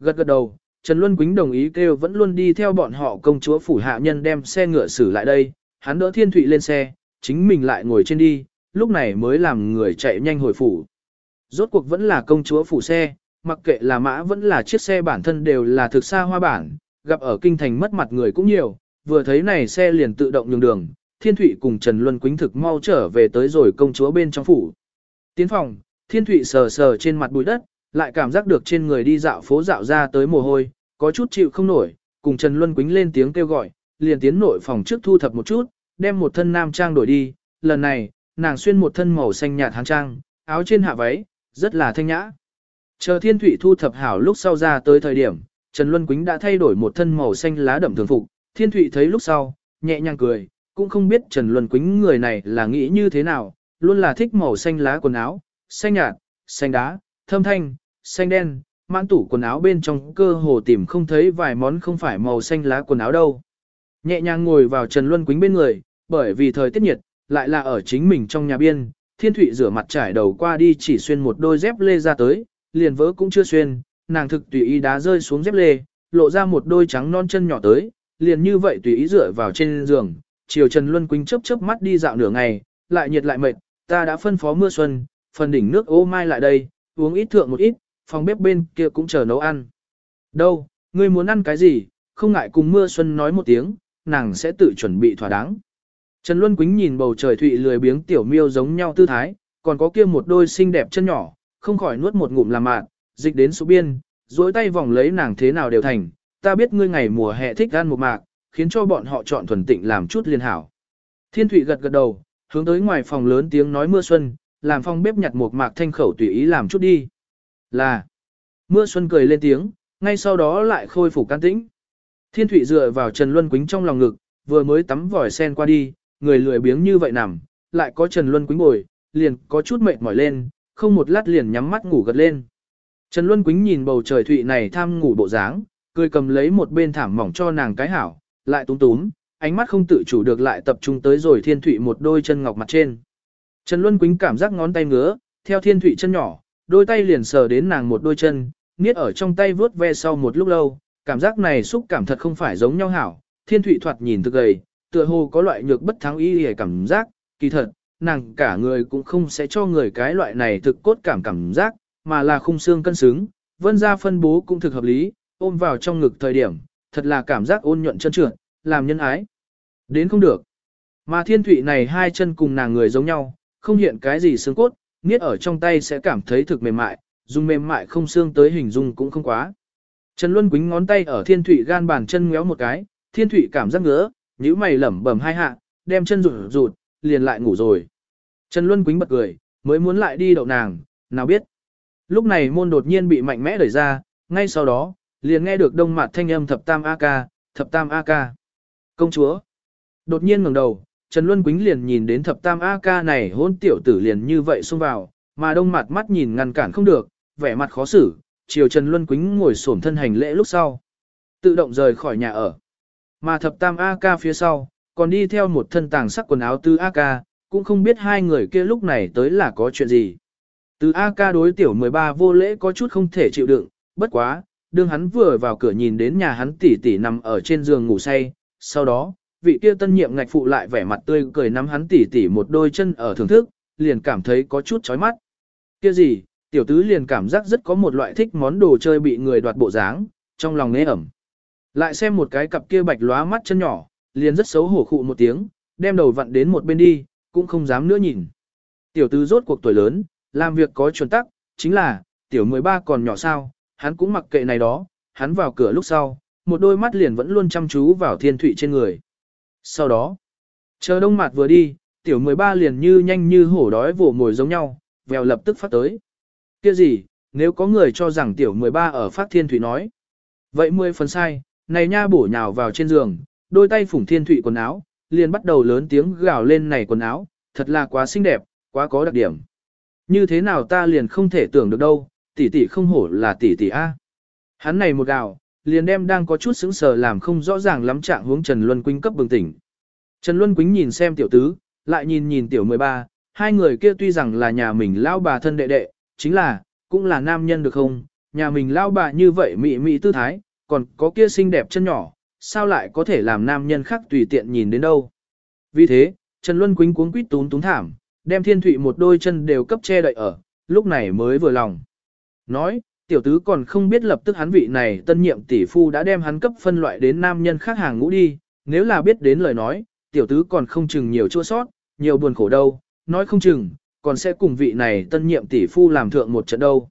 Gật gật đầu, Trần Luân Quýnh đồng ý kêu vẫn luôn đi theo bọn họ công chúa phủ hạ nhân đem xe ngựa xử lại đây, hắn đỡ Thiên Thụy lên xe, chính mình lại ngồi trên đi, lúc này mới làm người chạy nhanh hồi phủ. Rốt cuộc vẫn là công chúa phủ xe, mặc kệ là mã vẫn là chiếc xe bản thân đều là thực xa hoa bản, gặp ở kinh thành mất mặt người cũng nhiều, vừa thấy này xe liền tự động nhường đường, Thiên Thụy cùng Trần Luân Quýnh thực mau trở về tới rồi công chúa bên trong phủ. Tiến phòng, Thiên Thụy sờ sờ trên mặt bụi đất, lại cảm giác được trên người đi dạo phố dạo ra tới mồ hôi, có chút chịu không nổi, cùng Trần Luân Quýnh lên tiếng kêu gọi, liền tiến nội phòng trước thu thập một chút, đem một thân nam trang đổi đi, lần này, nàng xuyên một thân màu xanh nhạt hàng trang, áo trên hạ váy, rất là thanh nhã. Chờ Thiên Thụy thu thập hảo lúc sau ra tới thời điểm, Trần Luân Quýnh đã thay đổi một thân màu xanh lá đậm thường phục, Thiên Thụy thấy lúc sau, nhẹ nhàng cười, cũng không biết Trần Luân Quýnh người này là nghĩ như thế nào, luôn là thích màu xanh lá quần áo, xanh nhạt, xanh đá, thâm thanh, xanh đen, mãn tủ quần áo bên trong cơ hồ tìm không thấy vài món không phải màu xanh lá quần áo đâu. Nhẹ nhàng ngồi vào Trần Luân Quýnh bên người, bởi vì thời tiết nhiệt, lại là ở chính mình trong nhà biên, Thiên Thụy rửa mặt trải đầu qua đi chỉ xuyên một đôi dép lê ra tới, liền vỡ cũng chưa xuyên, nàng thực tùy ý đá rơi xuống dép lê, lộ ra một đôi trắng non chân nhỏ tới, liền như vậy tùy ý dựa vào trên giường, chiều Trần Luân Quýnh chớp chớp mắt đi dạo nửa ngày, lại nhiệt lại mệt, ta đã phân phó mưa xuân, phần đỉnh nước ô mai lại đây, uống ít thượng một ít, phòng bếp bên kia cũng chờ nấu ăn. Đâu, ngươi muốn ăn cái gì, không ngại cùng mưa xuân nói một tiếng, nàng sẽ tự chuẩn bị thỏa đáng. Trần Luân Quýnh nhìn bầu trời thụy lười biếng tiểu miêu giống nhau tư thái, còn có kia một đôi xinh đẹp chân nhỏ, không khỏi nuốt một ngụm làm mạn, dịch đến số biên, duỗi tay vòng lấy nàng thế nào đều thành, ta biết ngươi ngày mùa hè thích ăn một mạc, khiến cho bọn họ chọn thuần tịnh làm chút liên hảo. Thiên Thụy gật gật đầu, hướng tới ngoài phòng lớn tiếng nói mưa xuân, làm phong bếp nhặt một mạc thanh khẩu tùy ý làm chút đi. Là, mưa xuân cười lên tiếng, ngay sau đó lại khôi phục can tĩnh. Thiên Thụy dựa vào Trần Luân Quýnh trong lòng ngực, vừa mới tắm vòi sen qua đi, người lười biếng như vậy nằm, lại có Trần Luân Quýnh ngồi, liền có chút mệt mỏi lên, không một lát liền nhắm mắt ngủ gật lên. Trần Luân Quýnh nhìn bầu trời Thụy này tham ngủ bộ dáng, cười cầm lấy một bên thảm mỏng cho nàng cái hảo, lại túm túm, ánh mắt không tự chủ được lại tập trung tới rồi Thiên Thụy một đôi chân ngọc mặt trên. Trần Luân Quýnh cảm giác ngón tay ngứa, theo Thiên Thụy chân nhỏ, đôi tay liền sờ đến nàng một đôi chân, niết ở trong tay vướt ve sau một lúc lâu, cảm giác này xúc cảm thật không phải giống nhau hảo. Thiên Thụy thoạt nhìn thực gầy, tựa hồ có loại nhược bất thắng ý hề cảm giác, kỳ thật, nàng cả người cũng không sẽ cho người cái loại này thực cốt cảm cảm giác, mà là khung xương cân xứng, vân ra phân bố cũng thực hợp lý, ôm vào trong ngực thời điểm, thật là cảm giác ôn nhuận chân trượt, làm nhân ái. Đến không được. Mà thiên thụy này hai chân cùng nàng người giống nhau, không hiện cái gì xương cốt, niết ở trong tay sẽ cảm thấy thực mềm mại, dùng mềm mại không xương tới hình dung cũng không quá. Trần Luân quính ngón tay ở thiên thụy gan bàn chân ngéo một cái, thiên thụy cảm giác ngứa, nhíu mày lẩm bẩm hai hạ, đem chân rụt rụt, liền lại ngủ rồi. Trần Luân quính bật cười, mới muốn lại đi đậu nàng, nào biết. Lúc này môn đột nhiên bị mạnh mẽ đẩy ra, ngay sau đó, liền nghe được đông mặt thanh âm thập tam A ca, thập tam A ca. Công chúa. Đột nhiên ngẩng đầu, Trần Luân Quýnh liền nhìn đến thập tam A ca này hôn tiểu tử liền như vậy xông vào, mà đông mặt mắt nhìn ngăn cản không được, vẻ mặt khó xử, chiều Trần Luân Quýnh ngồi xổm thân hành lễ lúc sau. Tự động rời khỏi nhà ở. Mà thập tam A ca phía sau, còn đi theo một thân tàng sắc quần áo tư A ca, cũng không biết hai người kia lúc này tới là có chuyện gì. Từ A ca đối tiểu 13 vô lễ có chút không thể chịu đựng, bất quá, đương hắn vừa vào cửa nhìn đến nhà hắn tỷ tỷ nằm ở trên giường ngủ say, sau đó, vị kia tân nhiệm ngạch phụ lại vẻ mặt tươi cười nắm hắn tỉ tỉ một đôi chân ở thưởng thức, liền cảm thấy có chút chói mắt. Kia gì, tiểu tứ liền cảm giác rất có một loại thích món đồ chơi bị người đoạt bộ dáng, trong lòng nghe ẩm. Lại xem một cái cặp kia bạch lóa mắt chân nhỏ, liền rất xấu hổ khụ một tiếng, đem đầu vặn đến một bên đi, cũng không dám nữa nhìn. Tiểu tứ rốt cuộc tuổi lớn, làm việc có chuẩn tắc, chính là, tiểu 13 còn nhỏ sao, hắn cũng mặc kệ này đó, hắn vào cửa lúc sau, một đôi mắt liền vẫn luôn chăm chú vào thiên thủy trên người. Sau đó, chờ đông mặt vừa đi, tiểu 13 liền như nhanh như hổ đói vồ mồi giống nhau, vèo lập tức phát tới. kia gì, nếu có người cho rằng tiểu 13 ở phát thiên thủy nói. Vậy mười phần sai, này nha bổ nhào vào trên giường, đôi tay phủng thiên thủy quần áo, liền bắt đầu lớn tiếng gào lên này quần áo, thật là quá xinh đẹp, quá có đặc điểm. Như thế nào ta liền không thể tưởng được đâu, tỷ tỷ không hổ là tỷ tỷ A. Hắn này một gào, liền đem đang có chút sững sờ làm không rõ ràng lắm trạng hướng Trần Luân Quýnh cấp bừng tỉnh. Trần Luân Quýnh nhìn xem tiểu tứ, lại nhìn nhìn tiểu 13, hai người kia tuy rằng là nhà mình lão bà thân đệ đệ, chính là, cũng là nam nhân được không, nhà mình lao bà như vậy mị mị tư thái, còn có kia xinh đẹp chân nhỏ, sao lại có thể làm nam nhân khác tùy tiện nhìn đến đâu. Vì thế, Trần Luân Quýnh cuống quýt tún tún thảm, đem thiên thụy một đôi chân đều cấp che đậy ở, lúc này mới vừa lòng. Nói, tiểu tứ còn không biết lập tức hắn vị này tân nhiệm tỷ phu đã đem hắn cấp phân loại đến nam nhân khác hàng ngũ đi, nếu là biết đến lời nói, tiểu tứ còn không chừng nhiều chua sót, nhiều buồn khổ đâu, nói không chừng, còn sẽ cùng vị này tân nhiệm tỷ phu làm thượng một trận đâu.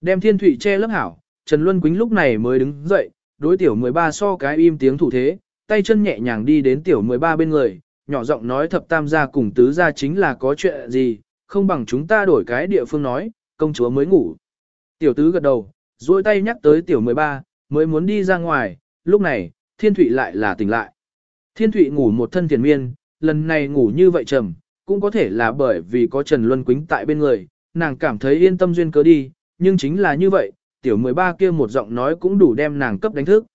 Đem thiên thủy che lớp hảo, Trần Luân Quýnh lúc này mới đứng dậy, đối tiểu 13 so cái im tiếng thủ thế, tay chân nhẹ nhàng đi đến tiểu 13 bên người, nhỏ giọng nói thập tam gia cùng tứ gia chính là có chuyện gì, không bằng chúng ta đổi cái địa phương nói, công chúa mới ngủ. Tiểu tứ gật đầu, duỗi tay nhắc tới tiểu 13, mới muốn đi ra ngoài, lúc này, thiên thụy lại là tỉnh lại. Thiên thụy ngủ một thân thiền miên, lần này ngủ như vậy trầm, cũng có thể là bởi vì có Trần Luân Quýnh tại bên người, nàng cảm thấy yên tâm duyên cớ đi, nhưng chính là như vậy, tiểu 13 kia một giọng nói cũng đủ đem nàng cấp đánh thức.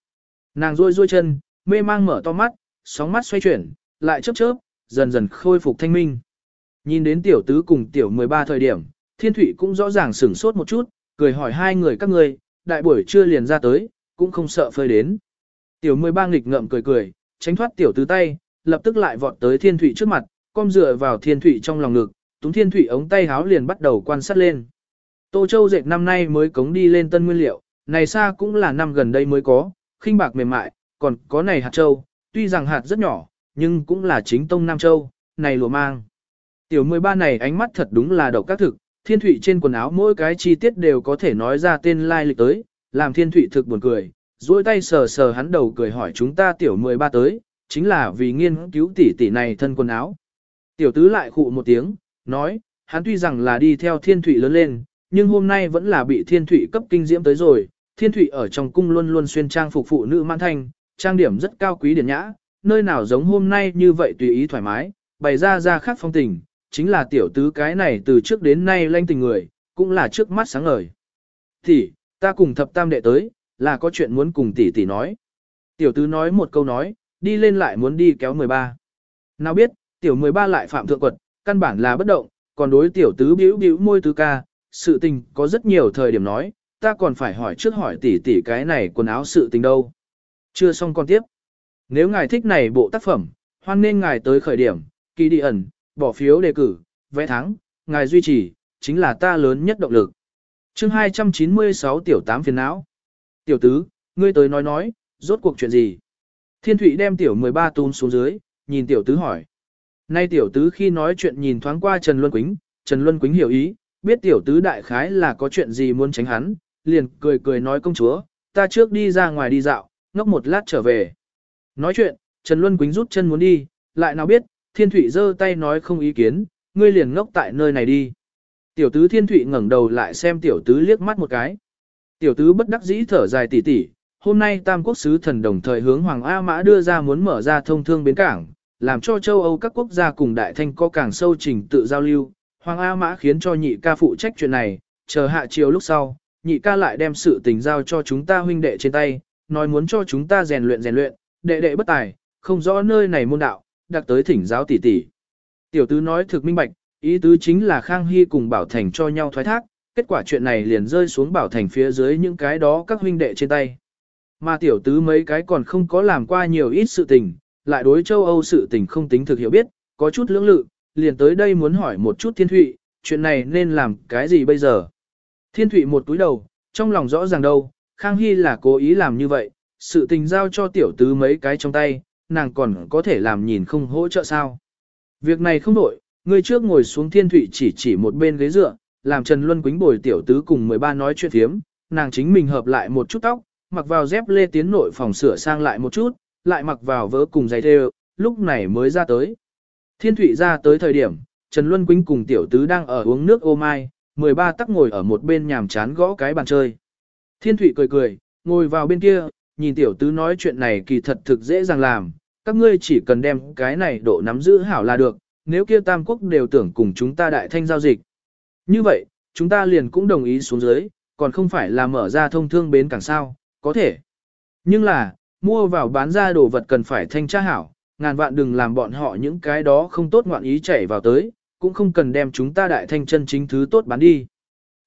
Nàng rôi rôi chân, mê mang mở to mắt, sóng mắt xoay chuyển, lại chớp chớp, dần dần khôi phục thanh minh. Nhìn đến tiểu tứ cùng tiểu 13 thời điểm, thiên thủy cũng rõ ràng sửng sốt một chút, cười hỏi hai người các ngươi đại buổi trưa liền ra tới, cũng không sợ phơi đến. Tiểu 13 nghịch ngậm cười cười, tránh thoát tiểu tứ tay, lập tức lại vọt tới thiên thủy trước mặt, com dựa vào thiên thủy trong lòng ngực, túng thiên thủy ống tay háo liền bắt đầu quan sát lên. Tô Châu dệt năm nay mới cống đi lên tân nguyên liệu, này xa cũng là năm gần đây mới có, khinh bạc mềm mại, còn có này hạt châu, tuy rằng hạt rất nhỏ, nhưng cũng là chính tông Nam Châu, này lùa mang. Tiểu 13 này ánh mắt thật đúng là độc các thực, thiên thủy trên quần áo mỗi cái chi tiết đều có thể nói ra tên lai lịch tới, làm thiên thủy thực buồn cười, duỗi tay sờ sờ hắn đầu cười hỏi chúng ta tiểu 13 tới, chính là vì nghiên cứu tỷ tỷ này thân quần áo. Tiểu tứ lại khụ một tiếng, nói, hắn tuy rằng là đi theo thiên thủy lớn lên, nhưng hôm nay vẫn là bị thiên thủy cấp kinh diễm tới rồi, thiên thủy ở trong cung luôn luôn xuyên trang phục phụ nữ mãn thanh, trang điểm rất cao quý điển nhã, nơi nào giống hôm nay như vậy tùy ý thoải mái, bày ra ra khác phong tình, chính là tiểu tứ cái này từ trước đến nay lanh tình người, cũng là trước mắt sáng ngời. Thì, ta cùng thập tam đệ tới, là có chuyện muốn cùng tỷ tỷ nói. Tiểu tứ nói một câu nói, đi lên lại muốn đi kéo 13. Nào biết, tiểu 13 lại phạm thượng quật, căn bản là bất động, còn đối tiểu tứ biểu biểu môi tứ ca, sự tình có rất nhiều thời điểm nói, ta còn phải hỏi trước hỏi tỷ tỷ cái này quần áo sự tình đâu. Chưa xong con tiếp. Nếu ngài thích này bộ tác phẩm, hoan nên ngài tới khởi điểm, kỳ đi ẩn, bỏ phiếu đề cử, vẽ thắng, ngài duy trì, chính là ta lớn nhất động lực. chương 296 tiểu tám phiền não. Tiểu tứ, ngươi tới nói nói, rốt cuộc chuyện gì? Thiên thủy đem tiểu 13 tún xuống dưới, nhìn tiểu tứ hỏi. Nay tiểu tứ khi nói chuyện nhìn thoáng qua Trần Luân Quýnh, Trần Luân Quýnh hiểu ý, biết tiểu tứ đại khái là có chuyện gì muốn tránh hắn, liền cười cười nói công chúa, ta trước đi ra ngoài đi dạo, ngốc một lát trở về. Nói chuyện, Trần Luân Quýnh rút chân muốn đi, lại nào biết, Thiên Thụy giơ tay nói không ý kiến, ngươi liền ngốc tại nơi này đi. Tiểu tứ Thiên Thụy ngẩng đầu lại xem tiểu tứ liếc mắt một cái. Tiểu tứ bất đắc dĩ thở dài tỉ tỉ, hôm nay Tam Quốc sứ thần đồng thời hướng Hoàng A Mã đưa ra muốn mở ra thông thương bến cảng, làm cho châu Âu các quốc gia cùng Đại Thanh có càng sâu trình tự giao lưu. Hoàng A Mã khiến cho nhị ca phụ trách chuyện này, chờ hạ chiều lúc sau, nhị ca lại đem sự tình giao cho chúng ta huynh đệ trên tay, nói muốn cho chúng ta rèn luyện rèn luyện, đệ đệ bất tài, không rõ nơi này môn đạo, đặc tới thỉnh giáo tỷ tỷ. Tiểu tứ nói thực minh bạch, ý tứ chính là Khang Hy cùng Bảo Thành cho nhau thoái thác, kết quả chuyện này liền rơi xuống Bảo Thành phía dưới những cái đó các huynh đệ trên tay. Mà tiểu tứ mấy cái còn không có làm qua nhiều ít sự tình, lại đối châu Âu sự tình không tính thực hiểu biết, có chút lưỡng lự, liền tới đây muốn hỏi một chút thiên thụy, chuyện này nên làm cái gì bây giờ? Thiên thụy một túi đầu, trong lòng rõ ràng đâu, Khang Hy là cố ý làm như vậy, sự tình giao cho tiểu tứ mấy cái trong tay, nàng còn có thể làm nhìn không hỗ trợ sao. Việc này không đổi, người trước ngồi xuống thiên thụy chỉ chỉ một bên ghế dựa, làm Trần Luân Quýnh bồi tiểu tứ cùng 13 nói chuyện thiếm, nàng chính mình hợp lại một chút tóc, mặc vào dép lê tiến nội phòng sửa sang lại một chút, lại mặc vào vỡ cùng giày thêu, lúc này mới ra tới. Thiên thụy ra tới thời điểm, Trần Luân Quýnh cùng tiểu tứ đang ở uống nước ô mai, 13 tắc ngồi ở một bên nhàm chán gõ cái bàn chơi. Thiên thụy cười cười, ngồi vào bên kia, nhìn tiểu tứ nói chuyện này kỳ thật thực dễ dàng làm, các ngươi chỉ cần đem cái này độ nắm giữ hảo là được, nếu kia Tam Quốc đều tưởng cùng chúng ta đại thanh giao dịch. Như vậy, chúng ta liền cũng đồng ý xuống dưới, còn không phải là mở ra thông thương bến cảng sao, có thể. Nhưng là, mua vào bán ra đồ vật cần phải thanh tra hảo, ngàn vạn đừng làm bọn họ những cái đó không tốt ngoạn ý chảy vào tới, cũng không cần đem chúng ta đại thanh chân chính thứ tốt bán đi.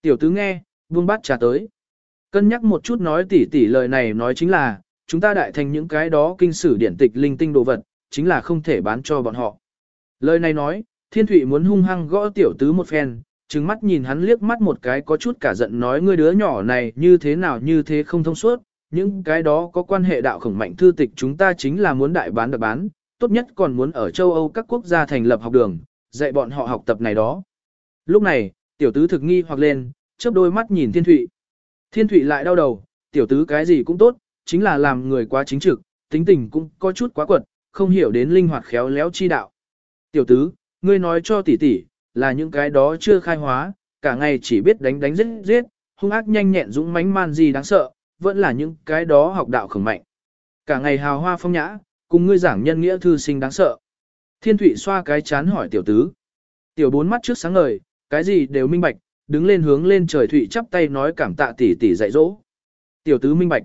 Tiểu tứ nghe, buông bát trà tới. Cân nhắc một chút nói tỉ tỉ lời này nói chính là, chúng ta đại thành những cái đó kinh sử điển tịch linh tinh đồ vật, chính là không thể bán cho bọn họ. Lời này nói, thiên thủy muốn hung hăng gõ tiểu tứ một phen, trừng mắt nhìn hắn liếc mắt một cái có chút cả giận nói ngươi đứa nhỏ này như thế nào như thế không thông suốt, những cái đó có quan hệ đạo khổng mạnh thư tịch chúng ta chính là muốn đại bán đặc bán, tốt nhất còn muốn ở châu Âu các quốc gia thành lập học đường, dạy bọn họ học tập này đó. Lúc này, tiểu tứ thực nghi hoặc lên, chớp đôi mắt nhìn thiên thụy. Thiên thụy lại đau đầu, tiểu tứ cái gì cũng tốt, chính là làm người quá chính trực, tính tình cũng có chút quá quật, không hiểu đến linh hoạt khéo léo chi đạo. Tiểu tứ, ngươi nói cho tỷ tỷ, là những cái đó chưa khai hóa, cả ngày chỉ biết đánh đánh giết giết, hung ác nhanh nhẹn dũng mãnh man gì đáng sợ, vẫn là những cái đó học đạo khổng mạnh. Cả ngày hào hoa phong nhã, cùng ngươi giảng nhân nghĩa thư sinh đáng sợ. Thiên Thụy xoa cái chán hỏi tiểu tứ. Tiểu bốn mắt trước sáng ngời, cái gì đều minh bạch, đứng lên hướng lên trời Thụy chắp tay nói cảm tạ tỷ tỷ dạy dỗ. Tiểu tứ minh bạch.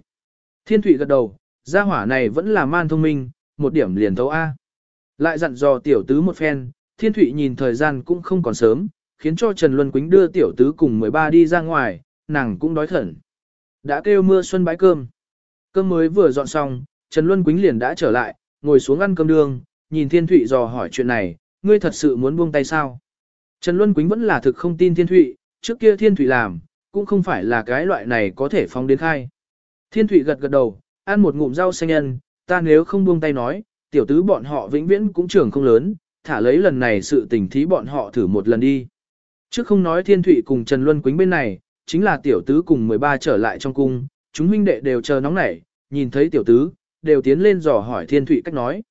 Thiên Thụy gật đầu, gia hỏa này vẫn là man thông minh, một điểm liền thấu A. Lại dặn dò tiểu tứ một phen, Thiên Thụy nhìn thời gian cũng không còn sớm, khiến cho Trần Luân Quýnh đưa tiểu tứ cùng 13 đi ra ngoài, nàng cũng đói thẩn. Đã kêu mưa xuân bái cơm. Cơm mới vừa dọn xong, Trần Luân Quýnh liền đã trở lại, ngồi xuống ăn cơm đường, nhìn Thiên Thụy dò hỏi chuyện này, ngươi thật sự muốn buông tay sao? Trần Luân Quýnh vẫn là thực không tin Thiên Thụy, trước kia Thiên Thụy làm, cũng không phải là cái loại này có thể phóng đến khai. Thiên Thụy gật gật đầu, ăn một ngụm rau xanh nhân, ta nếu không buông tay nói, tiểu tứ bọn họ vĩnh viễn cũng trưởng không lớn, thả lấy lần này sự tình thí bọn họ thử một lần đi. Trước không nói Thiên Thụy cùng Trần Luân Quýnh bên này, chính là tiểu tứ cùng 13 trở lại trong cung, chúng huynh đệ đều chờ nóng nảy, nhìn thấy tiểu tứ, đều tiến lên dò hỏi Thiên Thụy cách nói.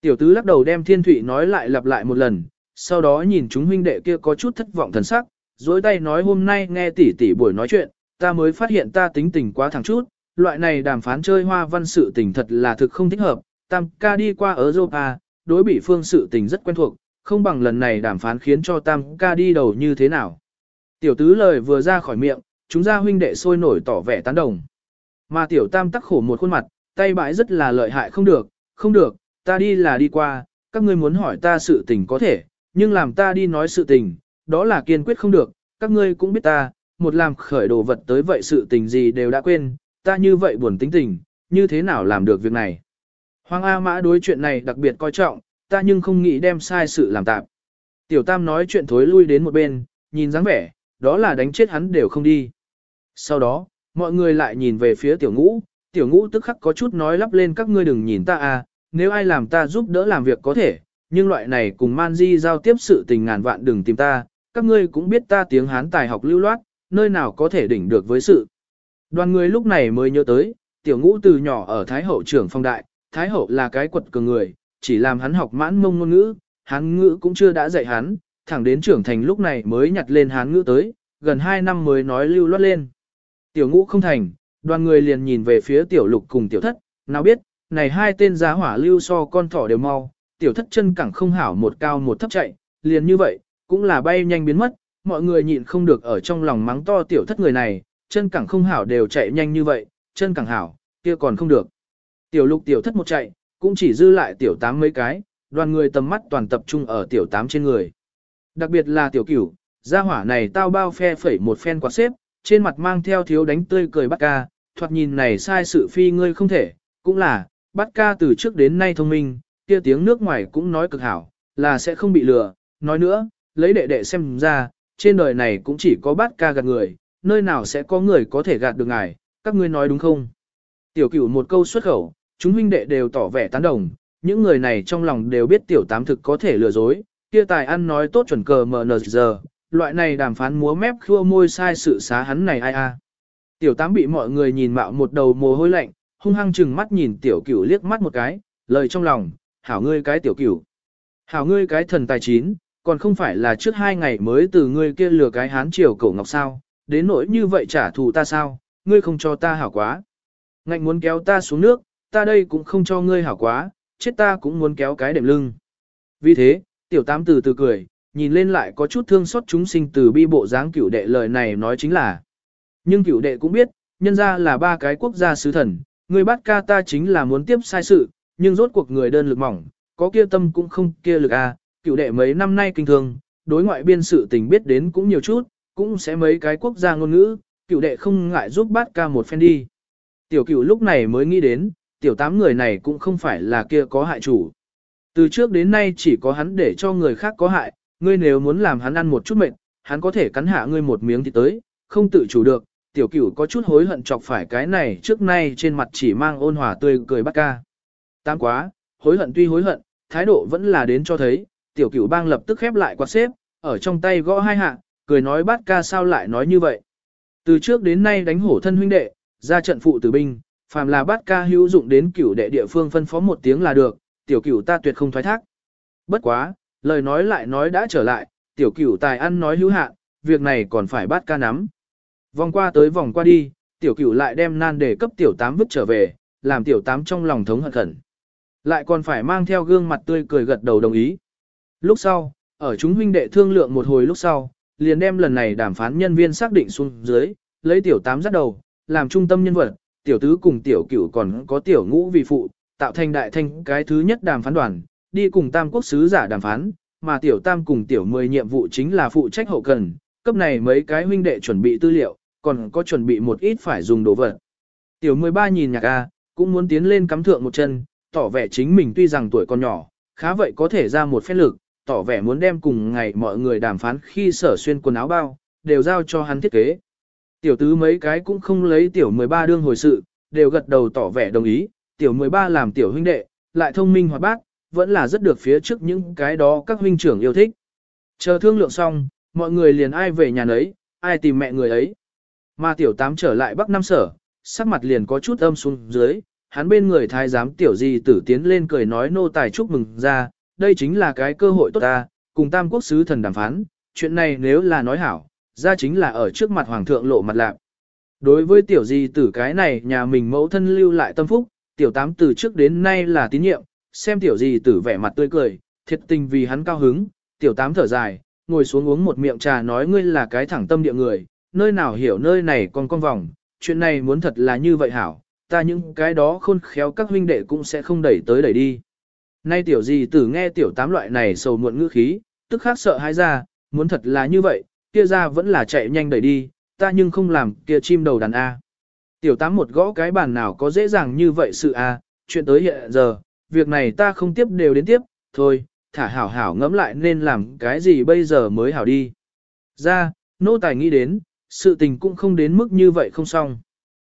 Tiểu tứ lắc đầu đem Thiên Thụy nói lại lặp lại một lần, sau đó nhìn chúng huynh đệ kia có chút thất vọng thần sắc, dối tay nói hôm nay nghe tỷ tỷ buổi nói chuyện, ta mới phát hiện ta tính tình quá thẳng chút, loại này đàm phán chơi hoa văn sự tình thật là thực không thích hợp, tam ca đi qua ở Europa, đối bị phương sự tình rất quen thuộc, không bằng lần này đàm phán khiến cho tam ca đi đầu như thế nào. Tiểu tứ lời vừa ra khỏi miệng, chúng gia huynh đệ sôi nổi tỏ vẻ tán đồng. Mà tiểu tam tắc khổ một khuôn mặt, tay bãi rất là lợi hại không được, không được, ta đi là đi qua, các ngươi muốn hỏi ta sự tình có thể, nhưng làm ta đi nói sự tình, đó là kiên quyết không được, các ngươi cũng biết ta, một làm khởi đồ vật tới vậy sự tình gì đều đã quên, ta như vậy buồn tính tình, như thế nào làm được việc này. Hoàng A Mã đối chuyện này đặc biệt coi trọng, ta nhưng không nghĩ đem sai sự làm tạp. Tiểu Tam nói chuyện thối lui đến một bên, nhìn dáng vẻ, đó là đánh chết hắn đều không đi. Sau đó, mọi người lại nhìn về phía tiểu ngũ, tiểu ngũ tức khắc có chút nói lắp lên các ngươi đừng nhìn ta à, nếu ai làm ta giúp đỡ làm việc có thể, nhưng loại này cùng man di giao tiếp sự tình ngàn vạn đừng tìm ta, các ngươi cũng biết ta tiếng hán tài học lưu loát, nơi nào có thể đỉnh được với sự. Đoàn người lúc này mới nhớ tới, tiểu ngũ từ nhỏ ở Thái Hậu trưởng phong đại, Thái Hậu là cái quật cường người, chỉ làm hắn học mãn mông ngôn ngữ, hán ngữ cũng chưa đã dạy hắn, thẳng đến trưởng thành lúc này mới nhặt lên hán ngữ tới, gần 2 năm mới nói lưu loát lên. Tiểu ngũ không thành, đoàn người liền nhìn về phía tiểu lục cùng tiểu thất, nào biết, này hai tên giá hỏa lưu so con thỏ đều mau, tiểu thất chân cẳng không hảo một cao một thấp chạy, liền như vậy, cũng là bay nhanh biến mất, mọi người nhịn không được ở trong lòng mắng to tiểu thất người này, chân cẳng không hảo đều chạy nhanh như vậy, chân cẳng hảo, kia còn không được. Tiểu lục tiểu thất một chạy, cũng chỉ dư lại tiểu tám mấy cái, đoàn người tầm mắt toàn tập trung ở tiểu tám trên người. Đặc biệt là tiểu cửu, gia hỏa này tao bao phe phẩy một phen quạt xếp, trên mặt mang theo thiếu đánh tươi cười bắt ca, thoạt nhìn này sai sự phi ngươi không thể, cũng là, bắt ca từ trước đến nay thông minh, kia tiếng nước ngoài cũng nói cực hảo, là sẽ không bị lừa, nói nữa, lấy đệ đệ xem ra, trên đời này cũng chỉ có bắt ca gạt người, nơi nào sẽ có người có thể gạt được ngài, các ngươi nói đúng không? Tiểu cửu một câu xuất khẩu, chúng huynh đệ đều tỏ vẻ tán đồng, những người này trong lòng đều biết tiểu tám thực có thể lừa dối, kia tài ăn nói tốt chuẩn cờ mờ nờ giờ, loại này đàm phán múa mép khua môi sai sự xá hắn này ai a. Tiểu tám bị mọi người nhìn mạo một đầu mồ hôi lạnh, hung hăng chừng mắt nhìn tiểu cửu liếc mắt một cái, lời trong lòng, hảo ngươi cái tiểu cửu. Hảo ngươi cái thần tài chín, còn không phải là trước hai ngày mới từ ngươi kia lừa cái hán triều cổ ngọc sao, đến nỗi như vậy trả thù ta sao, ngươi không cho ta hảo quá. Ngạnh muốn kéo ta xuống nước, ta đây cũng không cho ngươi hảo quá, chết ta cũng muốn kéo cái đệm lưng. Vì thế, tiểu tám từ từ cười, nhìn lên lại có chút thương xót chúng sinh từ bi bộ dáng cửu đệ lời này nói chính là. Nhưng cửu đệ cũng biết, nhân ra là ba cái quốc gia sứ thần, người bắt ca ta chính là muốn tiếp sai sự, nhưng rốt cuộc người đơn lực mỏng, có kia tâm cũng không kia lực a. À. cửu đệ mấy năm nay kinh thường, đối ngoại biên sự tình biết đến cũng nhiều chút, cũng sẽ mấy cái quốc gia ngôn ngữ, cựu đệ không ngại giúp bát ca một phen đi. Tiểu cựu lúc này mới nghĩ đến, tiểu tám người này cũng không phải là kia có hại chủ. Từ trước đến nay chỉ có hắn để cho người khác có hại, ngươi nếu muốn làm hắn ăn một chút mệt, hắn có thể cắn hạ ngươi một miếng thì tới, không tự chủ được, tiểu cửu có chút hối hận chọc phải cái này trước nay trên mặt chỉ mang ôn hòa tươi cười bắt ca. Tám quá, hối hận tuy hối hận, thái độ vẫn là đến cho thấy, tiểu cửu bang lập tức khép lại quạt xếp, ở trong tay gõ hai hạ, cười nói bát ca sao lại nói như vậy. Từ trước đến nay đánh hổ thân huynh đệ, ra trận phụ tử binh, phàm là bát ca hữu dụng đến cửu đệ địa phương phân phó một tiếng là được, tiểu cửu ta tuyệt không thoái thác. Bất quá, lời nói lại nói đã trở lại, tiểu cửu tài ăn nói hữu hạn, việc này còn phải bát ca nắm. Vòng qua tới vòng qua đi, tiểu cửu lại đem nan để cấp tiểu tám vứt trở về, làm tiểu tám trong lòng thống hận khẩn. Lại còn phải mang theo gương mặt tươi cười gật đầu đồng ý. Lúc sau, ở chúng huynh đệ thương lượng một hồi lúc sau, liền đem lần này đàm phán nhân viên xác định xuống dưới, lấy tiểu tám dắt đầu, làm trung tâm nhân vật, tiểu tứ cùng tiểu cửu còn có tiểu ngũ vì phụ, tạo thành đại thanh cái thứ nhất đàm phán đoàn, đi cùng tam quốc sứ giả đàm phán, mà tiểu tam cùng tiểu mười nhiệm vụ chính là phụ trách hậu cần, cấp này mấy cái huynh đệ chuẩn bị tư liệu, còn có chuẩn bị một ít phải dùng đồ vật. Tiểu 13 nhìn nhạc A, cũng muốn tiến lên cắm thượng một chân, tỏ vẻ chính mình tuy rằng tuổi còn nhỏ, khá vậy có thể ra một phép lực, tỏ vẻ muốn đem cùng ngày mọi người đàm phán khi sở xuyên quần áo bao, đều giao cho hắn thiết kế. Tiểu tứ mấy cái cũng không lấy tiểu 13 đương hồi sự, đều gật đầu tỏ vẻ đồng ý, tiểu 13 làm tiểu huynh đệ, lại thông minh hoạt bác, vẫn là rất được phía trước những cái đó các huynh trưởng yêu thích. Chờ thương lượng xong, mọi người liền ai về nhà nấy, ai tìm mẹ người ấy. Mà tiểu tám trở lại Bắc Nam Sở, sắc mặt liền có chút âm xuống dưới, hắn bên người thái giám tiểu di tử tiến lên cười nói nô tài chúc mừng ra, đây chính là cái cơ hội tốt ta, cùng tam quốc sứ thần đàm phán, chuyện này nếu là nói hảo, ra chính là ở trước mặt hoàng thượng lộ mặt lạc. Đối với tiểu di tử cái này nhà mình mẫu thân lưu lại tâm phúc, tiểu tám từ trước đến nay là tín nhiệm, xem tiểu di tử vẻ mặt tươi cười, thiệt tình vì hắn cao hứng, tiểu tám thở dài, ngồi xuống uống một miệng trà nói ngươi là cái thẳng tâm địa người, nơi nào hiểu nơi này còn con vòng, chuyện này muốn thật là như vậy hảo, ta những cái đó khôn khéo các huynh đệ cũng sẽ không đẩy tới đẩy đi. Nay tiểu gì tử nghe tiểu tám loại này sầu muộn ngữ khí, tức khác sợ hãi ra, muốn thật là như vậy, kia ra vẫn là chạy nhanh đẩy đi, ta nhưng không làm kia chim đầu đàn A. Tiểu tám một gõ cái bàn nào có dễ dàng như vậy sự A, chuyện tới hiện giờ, việc này ta không tiếp đều đến tiếp, thôi, thả hảo hảo ngẫm lại nên làm cái gì bây giờ mới hảo đi. Ra, nô tài nghĩ đến, sự tình cũng không đến mức như vậy không xong.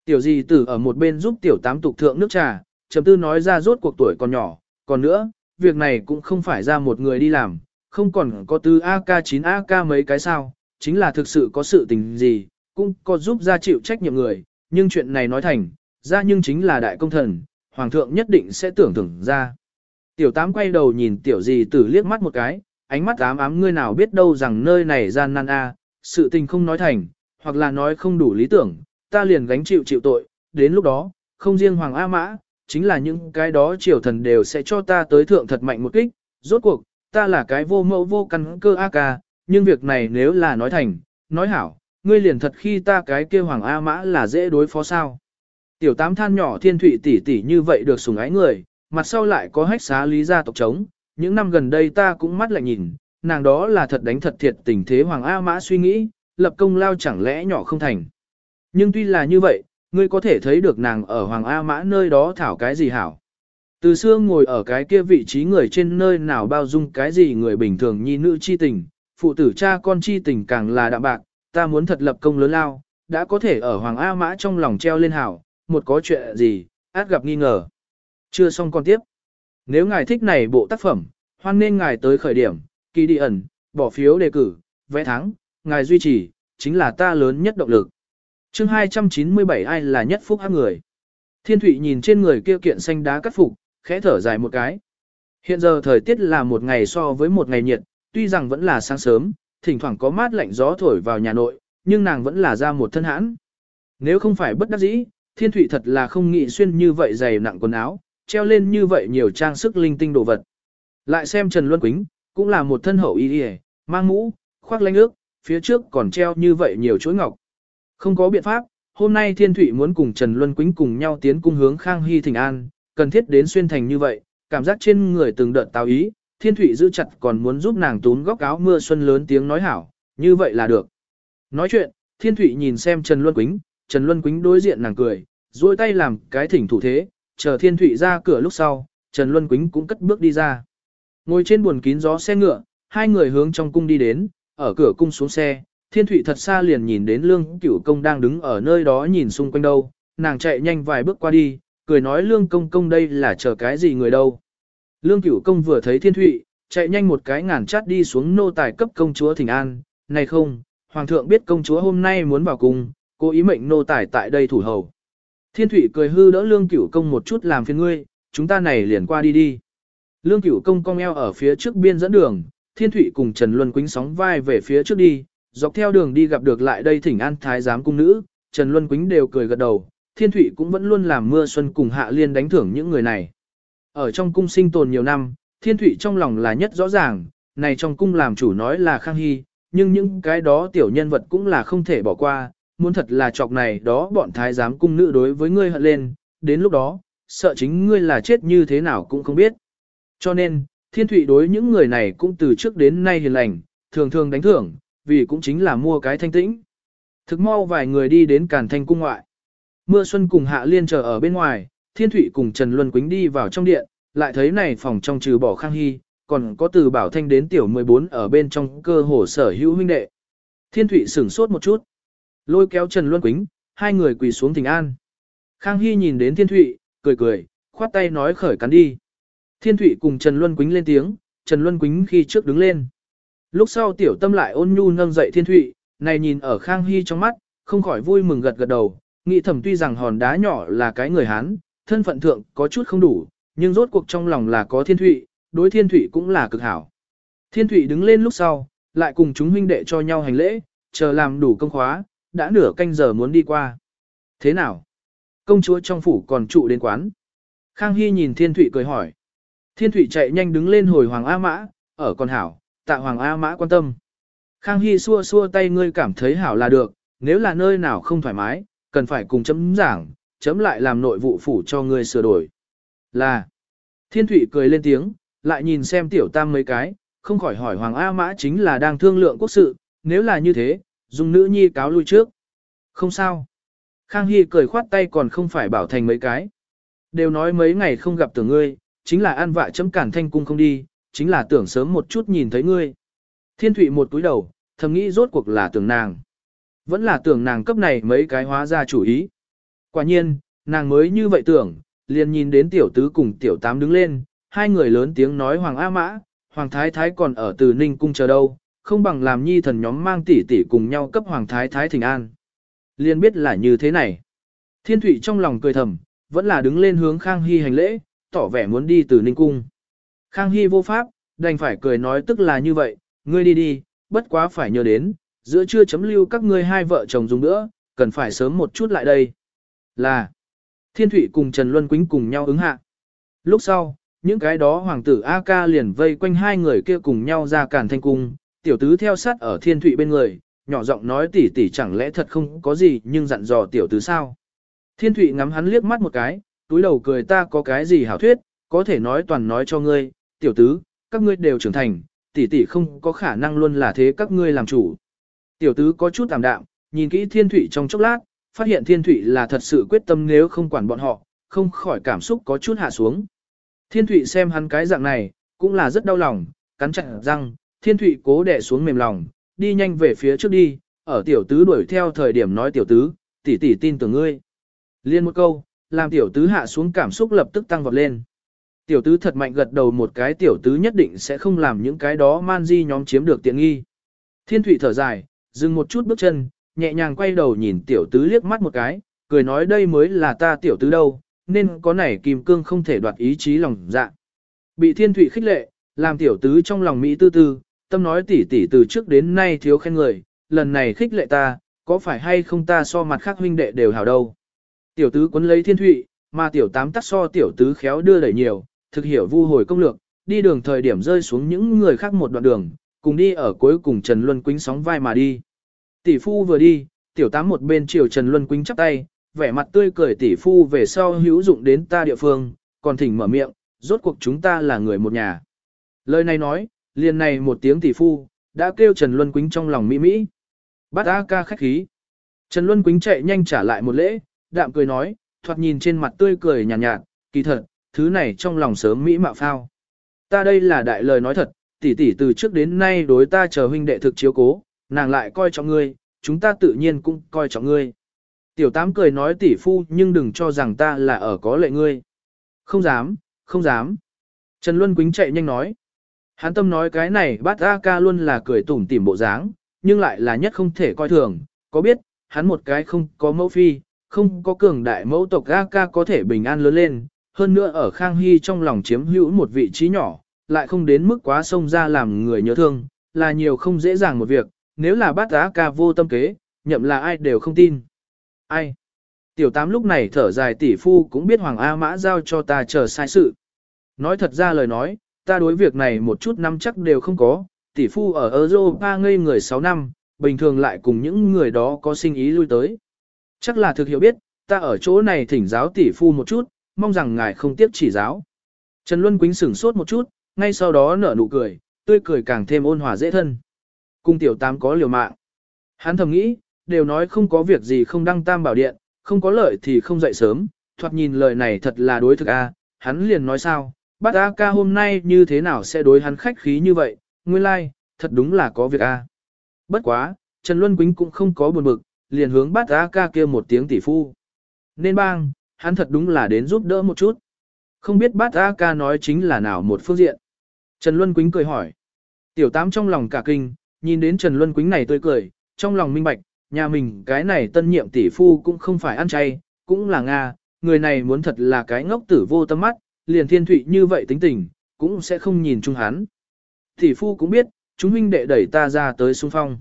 Tiểu gì tử ở một bên giúp tiểu tám tục thượng nước trà, chấm tư nói ra rốt cuộc tuổi còn nhỏ, còn nữa, việc này cũng không phải ra một người đi làm, không còn có từ AK9AK mấy cái sao, chính là thực sự có sự tình gì, cũng có giúp ra chịu trách nhiệm người, nhưng chuyện này nói thành, ra nhưng chính là đại công thần, hoàng thượng nhất định sẽ tưởng thưởng ra. Tiểu tám quay đầu nhìn tiểu gì tử liếc mắt một cái, ánh mắt ám ám ngươi nào biết đâu rằng nơi này gian nan a, sự tình không nói thành, hoặc là nói không đủ lý tưởng, ta liền gánh chịu chịu tội, đến lúc đó, không riêng Hoàng A Mã, chính là những cái đó triều thần đều sẽ cho ta tới thượng thật mạnh một kích, rốt cuộc, ta là cái vô mẫu vô căn cơ A ca, nhưng việc này nếu là nói thành, nói hảo, ngươi liền thật khi ta cái kia Hoàng A Mã là dễ đối phó sao. Tiểu tám than nhỏ thiên thụy tỷ tỷ như vậy được sủng ái người, mặt sau lại có hách xá lý gia tộc chống, những năm gần đây ta cũng mắt lại nhìn, nàng đó là thật đánh thật thiệt tình thế Hoàng A Mã suy nghĩ, lập công lao chẳng lẽ nhỏ không thành. Nhưng tuy là như vậy, ngươi có thể thấy được nàng ở Hoàng A Mã nơi đó thảo cái gì hảo. Từ xưa ngồi ở cái kia vị trí người trên nơi nào bao dung cái gì người bình thường nhi nữ chi tình, phụ tử cha con chi tình càng là đạm bạc, ta muốn thật lập công lớn lao, đã có thể ở Hoàng A Mã trong lòng treo lên hảo, một có chuyện gì, át gặp nghi ngờ. Chưa xong còn tiếp. Nếu ngài thích này bộ tác phẩm, hoan nên ngài tới khởi điểm, kỳ đi ẩn, bỏ phiếu đề cử, vẽ thắng, ngài duy trì, chính là ta lớn nhất động lực chương 297 ai là nhất phúc hắc người. Thiên Thụy nhìn trên người kia kiện xanh đá cắt phục, khẽ thở dài một cái. Hiện giờ thời tiết là một ngày so với một ngày nhiệt, tuy rằng vẫn là sáng sớm, thỉnh thoảng có mát lạnh gió thổi vào nhà nội, nhưng nàng vẫn là ra một thân hãn. Nếu không phải bất đắc dĩ, Thiên Thụy thật là không nghĩ xuyên như vậy dày nặng quần áo, treo lên như vậy nhiều trang sức linh tinh đồ vật. Lại xem Trần Luân Quýnh, cũng là một thân hậu y y, mang mũ, khoác lanh ước, phía trước còn treo như vậy nhiều chuỗi ngọc. Không có biện pháp, hôm nay Thiên Thụy muốn cùng Trần Luân Quýnh cùng nhau tiến cung hướng Khang Hy Thịnh An, cần thiết đến xuyên thành như vậy, cảm giác trên người từng đợt tào ý, Thiên Thụy giữ chặt còn muốn giúp nàng tún góc áo mưa xuân lớn tiếng nói hảo, như vậy là được. Nói chuyện, Thiên Thụy nhìn xem Trần Luân Quýnh, Trần Luân Quýnh đối diện nàng cười, duỗi tay làm cái thỉnh thủ thế, chờ Thiên Thụy ra cửa lúc sau, Trần Luân Quýnh cũng cất bước đi ra. Ngồi trên buồn kín gió xe ngựa, hai người hướng trong cung đi đến, ở cửa cung xuống xe, Thiên Thụy thật xa liền nhìn đến Lương Cửu Công đang đứng ở nơi đó nhìn xung quanh đâu, nàng chạy nhanh vài bước qua đi, cười nói Lương Công Công đây là chờ cái gì người đâu. Lương Cửu Công vừa thấy Thiên Thụy, chạy nhanh một cái ngàn chát đi xuống nô tài cấp công chúa Thịnh An, này không, Hoàng thượng biết công chúa hôm nay muốn vào cung, cố ý mệnh nô tài tại đây thủ hầu. Thiên Thụy cười hư đỡ Lương Cửu Công một chút làm phiền ngươi, chúng ta này liền qua đi đi. Lương Cửu Công cong eo ở phía trước biên dẫn đường, Thiên Thụy cùng Trần Luân Quýnh sóng vai về phía trước đi, dọc theo đường đi gặp được lại đây thỉnh an thái giám cung nữ, Trần Luân Quýnh đều cười gật đầu, Thiên Thụy cũng vẫn luôn làm mưa xuân cùng Hạ Liên đánh thưởng những người này. Ở trong cung sinh tồn nhiều năm, Thiên Thụy trong lòng là nhất rõ ràng, này trong cung làm chủ nói là Khang Hy, nhưng những cái đó tiểu nhân vật cũng là không thể bỏ qua, muốn thật là chọc này đó bọn thái giám cung nữ đối với ngươi hận lên, đến lúc đó, sợ chính ngươi là chết như thế nào cũng không biết. Cho nên, Thiên Thụy đối những người này cũng từ trước đến nay hiền lành, thường thường đánh thưởng, vì cũng chính là mua cái thanh tĩnh. Thực mau vài người đi đến Càn Thanh cung ngoại. Mưa xuân cùng Hạ Liên chờ ở bên ngoài, Thiên Thụy cùng Trần Luân Quýnh đi vào trong điện, lại thấy này phòng trong trừ bỏ Khang Hy, còn có từ Bảo Thanh đến tiểu 14 ở bên trong cơ hồ sở hữu huynh đệ. Thiên Thụy sửng sốt một chút, lôi kéo Trần Luân Quýnh, hai người quỳ xuống thỉnh an. Khang Hy nhìn đến Thiên Thụy, cười cười, khoát tay nói khởi cắn đi. Thiên Thụy cùng Trần Luân Quýnh lên tiếng, Trần Luân Quýnh khi trước đứng lên. Lúc sau tiểu tâm lại ôn nhu nâng dậy Thiên Thụy, này nhìn ở Khang Hy trong mắt, không khỏi vui mừng gật gật đầu, nghĩ thầm tuy rằng hòn đá nhỏ là cái người Hán, thân phận thượng có chút không đủ, nhưng rốt cuộc trong lòng là có Thiên Thụy, đối Thiên Thụy cũng là cực hảo. Thiên Thụy đứng lên lúc sau, lại cùng chúng huynh đệ cho nhau hành lễ, chờ làm đủ công khóa, đã nửa canh giờ muốn đi qua. Thế nào? Công chúa trong phủ còn trụ đến quán. Khang Hy nhìn Thiên Thụy cười hỏi. Thiên Thụy chạy nhanh đứng lên hồi Hoàng A Mã, ở con hảo, tạ Hoàng A Mã quan tâm. Khang Hy xua xua tay ngươi cảm thấy hảo là được, nếu là nơi nào không thoải mái, cần phải cùng chấm giảng, chấm lại làm nội vụ phủ cho ngươi sửa đổi. Là, Thiên Thụy cười lên tiếng, lại nhìn xem tiểu tam mấy cái, không khỏi hỏi Hoàng A Mã chính là đang thương lượng quốc sự, nếu là như thế, dùng nữ nhi cáo lui trước. Không sao. Khang Hy cười khoát tay còn không phải bảo thành mấy cái. Đều nói mấy ngày không gặp tưởng ngươi, chính là an vạ chấm cản thanh cung không đi, chính là tưởng sớm một chút nhìn thấy ngươi. Thiên Thụy một túi đầu, thầm nghĩ rốt cuộc là tưởng nàng. Vẫn là tưởng nàng cấp này mấy cái hóa ra chủ ý. Quả nhiên, nàng mới như vậy tưởng, liền nhìn đến tiểu tứ cùng tiểu tám đứng lên, hai người lớn tiếng nói Hoàng A Mã, Hoàng Thái Thái còn ở từ Ninh Cung chờ đâu, không bằng làm nhi thần nhóm mang tỷ tỷ cùng nhau cấp Hoàng Thái Thái thỉnh an. Liền biết là như thế này. Thiên Thụy trong lòng cười thầm, vẫn là đứng lên hướng Khang Hy hành lễ, tỏ vẻ muốn đi từ Ninh Cung. Khang Hy vô pháp, đành phải cười nói tức là như vậy, ngươi đi đi, bất quá phải nhớ đến, giữa trưa chấm lưu các ngươi hai vợ chồng dùng nữa, cần phải sớm một chút lại đây. Là, Thiên Thụy cùng Trần Luân Quýnh cùng nhau ứng hạ. Lúc sau, những cái đó hoàng tử A ca liền vây quanh hai người kia cùng nhau ra cản thanh cung, tiểu tứ theo sát ở Thiên Thụy bên người, nhỏ giọng nói tỉ tỉ chẳng lẽ thật không có gì nhưng dặn dò tiểu tứ sao. Thiên Thụy ngắm hắn liếc mắt một cái, túi đầu cười ta có cái gì hảo thuyết, có thể nói toàn nói cho ngươi, tiểu tứ, các ngươi đều trưởng thành, tỷ tỷ không có khả năng luôn là thế các ngươi làm chủ. Tiểu tứ có chút tạm đạm, nhìn kỹ thiên thủy trong chốc lát, phát hiện thiên thủy là thật sự quyết tâm nếu không quản bọn họ, không khỏi cảm xúc có chút hạ xuống. Thiên thủy xem hắn cái dạng này, cũng là rất đau lòng, cắn chặt răng, thiên thủy cố đè xuống mềm lòng, đi nhanh về phía trước đi, ở tiểu tứ đuổi theo thời điểm nói tiểu tứ, tỷ tỷ tin tưởng ngươi. Liên một câu, làm tiểu tứ hạ xuống cảm xúc lập tức tăng vọt lên. Tiểu tứ thật mạnh gật đầu một cái tiểu tứ nhất định sẽ không làm những cái đó man di nhóm chiếm được tiện nghi. Thiên thủy thở dài, dừng một chút bước chân, nhẹ nhàng quay đầu nhìn tiểu tứ liếc mắt một cái, cười nói đây mới là ta tiểu tứ đâu, nên có này kim cương không thể đoạt ý chí lòng dạ. Bị thiên thủy khích lệ, làm tiểu tứ trong lòng Mỹ tư tư, tâm nói tỉ tỉ từ trước đến nay thiếu khen người, lần này khích lệ ta, có phải hay không ta so mặt khác huynh đệ đều hảo đâu. Tiểu tứ quấn lấy thiên thụy, mà tiểu tám tắt so tiểu tứ khéo đưa đẩy nhiều, thực hiểu vu hồi công lược, đi đường thời điểm rơi xuống những người khác một đoạn đường, cùng đi ở cuối cùng Trần Luân Quýnh sóng vai mà đi. Tỷ phu vừa đi, tiểu tám một bên chiều Trần Luân Quýnh chắp tay, vẻ mặt tươi cười tỷ phu về sau hữu dụng đến ta địa phương, còn thỉnh mở miệng, rốt cuộc chúng ta là người một nhà. Lời này nói, liền này một tiếng tỷ phu, đã kêu Trần Luân Quýnh trong lòng mỹ mỹ. Bắt A ca khách khí. Trần Luân Quýnh chạy nhanh trả lại một lễ, đạm cười nói, thoạt nhìn trên mặt tươi cười nhàn nhạt, nhạt, kỳ thật, thứ này trong lòng sớm mỹ mạo phao. Ta đây là đại lời nói thật, tỷ tỷ từ trước đến nay đối ta chờ huynh đệ thực chiếu cố, nàng lại coi trọng ngươi, chúng ta tự nhiên cũng coi trọng ngươi. Tiểu tám cười nói tỷ phu nhưng đừng cho rằng ta là ở có lệ ngươi. Không dám, không dám. Trần Luân Quýnh chạy nhanh nói. Hắn tâm nói cái này bát A ca luôn là cười tủm tỉm bộ dáng, nhưng lại là nhất không thể coi thường, có biết, hắn một cái không có mẫu phi, không có cường đại mẫu tộc A ca có thể bình an lớn lên, hơn nữa ở Khang Hy trong lòng chiếm hữu một vị trí nhỏ, lại không đến mức quá sông ra làm người nhớ thương, là nhiều không dễ dàng một việc, nếu là bát giá ca vô tâm kế, nhậm là ai đều không tin. Ai? Tiểu tám lúc này thở dài tỷ phu cũng biết Hoàng A Mã giao cho ta chờ sai sự. Nói thật ra lời nói, ta đối việc này một chút năm chắc đều không có, tỷ phu ở Europa ngây người 6 năm, bình thường lại cùng những người đó có sinh ý lui tới. Chắc là thực hiểu biết, ta ở chỗ này thỉnh giáo tỷ phu một chút, mong rằng ngài không tiếp chỉ giáo. Trần Luân Quýnh sửng sốt một chút, ngay sau đó nở nụ cười, tươi cười càng thêm ôn hòa dễ thân. Cung tiểu tam có liều mạng. Hắn thầm nghĩ, đều nói không có việc gì không đăng tam bảo điện, không có lợi thì không dậy sớm, thoạt nhìn lời này thật là đối thực a. hắn liền nói sao, bát A ca hôm nay như thế nào sẽ đối hắn khách khí như vậy, nguyên lai, like, thật đúng là có việc a. Bất quá, Trần Luân Quýnh cũng không có buồn bực, liền hướng bát A ca kia một tiếng tỷ phu. Nên bang, hắn thật đúng là đến giúp đỡ một chút. Không biết bát A ca nói chính là nào một phương diện. Trần Luân Quýnh cười hỏi. Tiểu tám trong lòng cả kinh, nhìn đến Trần Luân Quýnh này tươi cười, trong lòng minh bạch, nhà mình cái này tân nhiệm tỷ phu cũng không phải ăn chay, cũng là Nga, người này muốn thật là cái ngốc tử vô tâm mắt, liền thiên thụy như vậy tính tình, cũng sẽ không nhìn chung hắn. Tỷ phu cũng biết, chúng huynh đệ đẩy ta ra tới xung phong.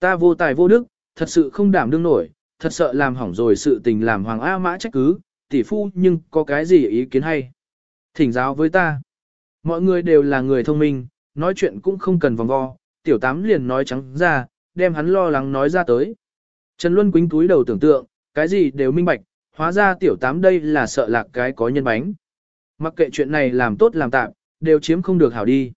Ta vô tài vô đức, thật sự không đảm đương nổi, thật sợ làm hỏng rồi sự tình làm hoàng A mã trách cứ, tỷ phu nhưng có cái gì ý kiến hay. Thỉnh giáo với ta. Mọi người đều là người thông minh, nói chuyện cũng không cần vòng vo, tiểu tám liền nói trắng ra, đem hắn lo lắng nói ra tới. Trần Luân quính túi đầu tưởng tượng, cái gì đều minh bạch, hóa ra tiểu tám đây là sợ lạc cái có nhân bánh. Mặc kệ chuyện này làm tốt làm tạm, đều chiếm không được hảo đi.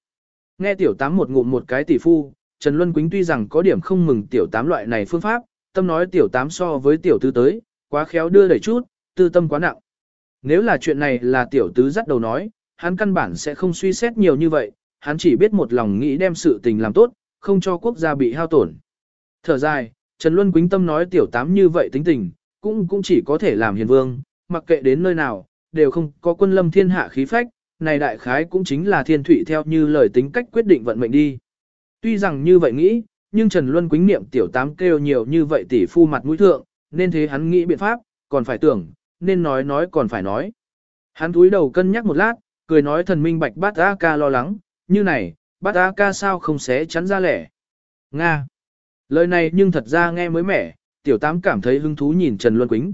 Nghe tiểu tám một ngụm một cái tỷ phu, Trần Luân Quýnh tuy rằng có điểm không mừng tiểu tám loại này phương pháp, tâm nói tiểu tám so với tiểu tứ tới, quá khéo đưa đẩy chút, tư tâm quá nặng. Nếu là chuyện này là tiểu tứ dắt đầu nói, hắn căn bản sẽ không suy xét nhiều như vậy, hắn chỉ biết một lòng nghĩ đem sự tình làm tốt, không cho quốc gia bị hao tổn. Thở dài, Trần Luân Quýnh tâm nói tiểu tám như vậy tính tình, cũng cũng chỉ có thể làm hiền vương, mặc kệ đến nơi nào, đều không có quân lâm thiên hạ khí phách, này đại khái cũng chính là thiên thủy theo như lời tính cách quyết định vận mệnh đi. Tuy rằng như vậy nghĩ, nhưng Trần Luân Quýnh niệm tiểu tám kêu nhiều như vậy tỷ phu mặt mũi thượng, nên thế hắn nghĩ biện pháp, còn phải tưởng, nên nói nói còn phải nói. Hắn túi đầu cân nhắc một lát, cười nói thần minh bạch bát A ca lo lắng, như này, bát A ca sao không xé chắn ra lẻ. Nga. Lời này nhưng thật ra nghe mới mẻ, tiểu tám cảm thấy hứng thú nhìn Trần Luân Quýnh.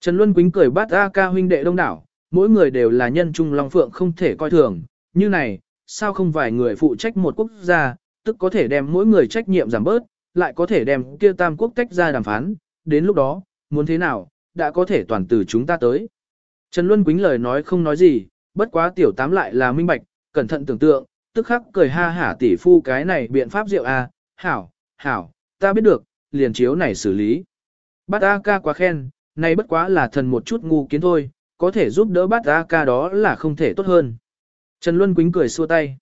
Trần Luân Quýnh cười bát A ca huynh đệ đông đảo, mỗi người đều là nhân trung long phượng không thể coi thường, như này, sao không vài người phụ trách một quốc gia, tức có thể đem mỗi người trách nhiệm giảm bớt, lại có thể đem kia tam quốc tách ra đàm phán, đến lúc đó, muốn thế nào, đã có thể toàn từ chúng ta tới. Trần Luân Quýnh lời nói không nói gì, bất quá tiểu tám lại là minh bạch, cẩn thận tưởng tượng, tức khắc cười ha hả tỷ phu cái này biện pháp rượu a, à, hảo, hảo, ta biết được, liền chiếu này xử lý. Bát A ca quá khen, này bất quá là thần một chút ngu kiến thôi, có thể giúp đỡ bát A ca đó là không thể tốt hơn. Trần Luân Quýnh cười xua tay.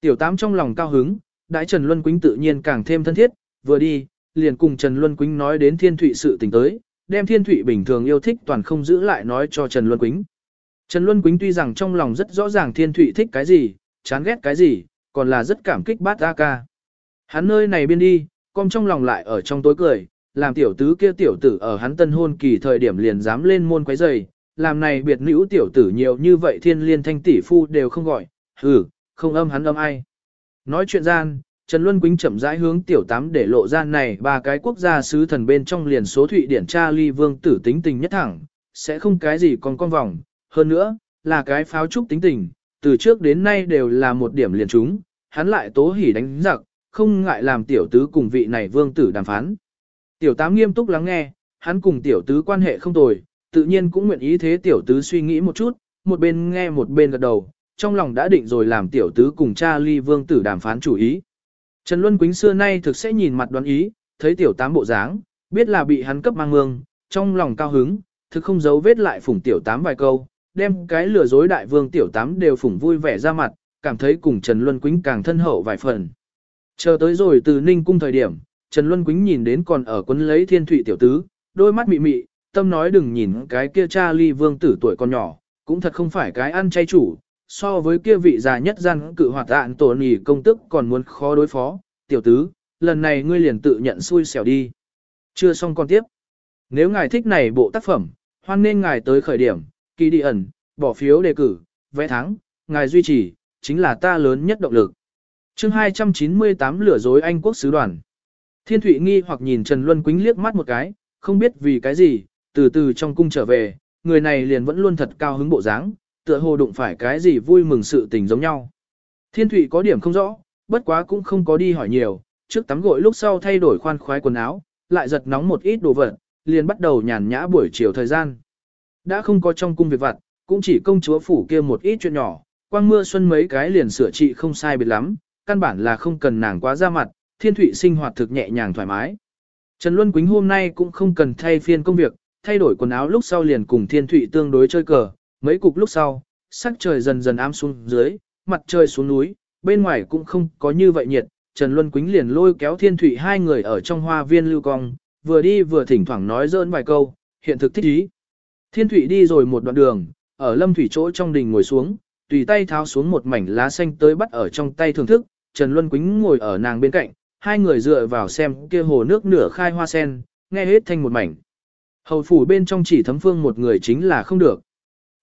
Tiểu tám trong lòng cao hứng, đại Trần Luân Quýnh tự nhiên càng thêm thân thiết, vừa đi, liền cùng Trần Luân Quýnh nói đến thiên thụy sự tình tới, đem thiên thụy bình thường yêu thích toàn không giữ lại nói cho Trần Luân Quýnh. Trần Luân Quýnh tuy rằng trong lòng rất rõ ràng thiên thụy thích cái gì, chán ghét cái gì, còn là rất cảm kích bát A ca. Hắn nơi này biên đi, con trong lòng lại ở trong tối cười, làm tiểu tứ kia tiểu tử ở hắn tân hôn kỳ thời điểm liền dám lên môn quấy giày, làm này biệt nữ tiểu tử nhiều như vậy thiên liên thanh tỷ phu đều không gọi, hừ, không âm hắn âm ai. Nói chuyện gian, Trần Luân Quýnh chậm rãi hướng tiểu tám để lộ ra này ba cái quốc gia sứ thần bên trong liền số thụy điển cha ly vương tử tính tình nhất thẳng, sẽ không cái gì còn con vòng, hơn nữa, là cái pháo trúc tính tình, từ trước đến nay đều là một điểm liền chúng, hắn lại tố hỉ đánh giặc, không ngại làm tiểu tứ cùng vị này vương tử đàm phán. Tiểu tám nghiêm túc lắng nghe, hắn cùng tiểu tứ quan hệ không tồi, tự nhiên cũng nguyện ý thế tiểu tứ suy nghĩ một chút, một bên nghe một bên gật đầu, trong lòng đã định rồi làm tiểu tứ cùng cha ly vương tử đàm phán chủ ý. Trần Luân Quýnh xưa nay thực sẽ nhìn mặt đoán ý, thấy tiểu tám bộ dáng, biết là bị hắn cấp mang mương, trong lòng cao hứng, thực không giấu vết lại phủng tiểu tám vài câu, đem cái lừa dối đại vương tiểu tám đều phủng vui vẻ ra mặt, cảm thấy cùng Trần Luân Quýnh càng thân hậu vài phần. Chờ tới rồi từ Ninh cung thời điểm, Trần Luân Quýnh nhìn đến còn ở quấn lấy thiên thụy tiểu tứ, đôi mắt mị mị, tâm nói đừng nhìn cái kia cha ly vương tử tuổi còn nhỏ, cũng thật không phải cái ăn chay chủ, so với kia vị già nhất gian cự hoạt ạn tổ nỉ công tức còn muốn khó đối phó, tiểu tứ, lần này ngươi liền tự nhận xui xẻo đi. Chưa xong còn tiếp. Nếu ngài thích này bộ tác phẩm, hoan nên ngài tới khởi điểm, kỳ đi ẩn, bỏ phiếu đề cử, vẽ thắng, ngài duy trì, chính là ta lớn nhất động lực. chương 298 lửa dối Anh quốc sứ đoàn. Thiên Thụy nghi hoặc nhìn Trần Luân Quýnh liếc mắt một cái, không biết vì cái gì, từ từ trong cung trở về, người này liền vẫn luôn thật cao hứng bộ dáng, tựa hồ đụng phải cái gì vui mừng sự tình giống nhau. Thiên Thụy có điểm không rõ, bất quá cũng không có đi hỏi nhiều, trước tắm gội lúc sau thay đổi khoan khoái quần áo, lại giật nóng một ít đồ vật, liền bắt đầu nhàn nhã buổi chiều thời gian. Đã không có trong cung việc vặt, cũng chỉ công chúa phủ kia một ít chuyện nhỏ, quang mưa xuân mấy cái liền sửa trị không sai biệt lắm, căn bản là không cần nàng quá ra mặt, thiên thụy sinh hoạt thực nhẹ nhàng thoải mái. Trần Luân Quýnh hôm nay cũng không cần thay phiên công việc, thay đổi quần áo lúc sau liền cùng thiên thụy tương đối chơi cờ, mấy cục lúc sau, sắc trời dần dần ám xuống dưới, mặt trời xuống núi, bên ngoài cũng không có như vậy nhiệt, Trần Luân Quýnh liền lôi kéo thiên thụy hai người ở trong hoa viên lưu cong, vừa đi vừa thỉnh thoảng nói dỡn vài câu, hiện thực thích ý. Thiên thụy đi rồi một đoạn đường, ở lâm thủy chỗ trong đình ngồi xuống, tùy tay tháo xuống một mảnh lá xanh tới bắt ở trong tay thưởng thức, Trần Luân Quýnh ngồi ở nàng bên cạnh, hai người dựa vào xem kia hồ nước nửa khai hoa sen, nghe hết thanh một mảnh. Hầu phủ bên trong chỉ thấm phương một người chính là không được.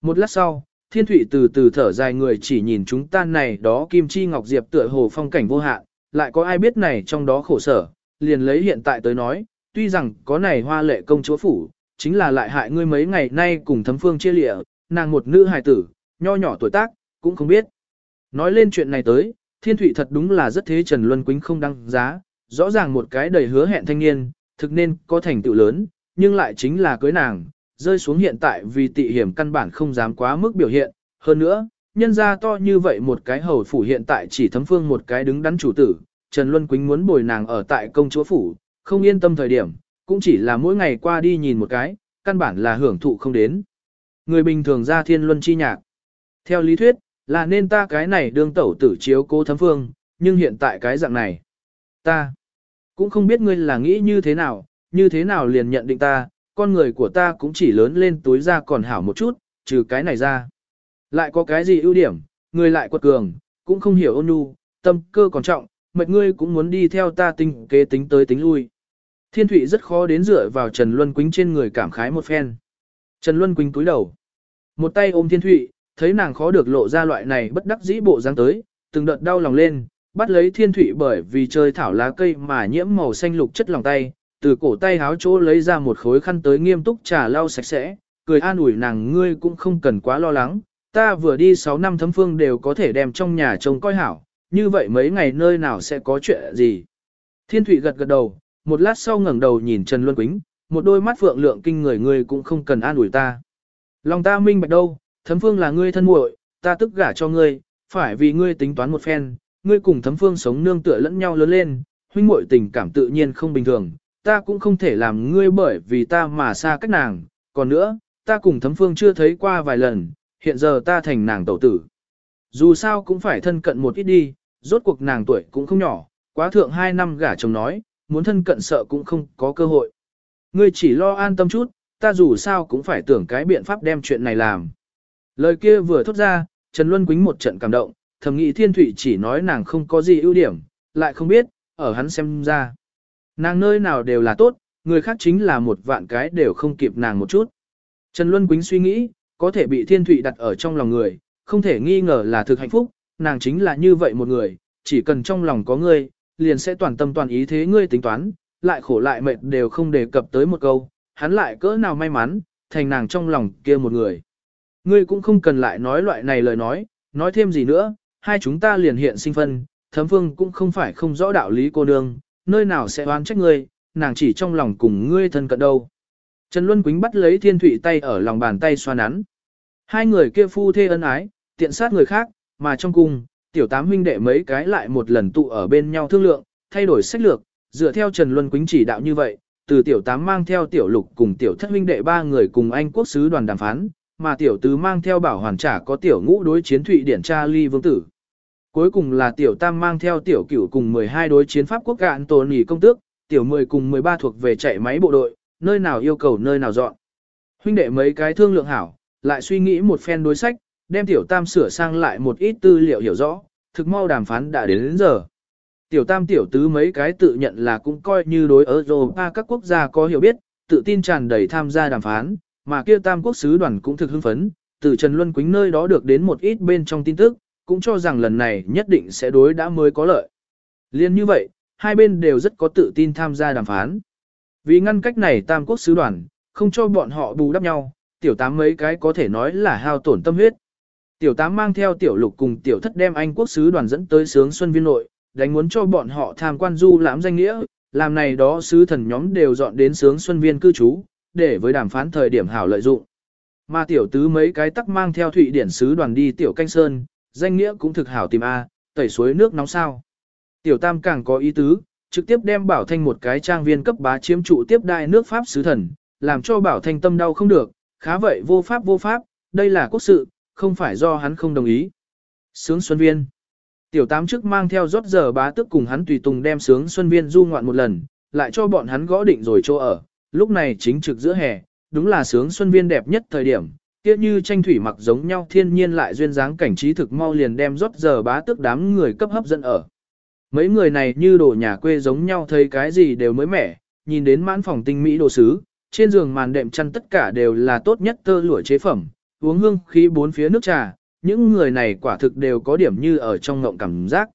Một lát sau, thiên thụy từ từ thở dài người chỉ nhìn chúng ta này đó kim chi ngọc diệp tựa hồ phong cảnh vô hạn, lại có ai biết này trong đó khổ sở, liền lấy hiện tại tới nói, tuy rằng có này hoa lệ công chúa phủ, chính là lại hại ngươi mấy ngày nay cùng thấm phương chia lịa, nàng một nữ hài tử, nho nhỏ tuổi tác, cũng không biết. Nói lên chuyện này tới, thiên thụy thật đúng là rất thế Trần Luân Quýnh không đăng giá, rõ ràng một cái đầy hứa hẹn thanh niên, thực nên có thành tựu lớn, nhưng lại chính là cưới nàng, rơi xuống hiện tại vì tị hiểm căn bản không dám quá mức biểu hiện, hơn nữa, nhân ra to như vậy một cái hầu phủ hiện tại chỉ thấm phương một cái đứng đắn chủ tử, Trần Luân Quýnh muốn bồi nàng ở tại công chúa phủ, không yên tâm thời điểm, cũng chỉ là mỗi ngày qua đi nhìn một cái, căn bản là hưởng thụ không đến. Người bình thường ra thiên luân chi nhạc. Theo lý thuyết, là nên ta cái này đương tẩu tử chiếu cố thấm phương, nhưng hiện tại cái dạng này. Ta cũng không biết ngươi là nghĩ như thế nào, như thế nào liền nhận định ta, con người của ta cũng chỉ lớn lên túi ra còn hảo một chút, trừ cái này ra. Lại có cái gì ưu điểm, Người lại quật cường, cũng không hiểu ôn nhu, tâm cơ còn trọng, mệt ngươi cũng muốn đi theo ta tinh kế tính tới tính lui. Thiên Thụy rất khó đến dựa vào Trần Luân Quýnh trên người cảm khái một phen. Trần Luân Quýnh cúi đầu. Một tay ôm Thiên Thụy, thấy nàng khó được lộ ra loại này bất đắc dĩ bộ dáng tới, từng đợt đau lòng lên, bắt lấy Thiên Thụy bởi vì chơi thảo lá cây mà nhiễm màu xanh lục chất lòng tay, từ cổ tay háo chỗ lấy ra một khối khăn tới nghiêm túc trà lau sạch sẽ, cười an ủi nàng ngươi cũng không cần quá lo lắng, ta vừa đi 6 năm thấm phương đều có thể đem trong nhà trông coi hảo, như vậy mấy ngày nơi nào sẽ có chuyện gì. Thiên Thụy gật gật đầu, một lát sau ngẩng đầu nhìn Trần Luân Quýnh, một đôi mắt phượng lượng kinh người ngươi cũng không cần an ủi ta. Lòng ta minh bạch đâu, thấm phương là ngươi thân muội, ta tức gả cho ngươi, phải vì ngươi tính toán một phen, ngươi cùng thấm phương sống nương tựa lẫn nhau lớn lên, huynh muội tình cảm tự nhiên không bình thường, ta cũng không thể làm ngươi bởi vì ta mà xa cách nàng, còn nữa, ta cùng thấm phương chưa thấy qua vài lần, hiện giờ ta thành nàng tẩu tử. Dù sao cũng phải thân cận một ít đi, rốt cuộc nàng tuổi cũng không nhỏ, quá thượng hai năm gả chồng nói, muốn thân cận sợ cũng không có cơ hội. Ngươi chỉ lo an tâm chút, ta dù sao cũng phải tưởng cái biện pháp đem chuyện này làm. Lời kia vừa thốt ra, Trần Luân Quýnh một trận cảm động, thầm nghĩ Thiên Thụy chỉ nói nàng không có gì ưu điểm, lại không biết, ở hắn xem ra. Nàng nơi nào đều là tốt, người khác chính là một vạn cái đều không kịp nàng một chút. Trần Luân Quýnh suy nghĩ, có thể bị Thiên Thụy đặt ở trong lòng người, không thể nghi ngờ là thực hạnh phúc, nàng chính là như vậy một người, chỉ cần trong lòng có ngươi, liền sẽ toàn tâm toàn ý thế ngươi tính toán, lại khổ lại mệt đều không đề cập tới một câu, hắn lại cỡ nào may mắn, thành nàng trong lòng kia một người. Ngươi cũng không cần lại nói loại này lời nói, nói thêm gì nữa, hai chúng ta liền hiện sinh phân, thấm phương cũng không phải không rõ đạo lý cô nương, nơi nào sẽ oán trách ngươi, nàng chỉ trong lòng cùng ngươi thân cận đâu. Trần Luân Quýnh bắt lấy thiên Thụy tay ở lòng bàn tay xoa nắn. Hai người kia phu thê ân ái, tiện sát người khác, mà trong cung, tiểu tám huynh đệ mấy cái lại một lần tụ ở bên nhau thương lượng, thay đổi sách lược, dựa theo Trần Luân Quýnh chỉ đạo như vậy, từ tiểu tám mang theo tiểu lục cùng tiểu thất huynh đệ ba người cùng Anh quốc sứ đoàn đàm phán, mà tiểu tứ mang theo bảo hoàn trả có tiểu ngũ đối chiến Thụy Điển cha ly vương tử. Cuối cùng là tiểu tam mang theo tiểu cửu cùng 12 đối chiến Pháp quốc gạn tổ nỉ công tước, tiểu 10 cùng 13 thuộc về chạy máy bộ đội, nơi nào yêu cầu nơi nào dọn. Huynh đệ mấy cái thương lượng hảo, lại suy nghĩ một phen đối sách, đem tiểu tam sửa sang lại một ít tư liệu hiểu rõ, thực mau đàm phán đã đến, đến giờ. Tiểu tam tiểu tứ mấy cái tự nhận là cũng coi như đối ở Europa các quốc gia có hiểu biết, tự tin tràn đầy tham gia đàm phán, mà kia tam quốc sứ đoàn cũng thực hưng phấn, từ Trần Luân Quýnh nơi đó được đến một ít bên trong tin tức, cũng cho rằng lần này nhất định sẽ đối đã mới có lợi. Liên như vậy, hai bên đều rất có tự tin tham gia đàm phán. Vì ngăn cách này tam quốc sứ đoàn, không cho bọn họ bù đắp nhau, tiểu tám mấy cái có thể nói là hao tổn tâm huyết. Tiểu tám mang theo tiểu lục cùng tiểu thất đem Anh quốc sứ đoàn dẫn tới sướng Xuân Viên nội, đánh muốn cho bọn họ tham quan du lãm danh nghĩa, làm này đó sứ thần nhóm đều dọn đến sướng Xuân Viên cư trú, để với đàm phán thời điểm hảo lợi dụng. Mà tiểu tứ mấy cái tắc mang theo thụy điển sứ đoàn đi tiểu canh sơn, danh nghĩa cũng thực hảo tìm A, tẩy suối nước nóng sao. Tiểu tam càng có ý tứ, trực tiếp đem bảo thanh một cái trang viên cấp bá chiếm trụ tiếp đại nước Pháp sứ thần, làm cho bảo thanh tâm đau không được, khá vậy vô pháp vô pháp, đây là quốc sự, không phải do hắn không đồng ý. Sướng Xuân Viên Tiểu tám trước mang theo rót giờ bá tức cùng hắn tùy tùng đem sướng Xuân Viên du ngoạn một lần, lại cho bọn hắn gõ định rồi chỗ ở, lúc này chính trực giữa hè, đúng là sướng Xuân Viên đẹp nhất thời điểm. Tiếc như tranh thủy mặc giống nhau thiên nhiên lại duyên dáng cảnh trí thực mau liền đem rót giờ bá tức đám người cấp hấp dẫn ở. Mấy người này như đồ nhà quê giống nhau thấy cái gì đều mới mẻ, nhìn đến mãn phòng tinh mỹ đồ sứ, trên giường màn đệm chăn tất cả đều là tốt nhất tơ lụa chế phẩm, uống hương khí bốn phía nước trà, những người này quả thực đều có điểm như ở trong ngộng cảm giác.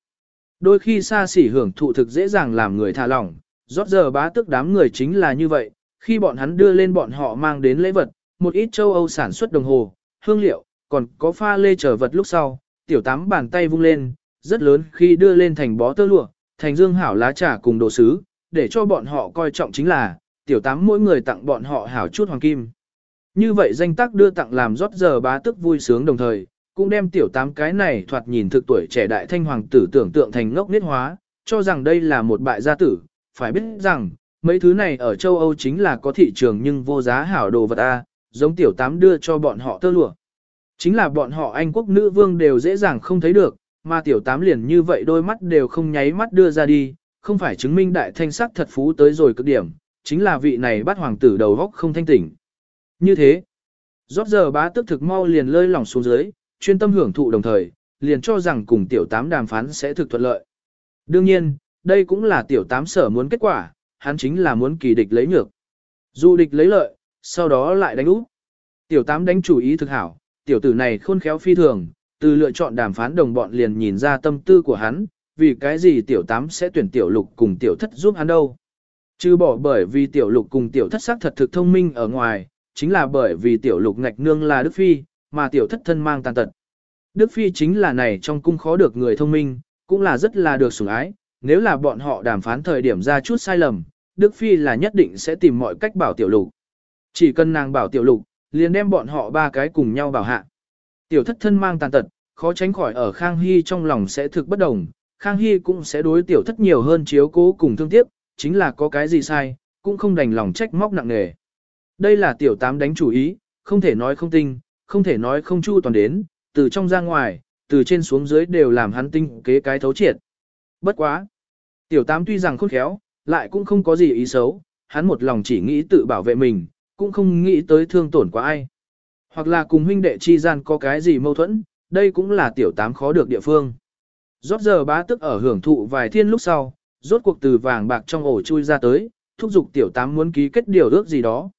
Đôi khi xa xỉ hưởng thụ thực dễ dàng làm người thả lỏng, rót giờ bá tức đám người chính là như vậy, khi bọn hắn đưa lên bọn họ mang đến lễ vật, một ít châu Âu sản xuất đồng hồ, hương liệu, còn có pha lê trở vật lúc sau, tiểu tám bàn tay vung lên, rất lớn khi đưa lên thành bó tơ lụa, thành dương hảo lá trà cùng đồ sứ, để cho bọn họ coi trọng chính là, tiểu tám mỗi người tặng bọn họ hảo chút hoàng kim. Như vậy danh tác đưa tặng làm rót giờ bá tức vui sướng đồng thời, cũng đem tiểu tám cái này thoạt nhìn thực tuổi trẻ đại thanh hoàng tử tưởng tượng thành ngốc niết hóa, cho rằng đây là một bại gia tử, phải biết rằng, mấy thứ này ở châu Âu chính là có thị trường nhưng vô giá hảo đồ vật A, giống tiểu tám đưa cho bọn họ tơ lụa. Chính là bọn họ Anh quốc nữ vương đều dễ dàng không thấy được, mà tiểu tám liền như vậy đôi mắt đều không nháy mắt đưa ra đi, không phải chứng minh đại thanh sắc thật phú tới rồi cực điểm, chính là vị này bắt hoàng tử đầu góc không thanh tỉnh. Như thế, rót giờ bá tức thực mau liền lơi lỏng xuống dưới, chuyên tâm hưởng thụ đồng thời, liền cho rằng cùng tiểu tám đàm phán sẽ thực thuận lợi. Đương nhiên, đây cũng là tiểu tám sở muốn kết quả, hắn chính là muốn kỳ địch lấy nhược. Dù địch lấy lợi, sau đó lại đánh úp. Tiểu tám đánh chủ ý thực hảo, tiểu tử này khôn khéo phi thường, từ lựa chọn đàm phán đồng bọn liền nhìn ra tâm tư của hắn, vì cái gì tiểu tám sẽ tuyển tiểu lục cùng tiểu thất giúp hắn đâu. Chứ bỏ bởi vì tiểu lục cùng tiểu thất sắc thật thực thông minh ở ngoài, chính là bởi vì tiểu lục ngạch nương là Đức Phi, mà tiểu thất thân mang tàn tật. Đức Phi chính là này trong cung khó được người thông minh, cũng là rất là được sủng ái, nếu là bọn họ đàm phán thời điểm ra chút sai lầm, Đức Phi là nhất định sẽ tìm mọi cách bảo tiểu lục. Chỉ cần nàng bảo tiểu lục, liền đem bọn họ ba cái cùng nhau bảo hạ. Tiểu thất thân mang tàn tật, khó tránh khỏi ở Khang Hy trong lòng sẽ thực bất đồng, Khang Hy cũng sẽ đối tiểu thất nhiều hơn chiếu cố cùng thương tiếc, chính là có cái gì sai, cũng không đành lòng trách móc nặng nề. Đây là tiểu tám đánh chủ ý, không thể nói không tinh, không thể nói không chu toàn đến, từ trong ra ngoài, từ trên xuống dưới đều làm hắn tinh kế cái thấu triệt. Bất quá. Tiểu tám tuy rằng khôn khéo, lại cũng không có gì ý xấu, hắn một lòng chỉ nghĩ tự bảo vệ mình, cũng không nghĩ tới thương tổn quá ai. Hoặc là cùng huynh đệ chi gian có cái gì mâu thuẫn, đây cũng là tiểu tám khó được địa phương. Rót giờ bá tức ở hưởng thụ vài thiên lúc sau, rốt cuộc từ vàng bạc trong ổ chui ra tới, thúc giục tiểu tám muốn ký kết điều ước gì đó.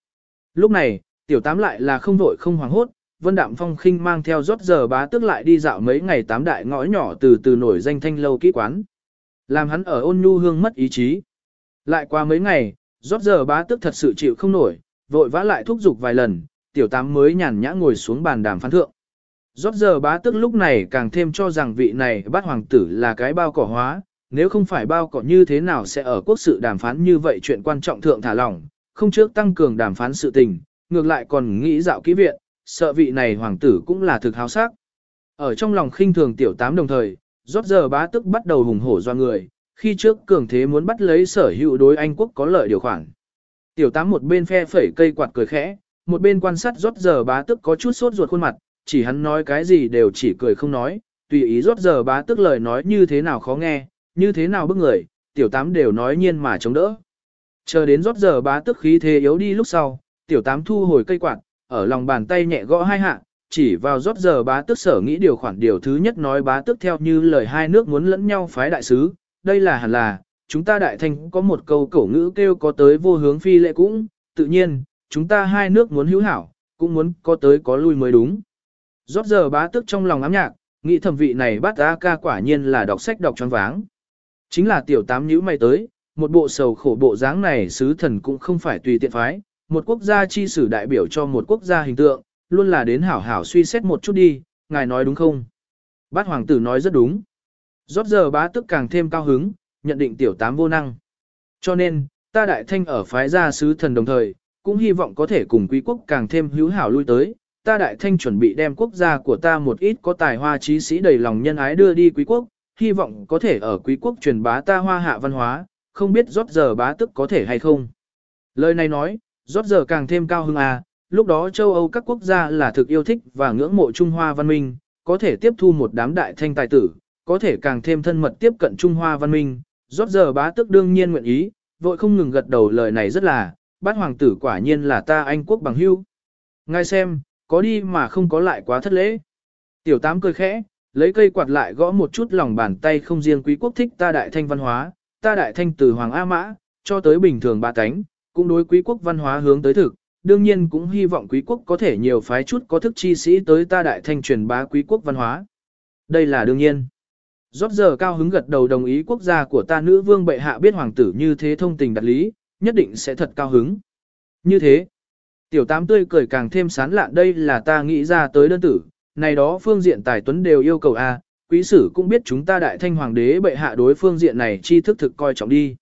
Lúc này, tiểu tám lại là không vội không hoảng hốt, Vân Đạm Phong khinh mang theo rót giờ bá tức lại đi dạo mấy ngày tám đại ngõ nhỏ từ từ nổi danh thanh lâu kỹ quán. Làm hắn ở ôn nhu hương mất ý chí. Lại qua mấy ngày, rót giờ bá tức thật sự chịu không nổi, vội vã lại thúc giục vài lần, tiểu tám mới nhàn nhã ngồi xuống bàn đàm phán thượng. Rốt giờ bá tức lúc này càng thêm cho rằng vị này bát hoàng tử là cái bao cỏ hóa, nếu không phải bao cỏ như thế nào sẽ ở quốc sự đàm phán như vậy chuyện quan trọng thượng thả lỏng, không trước tăng cường đàm phán sự tình, ngược lại còn nghĩ dạo kỹ viện, sợ vị này hoàng tử cũng là thực háo sắc. Ở trong lòng khinh thường tiểu tám đồng thời, rốt giờ bá tức bắt đầu hùng hổ do người, khi trước cường thế muốn bắt lấy sở hữu đối Anh quốc có lợi điều khoản. Tiểu tám một bên phe phẩy cây quạt cười khẽ, một bên quan sát rót giờ bá tức có chút sốt ruột khuôn mặt, chỉ hắn nói cái gì đều chỉ cười không nói, tùy ý rót giờ bá tức lời nói như thế nào khó nghe, như thế nào bức người, tiểu tám đều nói nhiên mà chống đỡ. Chờ đến rót giờ bá tức khí thế yếu đi lúc sau, tiểu tám thu hồi cây quạt, ở lòng bàn tay nhẹ gõ hai hạ, chỉ vào rót giờ bá tức sở nghĩ điều khoản điều thứ nhất nói bá tức theo như lời hai nước muốn lẫn nhau phái đại sứ, đây là hẳn là, chúng ta đại thanh có một câu cổ ngữ kêu có tới vô hướng phi lệ cũng, tự nhiên, chúng ta hai nước muốn hữu hảo, cũng muốn có tới có lui mới đúng. Rót giờ bá tức trong lòng ám nhạc, nghĩ thẩm vị này bắt A ca quả nhiên là đọc sách đọc tròn váng. Chính là tiểu tám nhữ mày tới, một bộ sầu khổ bộ dáng này sứ thần cũng không phải tùy tiện phái, một quốc gia chi sử đại biểu cho một quốc gia hình tượng, luôn là đến hảo hảo suy xét một chút đi, ngài nói đúng không? Bát hoàng tử nói rất đúng. Rót giờ bá tức càng thêm cao hứng, nhận định tiểu tám vô năng. Cho nên, ta đại thanh ở phái gia sứ thần đồng thời, cũng hy vọng có thể cùng quý quốc càng thêm hữu hảo lui tới. Ta đại thanh chuẩn bị đem quốc gia của ta một ít có tài hoa trí sĩ đầy lòng nhân ái đưa đi quý quốc, hy vọng có thể ở quý quốc truyền bá ta hoa hạ văn hóa, không biết rót giờ bá tức có thể hay không. Lời này nói, rót giờ càng thêm cao hứng à, lúc đó châu Âu các quốc gia là thực yêu thích và ngưỡng mộ Trung Hoa văn minh, có thể tiếp thu một đám đại thanh tài tử, có thể càng thêm thân mật tiếp cận Trung Hoa văn minh, rót giờ bá tước đương nhiên nguyện ý, vội không ngừng gật đầu lời này rất là, bát hoàng tử quả nhiên là ta Anh quốc bằng hưu. Ngay xem, có đi mà không có lại quá thất lễ. Tiểu tám cười khẽ, lấy cây quạt lại gõ một chút lòng bàn tay không riêng quý quốc thích ta đại thanh văn hóa, ta đại thanh từ Hoàng A Mã, cho tới bình thường ba cánh, cũng đối quý quốc văn hóa hướng tới thực, đương nhiên cũng hy vọng quý quốc có thể nhiều phái chút có thức chi sĩ tới ta đại thanh truyền bá quý quốc văn hóa. Đây là đương nhiên. Rót giờ cao hứng gật đầu đồng ý quốc gia của ta nữ vương bệ hạ biết hoàng tử như thế thông tình đặt lý, nhất định sẽ thật cao hứng. Như thế, tiểu tám tươi cười càng thêm sán lạn đây là ta nghĩ ra tới đơn tử, này đó phương diện tài tuấn đều yêu cầu A, quý sử cũng biết chúng ta đại thanh hoàng đế bệ hạ đối phương diện này chi thức thực coi trọng đi.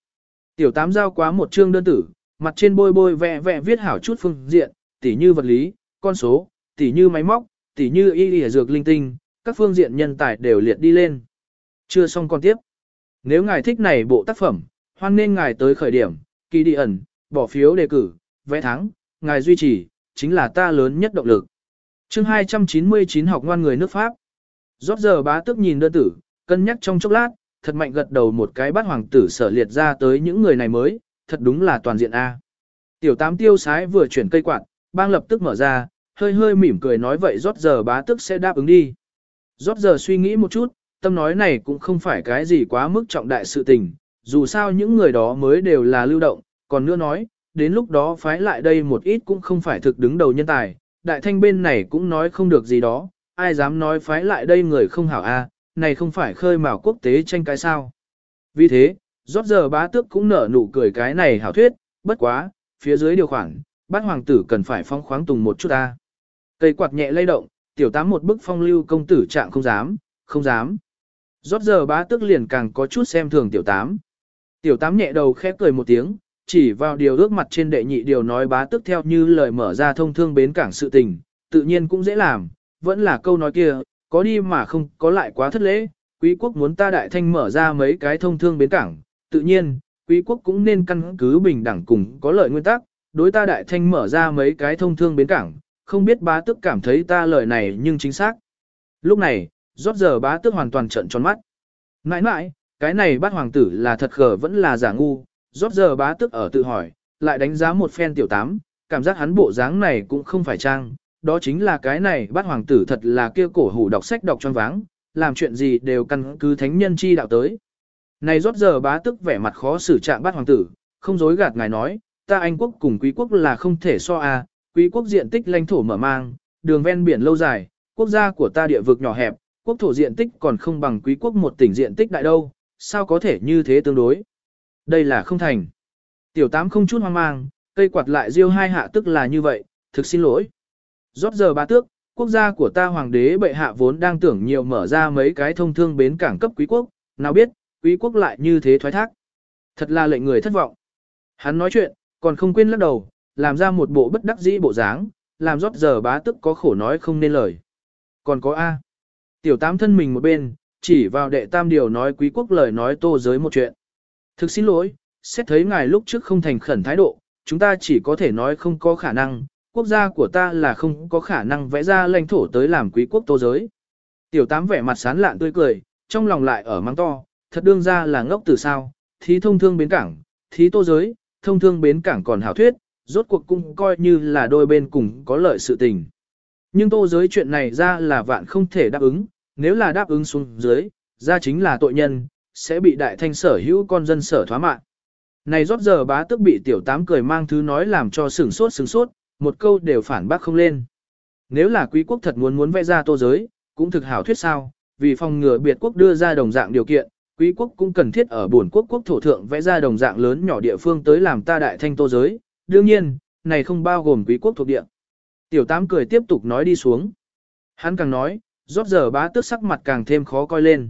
Tiểu tám giao quá một chương đơn tử, mặt trên bôi bôi vẽ vẽ viết hảo chút phương diện, tỉ như vật lý, con số, tỉ như máy móc, tỉ như y lìa dược linh tinh, các phương diện nhân tài đều liệt đi lên. Chưa xong còn tiếp. Nếu ngài thích này bộ tác phẩm, hoan nên ngài tới khởi điểm, kỳ đi ẩn, bỏ phiếu đề cử, vẽ thắng, ngài duy trì, chính là ta lớn nhất động lực. chương 299 học ngoan người nước Pháp. Rót giờ bá tức nhìn đơn tử, cân nhắc trong chốc lát, thật mạnh gật đầu một cái bát hoàng tử sở liệt ra tới những người này mới, thật đúng là toàn diện A. Tiểu tám tiêu sái vừa chuyển cây quạt, bang lập tức mở ra, hơi hơi mỉm cười nói vậy rót giờ bá tức sẽ đáp ứng đi. Rót giờ suy nghĩ một chút, tâm nói này cũng không phải cái gì quá mức trọng đại sự tình, dù sao những người đó mới đều là lưu động, còn nữa nói, đến lúc đó phái lại đây một ít cũng không phải thực đứng đầu nhân tài, đại thanh bên này cũng nói không được gì đó, ai dám nói phái lại đây người không hảo a, này không phải khơi mào quốc tế tranh cái sao. Vì thế, rót giờ bá tước cũng nở nụ cười cái này hảo thuyết, bất quá, phía dưới điều khoản, bát hoàng tử cần phải phong khoáng tùng một chút ta. Cây quạt nhẹ lay động, tiểu tám một bức phong lưu công tử trạng không dám, không dám. Rót giờ bá tước liền càng có chút xem thường tiểu tám. Tiểu tám nhẹ đầu khép cười một tiếng, chỉ vào điều ước mặt trên đệ nhị điều nói bá tước theo như lời mở ra thông thương bến cảng sự tình, tự nhiên cũng dễ làm, vẫn là câu nói kia, có đi mà không có lại quá thất lễ, quý quốc muốn ta đại thanh mở ra mấy cái thông thương bến cảng, tự nhiên, quý quốc cũng nên căn cứ bình đẳng cùng có lợi nguyên tắc, đối ta đại thanh mở ra mấy cái thông thương bến cảng, không biết bá tức cảm thấy ta lời này nhưng chính xác. Lúc này, rót giờ bá tước hoàn toàn trận tròn mắt. Nãi nãi, cái này bát hoàng tử là thật khờ vẫn là giả ngu, rót giờ bá tước ở tự hỏi, lại đánh giá một phen tiểu tám, cảm giác hắn bộ dáng này cũng không phải trang, đó chính là cái này bát hoàng tử thật là kia cổ hủ đọc sách đọc choáng váng, làm chuyện gì đều căn cứ thánh nhân chi đạo tới. Này rót giờ bá tức vẻ mặt khó xử trạng bát hoàng tử, không dối gạt ngài nói, ta Anh quốc cùng quý quốc là không thể so a, à, quý quốc diện tích lãnh thổ mở mang, đường ven biển lâu dài, quốc gia của ta địa vực nhỏ hẹp, quốc thổ diện tích còn không bằng quý quốc một tỉnh diện tích đại đâu, sao có thể như thế tương đối. Đây là không thành. Tiểu tám không chút hoang mang, cây quạt lại riêu hai hạ tức là như vậy, thực xin lỗi. Rót giờ bá tước, quốc gia của ta hoàng đế bệ hạ vốn đang tưởng nhiều mở ra mấy cái thông thương bến cảng cấp quý quốc, nào biết, quý quốc lại như thế thoái thác. Thật là lệnh người thất vọng. Hắn nói chuyện, còn không quên lắc đầu, làm ra một bộ bất đắc dĩ bộ dáng, làm rót giờ bá tức có khổ nói không nên lời. Còn có A. Tiểu tám thân mình một bên, chỉ vào đệ tam điều nói quý quốc lời nói tô giới một chuyện. Thực xin lỗi, xét thấy ngài lúc trước không thành khẩn thái độ, Chúng ta chỉ có thể nói không có khả năng, quốc gia của ta là không có khả năng vẽ ra lãnh thổ tới làm quý quốc tô giới. Tiểu tám vẻ mặt sán lạn tươi cười, trong lòng lại ở mang to, thật đương ra là ngốc từ sao, thí thông thương bến cảng, thí tô giới, thông thương bến cảng còn hảo thuyết, rốt cuộc cũng coi như là đôi bên cùng có lợi sự tình. Nhưng tô giới chuyện này ra là vạn không thể đáp ứng, nếu là đáp ứng xuống dưới, ra chính là tội nhân, sẽ bị đại thanh sở hữu con dân sở thoá mạng. Này rót giờ bá tức bị tiểu tám cười mang thứ nói làm cho sửng sốt sửng sốt, một câu đều phản bác không lên. Nếu là quý quốc thật muốn muốn vẽ ra tô giới, cũng thực hảo thuyết sao, vì phòng ngừa biệt quốc đưa ra đồng dạng điều kiện, quý quốc cũng cần thiết ở buồn quốc quốc thổ thượng vẽ ra đồng dạng lớn nhỏ địa phương tới làm ta đại thanh tô giới, đương nhiên, này không bao gồm quý quốc thuộc địa. Tiểu tám cười tiếp tục nói đi xuống. Hắn càng nói, rót giờ bá tước sắc mặt càng thêm khó coi lên.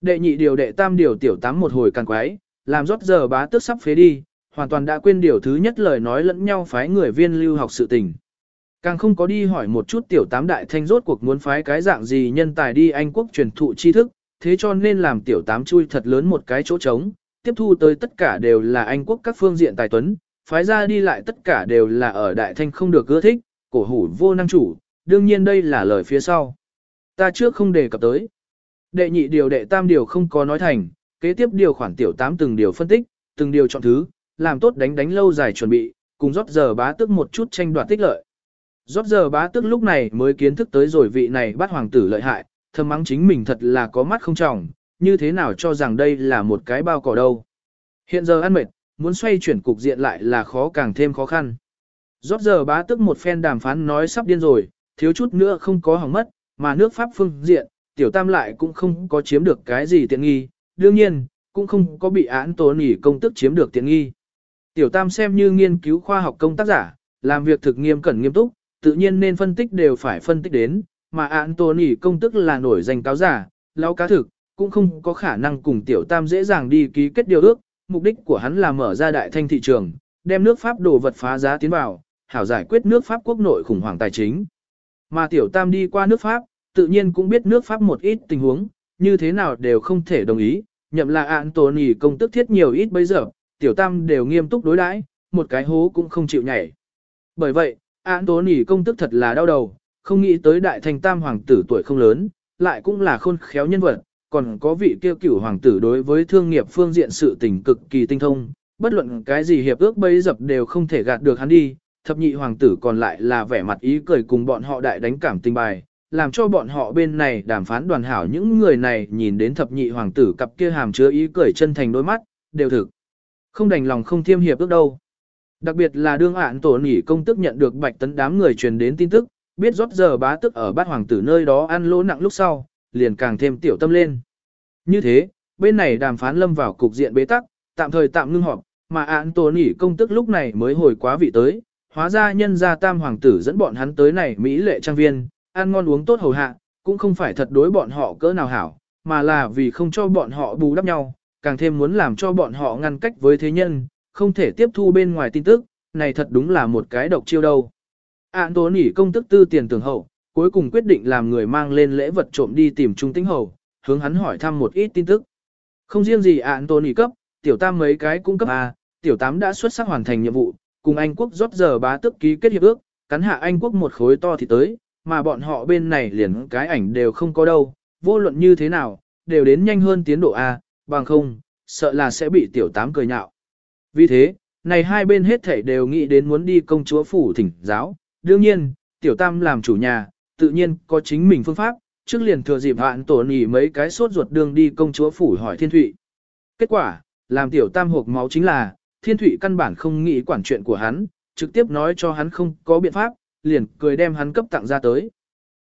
Đệ nhị điều đệ tam điều tiểu tám một hồi càng quái, làm rót giờ bá tước sắp phế đi, hoàn toàn đã quên điều thứ nhất lời nói lẫn nhau phái người viên lưu học sự tình. Càng không có đi hỏi một chút tiểu tám đại thanh rốt cuộc muốn phái cái dạng gì nhân tài đi Anh quốc truyền thụ tri thức, thế cho nên làm tiểu tám chui thật lớn một cái chỗ trống, tiếp thu tới tất cả đều là Anh quốc các phương diện tài tuấn, phái ra đi lại tất cả đều là ở đại thanh không được ưa thích, cổ hủ vô năng chủ, đương nhiên đây là lời phía sau. Ta trước không đề cập tới. Đệ nhị điều đệ tam điều không có nói thành, kế tiếp điều khoản tiểu tám từng điều phân tích, từng điều chọn thứ, làm tốt đánh đánh lâu dài chuẩn bị, cùng rót giờ bá tức một chút tranh đoạt tích lợi. Rót giờ bá tức lúc này mới kiến thức tới rồi vị này bắt hoàng tử lợi hại, thầm mắng chính mình thật là có mắt không trọng, như thế nào cho rằng đây là một cái bao cỏ đâu. Hiện giờ ăn mệt, muốn xoay chuyển cục diện lại là khó càng thêm khó khăn. Rót giờ bá tức một phen đàm phán nói sắp điên rồi, thiếu chút nữa không có hỏng mất, mà nước Pháp phương diện, tiểu tam lại cũng không có chiếm được cái gì tiện nghi, đương nhiên, cũng không có bị án tố nỉ công tức chiếm được tiện nghi. Tiểu tam xem như nghiên cứu khoa học công tác giả, làm việc thực nghiêm cẩn nghiêm túc, tự nhiên nên phân tích đều phải phân tích đến, mà án tố nỉ công tức là nổi danh cáo giả, lão cá thực, cũng không có khả năng cùng tiểu tam dễ dàng đi ký kết điều ước, mục đích của hắn là mở ra đại thanh thị trường, đem nước Pháp đồ vật phá giá tiến vào, hảo giải quyết nước Pháp quốc nội khủng hoảng tài chính. Mà tiểu tam đi qua nước Pháp, tự nhiên cũng biết nước Pháp một ít tình huống, như thế nào đều không thể đồng ý, nhậm là Anthony công tức thiết nhiều ít bây giờ, tiểu tam đều nghiêm túc đối đãi, một cái hố cũng không chịu nhảy. Bởi vậy, Anthony công tức thật là đau đầu, không nghĩ tới đại thành tam hoàng tử tuổi không lớn, lại cũng là khôn khéo nhân vật, còn có vị kêu cửu hoàng tử đối với thương nghiệp phương diện sự tình cực kỳ tinh thông, bất luận cái gì hiệp ước bấy dập đều không thể gạt được hắn đi, thập nhị hoàng tử còn lại là vẻ mặt ý cười cùng bọn họ đại đánh cảm tình bài, làm cho bọn họ bên này đàm phán đoàn hảo những người này nhìn đến thập nhị hoàng tử cặp kia hàm chứa ý cười chân thành đôi mắt, đều thực. Không đành lòng không thiêm hiệp ước đâu. Đặc biệt là đương ạn tổ nỉ công tức nhận được bạch tấn đám người truyền đến tin tức, biết rót giờ bá tức ở bát hoàng tử nơi đó ăn lỗ nặng lúc sau, liền càng thêm tiểu tâm lên. Như thế, bên này đàm phán lâm vào cục diện bế tắc, tạm thời tạm ngưng họp, mà ạn tổ nỉ công tức lúc này mới hồi quá vị tới, hóa ra nhân gia tam hoàng tử dẫn bọn hắn tới này Mỹ lệ trang viên, ăn ngon uống tốt hầu hạ, cũng không phải thật đối bọn họ cỡ nào hảo, mà là vì không cho bọn họ bù đắp nhau, càng thêm muốn làm cho bọn họ ngăn cách với thế nhân, không thể tiếp thu bên ngoài tin tức, này thật đúng là một cái độc chiêu đâu. Án tố nỉ công tức tư tiền tưởng hậu, cuối cùng quyết định làm người mang lên lễ vật trộm đi tìm trung Tĩnh hầu, hướng hắn hỏi thăm một ít tin tức. Không riêng gì án tố nỉ cấp, tiểu tam mấy cái cũng cấp A, tiểu tám đã xuất sắc hoàn thành nhiệm vụ, cùng Anh quốc rót giờ bá tức ký kết hiệp ước, cắn hạ Anh quốc một khối to thì tới, mà bọn họ bên này liền cái ảnh đều không có đâu, vô luận như thế nào, đều đến nhanh hơn tiến độ A, bằng không, sợ là sẽ bị tiểu tám cười nhạo. Vì thế, này hai bên hết thảy đều nghĩ đến muốn đi công chúa phủ thỉnh giáo, đương nhiên, tiểu tam làm chủ nhà, tự nhiên có chính mình phương pháp, trước liền thừa dịp hạn tổ nỉ mấy cái sốt ruột đường đi công chúa phủ hỏi thiên thụy. Kết quả, làm tiểu tam hộp máu chính là, thiên thụy căn bản không nghĩ quản chuyện của hắn, trực tiếp nói cho hắn không có biện pháp, liền cười đem hắn cấp tặng ra tới.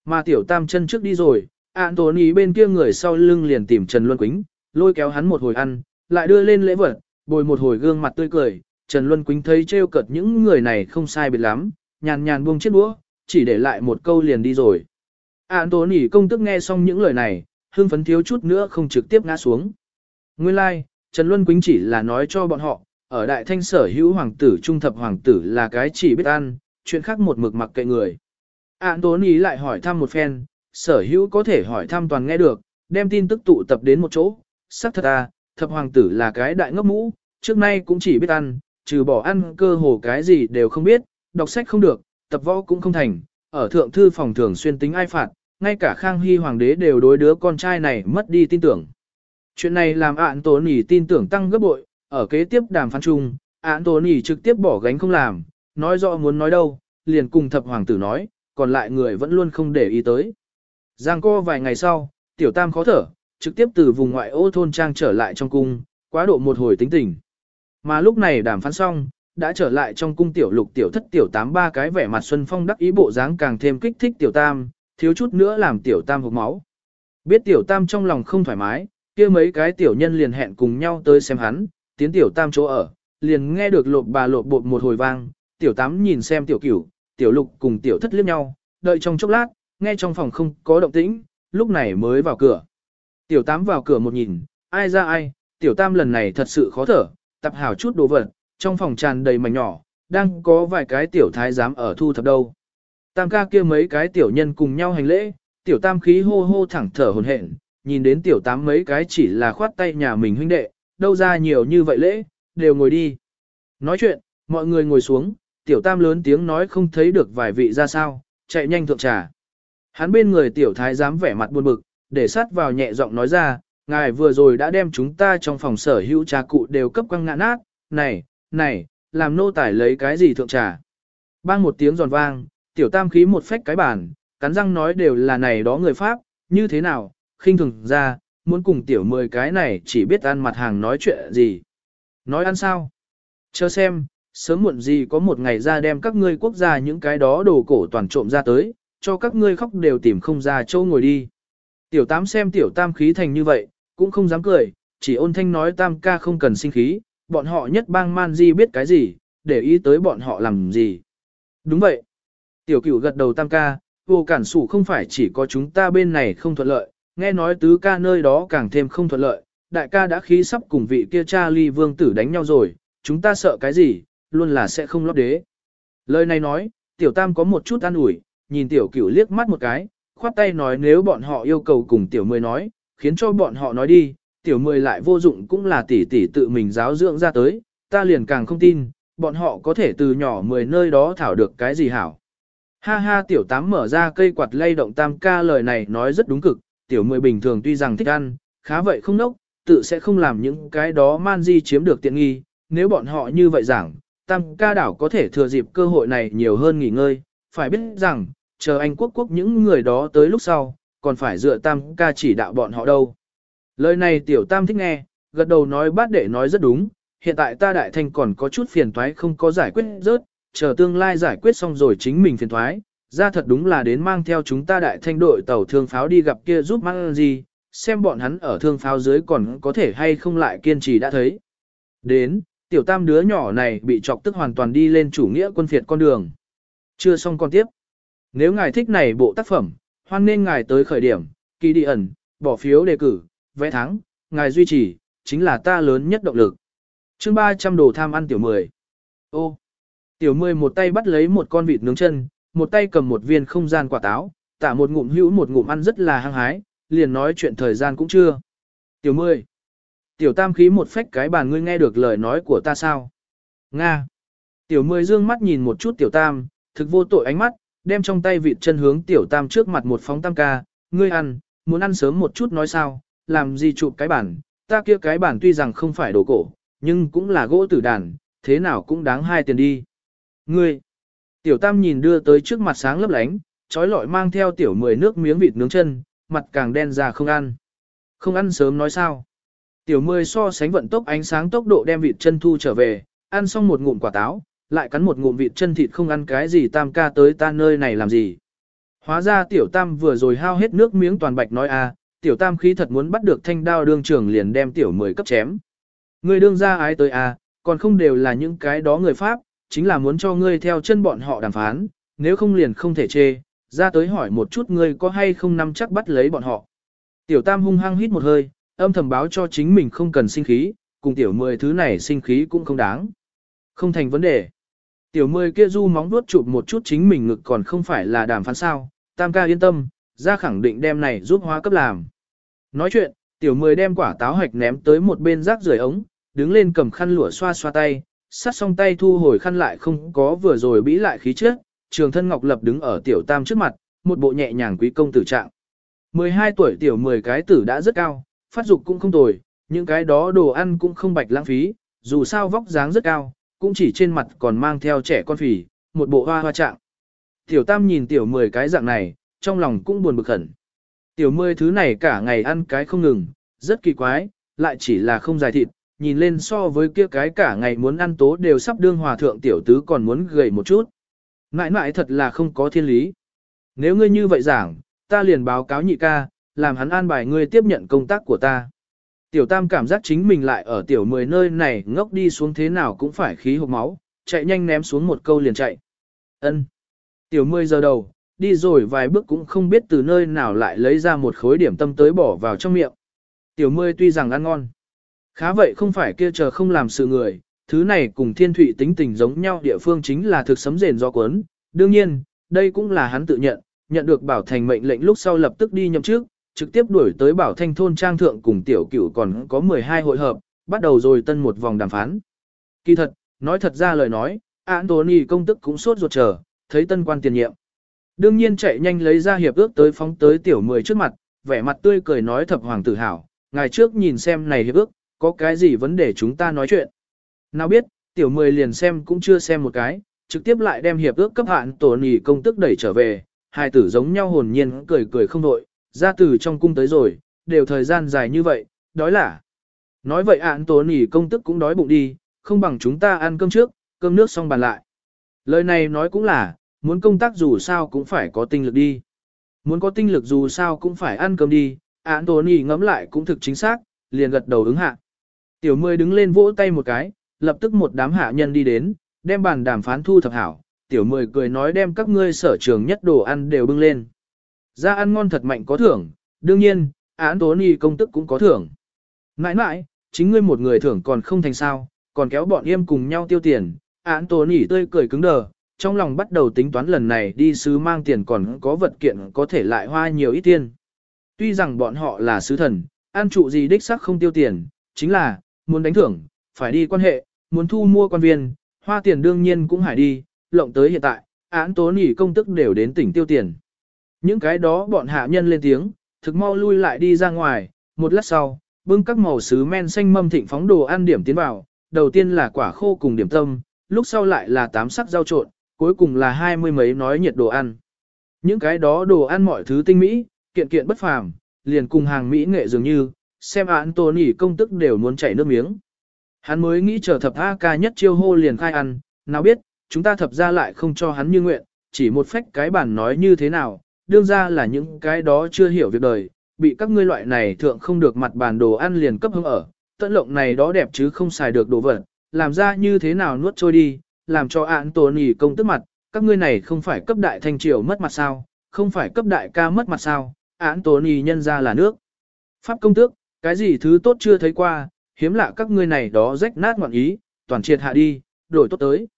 Mà tiểu tam chân trước đi rồi, Anthony bên kia người sau lưng liền tìm Trần Luân Quýnh, lôi kéo hắn một hồi ăn, lại đưa lên lễ vật, bồi một hồi gương mặt tươi cười. Trần Luân Quýnh thấy trêu cợt những người này không sai biệt lắm, nhàn nhàn buông chiếc đũa, chỉ để lại một câu liền đi rồi. Anthony công tức nghe xong những lời này, hưng phấn thiếu chút nữa không trực tiếp ngã xuống. Nguyên lai, like, Trần Luân Quýnh chỉ là nói cho bọn họ, ở đại thanh sở hữu hoàng tử trung thập hoàng tử là cái chỉ biết ăn, chuyện khác một mực mặc kệ người. Anthony lại hỏi thăm một phen, sở hữu có thể hỏi thăm toàn nghe được, đem tin tức tụ tập đến một chỗ, sắc thật à, thập hoàng tử là cái đại ngốc mũ, trước nay cũng chỉ biết ăn, trừ bỏ ăn cơ hồ cái gì đều không biết, đọc sách không được, tập võ cũng không thành, ở thượng thư phòng thường xuyên tính ai phạt, ngay cả Khang Hy Hoàng đế đều đối đứa con trai này mất đi tin tưởng. Chuyện này làm ạn tố nỉ tin tưởng tăng gấp bội, ở kế tiếp đàm phán chung, ạn tố nỉ trực tiếp bỏ gánh không làm, nói rõ muốn nói đâu, liền cùng thập hoàng tử nói, còn lại người vẫn luôn không để ý tới. Giang co vài ngày sau, tiểu tam khó thở, trực tiếp từ vùng ngoại ô thôn trang trở lại trong cung, quá độ một hồi tính tình. Mà lúc này đàm phán xong, đã trở lại trong cung tiểu lục tiểu thất tiểu tám ba cái vẻ mặt xuân phong đắc ý bộ dáng càng thêm kích thích tiểu tam, thiếu chút nữa làm tiểu tam hụt máu. Biết tiểu tam trong lòng không thoải mái, kia mấy cái tiểu nhân liền hẹn cùng nhau tới xem hắn, tiến tiểu tam chỗ ở, liền nghe được lộp bà lộp bột một hồi vang, tiểu tám nhìn xem tiểu cửu, tiểu lục cùng tiểu thất liếc nhau, đợi trong chốc lát, nghe trong phòng không có động tĩnh, lúc này mới vào cửa. Tiểu tám vào cửa một nhìn, ai ra ai, tiểu tam lần này thật sự khó thở, tập hảo chút đồ vật, trong phòng tràn đầy mảnh nhỏ, đang có vài cái tiểu thái giám ở thu thập đâu. Tam ca kia mấy cái tiểu nhân cùng nhau hành lễ, tiểu tam khí hô hô thẳng thở hồn hển, nhìn đến tiểu tám mấy cái chỉ là khoát tay nhà mình huynh đệ, đâu ra nhiều như vậy lễ, đều ngồi đi. Nói chuyện, mọi người ngồi xuống, tiểu tam lớn tiếng nói không thấy được vài vị ra sao, chạy nhanh thượng trà. Hắn bên người tiểu thái dám vẻ mặt buồn bực, để sát vào nhẹ giọng nói ra, ngài vừa rồi đã đem chúng ta trong phòng sở hữu trà cụ đều cấp quăng ngã nát, này, này, làm nô tải lấy cái gì thượng trà. Bang một tiếng giòn vang, tiểu tam khí một phách cái bàn, cắn răng nói đều là này đó người Pháp, như thế nào, khinh thường ra, muốn cùng tiểu mười cái này chỉ biết ăn mặt hàng nói chuyện gì. Nói ăn sao? Chờ xem, sớm muộn gì có một ngày ra đem các ngươi quốc gia những cái đó đồ cổ toàn trộm ra tới, cho các ngươi khóc đều tìm không ra chỗ ngồi đi. Tiểu tám xem tiểu tam khí thành như vậy, cũng không dám cười, chỉ ôn thanh nói tam ca không cần sinh khí, bọn họ nhất bang man di biết cái gì, để ý tới bọn họ làm gì. Đúng vậy. Tiểu cửu gật đầu tam ca, vô cản sủ không phải chỉ có chúng ta bên này không thuận lợi, nghe nói tứ ca nơi đó càng thêm không thuận lợi, đại ca đã khí sắp cùng vị kia cha ly vương tử đánh nhau rồi, chúng ta sợ cái gì, luôn là sẽ không lót đế. Lời này nói, tiểu tam có một chút an ủi, nhìn tiểu cửu liếc mắt một cái, khoát tay nói nếu bọn họ yêu cầu cùng tiểu mười nói, khiến cho bọn họ nói đi, tiểu mười lại vô dụng cũng là tỷ tỷ tự mình giáo dưỡng ra tới, ta liền càng không tin, bọn họ có thể từ nhỏ mười nơi đó thảo được cái gì hảo. Ha ha tiểu tám mở ra cây quạt lay động tam ca lời này nói rất đúng cực, tiểu mười bình thường tuy rằng thích ăn, khá vậy không nốc, tự sẽ không làm những cái đó man di chiếm được tiện nghi, nếu bọn họ như vậy giảng tam ca đảo có thể thừa dịp cơ hội này nhiều hơn nghỉ ngơi, phải biết rằng, chờ anh quốc quốc những người đó tới lúc sau, còn phải dựa tam ca chỉ đạo bọn họ đâu. Lời này tiểu tam thích nghe, gật đầu nói bát đệ nói rất đúng, hiện tại ta đại thanh còn có chút phiền toái không có giải quyết rớt, chờ tương lai giải quyết xong rồi chính mình phiền toái, ra thật đúng là đến mang theo chúng ta đại thanh đội tàu thương pháo đi gặp kia giúp mang gì, xem bọn hắn ở thương pháo dưới còn có thể hay không lại kiên trì đã thấy. Đến, tiểu tam đứa nhỏ này bị chọc tức hoàn toàn đi lên chủ nghĩa quân phiệt con đường. Chưa xong con tiếp. Nếu ngài thích này bộ tác phẩm, hoan nên ngài tới khởi điểm, kỳ đi ẩn, bỏ phiếu đề cử, vẽ thắng, ngài duy trì, chính là ta lớn nhất động lực. chương 300 đồ tham ăn tiểu 10. Ô, tiểu 10 một tay bắt lấy một con vịt nướng chân, một tay cầm một viên không gian quả táo, tả một ngụm hữu một ngụm ăn rất là hăng hái, liền nói chuyện thời gian cũng chưa. Tiểu 10. Tiểu tam khí một phách cái bàn ngươi nghe được lời nói của ta sao? Nga. Tiểu 10 dương mắt nhìn một chút tiểu tam, thực vô tội ánh mắt, đem trong tay vịt chân hướng tiểu tam trước mặt một phóng tam ca, ngươi ăn, muốn ăn sớm một chút nói sao, làm gì chụp cái bản, ta kia cái bản tuy rằng không phải đồ cổ, nhưng cũng là gỗ tử đàn, thế nào cũng đáng hai tiền đi. Ngươi, tiểu tam nhìn đưa tới trước mặt sáng lấp lánh, trói lọi mang theo tiểu mười nước miếng vịt nướng chân, mặt càng đen già không ăn. Không ăn sớm nói sao. Tiểu mười so sánh vận tốc ánh sáng tốc độ đem vịt chân thu trở về, ăn xong một ngụm quả táo, lại cắn một ngụm vịt chân thịt không ăn cái gì tam ca tới ta nơi này làm gì. Hóa ra tiểu tam vừa rồi hao hết nước miếng toàn bạch nói a, tiểu tam khí thật muốn bắt được thanh đao đương trưởng liền đem tiểu mười cấp chém. Người đương ra ái tới a, còn không đều là những cái đó người Pháp, chính là muốn cho ngươi theo chân bọn họ đàm phán, nếu không liền không thể chê, ra tới hỏi một chút ngươi có hay không nắm chắc bắt lấy bọn họ. Tiểu tam hung hăng hít một hơi, âm thầm báo cho chính mình không cần sinh khí, cùng tiểu mười thứ này sinh khí cũng không đáng. Không thành vấn đề. Tiểu mười kia du móng vuốt chụp một chút chính mình ngực còn không phải là đàm phán sao, tam ca yên tâm, ra khẳng định đem này giúp hóa cấp làm. Nói chuyện, tiểu mười đem quả táo hạch ném tới một bên rác rưởi ống, đứng lên cầm khăn lụa xoa xoa tay, sát xong tay thu hồi khăn lại không có vừa rồi bĩ lại khí trước, trường thân ngọc lập đứng ở tiểu tam trước mặt, một bộ nhẹ nhàng quý công tử trạng. 12 tuổi tiểu 10 cái tử đã rất cao, phát dục cũng không tồi, những cái đó đồ ăn cũng không bạch lãng phí, dù sao vóc dáng rất cao, cũng chỉ trên mặt còn mang theo trẻ con phì, một bộ hoa hoa trạng. Tiểu tam nhìn tiểu 10 cái dạng này, trong lòng cũng buồn bực khẩn. Tiểu 10 thứ này cả ngày ăn cái không ngừng, rất kỳ quái, lại chỉ là không dài thịt, nhìn lên so với kia cái cả ngày muốn ăn tố đều sắp đương hòa thượng tiểu tứ còn muốn gầy một chút. Mãi mãi thật là không có thiên lý. Nếu ngươi như vậy giảng, ta liền báo cáo nhị ca, làm hắn an bài ngươi tiếp nhận công tác của ta. Tiểu tam cảm giác chính mình lại ở tiểu mười nơi này ngốc đi xuống thế nào cũng phải khí hộp máu, chạy nhanh ném xuống một câu liền chạy. Ân. Tiểu mười giờ đầu, đi rồi vài bước cũng không biết từ nơi nào lại lấy ra một khối điểm tâm tới bỏ vào trong miệng. Tiểu mươi tuy rằng ăn ngon. Khá vậy không phải kia chờ không làm sự người, thứ này cùng thiên thụy tính tình giống nhau địa phương chính là thực sấm rền do cuốn. Đương nhiên, đây cũng là hắn tự nhận, nhận được bảo thành mệnh lệnh lúc sau lập tức đi nhậm trước, trực tiếp đuổi tới bảo thanh thôn trang thượng cùng tiểu cửu còn có 12 hội hợp, bắt đầu rồi tân một vòng đàm phán. Kỳ thật, nói thật ra lời nói, Anthony công tức cũng sốt ruột chờ, thấy tân quan tiền nhiệm. Đương nhiên chạy nhanh lấy ra hiệp ước tới phóng tới tiểu mười trước mặt, vẻ mặt tươi cười nói thập hoàng tử hảo, ngài trước nhìn xem này hiệp ước, có cái gì vấn đề chúng ta nói chuyện. Nào biết, tiểu mười liền xem cũng chưa xem một cái, trực tiếp lại đem hiệp ước cấp hạn tổ nì công tức đẩy trở về, hai tử giống nhau hồn nhiên cười cười không đội, ra từ trong cung tới rồi, đều thời gian dài như vậy, đói là. Nói vậy ạn tố nỉ công tức cũng đói bụng đi, không bằng chúng ta ăn cơm trước, cơm nước xong bàn lại. Lời này nói cũng là, muốn công tác dù sao cũng phải có tinh lực đi. Muốn có tinh lực dù sao cũng phải ăn cơm đi, ạn tố nỉ ngẫm lại cũng thực chính xác, liền gật đầu ứng hạ. Tiểu mươi đứng lên vỗ tay một cái, lập tức một đám hạ nhân đi đến, đem bàn đàm phán thu thập hảo. Tiểu mười cười nói đem các ngươi sở trường nhất đồ ăn đều bưng lên. Ra ăn ngon thật mạnh có thưởng, đương nhiên, án tố ni công tức cũng có thưởng. Mãi mãi, chính ngươi một người thưởng còn không thành sao, còn kéo bọn em cùng nhau tiêu tiền. Án tố ni tươi cười cứng đờ, trong lòng bắt đầu tính toán lần này đi sứ mang tiền còn có vật kiện có thể lại hoa nhiều ít tiền. Tuy rằng bọn họ là sứ thần, ăn trụ gì đích sắc không tiêu tiền, chính là, muốn đánh thưởng, phải đi quan hệ, muốn thu mua quan viên, hoa tiền đương nhiên cũng phải đi, lộng tới hiện tại, án tố nỉ công tức đều đến tỉnh tiêu tiền. Những cái đó bọn hạ nhân lên tiếng, thực mau lui lại đi ra ngoài, một lát sau, bưng các màu sứ men xanh mâm thịnh phóng đồ ăn điểm tiến vào, đầu tiên là quả khô cùng điểm tâm, lúc sau lại là tám sắc rau trộn, cuối cùng là hai mươi mấy nói nhiệt đồ ăn. Những cái đó đồ ăn mọi thứ tinh mỹ, kiện kiện bất phàm, liền cùng hàng mỹ nghệ dường như, xem án Tony công tức đều muốn chảy nước miếng. Hắn mới nghĩ chờ thập A ca nhất chiêu hô liền khai ăn, nào biết, chúng ta thập ra lại không cho hắn như nguyện, chỉ một phách cái bản nói như thế nào, đương ra là những cái đó chưa hiểu việc đời, bị các ngươi loại này thượng không được mặt bàn đồ ăn liền cấp hứng ở, tận lộng này đó đẹp chứ không xài được đồ vật, làm ra như thế nào nuốt trôi đi, làm cho án Tony công tức mặt, các ngươi này không phải cấp đại thanh triều mất mặt sao, không phải cấp đại ca mất mặt sao, án Tony nhân ra là nước. Pháp công tước, cái gì thứ tốt chưa thấy qua, hiếm lạ các ngươi này đó rách nát ngoạn ý, toàn triệt hạ đi, đổi tốt tới.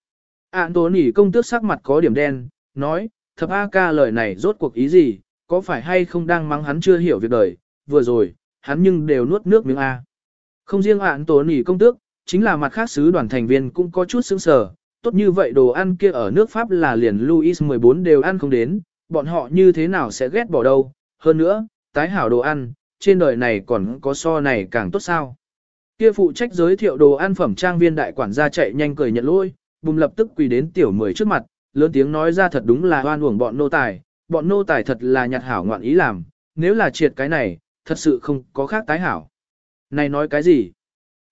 Án Tony công tước sắc mặt có điểm đen, nói, thập A ca lời này rốt cuộc ý gì, có phải hay không đang mắng hắn chưa hiểu việc đời, vừa rồi, hắn nhưng đều nuốt nước miếng A. Không riêng ạn tổ nỉ công tước, chính là mặt khác sứ đoàn thành viên cũng có chút sững sờ, tốt như vậy đồ ăn kia ở nước Pháp là liền Louis 14 đều ăn không đến, bọn họ như thế nào sẽ ghét bỏ đâu, hơn nữa, tái hảo đồ ăn, trên đời này còn có so này càng tốt sao. Kia phụ trách giới thiệu đồ ăn phẩm trang viên đại quản gia chạy nhanh cười nhận lỗi, bùng lập tức quỳ đến tiểu mười trước mặt, lớn tiếng nói ra thật đúng là oan uổng bọn nô tài, bọn nô tài thật là nhặt hảo ngoạn ý làm, nếu là triệt cái này, thật sự không có khác tái hảo. Này nói cái gì?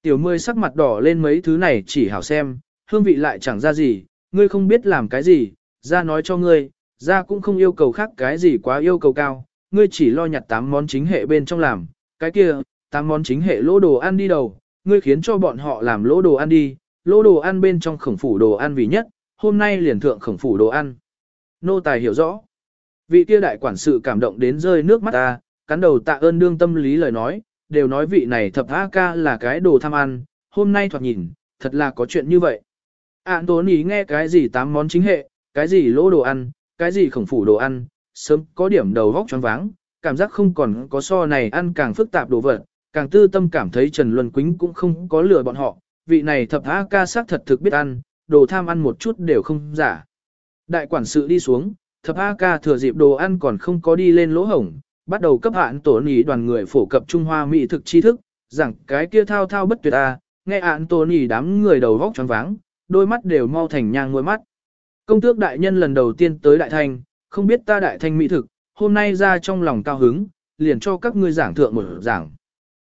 Tiểu mươi sắc mặt đỏ lên mấy thứ này chỉ hảo xem, hương vị lại chẳng ra gì, ngươi không biết làm cái gì, ra nói cho ngươi, ra cũng không yêu cầu khác cái gì quá yêu cầu cao, ngươi chỉ lo nhặt 8 món chính hệ bên trong làm, cái kia, 8 món chính hệ lỗ đồ ăn đi đầu, ngươi khiến cho bọn họ làm lỗ đồ ăn đi, lỗ đồ ăn bên trong khổng phủ đồ ăn vì nhất, hôm nay liền thượng khổng phủ đồ ăn. Nô tài hiểu rõ. Vị kia đại quản sự cảm động đến rơi nước mắt ta, cắn đầu tạ ơn đương tâm lý lời nói, đều nói vị này thập A ca là cái đồ tham ăn, hôm nay thoạt nhìn, thật là có chuyện như vậy. Ản tốn ý nghe cái gì tám món chính hệ, cái gì lỗ đồ ăn, cái gì khổng phủ đồ ăn, sớm có điểm đầu vóc choáng váng, cảm giác không còn có so này ăn càng phức tạp đồ vật, càng tư tâm cảm thấy Trần Luân Quýnh cũng không có lừa bọn họ, vị này thập A ca xác thật thực biết ăn, đồ tham ăn một chút đều không giả. Đại quản sự đi xuống, thập A ca thừa dịp đồ ăn còn không có đi lên lỗ hổng, bắt đầu cấp hạn tổ nỉ đoàn người phổ cập Trung Hoa mỹ thực tri thức, rằng cái kia thao thao bất tuyệt a, nghe hạn tổ nỉ đám người đầu vóc choáng váng, đôi mắt đều mau thành nhang ngôi mắt. Công tước đại nhân lần đầu tiên tới đại thanh, không biết ta đại thanh mỹ thực, hôm nay ra trong lòng cao hứng, liền cho các ngươi giảng thượng một giảng.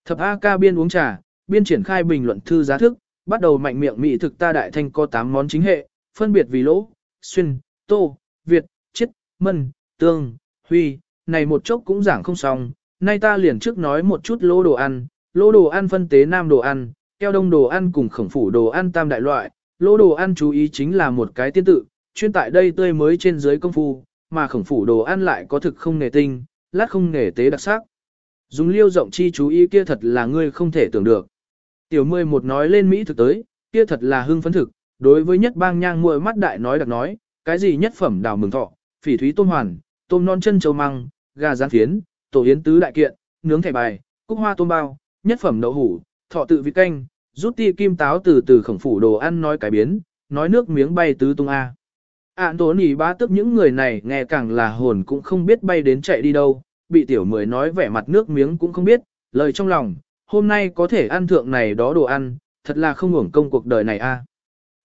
Thập A ca biên uống trà, biên triển khai bình luận thư giá thức, bắt đầu mạnh miệng mỹ thực ta đại thanh có 8 món chính hệ, phân biệt vì lỗ, xuyên, tô, việt, chiết, mân, tương, huy, này một chốc cũng giảng không xong, nay ta liền trước nói một chút lỗ đồ ăn, lỗ đồ ăn phân tế nam đồ ăn, keo đông đồ ăn cùng khổng phủ đồ ăn tam đại loại, lỗ đồ ăn chú ý chính là một cái tiên tự, chuyên tại đây tươi mới trên dưới công phu, mà khổng phủ đồ ăn lại có thực không nghề tinh, lát không nghề tế đặc sắc. Dùng liêu rộng chi chú ý kia thật là ngươi không thể tưởng được. Tiểu mười một nói lên Mỹ thực tới, kia thật là hưng phấn thực, đối với nhất bang nhang muội mắt đại nói đặc nói, cái gì nhất phẩm đào mừng thọ, phỉ thúy tôm hoàn, tôm non chân châu măng, gà rán phiến, tổ yến tứ đại kiện, nướng thẻ bài, cúc hoa tôm bao, nhất phẩm đậu hủ, thọ tự vị canh, rút ti kim táo từ từ khổng phủ đồ ăn nói cái biến, nói nước miếng bay tứ tung A. Ản tố nỉ bá tức những người này nghe càng là hồn cũng không biết bay đến chạy đi đâu, bị tiểu mười nói vẻ mặt nước miếng cũng không biết, lời trong lòng, hôm nay có thể ăn thượng này đó đồ ăn, thật là không hưởng công cuộc đời này a.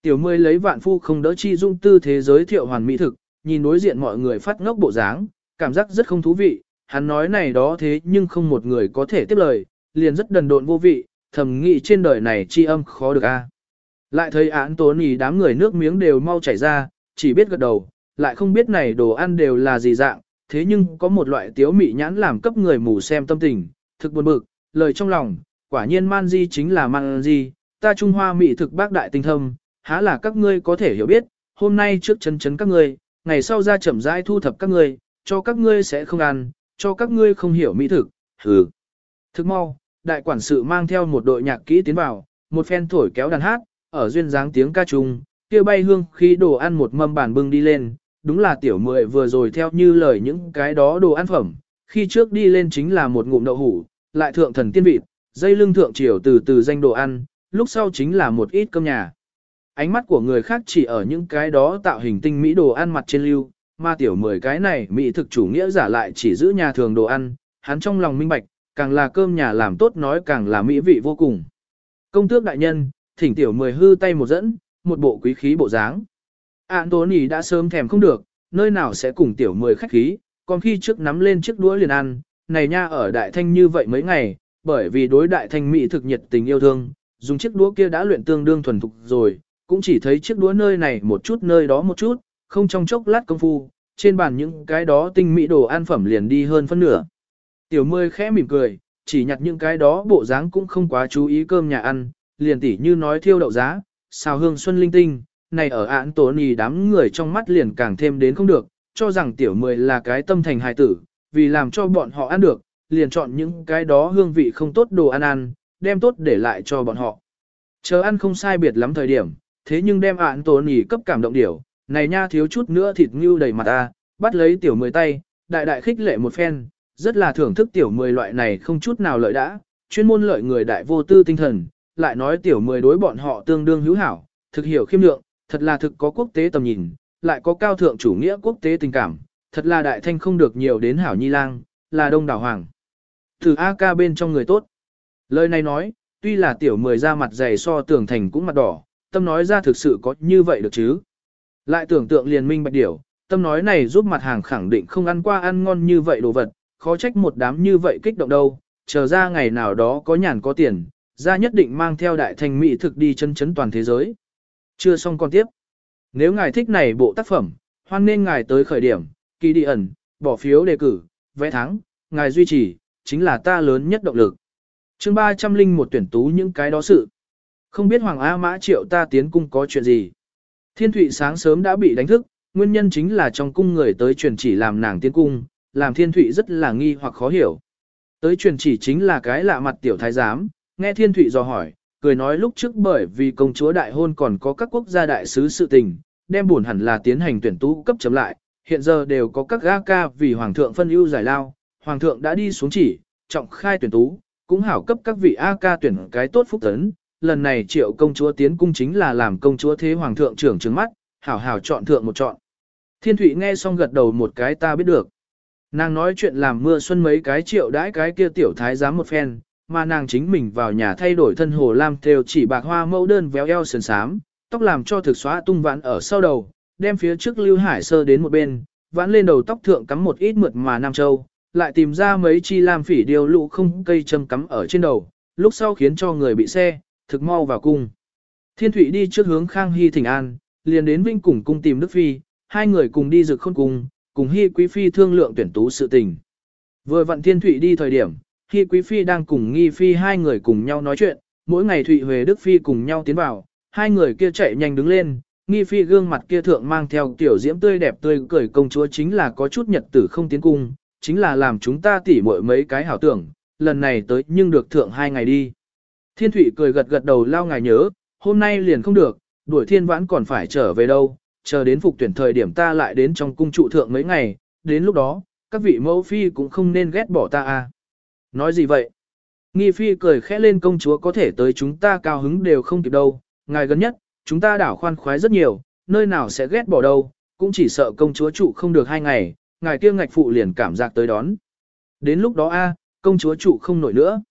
Tiểu mười lấy vạn phu không đỡ chi dung tư thế giới thiệu hoàn mỹ thực, nhìn đối diện mọi người phát ngốc bộ dáng, cảm giác rất không thú vị, hắn nói này đó thế nhưng không một người có thể tiếp lời, liền rất đần độn vô vị, thầm nghĩ trên đời này chi âm khó được a. Lại thấy án tố nì đám người nước miếng đều mau chảy ra, chỉ biết gật đầu, lại không biết này đồ ăn đều là gì dạng, thế nhưng có một loại tiếu mị nhãn làm cấp người mù xem tâm tình, thực buồn bực, lời trong lòng, quả nhiên man di chính là man di, ta Trung Hoa mỹ thực bác đại tinh thâm, há là các ngươi có thể hiểu biết, hôm nay trước chân chấn các ngươi, ngày sau ra chậm rãi thu thập các ngươi, cho các ngươi sẽ không ăn, cho các ngươi không hiểu mỹ thực, hừ. Thức mau, đại quản sự mang theo một đội nhạc kỹ tiến vào, một phen thổi kéo đàn hát, ở duyên dáng tiếng ca trung, kia bay hương khi đồ ăn một mâm bàn bưng đi lên, đúng là tiểu mười vừa rồi theo như lời những cái đó đồ ăn phẩm, khi trước đi lên chính là một ngụm đậu hủ, lại thượng thần tiên vịt, dây lưng thượng triều từ từ danh đồ ăn, lúc sau chính là một ít cơm nhà. Ánh mắt của người khác chỉ ở những cái đó tạo hình tinh mỹ đồ ăn mặt trên lưu, mà tiểu mười cái này mỹ thực chủ nghĩa giả lại chỉ giữ nhà thường đồ ăn, hắn trong lòng minh bạch, càng là cơm nhà làm tốt nói càng là mỹ vị vô cùng. Công tước đại nhân, thỉnh tiểu mười hư tay một dẫn, một bộ quý khí bộ dáng. Anthony đã sớm thèm không được, nơi nào sẽ cùng tiểu mười khách khí, còn khi trước nắm lên chiếc đũa liền ăn, này nha ở đại thanh như vậy mấy ngày, bởi vì đối đại thanh mỹ thực nhiệt tình yêu thương, dùng chiếc đũa kia đã luyện tương đương thuần thục rồi, cũng chỉ thấy chiếc đũa nơi này một chút nơi đó một chút, không trong chốc lát công phu, trên bàn những cái đó tinh mỹ đồ ăn phẩm liền đi hơn phân nửa. Tiểu mươi khẽ mỉm cười, chỉ nhặt những cái đó bộ dáng cũng không quá chú ý cơm nhà ăn, liền tỉ như nói thiêu đậu giá, xào hương xuân linh tinh, này ở án tố nì đám người trong mắt liền càng thêm đến không được, cho rằng tiểu mười là cái tâm thành hài tử, vì làm cho bọn họ ăn được, liền chọn những cái đó hương vị không tốt đồ ăn ăn, đem tốt để lại cho bọn họ. Chờ ăn không sai biệt lắm thời điểm, thế nhưng đem ạn tố nhỉ cấp cảm động điểu, này nha thiếu chút nữa thịt ngưu đầy mặt ta, bắt lấy tiểu mười tay, đại đại khích lệ một phen, rất là thưởng thức tiểu mười loại này không chút nào lợi đã, chuyên môn lợi người đại vô tư tinh thần, lại nói tiểu mười đối bọn họ tương đương hữu hảo, thực hiểu khiêm lượng, thật là thực có quốc tế tầm nhìn, lại có cao thượng chủ nghĩa quốc tế tình cảm, thật là đại thanh không được nhiều đến hảo nhi lang, là đông đảo hoàng. Từ A ca bên trong người tốt. Lời này nói, tuy là tiểu mười ra mặt dày so tưởng thành cũng mặt đỏ, tâm nói ra thực sự có như vậy được chứ. Lại tưởng tượng liền minh bạch điểu, tâm nói này giúp mặt hàng khẳng định không ăn qua ăn ngon như vậy đồ vật, khó trách một đám như vậy kích động đâu, chờ ra ngày nào đó có nhàn có tiền, ra nhất định mang theo đại thành mỹ thực đi chân chấn toàn thế giới. Chưa xong con tiếp. Nếu ngài thích này bộ tác phẩm, hoan nên ngài tới khởi điểm, kỳ đi ẩn, bỏ phiếu đề cử, vẽ thắng, ngài duy trì, chính là ta lớn nhất động lực. chương 300 linh một tuyển tú những cái đó sự. Không biết Hoàng A Mã Triệu ta tiến cung có chuyện gì. Thiên Thụy sáng sớm đã bị đánh thức, nguyên nhân chính là trong cung người tới truyền chỉ làm nàng tiến cung, làm Thiên Thụy rất là nghi hoặc khó hiểu. Tới truyền chỉ chính là cái lạ mặt tiểu thái giám, nghe Thiên Thụy dò hỏi, cười nói lúc trước bởi vì công chúa đại hôn còn có các quốc gia đại sứ sự tình, đem buồn hẳn là tiến hành tuyển tú cấp chấm lại, hiện giờ đều có các ga ca vì hoàng thượng phân ưu giải lao, hoàng thượng đã đi xuống chỉ, trọng khai tuyển tú, cũng hảo cấp các vị A ca tuyển cái tốt phúc tấn, lần này triệu công chúa tiến cung chính là làm công chúa thế hoàng thượng trưởng trứng mắt, hảo hảo chọn thượng một chọn. Thiên Thụy nghe xong gật đầu một cái ta biết được. Nàng nói chuyện làm mưa xuân mấy cái triệu đãi cái kia tiểu thái giám một phen, mà nàng chính mình vào nhà thay đổi thân hồ lam theo chỉ bạc hoa mẫu đơn véo eo sườn sám, tóc làm cho thực xóa tung vãn ở sau đầu, đem phía trước lưu hải sơ đến một bên, vãn lên đầu tóc thượng cắm một ít mượt mà nam châu, lại tìm ra mấy chi lam phỉ điều lụ không cây châm cắm ở trên đầu, lúc sau khiến cho người bị xe, thực mau vào cung. Thiên Thụy đi trước hướng Khang Hy Thịnh An, liền đến Vinh cùng cung tìm Đức Phi, hai người cùng đi rực khôn cung, cùng Hy Quý Phi thương lượng tuyển tú sự tình. Vừa vặn Thiên Thụy đi thời điểm, Hy Quý Phi đang cùng Nghi Phi hai người cùng nhau nói chuyện, mỗi ngày Thụy Huệ Đức Phi cùng nhau tiến vào, hai người kia chạy nhanh đứng lên, Nghi Phi gương mặt kia thượng mang theo tiểu diễm tươi đẹp tươi cười công chúa chính là có chút nhật tử không tiến cung, chính là làm chúng ta tỉ muội mấy cái hảo tưởng, lần này tới nhưng được thượng hai ngày đi. Thiên thủy cười gật gật đầu lao ngài nhớ, hôm nay liền không được, đuổi thiên vãn còn phải trở về đâu, chờ đến phục tuyển thời điểm ta lại đến trong cung trụ thượng mấy ngày, đến lúc đó, các vị mẫu phi cũng không nên ghét bỏ ta à. Nói gì vậy? Nghi phi cười khẽ lên công chúa có thể tới chúng ta cao hứng đều không kịp đâu, ngài gần nhất, chúng ta đảo khoan khoái rất nhiều, nơi nào sẽ ghét bỏ đâu, cũng chỉ sợ công chúa trụ không được hai ngày, ngài kia ngạch phụ liền cảm giác tới đón. Đến lúc đó a, công chúa trụ không nổi nữa.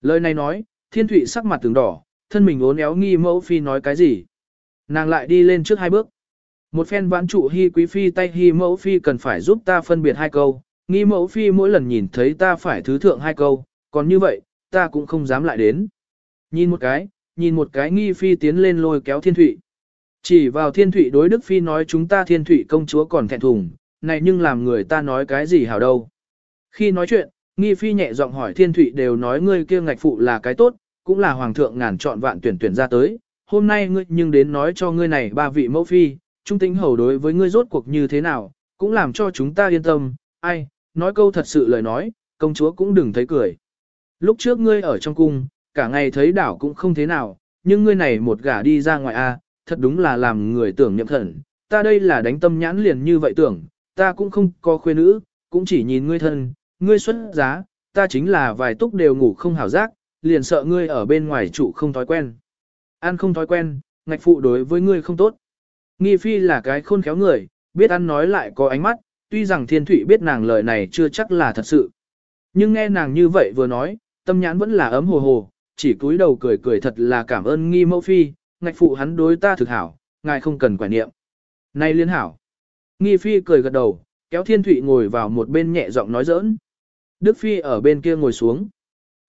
Lời này nói, thiên thụy sắc mặt từng đỏ, thân mình uốn éo nghi mẫu phi nói cái gì. Nàng lại đi lên trước hai bước. Một phen vãn trụ hy quý phi tay hy mẫu phi cần phải giúp ta phân biệt hai câu, nghi mẫu phi mỗi lần nhìn thấy ta phải thứ thượng hai câu, còn như vậy, ta cũng không dám lại đến. Nhìn một cái, nhìn một cái nghi phi tiến lên lôi kéo thiên thụy. Chỉ vào thiên thụy đối đức phi nói chúng ta thiên thụy công chúa còn thẹn thùng, này nhưng làm người ta nói cái gì hảo đâu. Khi nói chuyện, nghi phi nhẹ giọng hỏi thiên thụy đều nói ngươi kia ngạch phụ là cái tốt, cũng là hoàng thượng ngàn chọn vạn tuyển tuyển ra tới. Hôm nay ngươi nhưng đến nói cho ngươi này ba vị mẫu phi, trung tính hầu đối với ngươi rốt cuộc như thế nào, cũng làm cho chúng ta yên tâm, ai, nói câu thật sự lời nói, công chúa cũng đừng thấy cười. Lúc trước ngươi ở trong cung, cả ngày thấy đảo cũng không thế nào, nhưng ngươi này một gả đi ra ngoài a, thật đúng là làm người tưởng nhậm thần, ta đây là đánh tâm nhãn liền như vậy tưởng, ta cũng không có khuê nữ, cũng chỉ nhìn ngươi thân, ngươi xuất giá, ta chính là vài túc đều ngủ không hảo giác, liền sợ ngươi ở bên ngoài trụ không thói quen. Ăn không thói quen, ngạch phụ đối với ngươi không tốt. Nghi phi là cái khôn khéo người, biết ăn nói lại có ánh mắt, tuy rằng thiên thủy biết nàng lời này chưa chắc là thật sự. Nhưng nghe nàng như vậy vừa nói, tâm nhãn vẫn là ấm hồ hồ, chỉ cúi đầu cười cười thật là cảm ơn nghi mẫu phi, ngạch phụ hắn đối ta thực hảo, ngài không cần quả niệm. nay liên hảo. Nghi phi cười gật đầu, kéo thiên thụy ngồi vào một bên nhẹ giọng nói giỡn. Đức phi ở bên kia ngồi xuống.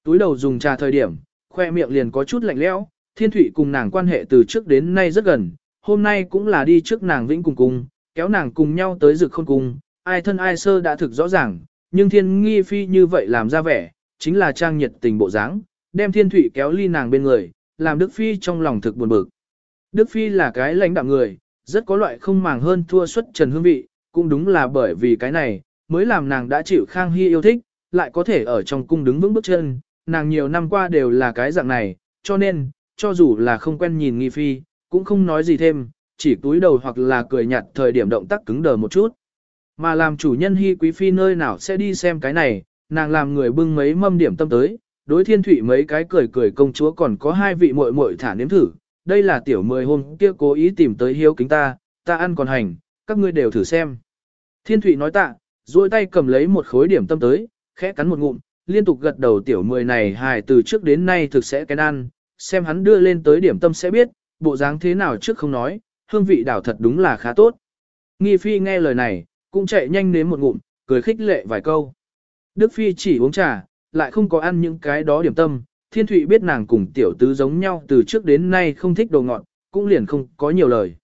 Túi đầu dùng trà thời điểm, khoe miệng liền có chút lạnh lẽo. thiên thụy cùng nàng quan hệ từ trước đến nay rất gần, hôm nay cũng là đi trước nàng vĩnh cùng cùng kéo nàng cùng nhau tới rực khôn cùng ai thân ai sơ đã thực rõ ràng, nhưng thiên nghi phi như vậy làm ra vẻ, chính là trang nhiệt tình bộ dáng, đem thiên thủy kéo ly nàng bên người, làm Đức Phi trong lòng thực buồn bực. Đức Phi là cái lãnh đạm người, rất có loại không màng hơn thua xuất trần hương vị, cũng đúng là bởi vì cái này, mới làm nàng đã chịu Khang Hy yêu thích, lại có thể ở trong cung đứng vững bước chân, nàng nhiều năm qua đều là cái dạng này, cho nên, cho dù là không quen nhìn nghi phi, cũng không nói gì thêm, chỉ túi đầu hoặc là cười nhạt thời điểm động tác cứng đờ một chút. Mà làm chủ nhân hy quý phi nơi nào sẽ đi xem cái này, nàng làm người bưng mấy mâm điểm tâm tới, đối thiên thủy mấy cái cười cười công chúa còn có hai vị muội muội thả nếm thử, đây là tiểu mười hôm kia cố ý tìm tới hiếu kính ta, ta ăn còn hành, các ngươi đều thử xem. Thiên thủy nói tạ, duỗi tay cầm lấy một khối điểm tâm tới, khẽ cắn một ngụm, liên tục gật đầu tiểu mười này hài từ trước đến nay thực sẽ cái ăn, xem hắn đưa lên tới điểm tâm sẽ biết, bộ dáng thế nào trước không nói, hương vị đảo thật đúng là khá tốt. Nghi phi nghe lời này, cũng chạy nhanh nếm một ngụm, cười khích lệ vài câu. Đức phi chỉ uống trà, lại không có ăn những cái đó điểm tâm, thiên thụy biết nàng cùng tiểu tứ giống nhau từ trước đến nay không thích đồ ngọt, cũng liền không có nhiều lời.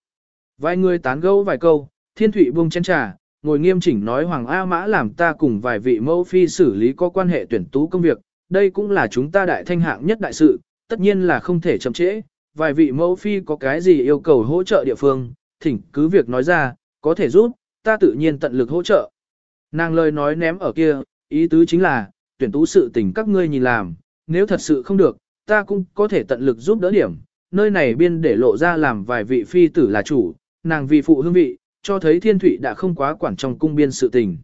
Vài người tán gẫu vài câu, thiên thụy buông chén trà, ngồi nghiêm chỉnh nói Hoàng A Mã làm ta cùng vài vị mẫu phi xử lý có quan hệ tuyển tú công việc, đây cũng là chúng ta đại thanh hạng nhất đại sự, tất nhiên là không thể chậm trễ, vài vị mẫu phi có cái gì yêu cầu hỗ trợ địa phương, thỉnh cứ việc nói ra, có thể giúp, ta tự nhiên tận lực hỗ trợ. Nàng lời nói ném ở kia, ý tứ chính là, tuyển tú sự tình các ngươi nhìn làm, nếu thật sự không được, ta cũng có thể tận lực giúp đỡ điểm, nơi này biên để lộ ra làm vài vị phi tử là chủ, nàng vì phụ hương vị, cho thấy thiên thủy đã không quá quản trong cung biên sự tình.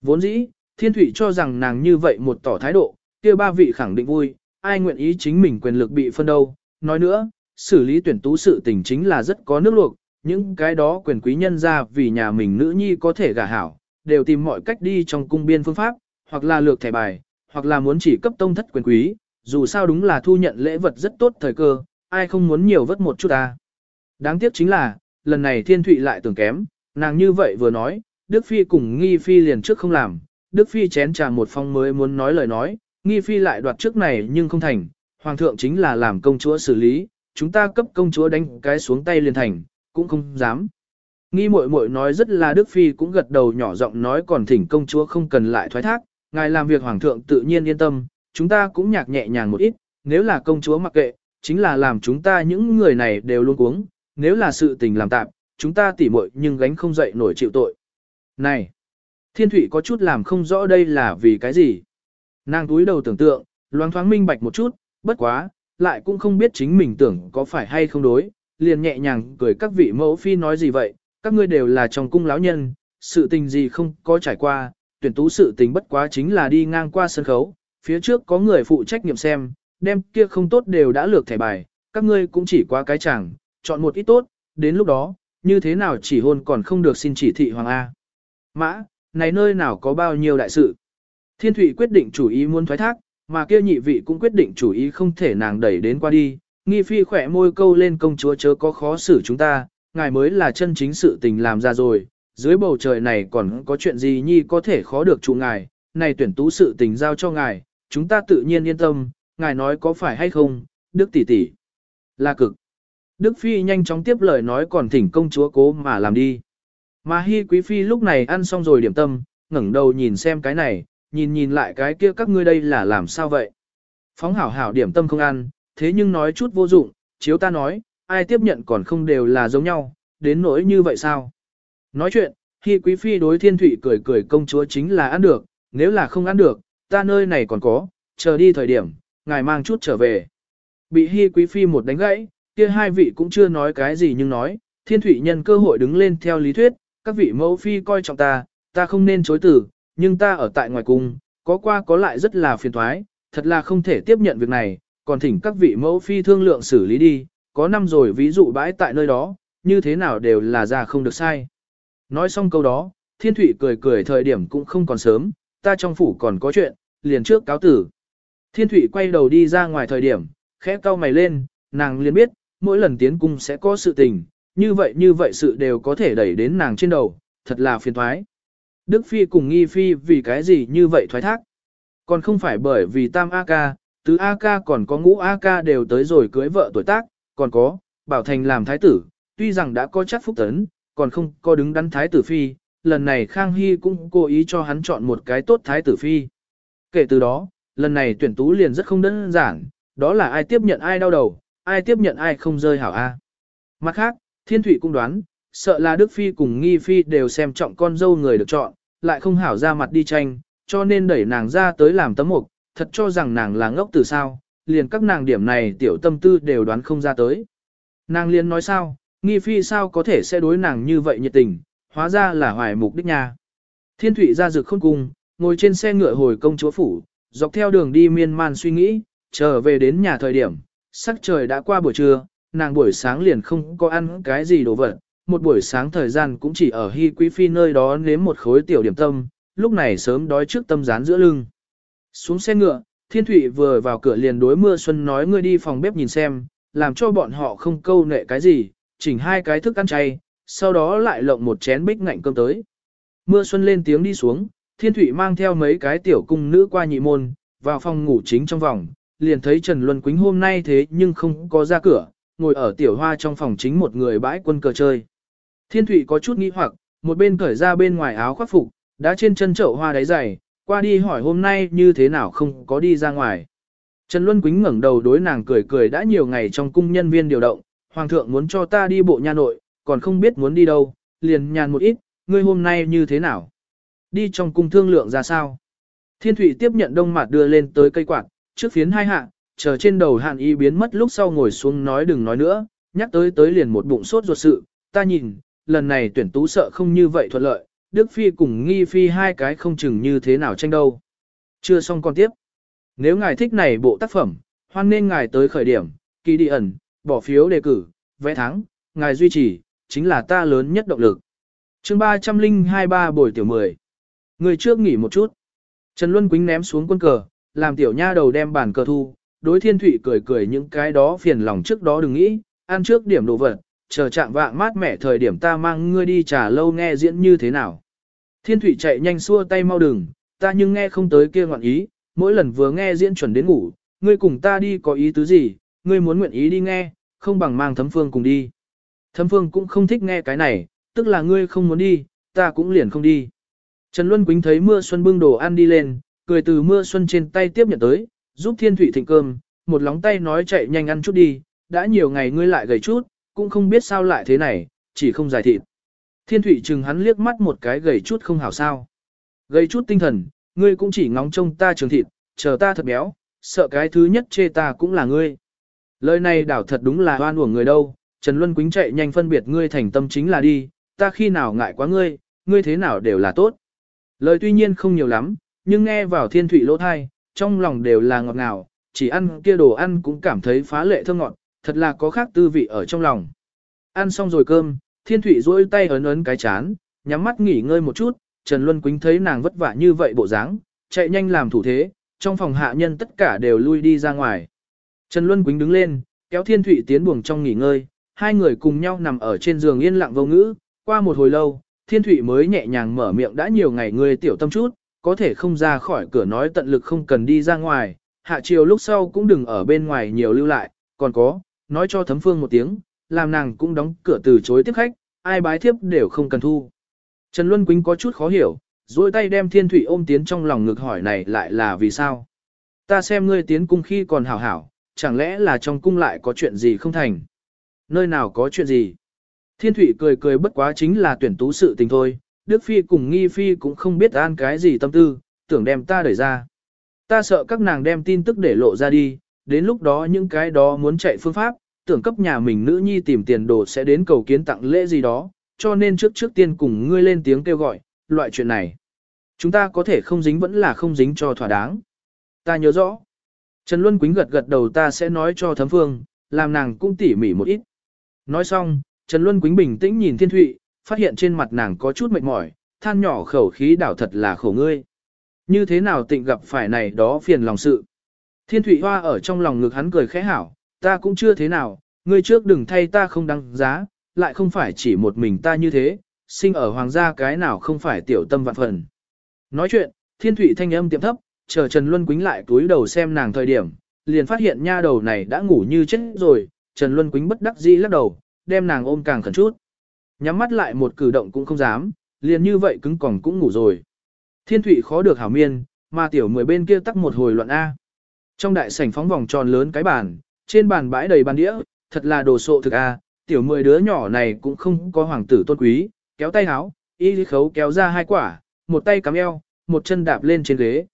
Vốn dĩ, thiên thủy cho rằng nàng như vậy một tỏ thái độ, kia ba vị khẳng định vui, ai nguyện ý chính mình quyền lực bị phân đâu, nói nữa, xử lý tuyển tú sự tình chính là rất có nước luộc, những cái đó quyền quý nhân ra vì nhà mình nữ nhi có thể gả hảo, đều tìm mọi cách đi trong cung biên phương pháp, hoặc là lược thẻ bài, hoặc là muốn chỉ cấp tông thất quyền quý, dù sao đúng là thu nhận lễ vật rất tốt thời cơ, ai không muốn nhiều vất một chút ta. Đáng tiếc chính là, lần này thiên thụy lại tưởng kém, nàng như vậy vừa nói, Đức Phi cùng Nghi Phi liền trước không làm, Đức Phi chén trà một phong mới muốn nói lời nói, Nghi Phi lại đoạt trước này nhưng không thành, Hoàng thượng chính là làm công chúa xử lý, chúng ta cấp công chúa đánh cái xuống tay liền thành, cũng không dám. Nghi muội muội nói rất là Đức Phi cũng gật đầu nhỏ giọng nói còn thỉnh công chúa không cần lại thoái thác, ngài làm việc hoàng thượng tự nhiên yên tâm, chúng ta cũng nhạc nhẹ nhàng một ít, nếu là công chúa mặc kệ, chính là làm chúng ta những người này đều luôn cuống, nếu là sự tình làm tạm, chúng ta tỉ muội nhưng gánh không dậy nổi chịu tội. Này, thiên thủy có chút làm không rõ đây là vì cái gì. Nàng túi đầu tưởng tượng, loáng thoáng minh bạch một chút, bất quá, lại cũng không biết chính mình tưởng có phải hay không đối, liền nhẹ nhàng cười các vị mẫu phi nói gì vậy, các ngươi đều là trong cung lão nhân, sự tình gì không có trải qua, tuyển tú sự tình bất quá chính là đi ngang qua sân khấu, phía trước có người phụ trách nhiệm xem, đem kia không tốt đều đã lược thẻ bài, các ngươi cũng chỉ qua cái chẳng, chọn một ít tốt, đến lúc đó, như thế nào chỉ hôn còn không được xin chỉ thị Hoàng A. Mã, này nơi nào có bao nhiêu đại sự. Thiên Thụy quyết định chủ ý muốn thoái thác, mà kia nhị vị cũng quyết định chủ ý không thể nàng đẩy đến qua đi. Nghi phi khỏe môi câu lên công chúa chớ có khó xử chúng ta, ngài mới là chân chính sự tình làm ra rồi, dưới bầu trời này còn có chuyện gì nhi có thể khó được chủ ngài, này tuyển tú sự tình giao cho ngài, chúng ta tự nhiên yên tâm, ngài nói có phải hay không, Đức tỷ tỷ là cực. Đức Phi nhanh chóng tiếp lời nói còn thỉnh công chúa cố mà làm đi. Mà Hi Quý Phi lúc này ăn xong rồi điểm tâm, ngẩng đầu nhìn xem cái này, nhìn nhìn lại cái kia các ngươi đây là làm sao vậy. Phóng hảo hảo điểm tâm không ăn, thế nhưng nói chút vô dụng, chiếu ta nói, ai tiếp nhận còn không đều là giống nhau, đến nỗi như vậy sao. Nói chuyện, khi Quý Phi đối Thiên thủy cười cười công chúa chính là ăn được, nếu là không ăn được, ta nơi này còn có, chờ đi thời điểm, ngài mang chút trở về. Bị Hi Quý Phi một đánh gãy, kia hai vị cũng chưa nói cái gì nhưng nói, Thiên thủy nhân cơ hội đứng lên theo lý thuyết, các vị mẫu phi coi trọng ta, ta không nên chối từ, nhưng ta ở tại ngoài cung, có qua có lại rất là phiền thoái, thật là không thể tiếp nhận việc này, còn thỉnh các vị mẫu phi thương lượng xử lý đi, có năm rồi ví dụ bãi tại nơi đó, như thế nào đều là ra không được sai. Nói xong câu đó, thiên Thụy cười cười thời điểm cũng không còn sớm, ta trong phủ còn có chuyện, liền trước cáo tử. Thiên Thụy quay đầu đi ra ngoài thời điểm, khẽ cau mày lên, nàng liền biết, mỗi lần tiến cung sẽ có sự tình, như vậy như vậy sự đều có thể đẩy đến nàng trên đầu, thật là phiền thoái. Đức Phi cùng Nghi Phi vì cái gì như vậy thoái thác? Còn không phải bởi vì Tam A Ca, Tứ A Ca còn có Ngũ A Ca đều tới rồi cưới vợ tuổi tác, còn có, Bảo Thành làm thái tử, tuy rằng đã có chắc phúc tấn, còn không có đứng đắn thái tử Phi, lần này Khang Hy cũng cố ý cho hắn chọn một cái tốt thái tử Phi. Kể từ đó, lần này tuyển tú liền rất không đơn giản, đó là ai tiếp nhận ai đau đầu, ai tiếp nhận ai không rơi hảo A. Mặt khác, Thiên Thụy cũng đoán, sợ là Đức Phi cùng Nghi Phi đều xem trọng con dâu người được chọn, lại không hảo ra mặt đi tranh, cho nên đẩy nàng ra tới làm tấm mục, thật cho rằng nàng là ngốc từ sao, liền các nàng điểm này tiểu tâm tư đều đoán không ra tới. Nàng liền nói sao, Nghi Phi sao có thể sẽ đối nàng như vậy nhiệt tình, hóa ra là hoài mục đích nha. Thiên Thụy ra rực khôn cung, ngồi trên xe ngựa hồi công chúa phủ, dọc theo đường đi miên man suy nghĩ, trở về đến nhà thời điểm, sắc trời đã qua buổi trưa, nàng buổi sáng liền không có ăn cái gì đồ vật, một buổi sáng thời gian cũng chỉ ở Hy Quý Phi nơi đó nếm một khối tiểu điểm tâm, lúc này sớm đói trước tâm rán giữa lưng. Xuống xe ngựa, Thiên Thụy vừa vào cửa liền đối mưa xuân nói ngươi đi phòng bếp nhìn xem, làm cho bọn họ không câu nệ cái gì, chỉnh hai cái thức ăn chay, sau đó lại lộng một chén bích ngạnh cơm tới. Mưa xuân lên tiếng đi xuống, Thiên Thụy mang theo mấy cái tiểu cung nữ qua nhị môn, vào phòng ngủ chính trong vòng, liền thấy Trần Luân Quýnh hôm nay thế nhưng không có ra cửa, ngồi ở tiểu hoa trong phòng chính một người bãi quân cờ chơi. Thiên Thụy có chút nghi hoặc, một bên cởi ra bên ngoài áo khoác phục, đã trên chân chậu hoa đáy dày, qua đi hỏi hôm nay như thế nào không có đi ra ngoài. Trần Luân Quýnh ngẩng đầu đối nàng cười cười đã nhiều ngày trong cung nhân viên điều động, Hoàng thượng muốn cho ta đi bộ nha nội, còn không biết muốn đi đâu, liền nhàn một ít, ngươi hôm nay như thế nào? Đi trong cung thương lượng ra sao? Thiên thủy tiếp nhận đông mặt đưa lên tới cây quạt, trước phiến hai hạ, chờ trên đầu hạn y biến mất lúc sau ngồi xuống nói đừng nói nữa, nhắc tới tới liền một bụng sốt ruột sự, ta nhìn, lần này tuyển tú sợ không như vậy thuận lợi, Đức Phi cùng Nghi Phi hai cái không chừng như thế nào tranh đâu. Chưa xong còn tiếp. Nếu ngài thích này bộ tác phẩm, hoan nên ngài tới khởi điểm, kỳ đi ẩn, bỏ phiếu đề cử, vẽ thắng, ngài duy trì, chính là ta lớn nhất động lực. chương 3023 buổi tiểu 10. Người trước nghỉ một chút. Trần Luân Quýnh ném xuống quân cờ, làm tiểu nha đầu đem bản cờ thu, đối thiên thụy cười cười những cái đó phiền lòng trước đó đừng nghĩ, ăn trước điểm đồ vật, chờ chạm vạng mát mẻ thời điểm ta mang ngươi đi trả lâu nghe diễn như thế nào. Thiên thụy chạy nhanh xua tay mau đừng, ta nhưng nghe không tới kia ngọn ý, mỗi lần vừa nghe diễn chuẩn đến ngủ, ngươi cùng ta đi có ý tứ gì, ngươi muốn nguyện ý đi nghe, không bằng mang thấm phương cùng đi. Thấm phương cũng không thích nghe cái này, tức là ngươi không muốn đi, ta cũng liền không đi. Trần Luân Quýnh thấy mưa xuân bưng đồ ăn đi lên, cười từ mưa xuân trên tay tiếp nhận tới, giúp thiên thủy thịnh cơm, một lóng tay nói chạy nhanh ăn chút đi, đã nhiều ngày ngươi lại gầy chút, cũng không biết sao lại thế này, chỉ không giải thịt. Thiên thủy chừng hắn liếc mắt một cái gầy chút không hảo sao. Gầy chút tinh thần, ngươi cũng chỉ ngóng trông ta trường thịt, chờ ta thật béo, sợ cái thứ nhất chê ta cũng là ngươi. Lời này đảo thật đúng là oan uổng người đâu, Trần Luân Quýnh chạy nhanh phân biệt ngươi thành tâm chính là đi, ta khi nào ngại quá ngươi, ngươi thế nào đều là tốt. Lời tuy nhiên không nhiều lắm, nhưng nghe vào thiên thủy lỗ thai, trong lòng đều là ngọt ngào, chỉ ăn kia đồ ăn cũng cảm thấy phá lệ thơm ngọt, thật là có khác tư vị ở trong lòng. Ăn xong rồi cơm, thiên thủy duỗi tay ấn ấn cái chán, nhắm mắt nghỉ ngơi một chút, Trần Luân Quýnh thấy nàng vất vả như vậy bộ dáng, chạy nhanh làm thủ thế, trong phòng hạ nhân tất cả đều lui đi ra ngoài. Trần Luân Quýnh đứng lên, kéo thiên Thụy tiến buồng trong nghỉ ngơi, hai người cùng nhau nằm ở trên giường yên lặng vô ngữ, qua một hồi lâu, thiên Thụy mới nhẹ nhàng mở miệng đã nhiều ngày người tiểu tâm chút, có thể không ra khỏi cửa nói tận lực không cần đi ra ngoài, hạ chiều lúc sau cũng đừng ở bên ngoài nhiều lưu lại, còn có, nói cho thấm phương một tiếng, làm nàng cũng đóng cửa từ chối tiếp khách, ai bái thiếp đều không cần thu. Trần Luân Quýnh có chút khó hiểu, duỗi tay đem thiên Thụy ôm tiến trong lòng ngực hỏi này lại là vì sao. Ta xem ngươi tiến cung khi còn hảo hảo, chẳng lẽ là trong cung lại có chuyện gì không thành. Nơi nào có chuyện gì. Thiên thủy cười cười bất quá chính là tuyển tú sự tình thôi, Đức Phi cùng Nghi Phi cũng không biết an cái gì tâm tư, tưởng đem ta đẩy ra. Ta sợ các nàng đem tin tức để lộ ra đi, đến lúc đó những cái đó muốn chạy phương pháp, tưởng cấp nhà mình nữ nhi tìm tiền đồ sẽ đến cầu kiến tặng lễ gì đó, cho nên trước trước tiên cùng ngươi lên tiếng kêu gọi, loại chuyện này. Chúng ta có thể không dính vẫn là không dính cho thỏa đáng. Ta nhớ rõ. Trần Luân Quýnh gật gật đầu ta sẽ nói cho thấm phương, làm nàng cũng tỉ mỉ một ít. Nói xong, Trần Luân Quýnh bình tĩnh nhìn Thiên Thụy, phát hiện trên mặt nàng có chút mệt mỏi, than nhỏ khẩu khí đảo thật là khổ ngươi. Như thế nào tịnh gặp phải này đó phiền lòng sự. Thiên Thụy Hoa ở trong lòng ngực hắn cười khẽ hảo, ta cũng chưa thế nào, ngươi trước đừng thay ta không đăng giá, lại không phải chỉ một mình ta như thế, sinh ở hoàng gia cái nào không phải tiểu tâm vạn phần. Nói chuyện, Thiên Thụy thanh âm tiệm thấp, chờ Trần Luân Quýnh lại túi đầu xem nàng thời điểm, liền phát hiện nha đầu này đã ngủ như chết rồi, Trần Luân Quýnh bất đắc dĩ lắc đầu, đem nàng ôm càng khẩn chút. Nhắm mắt lại một cử động cũng không dám, liền như vậy cứng còng cũng ngủ rồi. Thiên Thụy khó được hảo miên, mà tiểu mười bên kia tắc một hồi loạn A. Trong đại sảnh phóng vòng tròn lớn cái bàn, trên bàn bãi đầy bàn đĩa, thật là đồ sộ thực A, tiểu mười đứa nhỏ này cũng không có hoàng tử tôn quý, kéo tay háo, y khấu kéo ra hai quả, một tay cắm eo, một chân đạp lên trên ghế.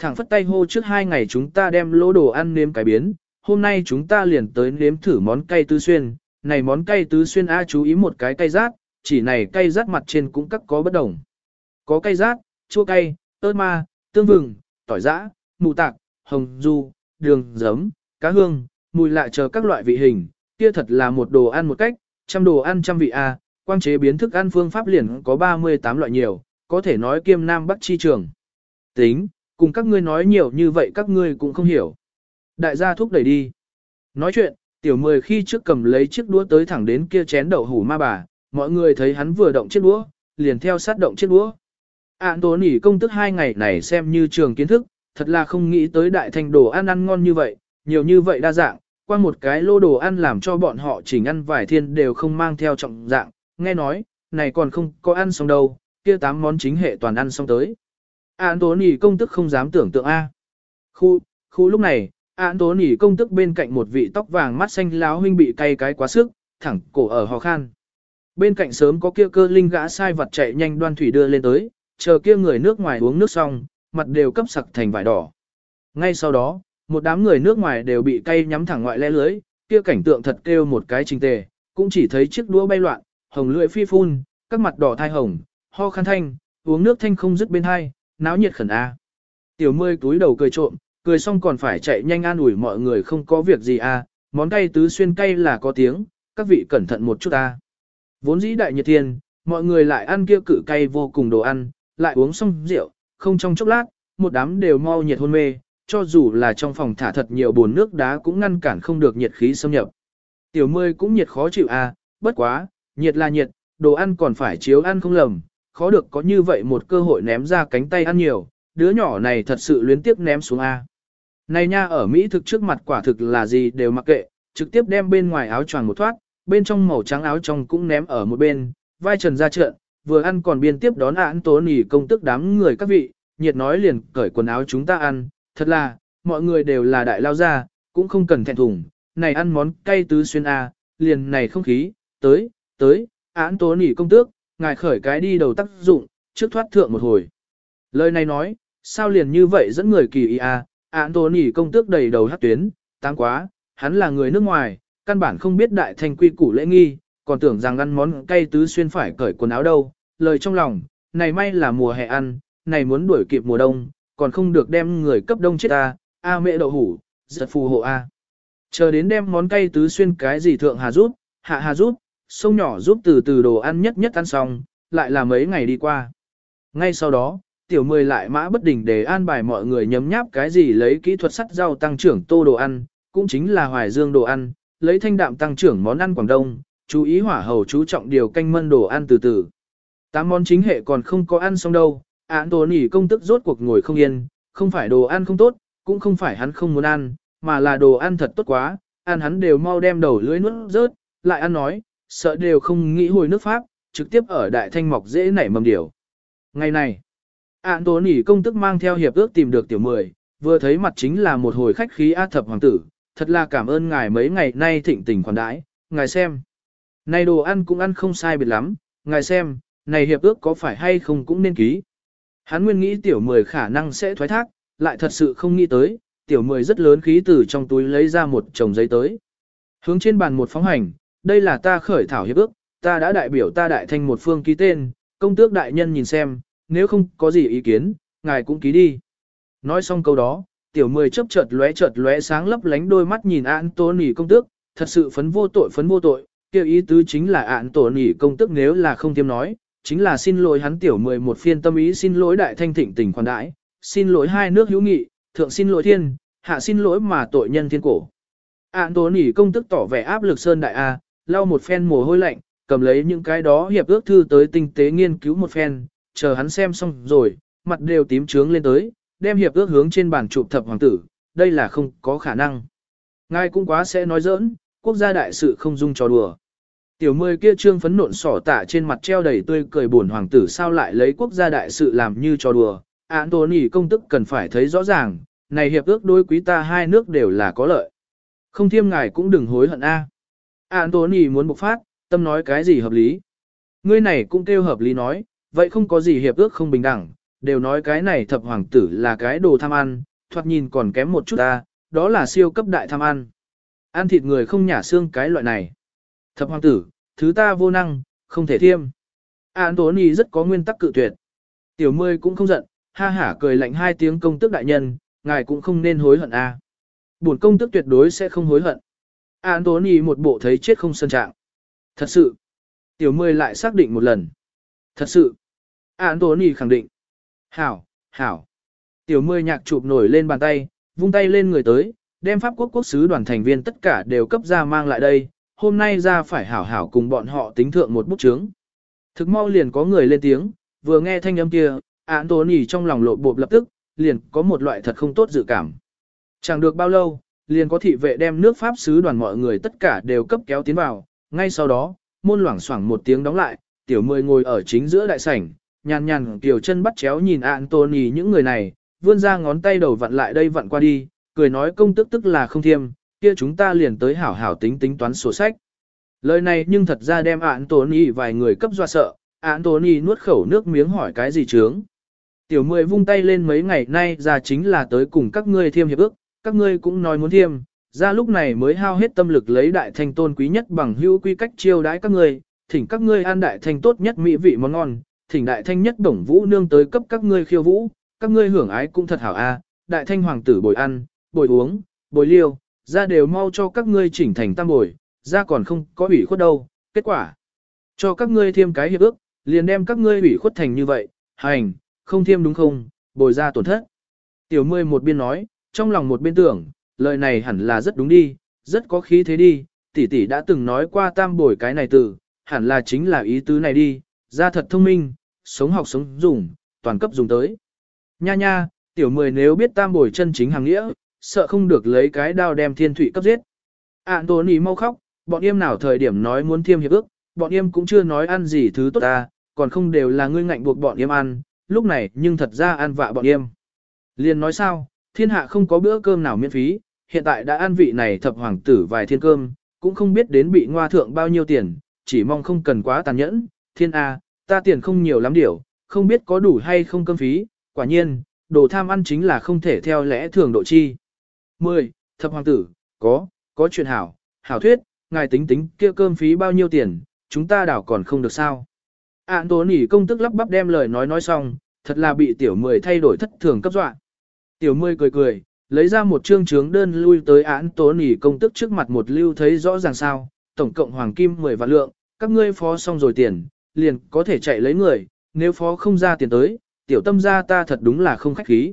Thẳng phất tay hô trước hai ngày chúng ta đem lỗ đồ ăn nếm cái biến, hôm nay chúng ta liền tới nếm thử món cay tứ xuyên, này món cay tứ xuyên A chú ý một cái cay rát, chỉ này cay rát mặt trên cũng các có bất đồng. Có cay rát, chua cay, ớt ma, tương vừng, tỏi giã, mù tạc, hồng du, đường, giấm, cá hương, mùi lạ chờ các loại vị hình, kia thật là một đồ ăn một cách, trăm đồ ăn trăm vị A, quang chế biến thức ăn phương pháp liền có 38 loại nhiều, có thể nói kiêm nam bắc chi trường. Tính, cùng các ngươi nói nhiều như vậy các ngươi cũng không hiểu. Đại gia thúc đẩy đi. Nói chuyện, tiểu mười khi trước cầm lấy chiếc đũa tới thẳng đến kia chén đậu hủ ma bà, mọi người thấy hắn vừa động chiếc đũa, liền theo sát động chiếc đũa. Ản tố nỉ công tức hai ngày này xem như trường kiến thức, thật là không nghĩ tới đại thành đồ ăn ăn ngon như vậy, nhiều như vậy đa dạng, qua một cái lô đồ ăn làm cho bọn họ chỉnh ăn vài thiên đều không mang theo trọng dạng, nghe nói, này còn không có ăn xong đâu, kia tám món chính hệ toàn ăn xong tới. Anthony công tức không dám tưởng tượng A. Khu, khu lúc này, Anthony công tức bên cạnh một vị tóc vàng mắt xanh láo huynh bị cay cái quá sức, thẳng cổ ở hò khan. Bên cạnh sớm có kia cơ linh gã sai vật chạy nhanh đoan thủy đưa lên tới, chờ kia người nước ngoài uống nước xong, mặt đều cấp sặc thành vải đỏ. Ngay sau đó, một đám người nước ngoài đều bị cay nhắm thẳng ngoại lẽ lưới, kia cảnh tượng thật kêu một cái trình tề, cũng chỉ thấy chiếc đũa bay loạn, hồng lưỡi phi phun, các mặt đỏ thai hồng, ho khan thanh, uống nước thanh không dứt bên hai, náo nhiệt khẩn a. Tiểu mươi túi đầu cười trộm, cười xong còn phải chạy nhanh an ủi mọi người không có việc gì a, món cay tứ xuyên cay là có tiếng, các vị cẩn thận một chút à. Vốn dĩ đại nhiệt thiên, mọi người lại ăn kia cự cay vô cùng đồ ăn, lại uống xong rượu, không trong chốc lát, một đám đều mau nhiệt hôn mê, cho dù là trong phòng thả thật nhiều bồn nước đá cũng ngăn cản không được nhiệt khí xâm nhập. Tiểu mươi cũng nhiệt khó chịu à, bất quá, nhiệt là nhiệt, đồ ăn còn phải chiếu ăn không lầm, khó được có như vậy một cơ hội ném ra cánh tay ăn nhiều, đứa nhỏ này thật sự luyến tiếc ném xuống A. Này nha ở Mỹ thực trước mặt quả thực là gì đều mặc kệ, trực tiếp đem bên ngoài áo choàng một thoát, bên trong màu trắng áo trong cũng ném ở một bên, vai trần ra trợn, vừa ăn còn biên tiếp đón án tố nỉ công tức đám người các vị, nhiệt nói liền cởi quần áo chúng ta ăn, thật là, mọi người đều là đại lao gia, cũng không cần thẹn thùng, này ăn món cay tứ xuyên A, liền này không khí, tới, tới, án tố nỉ công tước, ngài khởi cái đi đầu tác dụng, trước thoát thượng một hồi. Lời này nói, sao liền như vậy dẫn người kỳ ý à, Anthony công tước đầy đầu hát tuyến, tăng quá, hắn là người nước ngoài, căn bản không biết đại thành quy củ lễ nghi, còn tưởng rằng ăn món cay tứ xuyên phải cởi quần áo đâu, lời trong lòng, này may là mùa hè ăn, này muốn đuổi kịp mùa đông, còn không được đem người cấp đông chết ta, a mẹ đậu hủ, giật phù hộ a. Chờ đến đem món cay tứ xuyên cái gì thượng hà rút, hạ hà rút, sông nhỏ giúp từ từ đồ ăn nhất nhất ăn xong, lại là mấy ngày đi qua. Ngay sau đó, tiểu mười lại mã bất đình để an bài mọi người nhấm nháp cái gì lấy kỹ thuật sắt rau tăng trưởng tô đồ ăn, cũng chính là hoài dương đồ ăn, lấy thanh đạm tăng trưởng món ăn Quảng Đông, chú ý hỏa hầu chú trọng điều canh mân đồ ăn từ từ. Tám món chính hệ còn không có ăn xong đâu, án tố nỉ công tức rốt cuộc ngồi không yên, không phải đồ ăn không tốt, cũng không phải hắn không muốn ăn, mà là đồ ăn thật tốt quá, ăn hắn đều mau đem đầu lưỡi nuốt rớt, lại ăn nói, sợ đều không nghĩ hồi nước Pháp, trực tiếp ở đại thanh mọc dễ nảy mầm điều. Ngày này, ạn tố nỉ công tức mang theo hiệp ước tìm được tiểu mười, vừa thấy mặt chính là một hồi khách khí A thập hoàng tử, thật là cảm ơn ngài mấy ngày nay thịnh tình khoản đãi, ngài xem. Này đồ ăn cũng ăn không sai biệt lắm, ngài xem, này hiệp ước có phải hay không cũng nên ký. Hắn nguyên nghĩ tiểu mười khả năng sẽ thoái thác, lại thật sự không nghĩ tới, tiểu mười rất lớn khí từ trong túi lấy ra một chồng giấy tới. Hướng trên bàn một phóng hành, đây là ta khởi thảo hiệp ước, ta đã đại biểu ta đại thanh một phương ký tên, công tước đại nhân nhìn xem, nếu không có gì ý kiến, ngài cũng ký đi. Nói xong câu đó, tiểu mười chớp chợt lóe chợt lóe sáng lấp lánh đôi mắt nhìn án tố nỉ công tước, thật sự phấn vô tội phấn vô tội, kêu ý tứ chính là án tố nỉ công tước nếu là không tiêm nói, chính là xin lỗi hắn tiểu mười một phiên tâm ý xin lỗi đại thanh thịnh tình khoản đãi, xin lỗi hai nước hữu nghị, thượng xin lỗi thiên, hạ xin lỗi mà tội nhân thiên cổ. Án tố nỉ công tước tỏ vẻ áp lực sơn đại A, lau một phen mồ hôi lạnh, cầm lấy những cái đó hiệp ước thư tới tinh tế nghiên cứu một phen, chờ hắn xem xong rồi, mặt đều tím trướng lên tới, đem hiệp ước hướng trên bàn chụp thập hoàng tử, đây là không có khả năng. Ngài cũng quá sẽ nói giỡn, quốc gia đại sự không dung trò đùa. Tiểu mười kia trương phấn nộn sỏ tả trên mặt treo đầy tươi cười buồn hoàng tử sao lại lấy quốc gia đại sự làm như trò đùa. Anthony công tức cần phải thấy rõ ràng, này hiệp ước đối quý ta hai nước đều là có lợi. Không thiêm ngài cũng đừng hối hận a. Anthony muốn bộc phát, tâm nói cái gì hợp lý. Ngươi này cũng kêu hợp lý nói, vậy không có gì hiệp ước không bình đẳng, đều nói cái này thập hoàng tử là cái đồ tham ăn, thoạt nhìn còn kém một chút ta, đó là siêu cấp đại tham ăn. Ăn thịt người không nhả xương cái loại này. Thập hoàng tử, thứ ta vô năng, không thể thiêm. Anthony rất có nguyên tắc cự tuyệt. Tiểu mươi cũng không giận, ha hả cười lạnh hai tiếng công tước đại nhân, ngài cũng không nên hối hận a. À. Bổn công tước tuyệt đối sẽ không hối hận. Anthony một bộ thấy chết không sơn trạng. Thật sự. Tiểu mươi lại xác định một lần. Thật sự. Anthony khẳng định. Hảo, hảo. Tiểu mươi nhạc chụp nổi lên bàn tay, vung tay lên người tới, đem pháp quốc quốc sứ đoàn thành viên tất cả đều cấp ra mang lại đây. Hôm nay ra phải hảo hảo cùng bọn họ tính thượng một bút chướng. Thực mau liền có người lên tiếng, vừa nghe thanh âm kia, Anthony trong lòng lộ bộp lập tức, liền có một loại thật không tốt dự cảm. Chẳng được bao lâu, liền có thị vệ đem nước Pháp sứ đoàn mọi người tất cả đều cấp kéo tiến vào, ngay sau đó, môn loảng xoảng một tiếng đóng lại, tiểu mười ngồi ở chính giữa đại sảnh, nhàn nhàn tiểu chân bắt chéo nhìn Anthony những người này, vươn ra ngón tay đầu vặn lại đây vặn qua đi, cười nói công tức tức là không thiêm, kia chúng ta liền tới hảo hảo tính tính toán sổ sách. Lời này nhưng thật ra đem Anthony vài người cấp doa sợ, Anthony nuốt khẩu nước miếng hỏi cái gì chướng. Tiểu mười vung tay lên mấy ngày nay ra chính là tới cùng các ngươi thiêm hiệp ước, các ngươi cũng nói muốn thiêm, ra lúc này mới hao hết tâm lực lấy đại thanh tôn quý nhất bằng hữu quy cách chiêu đãi các ngươi, thỉnh các ngươi ăn đại thanh tốt nhất mỹ vị món ngon, thỉnh đại thanh nhất đồng vũ nương tới cấp các ngươi khiêu vũ, các ngươi hưởng ái cũng thật hảo a, đại thanh hoàng tử bồi ăn, bồi uống, bồi liêu, ra đều mau cho các ngươi chỉnh thành tam bồi, ra còn không có ủy khuất đâu, kết quả. Cho các ngươi thêm cái hiệp ước, liền đem các ngươi ủy khuất thành như vậy, hành, không thêm đúng không, bồi ra tổn thất. Tiểu mươi một biên nói, trong lòng một bên tưởng, lời này hẳn là rất đúng đi, rất có khí thế đi, tỷ tỷ đã từng nói qua tam bồi cái này từ, hẳn là chính là ý tứ này đi, ra thật thông minh, sống học sống dùng, toàn cấp dùng tới. Nha nha, tiểu mười nếu biết tam bồi chân chính hàng nghĩa, sợ không được lấy cái đao đem thiên thủy cấp giết. Anthony mau khóc, bọn em nào thời điểm nói muốn thiêm hiệp ước, bọn em cũng chưa nói ăn gì thứ tốt ta, còn không đều là ngươi ngạnh buộc bọn em ăn, lúc này nhưng thật ra ăn vạ bọn em. Liên nói sao, thiên hạ không có bữa cơm nào miễn phí, hiện tại đã ăn vị này thập hoàng tử vài thiên cơm, cũng không biết đến bị ngoa thượng bao nhiêu tiền, chỉ mong không cần quá tàn nhẫn, thiên A, ta tiền không nhiều lắm điểu, không biết có đủ hay không cơm phí, quả nhiên, đồ tham ăn chính là không thể theo lẽ thường độ chi. 10. Thập hoàng tử, có, có chuyện hảo, hảo thuyết, ngài tính tính kia cơm phí bao nhiêu tiền, chúng ta đảo còn không được sao. Ản tố nỉ công tức lắp bắp đem lời nói nói xong, thật là bị tiểu mười thay đổi thất thường cấp dọa. Tiểu Mươi cười cười, lấy ra một chương trướng đơn lui tới án tố nỉ công tức trước mặt một lưu thấy rõ ràng sao, tổng cộng hoàng kim 10 vạn lượng, các ngươi phó xong rồi tiền, liền có thể chạy lấy người, nếu phó không ra tiền tới, tiểu tâm ra ta thật đúng là không khách khí.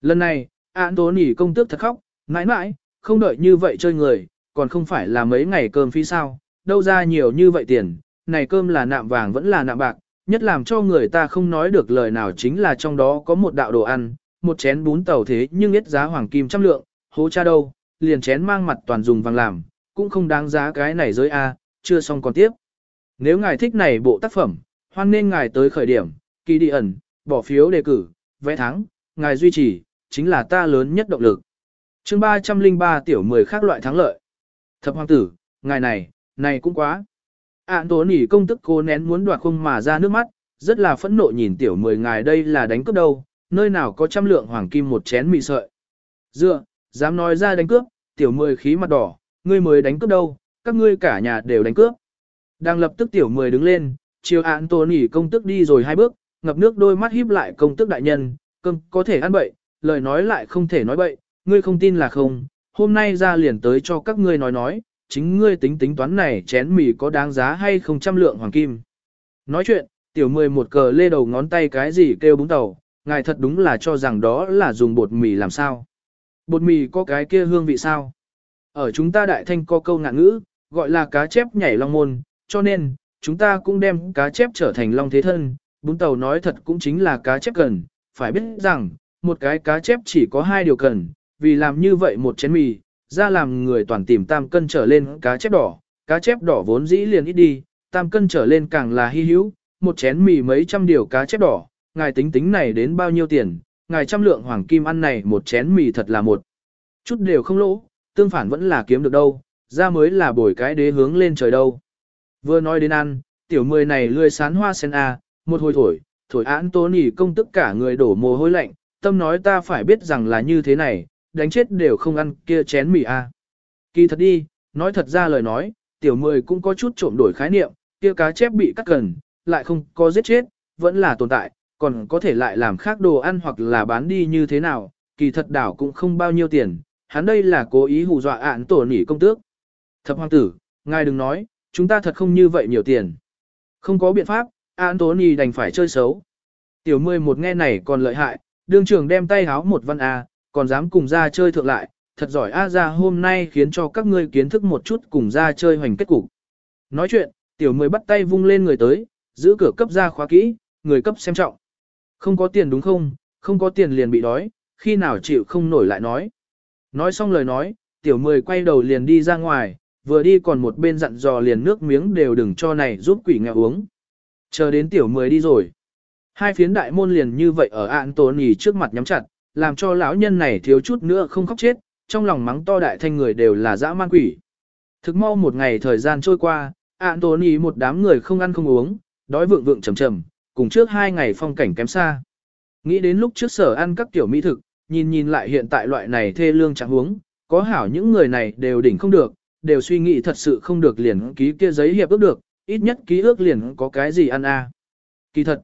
Lần này, án tố nỉ công tước thật khóc, mãi mãi, không đợi như vậy chơi người, còn không phải là mấy ngày cơm phí sao, đâu ra nhiều như vậy tiền, này cơm là nạm vàng vẫn là nạm bạc, nhất làm cho người ta không nói được lời nào chính là trong đó có một đạo đồ ăn, một chén bún tàu thế nhưng ít giá hoàng kim trăm lượng, hố cha đâu, liền chén mang mặt toàn dùng vàng làm, cũng không đáng giá cái này giới A, chưa xong còn tiếp. Nếu ngài thích này bộ tác phẩm, hoan nên ngài tới khởi điểm, kỳ đi ẩn, bỏ phiếu đề cử, vẽ thắng, ngài duy trì, chính là ta lớn nhất động lực. chương 303 tiểu 10 khác loại thắng lợi. Thập hoàng tử, ngài này, này cũng quá. Ản tố nỉ công tức cô nén muốn đoạt không mà ra nước mắt, rất là phẫn nộ nhìn tiểu 10 ngài đây là đánh cướp đâu, nơi nào có trăm lượng hoàng kim một chén mì sợi. Dựa, dám nói ra đánh cướp, tiểu 10 khí mặt đỏ, ngươi mới đánh cướp đâu, các ngươi cả nhà đều đánh cướp. Đang lập tức tiểu 10 đứng lên, chiều án tố nỉ công tức đi rồi hai bước, ngập nước đôi mắt híp lại công tức đại nhân, cơm có thể ăn bậy, lời nói lại không thể nói bậy, ngươi không tin là không, hôm nay ra liền tới cho các ngươi nói nói, chính ngươi tính tính toán này chén mì có đáng giá hay không trăm lượng hoàng kim. Nói chuyện, tiểu mười một cờ lê đầu ngón tay cái gì kêu búng tàu, ngài thật đúng là cho rằng đó là dùng bột mì làm sao. Bột mì có cái kia hương vị sao? Ở chúng ta đại thanh có câu ngạn ngữ, gọi là cá chép nhảy long môn, cho nên, chúng ta cũng đem cá chép trở thành long thế thân, bún tàu nói thật cũng chính là cá chép cần, phải biết rằng, một cái cá chép chỉ có hai điều cần, vì làm như vậy một chén mì, ra làm người toàn tìm tam cân trở lên cá chép đỏ, cá chép đỏ vốn dĩ liền ít đi, tam cân trở lên càng là hy hữu, một chén mì mấy trăm điều cá chép đỏ, ngài tính tính này đến bao nhiêu tiền, ngài trăm lượng hoàng kim ăn này một chén mì thật là một chút đều không lỗ, tương phản vẫn là kiếm được đâu, ra mới là bồi cái đế hướng lên trời đâu. Vừa nói đến ăn, tiểu mười này lươi sán hoa sen a, một hồi thổi, thổi án tố nỉ công tức cả người đổ mồ hôi lạnh, tâm nói ta phải biết rằng là như thế này, đánh chết đều không ăn kia chén mì a. Kỳ thật đi, nói thật ra lời nói, tiểu mười cũng có chút trộm đổi khái niệm, kia cá chép bị cắt gần, lại không có giết chết, vẫn là tồn tại, còn có thể lại làm khác đồ ăn hoặc là bán đi như thế nào, kỳ thật đảo cũng không bao nhiêu tiền, hắn đây là cố ý hù dọa ạn tổ nỉ công tước. Thập hoàng tử, ngài đừng nói, chúng ta thật không như vậy nhiều tiền. Không có biện pháp, ạn tổ nỉ đành phải chơi xấu. Tiểu mười một nghe này còn lợi hại, đương trường đem tay háo một văn A, còn dám cùng ra chơi thượng lại, thật giỏi A ra hôm nay khiến cho các ngươi kiến thức một chút cùng ra chơi hoành kết cục. Nói chuyện, tiểu mười bắt tay vung lên người tới, giữ cửa cấp ra khóa kỹ, người cấp xem trọng. Không có tiền đúng không, không có tiền liền bị đói, khi nào chịu không nổi lại nói. Nói xong lời nói, tiểu mười quay đầu liền đi ra ngoài, vừa đi còn một bên dặn dò liền nước miếng đều đừng cho này giúp quỷ nghèo uống. Chờ đến tiểu mười đi rồi. Hai phiến đại môn liền như vậy ở ạn tốn nhì trước mặt nhắm chặt, làm cho lão nhân này thiếu chút nữa không khóc chết, trong lòng mắng to đại thanh người đều là dã man quỷ. Thực mau một ngày thời gian trôi qua, Anthony một đám người không ăn không uống, đói vượng vượng trầm trầm, cùng trước hai ngày phong cảnh kém xa. Nghĩ đến lúc trước sở ăn các tiểu mỹ thực, nhìn nhìn lại hiện tại loại này thê lương chẳng huống, có hảo những người này đều đỉnh không được, đều suy nghĩ thật sự không được liền ký kia giấy hiệp ước được, ít nhất ký ước liền có cái gì ăn a. Kỳ thật,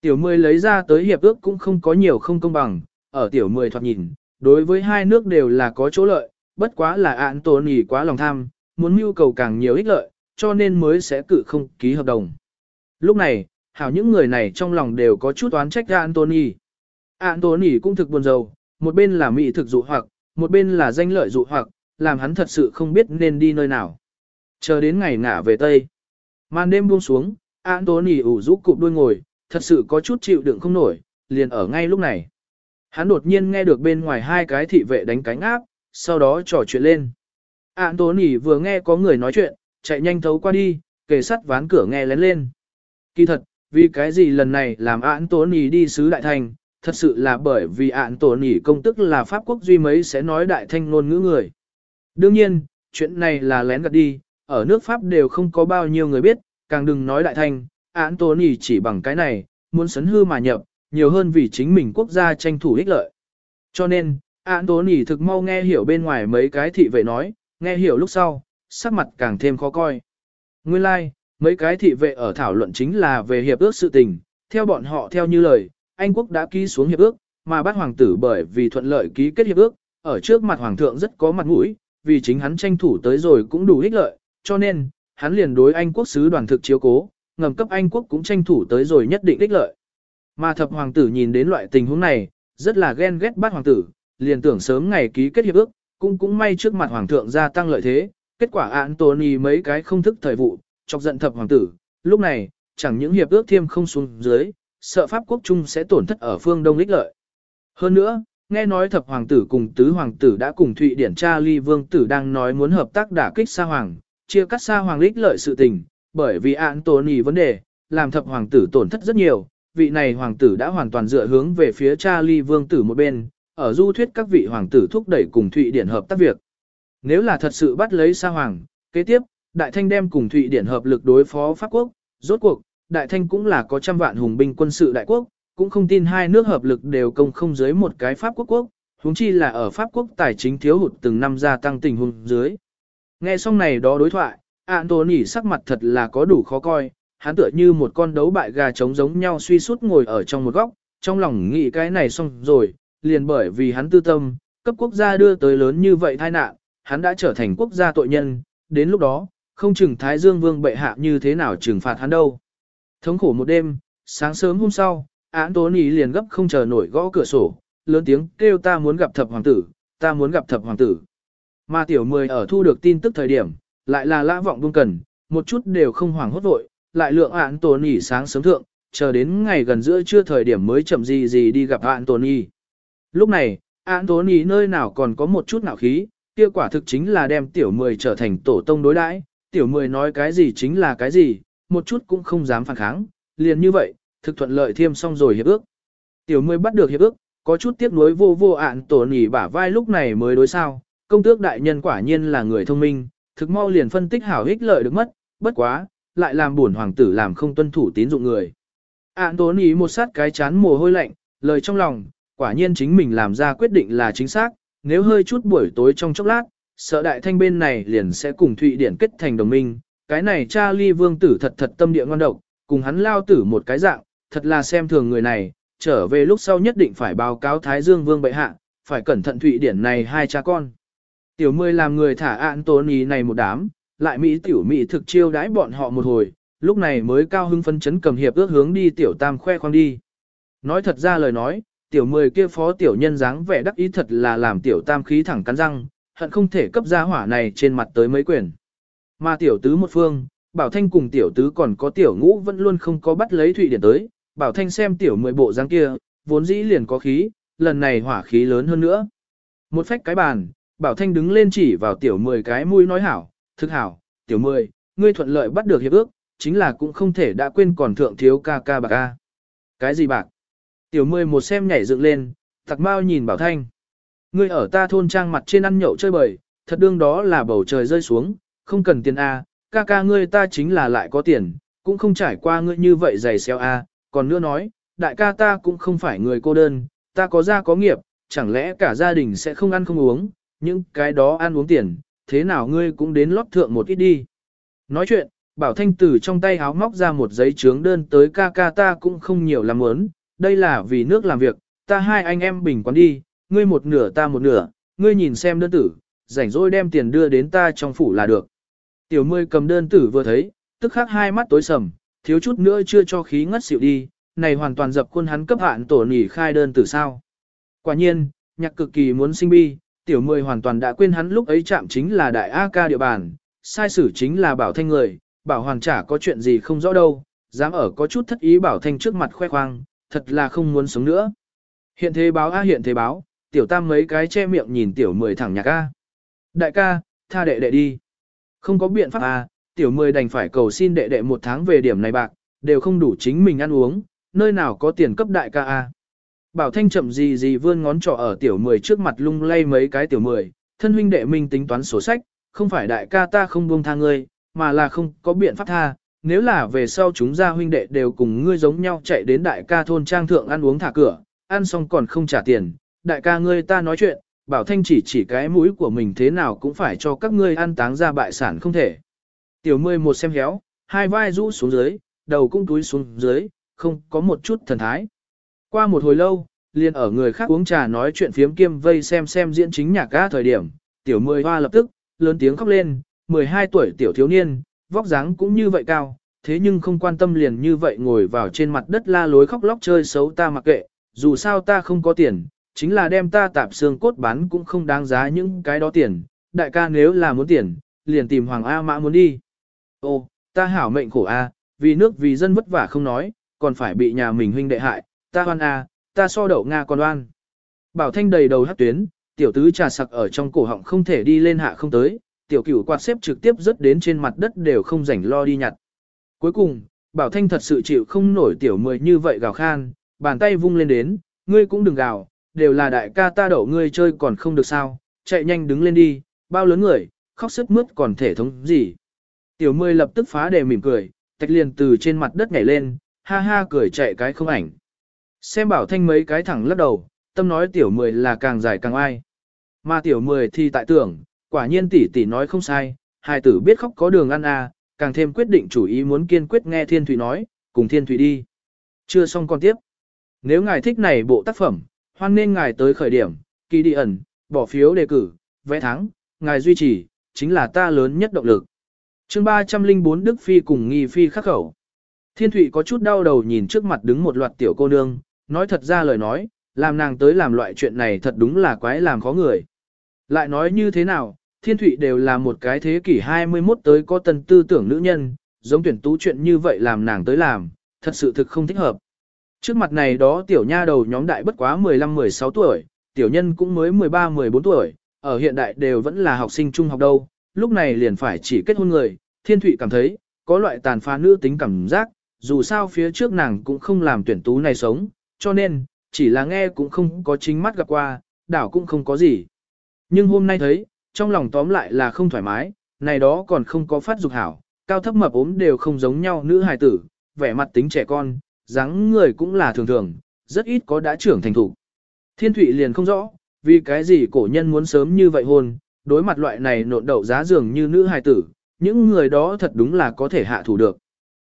tiểu mười lấy ra tới hiệp ước cũng không có nhiều không công bằng, ở tiểu mười thoạt nhìn, đối với hai nước đều là có chỗ lợi, bất quá là án tổn ý quá lòng tham, muốn mưu cầu càng nhiều ích lợi, cho nên mới sẽ cự không ký hợp đồng. Lúc này, hảo những người này trong lòng đều có chút oán trách Anthony. Anthony cũng thực buồn rầu, một bên là mỹ thực dụ hoặc, một bên là danh lợi dụ hoặc, làm hắn thật sự không biết nên đi nơi nào. Chờ đến ngày ngả về Tây. Màn đêm buông xuống, Anthony ủ rũ cụp đuôi ngồi, thật sự có chút chịu đựng không nổi, liền ở ngay lúc này. Hắn đột nhiên nghe được bên ngoài hai cái thị vệ đánh cánh áp, sau đó trò chuyện lên. Anthony vừa nghe có người nói chuyện, chạy nhanh thấu qua đi, kề sắt ván cửa nghe lén lên. Kỳ thật, vì cái gì lần này làm Anthony đi sứ đại thành, thật sự là bởi vì Anthony công tức là Pháp quốc duy mấy sẽ nói đại thanh ngôn ngữ người. Đương nhiên, chuyện này là lén gạt đi, ở nước Pháp đều không có bao nhiêu người biết, càng đừng nói đại thanh, Anthony chỉ bằng cái này, muốn sấn hư mà nhập, nhiều hơn vì chính mình quốc gia tranh thủ ích lợi. Cho nên, Anthony thực mau nghe hiểu bên ngoài mấy cái thị vệ nói, nghe hiểu lúc sau, sắc mặt càng thêm khó coi. Nguyên lai, like, mấy cái thị vệ ở thảo luận chính là về hiệp ước sự tình, theo bọn họ theo như lời, Anh quốc đã ký xuống hiệp ước, mà Bát hoàng tử bởi vì thuận lợi ký kết hiệp ước, ở trước mặt hoàng thượng rất có mặt mũi, vì chính hắn tranh thủ tới rồi cũng đủ ích lợi, cho nên, hắn liền đối Anh quốc sứ đoàn thực chiếu cố, ngầm cấp Anh quốc cũng tranh thủ tới rồi nhất định ích lợi. Mà thập hoàng tử nhìn đến loại tình huống này, rất là ghen ghét Bát hoàng tử, liền tưởng sớm ngày ký kết hiệp ước, cũng cũng may trước mặt hoàng thượng gia tăng lợi thế, kết quả Anthony mấy cái không thức thời vụ, chọc giận thập hoàng tử, lúc này, chẳng những hiệp ước thiêm không xuống dưới, sợ Pháp quốc trung sẽ tổn thất ở phương Đông lích lợi. Hơn nữa, nghe nói thập hoàng tử cùng tứ hoàng tử đã cùng Thụy Điển cha ly vương tử đang nói muốn hợp tác đả kích sa hoàng, chia cắt sa hoàng lích lợi sự tình, bởi vì Anthony vấn đề, làm thập hoàng tử tổn thất rất nhiều, vị này hoàng tử đã hoàn toàn dựa hướng về phía cha ly vương tử một bên, ở du thuyết các vị hoàng tử thúc đẩy cùng Thụy Điển hợp tác việc. Nếu là thật sự bắt lấy sa hoàng, kế tiếp, Đại Thanh đem cùng Thụy Điển hợp lực đối phó Pháp quốc, rốt cuộc, Đại Thanh cũng là có trăm vạn hùng binh quân sự đại quốc, cũng không tin hai nước hợp lực đều công không dưới một cái Pháp quốc quốc, huống chi là ở Pháp quốc tài chính thiếu hụt từng năm gia tăng tình huống dưới. Nghe xong này đó đối thoại, Anthony sắc mặt thật là có đủ khó coi, hắn tựa như một con đấu bại gà trống giống nhau suy sút ngồi ở trong một góc, trong lòng nghĩ cái này xong rồi, liền bởi vì hắn tư tâm, cấp quốc gia đưa tới lớn như vậy tai nạn, hắn đã trở thành quốc gia tội nhân, đến lúc đó, không chừng Thái Dương Vương bệ hạ như thế nào trừng phạt hắn đâu. Thống khổ một đêm, sáng sớm hôm sau, án tố ý liền gấp không chờ nổi gõ cửa sổ, lớn tiếng kêu ta muốn gặp thập hoàng tử, ta muốn gặp thập hoàng tử. Mà tiểu mười ở thu được tin tức thời điểm, lại là lã vọng buông cần, một chút đều không hoảng hốt vội, lại lượng án tố ý sáng sớm thượng, chờ đến ngày gần giữa trưa thời điểm mới chậm gì gì đi gặp án tố ý. Lúc này, án tố ý nơi nào còn có một chút nào khí, kia quả thực chính là đem tiểu mười trở thành tổ tông đối đãi, tiểu mười nói cái gì chính là cái gì, một chút cũng không dám phản kháng, liền như vậy, thực thuận lợi thiêm xong rồi hiệp ước. Tiểu mười bắt được hiệp ước, có chút tiếc nuối vô vô ạn tổ nỉ bả vai lúc này mới đối sao, công tước đại nhân quả nhiên là người thông minh, thực mau liền phân tích hảo ích lợi được mất, bất quá, lại làm buồn hoàng tử làm không tuân thủ tín dụng người. Ạn tổ nỉ một sát cái chán mồ hôi lạnh, lời trong lòng, quả nhiên chính mình làm ra quyết định là chính xác, nếu hơi chút buổi tối trong chốc lát, sợ đại thanh bên này liền sẽ cùng Thụy Điển kết thành đồng minh, cái này cha ly vương tử thật thật tâm địa ngon độc, cùng hắn lao tử một cái dạng, thật là xem thường người này, trở về lúc sau nhất định phải báo cáo Thái Dương vương bệ hạ, phải cẩn thận Thụy Điển này hai cha con. Tiểu mươi làm người thả ạn tốn ý này một đám, lại Mỹ tiểu Mỹ thực chiêu đãi bọn họ một hồi, lúc này mới cao hưng phân chấn cầm hiệp ước hướng đi tiểu tam khoe khoang đi. Nói thật ra lời nói, tiểu mười kia phó tiểu nhân dáng vẻ đắc ý thật là làm tiểu tam khí thẳng cắn răng, hận không thể cấp ra hỏa này trên mặt tới mấy quyền. Mà tiểu tứ một phương, Bảo Thanh cùng tiểu tứ còn có tiểu ngũ vẫn luôn không có bắt lấy Thụy Điển tới, Bảo Thanh xem tiểu mười bộ dáng kia, vốn dĩ liền có khí, lần này hỏa khí lớn hơn nữa. Một phách cái bàn, Bảo Thanh đứng lên chỉ vào tiểu mười cái mũi nói hảo, thực hảo, tiểu mười, ngươi thuận lợi bắt được hiệp ước, chính là cũng không thể đã quên còn thượng thiếu ca ca bạc ca. Cái gì bạc? Tiểu mười một xem nhảy dựng lên, tặc mau nhìn Bảo Thanh. Ngươi ở ta thôn trang mặt trên ăn nhậu chơi bời, thật đương đó là bầu trời rơi xuống, không cần tiền A, ca ca ngươi ta chính là lại có tiền, cũng không trải qua ngươi như vậy dày xéo A, còn nữa nói, đại ca ta cũng không phải người cô đơn, ta có gia có nghiệp, chẳng lẽ cả gia đình sẽ không ăn không uống, những cái đó ăn uống tiền, thế nào ngươi cũng đến lót thượng một ít đi. Nói chuyện, Bảo Thanh Tử trong tay háo móc ra một giấy trướng đơn tới ca ca ta cũng không nhiều làm muốn, đây là vì nước làm việc, ta hai anh em bình quán đi, ngươi một nửa ta một nửa, ngươi nhìn xem đơn tử, rảnh rỗi đem tiền đưa đến ta trong phủ là được. Tiểu mươi cầm đơn tử vừa thấy, tức khắc hai mắt tối sầm, thiếu chút nữa chưa cho khí ngất xỉu đi, này hoàn toàn dập khuôn hắn cấp hạn tổ nỉ khai đơn tử sao. Quả nhiên, nhạc cực kỳ muốn sinh bi, tiểu mười hoàn toàn đã quên hắn lúc ấy chạm chính là đại A ca địa bàn, sai sử chính là bảo thanh người, bảo hoàn chả có chuyện gì không rõ đâu, dám ở có chút thất ý bảo thanh trước mặt khoe khoang, thật là không muốn sống nữa. Hiện thế báo A hiện thế báo, tiểu tam mấy cái che miệng nhìn tiểu mười thẳng nhạc ca. Đại ca, tha đệ đệ đi. Không có biện pháp à? tiểu mười đành phải cầu xin đệ đệ một tháng về điểm này bạc, đều không đủ chính mình ăn uống, nơi nào có tiền cấp đại ca à? Bảo Thanh chậm gì gì vươn ngón trỏ ở tiểu mười trước mặt lung lay mấy cái tiểu mười, thân huynh đệ minh tính toán sổ sách, không phải đại ca ta không buông tha ngươi, mà là không có biện pháp tha. Nếu là về sau chúng ra huynh đệ đều cùng ngươi giống nhau chạy đến đại ca thôn trang thượng ăn uống thả cửa, ăn xong còn không trả tiền, đại ca ngươi ta nói chuyện, bảo thanh chỉ chỉ cái mũi của mình thế nào cũng phải cho các ngươi ăn táng ra bại sản không thể. Tiểu mười một xem héo, hai vai rũ xuống dưới, đầu cũng túi xuống dưới, không có một chút thần thái. Qua một hồi lâu, liền ở người khác uống trà nói chuyện phiếm kiêm vây xem xem diễn chính nhạc ca thời điểm, tiểu mười hoa lập tức, lớn tiếng khóc lên, 12 tuổi tiểu thiếu niên, vóc dáng cũng như vậy cao, thế nhưng không quan tâm liền như vậy ngồi vào trên mặt đất la lối khóc lóc chơi xấu ta mặc kệ, dù sao ta không có tiền, chính là đem ta tạp xương cốt bán cũng không đáng giá những cái đó tiền, đại ca nếu là muốn tiền, liền tìm Hoàng A Mã muốn đi. Ô, ta hảo mệnh khổ A, vì nước vì dân vất vả không nói, còn phải bị nhà mình huynh đệ hại, ta hoan A, ta so đậu Nga còn oan. Bảo Thanh đầy đầu hát tuyến, tiểu tứ trà sặc ở trong cổ họng không thể đi lên hạ không tới, tiểu cửu quạt xếp trực tiếp rớt đến trên mặt đất đều không rảnh lo đi nhặt. Cuối cùng, Bảo Thanh thật sự chịu không nổi tiểu mười như vậy gào khan, bàn tay vung lên đến, ngươi cũng đừng gào, đều là đại ca ta đậu ngươi chơi còn không được sao, chạy nhanh đứng lên đi, bao lớn người, khóc sức mướt còn thể thống gì. Tiểu Mươi lập tức phá đề mỉm cười, tạch liền từ trên mặt đất nhảy lên, ha ha cười chạy cái không ảnh. Xem bảo thanh mấy cái thẳng lắc đầu, tâm nói tiểu mười là càng dài càng ai. Mà tiểu mười thì tại tưởng, quả nhiên tỷ tỷ nói không sai, hai tử biết khóc có đường ăn à, càng thêm quyết định chủ ý muốn kiên quyết nghe thiên thủy nói, cùng thiên thủy đi. Chưa xong con tiếp. Nếu ngài thích này bộ tác phẩm, hoan nên ngài tới khởi điểm, kỳ đi ẩn, bỏ phiếu đề cử, vẽ thắng, ngài duy trì, chính là ta lớn nhất động lực. chương 304 Đức Phi cùng Nghi Phi khắc khẩu. Thiên Thụy có chút đau đầu nhìn trước mặt đứng một loạt tiểu cô nương, nói thật ra lời nói, làm nàng tới làm loại chuyện này thật đúng là quái làm khó người. Lại nói như thế nào, Thiên Thụy đều là một cái thế kỷ 21 tới có tân tư tưởng nữ nhân, giống tuyển tú chuyện như vậy làm nàng tới làm, thật sự thực không thích hợp. Trước mặt này đó tiểu nha đầu nhóm đại bất quá 15-16 tuổi, tiểu nhân cũng mới 13-14 tuổi, ở hiện đại đều vẫn là học sinh trung học đâu, lúc này liền phải chỉ kết hôn người, thiên thụy cảm thấy, có loại tàn phá nữ tính cảm giác, dù sao phía trước nàng cũng không làm tuyển tú này sống, cho nên, chỉ là nghe cũng không có chính mắt gặp qua, đảo cũng không có gì. Nhưng hôm nay thấy, trong lòng tóm lại là không thoải mái, này đó còn không có phát dục hảo, cao thấp mập ốm đều không giống nhau nữ hài tử, vẻ mặt tính trẻ con, dáng người cũng là thường thường, rất ít có đã trưởng thành thủ. Thiên Thụy liền không rõ, vì cái gì cổ nhân muốn sớm như vậy hôn, đối mặt loại này nộn đậu giá dường như nữ hài tử, những người đó thật đúng là có thể hạ thủ được.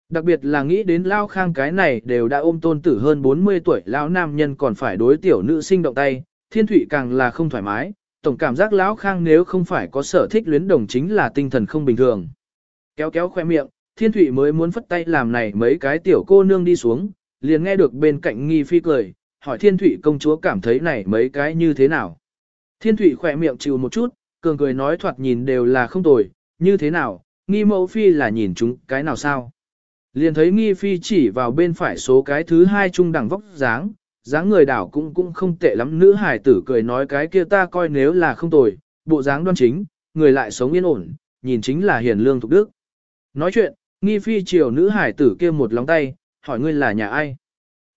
Đặc biệt là nghĩ đến Lao Khang cái này đều đã ôm tôn tử hơn 40 tuổi Lão nam nhân còn phải đối tiểu nữ sinh động tay, thiên Thụy càng là không thoải mái, tổng cảm giác Lão Khang nếu không phải có sở thích luyến đồng chính là tinh thần không bình thường. Kéo kéo khoe miệng, Thiên Thụy mới muốn phất tay làm này mấy cái tiểu cô nương đi xuống, liền nghe được bên cạnh nghi phi cười, hỏi Thiên Thụy công chúa cảm thấy này mấy cái như thế nào. Thiên Thụy khỏe miệng chịu một chút, cường cười nói thoạt nhìn đều là không tồi, như thế nào, nghi mẫu phi là nhìn chúng cái nào sao. Liền thấy nghi phi chỉ vào bên phải số cái thứ hai trung đẳng vóc dáng, dáng người đảo cũng cũng không tệ lắm nữ hải tử cười nói cái kia ta coi nếu là không tồi, bộ dáng đoan chính, người lại sống yên ổn, nhìn chính là hiền lương thục đức. Nói chuyện, Nghi phi chiều nữ hải tử kia một lòng tay, hỏi ngươi là nhà ai?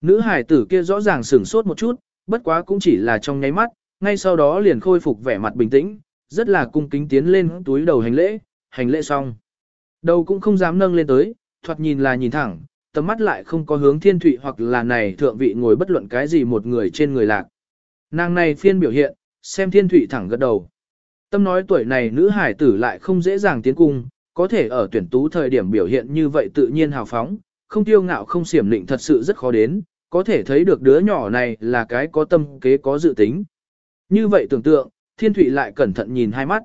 Nữ hải tử kia rõ ràng sửng sốt một chút, bất quá cũng chỉ là trong nháy mắt, ngay sau đó liền khôi phục vẻ mặt bình tĩnh, rất là cung kính tiến lên túi đầu hành lễ, hành lễ xong. Đầu cũng không dám nâng lên tới, thoạt nhìn là nhìn thẳng, tầm mắt lại không có hướng thiên thụy hoặc là này thượng vị ngồi bất luận cái gì một người trên người lạc. Nàng này phiên biểu hiện, xem thiên thụy thẳng gật đầu. Tâm nói tuổi này nữ hải tử lại không dễ dàng tiến cung, có thể ở tuyển tú thời điểm biểu hiện như vậy tự nhiên hào phóng, không tiêu ngạo không xiểm định thật sự rất khó đến, có thể thấy được đứa nhỏ này là cái có tâm kế có dự tính. Như vậy tưởng tượng, thiên thụy lại cẩn thận nhìn hai mắt.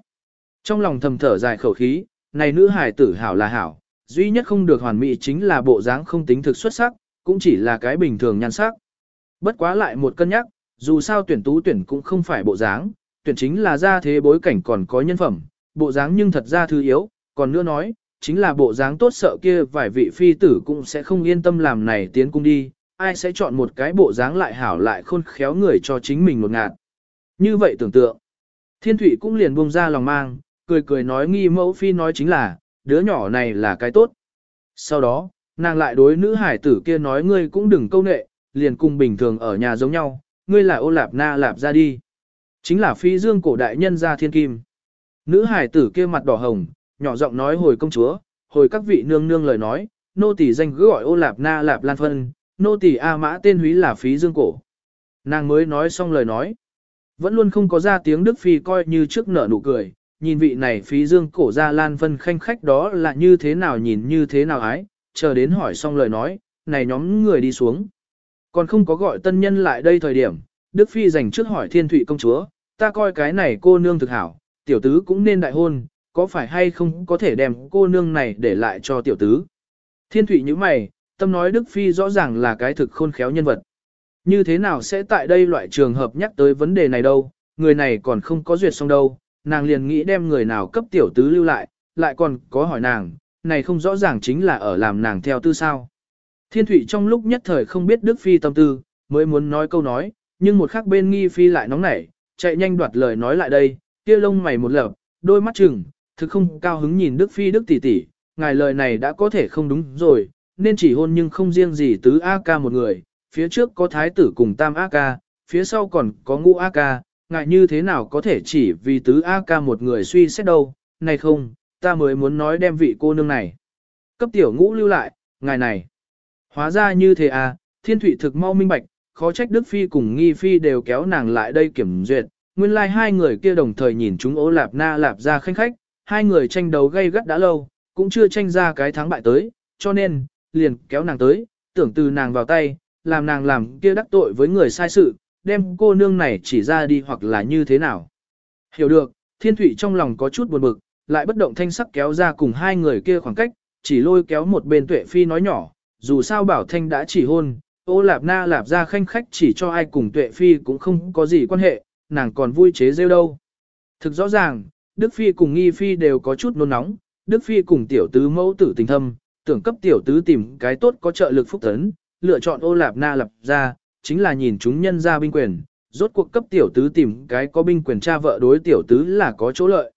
Trong lòng thầm thở dài khẩu khí, này nữ hài tử hảo là hảo, duy nhất không được hoàn mỹ chính là bộ dáng không tính thực xuất sắc, cũng chỉ là cái bình thường nhan sắc. Bất quá lại một cân nhắc, dù sao tuyển tú tuyển cũng không phải bộ dáng, tuyển chính là ra thế bối cảnh còn có nhân phẩm, bộ dáng nhưng thật ra thứ yếu, còn nữa nói, chính là bộ dáng tốt sợ kia vài vị phi tử cũng sẽ không yên tâm làm này tiến cung đi, ai sẽ chọn một cái bộ dáng lại hảo lại khôn khéo người cho chính mình một ngạt. Như vậy tưởng tượng, thiên thủy cũng liền buông ra lòng mang, cười cười nói nghi mẫu phi nói chính là, đứa nhỏ này là cái tốt. Sau đó, nàng lại đối nữ hải tử kia nói ngươi cũng đừng câu nệ, liền cùng bình thường ở nhà giống nhau, ngươi là ô lạp na lạp ra đi. Chính là phi dương cổ đại nhân gia thiên kim. Nữ hải tử kia mặt đỏ hồng, nhỏ giọng nói hồi công chúa, hồi các vị nương nương lời nói, nô tỳ danh cứ gọi ô lạp na lạp lan phân, nô tỳ A mã tên húy là phí dương cổ. Nàng mới nói xong lời nói. Vẫn luôn không có ra tiếng Đức Phi coi như trước nở nụ cười, nhìn vị này phí dương cổ ra lan phân khanh khách đó là như thế nào nhìn như thế nào ái, chờ đến hỏi xong lời nói, này nhóm người đi xuống. Còn không có gọi tân nhân lại đây thời điểm, Đức Phi dành trước hỏi thiên thụy công chúa, ta coi cái này cô nương thực hảo, tiểu tứ cũng nên đại hôn, có phải hay không có thể đem cô nương này để lại cho tiểu tứ. Thiên thụy như mày, tâm nói Đức Phi rõ ràng là cái thực khôn khéo nhân vật. Như thế nào sẽ tại đây loại trường hợp nhắc tới vấn đề này đâu, người này còn không có duyệt xong đâu, nàng liền nghĩ đem người nào cấp tiểu tứ lưu lại, lại còn có hỏi nàng, này không rõ ràng chính là ở làm nàng theo tư sao. Thiên thủy trong lúc nhất thời không biết Đức Phi tâm tư, mới muốn nói câu nói, nhưng một khắc bên nghi Phi lại nóng nảy, chạy nhanh đoạt lời nói lại đây, kia lông mày một lợp, đôi mắt chừng, thực không cao hứng nhìn Đức Phi Đức tỷ tỷ, ngài lời này đã có thể không đúng rồi, nên chỉ hôn nhưng không riêng gì tứ A ca một người, phía trước có thái tử cùng tam A ca, phía sau còn có ngũ A ca, ngài như thế nào có thể chỉ vì tứ A ca một người suy xét đâu, này không, ta mới muốn nói đem vị cô nương này. Cấp tiểu ngũ lưu lại, ngài này. Hóa ra như thế à, thiên thủy thực mau minh bạch, khó trách Đức Phi cùng Nghi Phi đều kéo nàng lại đây kiểm duyệt. Nguyên lai like hai người kia đồng thời nhìn chúng ố lạp na lạp ra khanh khách, hai người tranh đấu gây gắt đã lâu, cũng chưa tranh ra cái thắng bại tới, cho nên, liền kéo nàng tới, tưởng từ nàng vào tay, làm nàng làm kia đắc tội với người sai sự, đem cô nương này chỉ ra đi hoặc là như thế nào. Hiểu được, thiên thủy trong lòng có chút buồn bực, lại bất động thanh sắc kéo ra cùng hai người kia khoảng cách, chỉ lôi kéo một bên tuệ phi nói nhỏ, dù sao bảo thanh đã chỉ hôn, ô lạp na lạp ra khanh khách chỉ cho ai cùng tuệ phi cũng không có gì quan hệ, nàng còn vui chế rêu đâu. Thực rõ ràng, Đức Phi cùng Nghi Phi đều có chút nôn nóng, Đức Phi cùng tiểu tứ mẫu tử tình thâm, tưởng cấp tiểu tứ tìm cái tốt có trợ lực phúc tấn, lựa chọn ô lạp na lập ra, chính là nhìn chúng nhân ra binh quyền, rốt cuộc cấp tiểu tứ tìm cái có binh quyền cha vợ đối tiểu tứ là có chỗ lợi.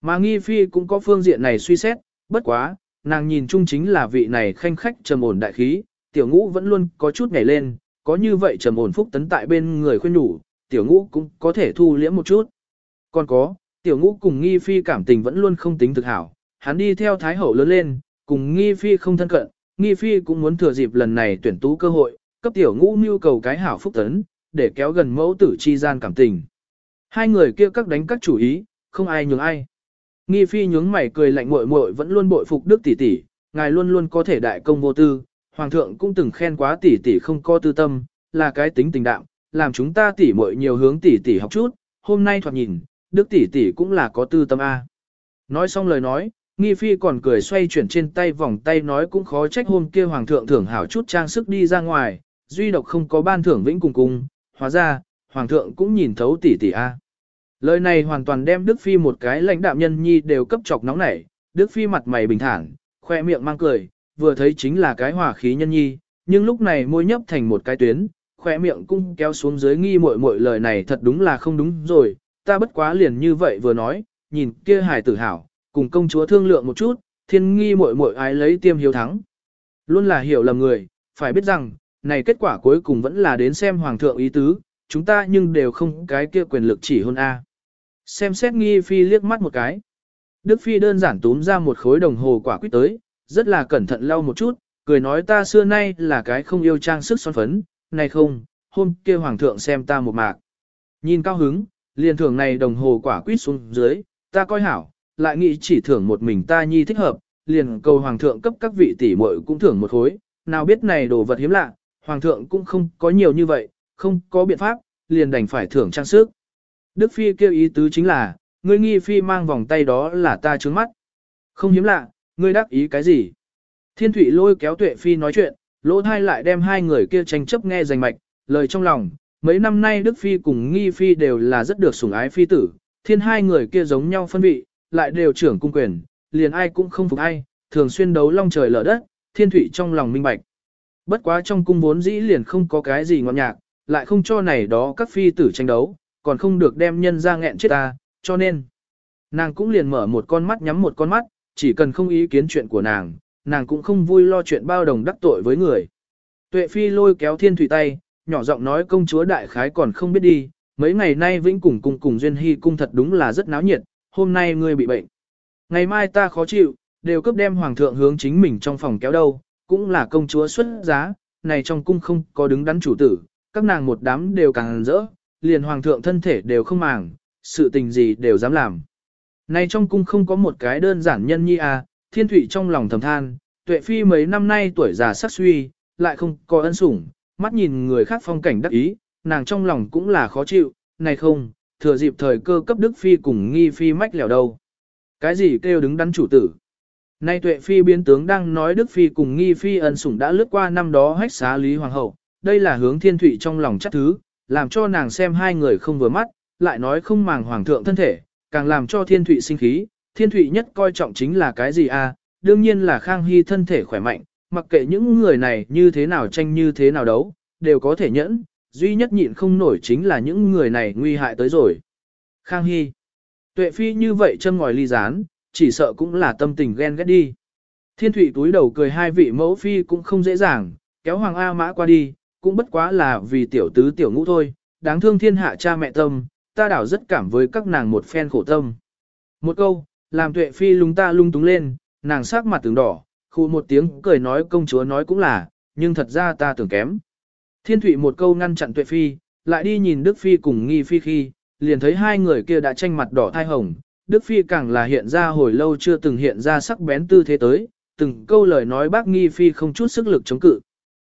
Mà nghi phi cũng có phương diện này suy xét, bất quá, nàng nhìn chung chính là vị này khanh khách trầm ổn đại khí, tiểu ngũ vẫn luôn có chút nhảy lên, có như vậy trầm ổn phúc tấn tại bên người khuyên nhủ, tiểu ngũ cũng có thể thu liễm một chút. Còn có, tiểu ngũ cùng nghi phi cảm tình vẫn luôn không tính thực hảo, hắn đi theo thái hậu lớn lên, cùng nghi phi không thân cận, nghi phi cũng muốn thừa dịp lần này tuyển tú cơ hội, cấp tiểu ngũ nhu cầu cái hảo phúc tấn, để kéo gần mẫu tử chi gian cảm tình. Hai người kia các đánh các chủ ý, không ai nhường ai. Nghi phi nhướng mày cười lạnh muội muội vẫn luôn bội phục đức tỷ tỷ, ngài luôn luôn có thể đại công vô tư, hoàng thượng cũng từng khen quá tỷ tỷ không có tư tâm, là cái tính tình đạm, làm chúng ta tỷ muội nhiều hướng tỷ tỷ học chút, hôm nay thoạt nhìn, đức tỷ tỷ cũng là có tư tâm a. Nói xong lời nói, Nghi Phi còn cười xoay chuyển trên tay vòng tay nói cũng khó trách hôm kia hoàng thượng thưởng hảo chút trang sức đi ra ngoài, duy độc không có ban thưởng vĩnh cùng cùng, hóa ra, hoàng thượng cũng nhìn thấu tỷ tỷ a. Lời này hoàn toàn đem Đức Phi một cái lãnh đạm nhân nhi đều cấp chọc nóng nảy, Đức Phi mặt mày bình thản, khoe miệng mang cười, vừa thấy chính là cái hòa khí nhân nhi, nhưng lúc này môi nhấp thành một cái tuyến, khoe miệng cũng kéo xuống dưới nghi muội muội lời này thật đúng là không đúng rồi, ta bất quá liền như vậy vừa nói, nhìn kia hài tử hảo, cùng công chúa thương lượng một chút, thiên nghi muội muội ái lấy tiêm hiếu thắng. Luôn là hiểu lầm người, phải biết rằng, này kết quả cuối cùng vẫn là đến xem hoàng thượng ý tứ, chúng ta nhưng đều không cái kia quyền lực chỉ hôn A. Xem xét nghi phi liếc mắt một cái. Đức phi đơn giản túm ra một khối đồng hồ quả quyết tới, rất là cẩn thận lau một chút, cười nói ta xưa nay là cái không yêu trang sức son phấn, này không, hôm kia hoàng thượng xem ta một mạc. Nhìn cao hứng, liền thưởng này đồng hồ quả quýt xuống dưới, ta coi hảo, lại nghĩ chỉ thưởng một mình ta nhi thích hợp, liền cầu hoàng thượng cấp các vị tỷ muội cũng thưởng một khối, nào biết này đồ vật hiếm lạ, hoàng thượng cũng không có nhiều như vậy, không có biện pháp, liền đành phải thưởng trang sức. Đức Phi kêu ý tứ chính là, ngươi nghi Phi mang vòng tay đó là ta trướng mắt. Không hiếm lạ, ngươi đắc ý cái gì? Thiên Thụy lôi kéo Tuệ Phi nói chuyện, lỗ thai lại đem hai người kia tranh chấp nghe rành mạch, lời trong lòng. Mấy năm nay Đức Phi cùng Nghi Phi đều là rất được sủng ái phi tử, thiên hai người kia giống nhau phân vị, lại đều trưởng cung quyền, liền ai cũng không phục ai, thường xuyên đấu long trời lở đất, thiên thủy trong lòng minh bạch. Bất quá trong cung vốn dĩ liền không có cái gì ngọt nhạc, lại không cho này đó các phi tử tranh đấu, còn không được đem nhân ra nghẹn chết ta, cho nên. Nàng cũng liền mở một con mắt nhắm một con mắt, chỉ cần không ý kiến chuyện của nàng, nàng cũng không vui lo chuyện bao đồng đắc tội với người. Tuệ phi lôi kéo thiên thủy tay, nhỏ giọng nói công chúa đại khái còn không biết đi, mấy ngày nay vĩnh cùng cùng cùng duyên hy cung thật đúng là rất náo nhiệt, hôm nay ngươi bị bệnh. Ngày mai ta khó chịu, đều cấp đem hoàng thượng hướng chính mình trong phòng kéo đâu, cũng là công chúa xuất giá, này trong cung không có đứng đắn chủ tử, các nàng một đám đều càng rỡ, liền hoàng thượng thân thể đều không màng, sự tình gì đều dám làm. Này trong cung không có một cái đơn giản nhân nhi à, thiên thủy trong lòng thầm than, tuệ phi mấy năm nay tuổi già sắc suy, lại không có ân sủng, mắt nhìn người khác phong cảnh đắc ý, nàng trong lòng cũng là khó chịu, này không, thừa dịp thời cơ cấp Đức Phi cùng nghi Phi mách lẻo đâu. Cái gì kêu đứng đắn chủ tử? Nay tuệ Phi biến tướng đang nói Đức Phi cùng nghi Phi ân sủng đã lướt qua năm đó hách xá Lý Hoàng hậu, đây là hướng thiên thủy trong lòng chắc thứ, làm cho nàng xem hai người không vừa mắt, lại nói không màng hoàng thượng thân thể, càng làm cho thiên thủy sinh khí, thiên thủy nhất coi trọng chính là cái gì a? À? đương nhiên là khang hy thân thể khỏe mạnh, mặc kệ những người này như thế nào tranh như thế nào đấu, đều có thể nhẫn, duy nhất nhịn không nổi chính là những người này nguy hại tới rồi. Khang Hy. Tuệ phi như vậy chân ngòi ly rán, chỉ sợ cũng là tâm tình ghen ghét đi. Thiên Thụy túi đầu cười hai vị mẫu phi cũng không dễ dàng, kéo Hoàng A Mã qua đi, cũng bất quá là vì tiểu tứ tiểu ngũ thôi, đáng thương thiên hạ cha mẹ tâm, ta đảo rất cảm với các nàng một phen khổ tâm. Một câu, làm tuệ phi lung ta lung túng lên, nàng sắc mặt từng đỏ, khu một tiếng cười nói công chúa nói cũng là, nhưng thật ra ta tưởng kém. Thiên thủy một câu ngăn chặn Tuệ Phi, lại đi nhìn Đức Phi cùng Nghi Phi khi, liền thấy hai người kia đã tranh mặt đỏ thai hồng. Đức Phi càng là hiện ra hồi lâu chưa từng hiện ra sắc bén tư thế tới, từng câu lời nói bác Nghi Phi không chút sức lực chống cự.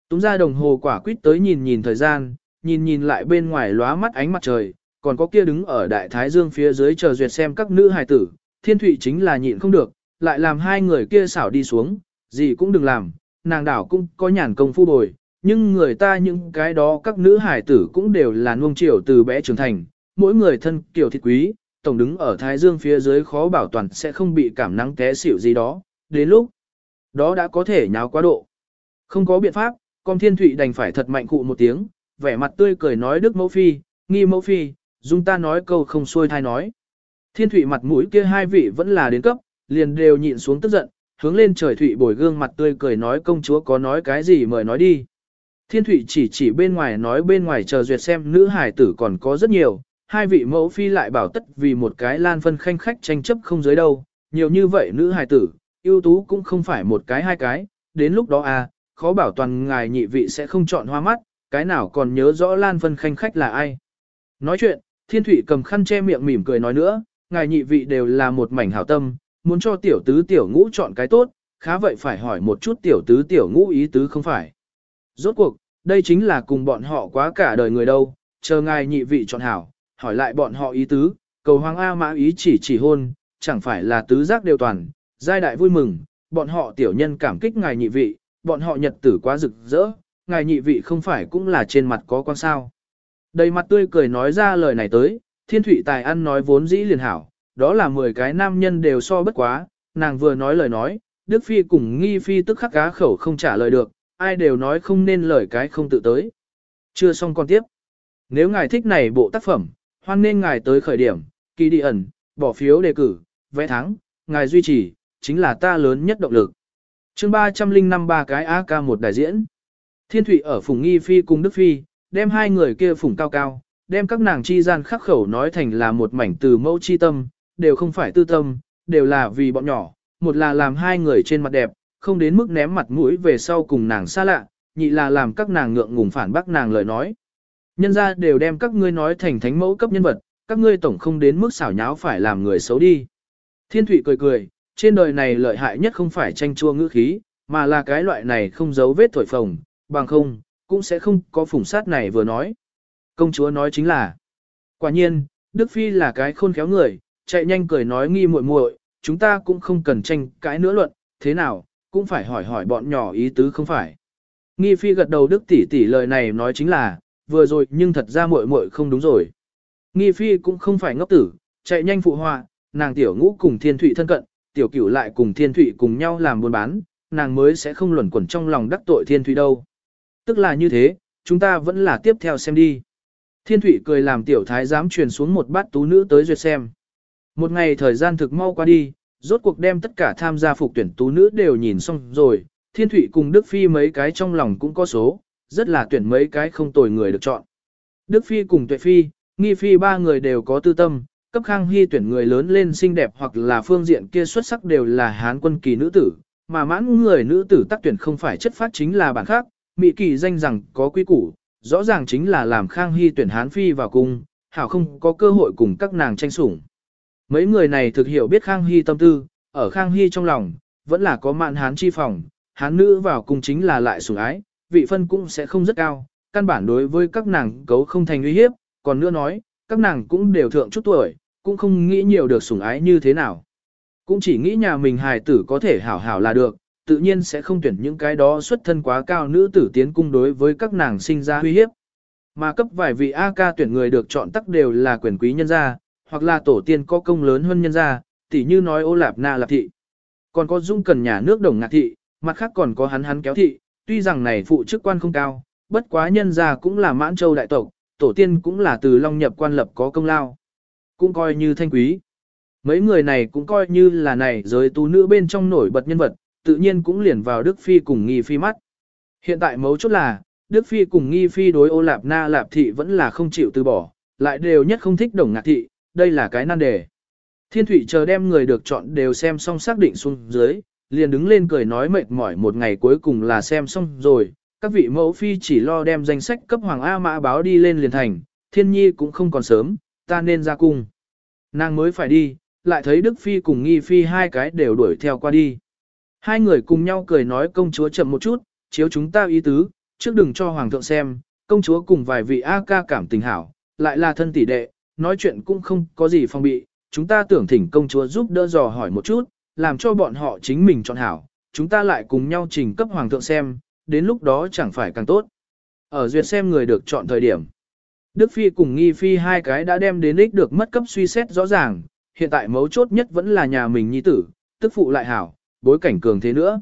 Túng ra đồng hồ quả quýt tới nhìn nhìn thời gian, nhìn nhìn lại bên ngoài lóa mắt ánh mặt trời, còn có kia đứng ở đại thái dương phía dưới chờ duyệt xem các nữ hài tử, thiên thụy chính là nhịn không được, lại làm hai người kia xảo đi xuống, gì cũng đừng làm, nàng đảo cũng có nhàn công phu bồi, nhưng người ta những cái đó các nữ hải tử cũng đều là nuông chiều từ bé trưởng thành, mỗi người thân kiểu thịt quý, tổng đứng ở thái dương phía dưới khó bảo toàn sẽ không bị cảm nắng té xỉu gì đó, đến lúc đó đã có thể nháo quá độ. Không có biện pháp, con thiên thụy đành phải thật mạnh cụ một tiếng, vẻ mặt tươi cười nói đức mẫu phi, nghi mẫu phi, dung ta nói câu không xuôi thai nói. Thiên thụy mặt mũi kia hai vị vẫn là đến cấp, liền đều nhịn xuống tức giận, hướng lên trời thụy bồi gương mặt tươi cười nói công chúa có nói cái gì mời nói đi. Thiên Thụy chỉ chỉ bên ngoài nói bên ngoài chờ duyệt xem nữ hải tử còn có rất nhiều, hai vị mẫu phi lại bảo tất vì một cái lan phân khanh khách tranh chấp không giới đâu, nhiều như vậy nữ hải tử, ưu tú cũng không phải một cái hai cái, đến lúc đó à, khó bảo toàn ngài nhị vị sẽ không chọn hoa mắt, cái nào còn nhớ rõ lan phân khanh khách là ai. Nói chuyện, Thiên Thụy cầm khăn che miệng mỉm cười nói nữa, ngài nhị vị đều là một mảnh hảo tâm, muốn cho tiểu tứ tiểu ngũ chọn cái tốt, khá vậy phải hỏi một chút tiểu tứ tiểu ngũ ý tứ không phải. Rốt cuộc, đây chính là cùng bọn họ quá cả đời người đâu, chờ ngài nhị vị chọn hảo, hỏi lại bọn họ ý tứ, cầu hoàng A mã ý chỉ chỉ hôn, chẳng phải là tứ giác đều toàn, giai đại vui mừng, bọn họ tiểu nhân cảm kích ngài nhị vị, bọn họ nhật tử quá rực rỡ, ngài nhị vị không phải cũng là trên mặt có quan sao. Đầy mặt tươi cười nói ra lời này tới, thiên thủy tài ăn nói vốn dĩ liền hảo, đó là 10 cái nam nhân đều so bất quá, nàng vừa nói lời nói, Đức Phi cùng Nghi Phi tức khắc cá khẩu không trả lời được, ai đều nói không nên lời cái không tự tới. Chưa xong còn tiếp. Nếu ngài thích này bộ tác phẩm, hoan nên ngài tới khởi điểm, kỳ đi ẩn, bỏ phiếu đề cử, vẽ thắng, ngài duy trì, chính là ta lớn nhất động lực. chương 305 ba cái AK một đại diễn. Thiên Thụy ở Phùng Nghi Phi cùng Đức Phi, đem hai người kia phùng cao cao, đem các nàng chi gian khắc khẩu nói thành là một mảnh từ mẫu chi tâm, đều không phải tư tâm, đều là vì bọn nhỏ, một là làm hai người trên mặt đẹp, không đến mức ném mặt mũi về sau cùng nàng xa lạ, nhị là làm các nàng ngượng ngùng phản bác nàng lời nói. Nhân ra đều đem các ngươi nói thành thánh mẫu cấp nhân vật, các ngươi tổng không đến mức xảo nháo phải làm người xấu đi. Thiên Thụy cười cười, trên đời này lợi hại nhất không phải tranh chua ngữ khí, mà là cái loại này không giấu vết thổi phồng, bằng không, cũng sẽ không có phủng sát này vừa nói. Công chúa nói chính là, quả nhiên, Đức Phi là cái khôn khéo người, chạy nhanh cười nói nghi muội muội, chúng ta cũng không cần tranh cãi nữa luận, thế nào, cũng phải hỏi hỏi bọn nhỏ ý tứ không phải. Nghi Phi gật đầu Đức tỷ tỷ lời này nói chính là, vừa rồi nhưng thật ra muội muội không đúng rồi. Nghi Phi cũng không phải ngốc tử, chạy nhanh phụ họa, nàng tiểu ngũ cùng thiên thụy thân cận, tiểu cửu lại cùng thiên thụy cùng nhau làm buôn bán, nàng mới sẽ không luẩn quẩn trong lòng đắc tội thiên thụy đâu. Tức là như thế, chúng ta vẫn là tiếp theo xem đi. Thiên thụy cười làm tiểu thái dám truyền xuống một bát tú nữ tới duyệt xem. Một ngày thời gian thực mau qua đi, rốt cuộc đem tất cả tham gia phục tuyển tú nữ đều nhìn xong rồi, thiên thụy cùng Đức Phi mấy cái trong lòng cũng có số, rất là tuyển mấy cái không tồi người được chọn. Đức Phi cùng Tuệ Phi, Nghi Phi ba người đều có tư tâm, cấp Khang Hy tuyển người lớn lên xinh đẹp hoặc là phương diện kia xuất sắc đều là hán quân kỳ nữ tử, mà mãn người nữ tử tác tuyển không phải chất phát chính là bản khác, mỹ kỳ danh rằng có quy củ, rõ ràng chính là làm Khang Hy tuyển hán phi vào cung, hảo không có cơ hội cùng các nàng tranh sủng. Mấy người này thực hiểu biết Khang Hy tâm tư, ở Khang Hy trong lòng, vẫn là có mạn hán chi phòng, hán nữ vào cung chính là lại sủng ái, vị phân cũng sẽ không rất cao, căn bản đối với các nàng cấu không thành uy hiếp, còn nữa nói, các nàng cũng đều thượng chút tuổi, cũng không nghĩ nhiều được sủng ái như thế nào. Cũng chỉ nghĩ nhà mình hài tử có thể hảo hảo là được, tự nhiên sẽ không tuyển những cái đó xuất thân quá cao nữ tử tiến cung đối với các nàng sinh ra uy hiếp. Mà cấp vài vị A ca tuyển người được chọn tắc đều là quyền quý nhân gia, hoặc là tổ tiên có công lớn hơn nhân gia, tỉ như nói ô lạp na lạp thị. Còn có dung cần nhà nước đồng ngạc thị, mặt khác còn có hắn hắn kéo thị, tuy rằng này phụ chức quan không cao, bất quá nhân gia cũng là mãn châu đại tộc, tổ tiên cũng là từ long nhập quan lập có công lao. Cũng coi như thanh quý. Mấy người này cũng coi như là này giới tú nữ bên trong nổi bật nhân vật, tự nhiên cũng liền vào Đức Phi cùng Nghi Phi mắt. Hiện tại mấu chốt là, Đức Phi cùng Nghi Phi đối ô lạp na lạp thị vẫn là không chịu từ bỏ, lại đều nhất không thích đồng ngạc thị, đây là cái nan đề. Thiên Thụy chờ đem người được chọn đều xem xong xác định xuống dưới, liền đứng lên cười nói mệt mỏi một ngày cuối cùng là xem xong rồi, các vị mẫu phi chỉ lo đem danh sách cấp Hoàng A Mã báo đi lên liền thành, thiên nhi cũng không còn sớm, ta nên ra cung. Nàng mới phải đi, lại thấy Đức Phi cùng Nghi Phi hai cái đều đuổi theo qua đi. Hai người cùng nhau cười nói công chúa chậm một chút, chiếu chúng ta ý tứ, trước đừng cho Hoàng thượng xem, công chúa cùng vài vị A ca cảm tình hảo, lại là thân tỷ đệ, nói chuyện cũng không có gì phong bị, chúng ta tưởng thỉnh công chúa giúp đỡ dò hỏi một chút, làm cho bọn họ chính mình chọn hảo, chúng ta lại cùng nhau trình cấp Hoàng thượng xem, đến lúc đó chẳng phải càng tốt. Ở duyệt xem người được chọn thời điểm. Đức Phi cùng Nghi Phi hai cái đã đem đến ích được mất cấp suy xét rõ ràng, hiện tại mấu chốt nhất vẫn là nhà mình nhi tử, tức phụ lại hảo, bối cảnh cường thế nữa.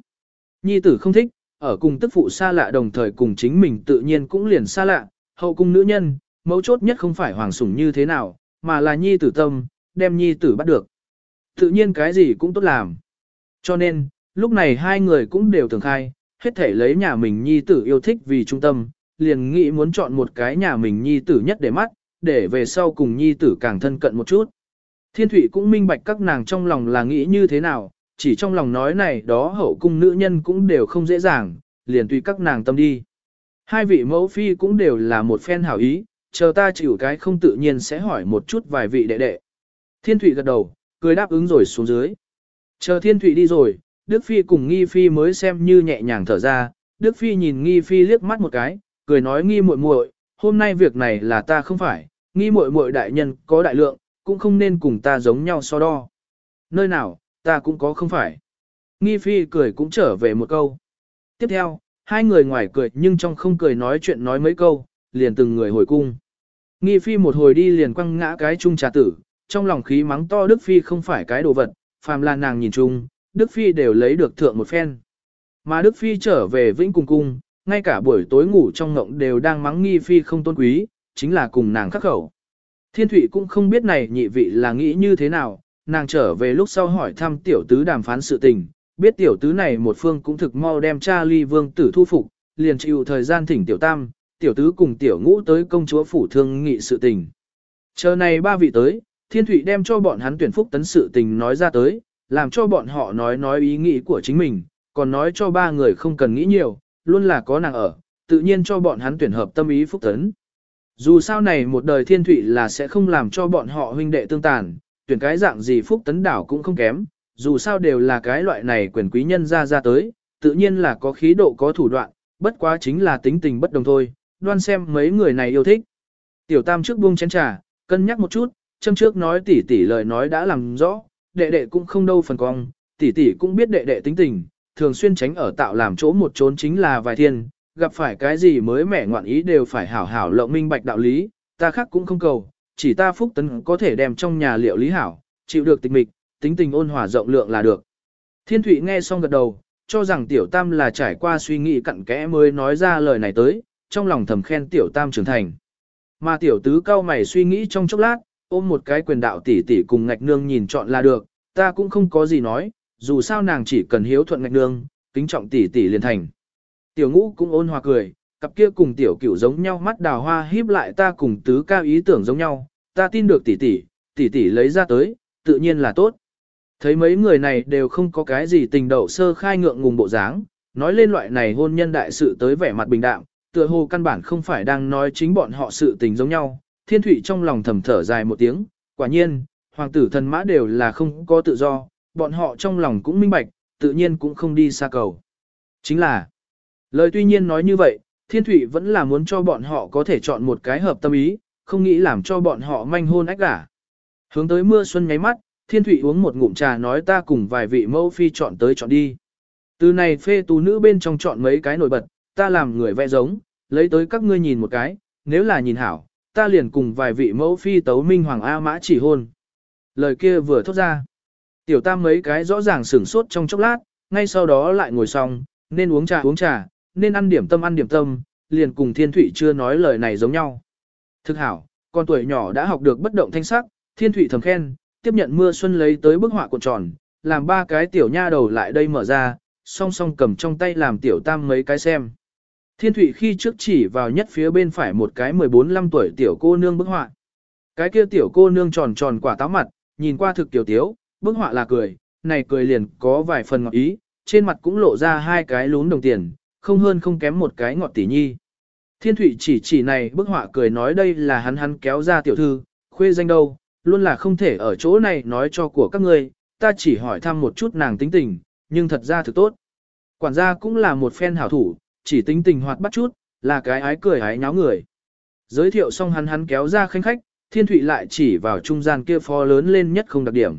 Nhi tử không thích, ở cùng tức phụ xa lạ đồng thời cùng chính mình tự nhiên cũng liền xa lạ, hậu cung nữ nhân, mấu chốt nhất không phải hoàng sủng như thế nào, mà là nhi tử tâm, đem nhi tử bắt được. Tự nhiên cái gì cũng tốt làm. Cho nên, lúc này hai người cũng đều thường khai, hết thể lấy nhà mình nhi tử yêu thích vì trung tâm, liền nghĩ muốn chọn một cái nhà mình nhi tử nhất để mắt, để về sau cùng nhi tử càng thân cận một chút. Thiên thủy cũng minh bạch các nàng trong lòng là nghĩ như thế nào, chỉ trong lòng nói này đó hậu cung nữ nhân cũng đều không dễ dàng, liền tùy các nàng tâm đi. Hai vị mẫu phi cũng đều là một phen hảo ý, chờ ta chịu cái không tự nhiên sẽ hỏi một chút vài vị đệ đệ. Thiên Thụy gật đầu, cười đáp ứng rồi xuống dưới. Chờ Thiên Thụy đi rồi, Đức Phi cùng Nghi Phi mới xem như nhẹ nhàng thở ra, Đức Phi nhìn Nghi Phi liếc mắt một cái, cười nói Nghi muội muội, hôm nay việc này là ta không phải, Nghi muội muội đại nhân có đại lượng, cũng không nên cùng ta giống nhau so đo. Nơi nào, ta cũng có không phải. Nghi Phi cười cũng trở về một câu. Tiếp theo, hai người ngoài cười nhưng trong không cười nói chuyện nói mấy câu, liền từng người hồi cung. Nghi Phi một hồi đi liền quăng ngã cái chung trà tử, trong lòng khí mắng to Đức Phi không phải cái đồ vật, phàm là nàng nhìn chung, Đức Phi đều lấy được thượng một phen. Mà Đức Phi trở về Vĩnh Cung Cung, ngay cả buổi tối ngủ trong ngộng đều đang mắng Nghi Phi không tôn quý, chính là cùng nàng khắc khẩu. Thiên Thụy cũng không biết này nhị vị là nghĩ như thế nào, nàng trở về lúc sau hỏi thăm tiểu tứ đàm phán sự tình, biết tiểu tứ này một phương cũng thực mau đem cha ly vương tử thu phục, liền chịu thời gian thỉnh tiểu tam, tiểu tứ cùng tiểu ngũ tới công chúa phủ thương nghị sự tình. Chờ này ba vị tới, thiên thủy đem cho bọn hắn tuyển phúc tấn sự tình nói ra tới, làm cho bọn họ nói nói ý nghĩ của chính mình, còn nói cho ba người không cần nghĩ nhiều, luôn là có nàng ở, tự nhiên cho bọn hắn tuyển hợp tâm ý phúc tấn. Dù sao này một đời thiên thủy là sẽ không làm cho bọn họ huynh đệ tương tàn, tuyển cái dạng gì phúc tấn đảo cũng không kém, dù sao đều là cái loại này quyền quý nhân ra ra tới, tự nhiên là có khí độ có thủ đoạn, bất quá chính là tính tình bất đồng thôi, đoan xem mấy người này yêu thích. Tiểu tam trước buông chén trà, cân nhắc một chút, châm trước nói tỷ tỷ lời nói đã làm rõ, đệ đệ cũng không đâu phần cong, tỷ tỷ cũng biết đệ đệ tính tình, thường xuyên tránh ở tạo làm chỗ một trốn chính là vài thiên, gặp phải cái gì mới mẻ ngoạn ý đều phải hảo hảo lộng minh bạch đạo lý, ta khác cũng không cầu, chỉ ta phúc tấn có thể đem trong nhà liệu lý hảo, chịu được tịch mịch, tính tình ôn hòa rộng lượng là được. Thiên Thụy nghe xong gật đầu, cho rằng Tiểu Tam là trải qua suy nghĩ cặn kẽ mới nói ra lời này tới, trong lòng thầm khen Tiểu Tam trưởng thành. Mà Tiểu Tứ cao mày suy nghĩ trong chốc lát, ôm một cái quyền đạo tỷ tỷ cùng ngạch nương nhìn chọn là được, ta cũng không có gì nói, dù sao nàng chỉ cần hiếu thuận ngạch nương, kính trọng tỷ tỷ liền thành. Tiểu ngũ cũng ôn hòa cười, cặp kia cùng tiểu cửu giống nhau mắt đào hoa híp lại ta cùng tứ cao ý tưởng giống nhau, ta tin được tỷ tỷ, tỷ tỷ lấy ra tới, tự nhiên là tốt. Thấy mấy người này đều không có cái gì tình đậu sơ khai ngượng ngùng bộ dáng, nói lên loại này hôn nhân đại sự tới vẻ mặt bình đạm, tựa hồ căn bản không phải đang nói chính bọn họ sự tình giống nhau. Thiên thủy trong lòng thầm thở dài một tiếng, quả nhiên, hoàng tử thần mã đều là không có tự do, bọn họ trong lòng cũng minh bạch, tự nhiên cũng không đi xa cầu. Chính là, lời tuy nhiên nói như vậy, thiên thủy vẫn là muốn cho bọn họ có thể chọn một cái hợp tâm ý, không nghĩ làm cho bọn họ manh hôn ách cả. Hướng tới mưa xuân nháy mắt, thiên thủy uống một ngụm trà nói ta cùng vài vị mẫu phi chọn tới chọn đi. Từ này phê tú nữ bên trong chọn mấy cái nổi bật, ta làm người vẽ giống, lấy tới các ngươi nhìn một cái, nếu là nhìn hảo, ta liền cùng vài vị mẫu phi tấu minh hoàng A mã chỉ hôn. Lời kia vừa thốt ra. Tiểu tam mấy cái rõ ràng sửng sốt trong chốc lát, ngay sau đó lại ngồi xong, nên uống trà uống trà, nên ăn điểm tâm ăn điểm tâm, liền cùng thiên thủy chưa nói lời này giống nhau. Thực hảo, con tuổi nhỏ đã học được bất động thanh sắc, thiên thủy thầm khen, tiếp nhận mưa xuân lấy tới bức họa cuộn tròn, làm ba cái tiểu nha đầu lại đây mở ra, song song cầm trong tay làm tiểu tam mấy cái xem. Thiên Thụy khi trước chỉ vào nhất phía bên phải một cái 14-15 tuổi tiểu cô nương bức họa. Cái kia tiểu cô nương tròn tròn quả táo mặt, nhìn qua thực tiểu tiếu, bức họa là cười, này cười liền có vài phần ngọt ý, trên mặt cũng lộ ra hai cái lún đồng tiền, không hơn không kém một cái ngọt tỷ nhi. Thiên Thụy chỉ chỉ này bức họa cười nói đây là hắn hắn kéo ra tiểu thư, khuê danh đâu, luôn là không thể ở chỗ này nói cho của các ngươi, ta chỉ hỏi thăm một chút nàng tính tình, nhưng thật ra thực tốt. Quản gia cũng là một phen hảo thủ, chỉ tính tình hoạt bắt chút, là cái ái cười ái nháo người. Giới thiệu xong hắn hắn kéo ra khanh khách, thiên thụy lại chỉ vào trung gian kia phó lớn lên nhất không đặc điểm.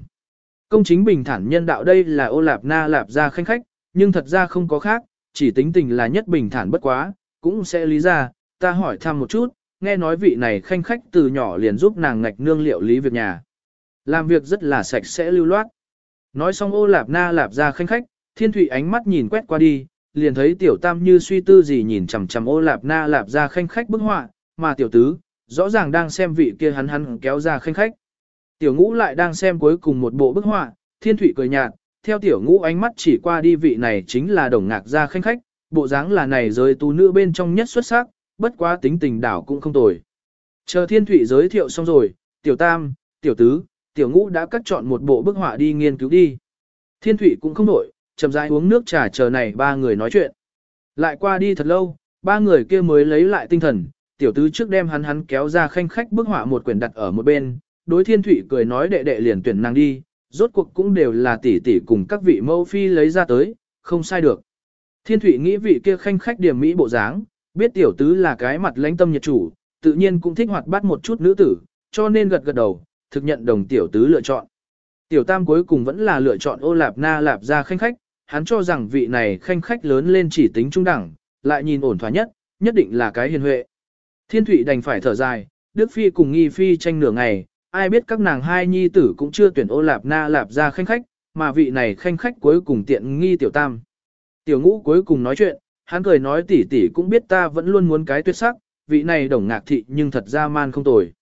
Công chính bình thản nhân đạo đây là ô lạp na lạp ra khanh khách, nhưng thật ra không có khác, chỉ tính tình là nhất bình thản bất quá, cũng sẽ lý ra, ta hỏi thăm một chút, nghe nói vị này khanh khách từ nhỏ liền giúp nàng ngạch nương liệu lý việc nhà. Làm việc rất là sạch sẽ lưu loát. Nói xong ô lạp na lạp ra khanh khách, thiên thủy ánh mắt nhìn quét qua đi, liền thấy tiểu tam như suy tư gì nhìn chằm chằm ô lạp na lạp ra khanh khách bức họa, mà tiểu tứ, rõ ràng đang xem vị kia hắn hắn kéo ra khanh khách. Tiểu ngũ lại đang xem cuối cùng một bộ bức họa, thiên thủy cười nhạt, theo tiểu ngũ ánh mắt chỉ qua đi vị này chính là đồng ngạc ra khanh khách, bộ dáng là này giới tu nữ bên trong nhất xuất sắc, bất quá tính tình đảo cũng không tồi. Chờ thiên thủy giới thiệu xong rồi, tiểu tam, tiểu tứ, tiểu ngũ đã cắt chọn một bộ bức họa đi nghiên cứu đi. Thiên thủy cũng không đổi, chậm rãi uống nước trà chờ này ba người nói chuyện. Lại qua đi thật lâu, ba người kia mới lấy lại tinh thần, tiểu tứ trước đem hắn hắn kéo ra khanh khách bức họa một quyển đặt ở một bên, đối thiên thủy cười nói đệ đệ liền tuyển nàng đi, rốt cuộc cũng đều là tỷ tỷ cùng các vị mẫu phi lấy ra tới, không sai được. Thiên thủy nghĩ vị kia khanh khách điểm mỹ bộ dáng, biết tiểu tứ là cái mặt lãnh tâm nhiệt chủ, tự nhiên cũng thích hoạt bát một chút nữ tử, cho nên gật gật đầu, thực nhận đồng tiểu tứ lựa chọn. Tiểu tam cuối cùng vẫn là lựa chọn ô lạp na lạp ra khanh khách, hắn cho rằng vị này khanh khách lớn lên chỉ tính trung đẳng, lại nhìn ổn thỏa nhất, nhất định là cái hiền huệ. Thiên Thụy đành phải thở dài, Đức Phi cùng Nghi Phi tranh nửa ngày, ai biết các nàng hai nhi tử cũng chưa tuyển ô lạp na lạp ra khanh khách, mà vị này khanh khách cuối cùng tiện nghi tiểu tam. Tiểu ngũ cuối cùng nói chuyện, hắn cười nói tỷ tỷ cũng biết ta vẫn luôn muốn cái tuyệt sắc, vị này đồng ngạc thị nhưng thật ra man không tồi.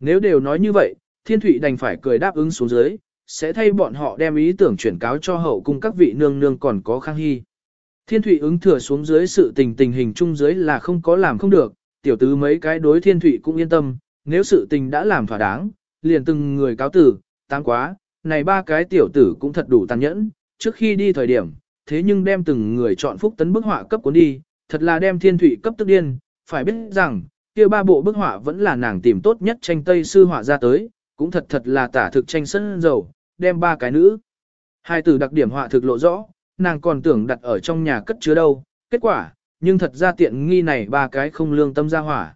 Nếu đều nói như vậy, thiên Thụy đành phải cười đáp ứng xuống dưới, sẽ thay bọn họ đem ý tưởng chuyển cáo cho hậu cung các vị nương nương còn có khang hy. Thiên thủy ứng thừa xuống dưới sự tình tình hình chung dưới là không có làm không được, tiểu tứ mấy cái đối thiên thủy cũng yên tâm, nếu sự tình đã làm thỏa đáng, liền từng người cáo tử, tăng quá, này ba cái tiểu tử cũng thật đủ tàn nhẫn, trước khi đi thời điểm, thế nhưng đem từng người chọn phúc tấn bức họa cấp cuốn đi, thật là đem thiên thủy cấp tức điên, phải biết rằng, kia ba bộ bức họa vẫn là nàng tìm tốt nhất tranh tây sư họa ra tới, cũng thật thật là tả thực tranh sân dầu, đem ba cái nữ. Hai từ đặc điểm họa thực lộ rõ, nàng còn tưởng đặt ở trong nhà cất chứa đâu, kết quả, nhưng thật ra tiện nghi này ba cái không lương tâm ra hỏa.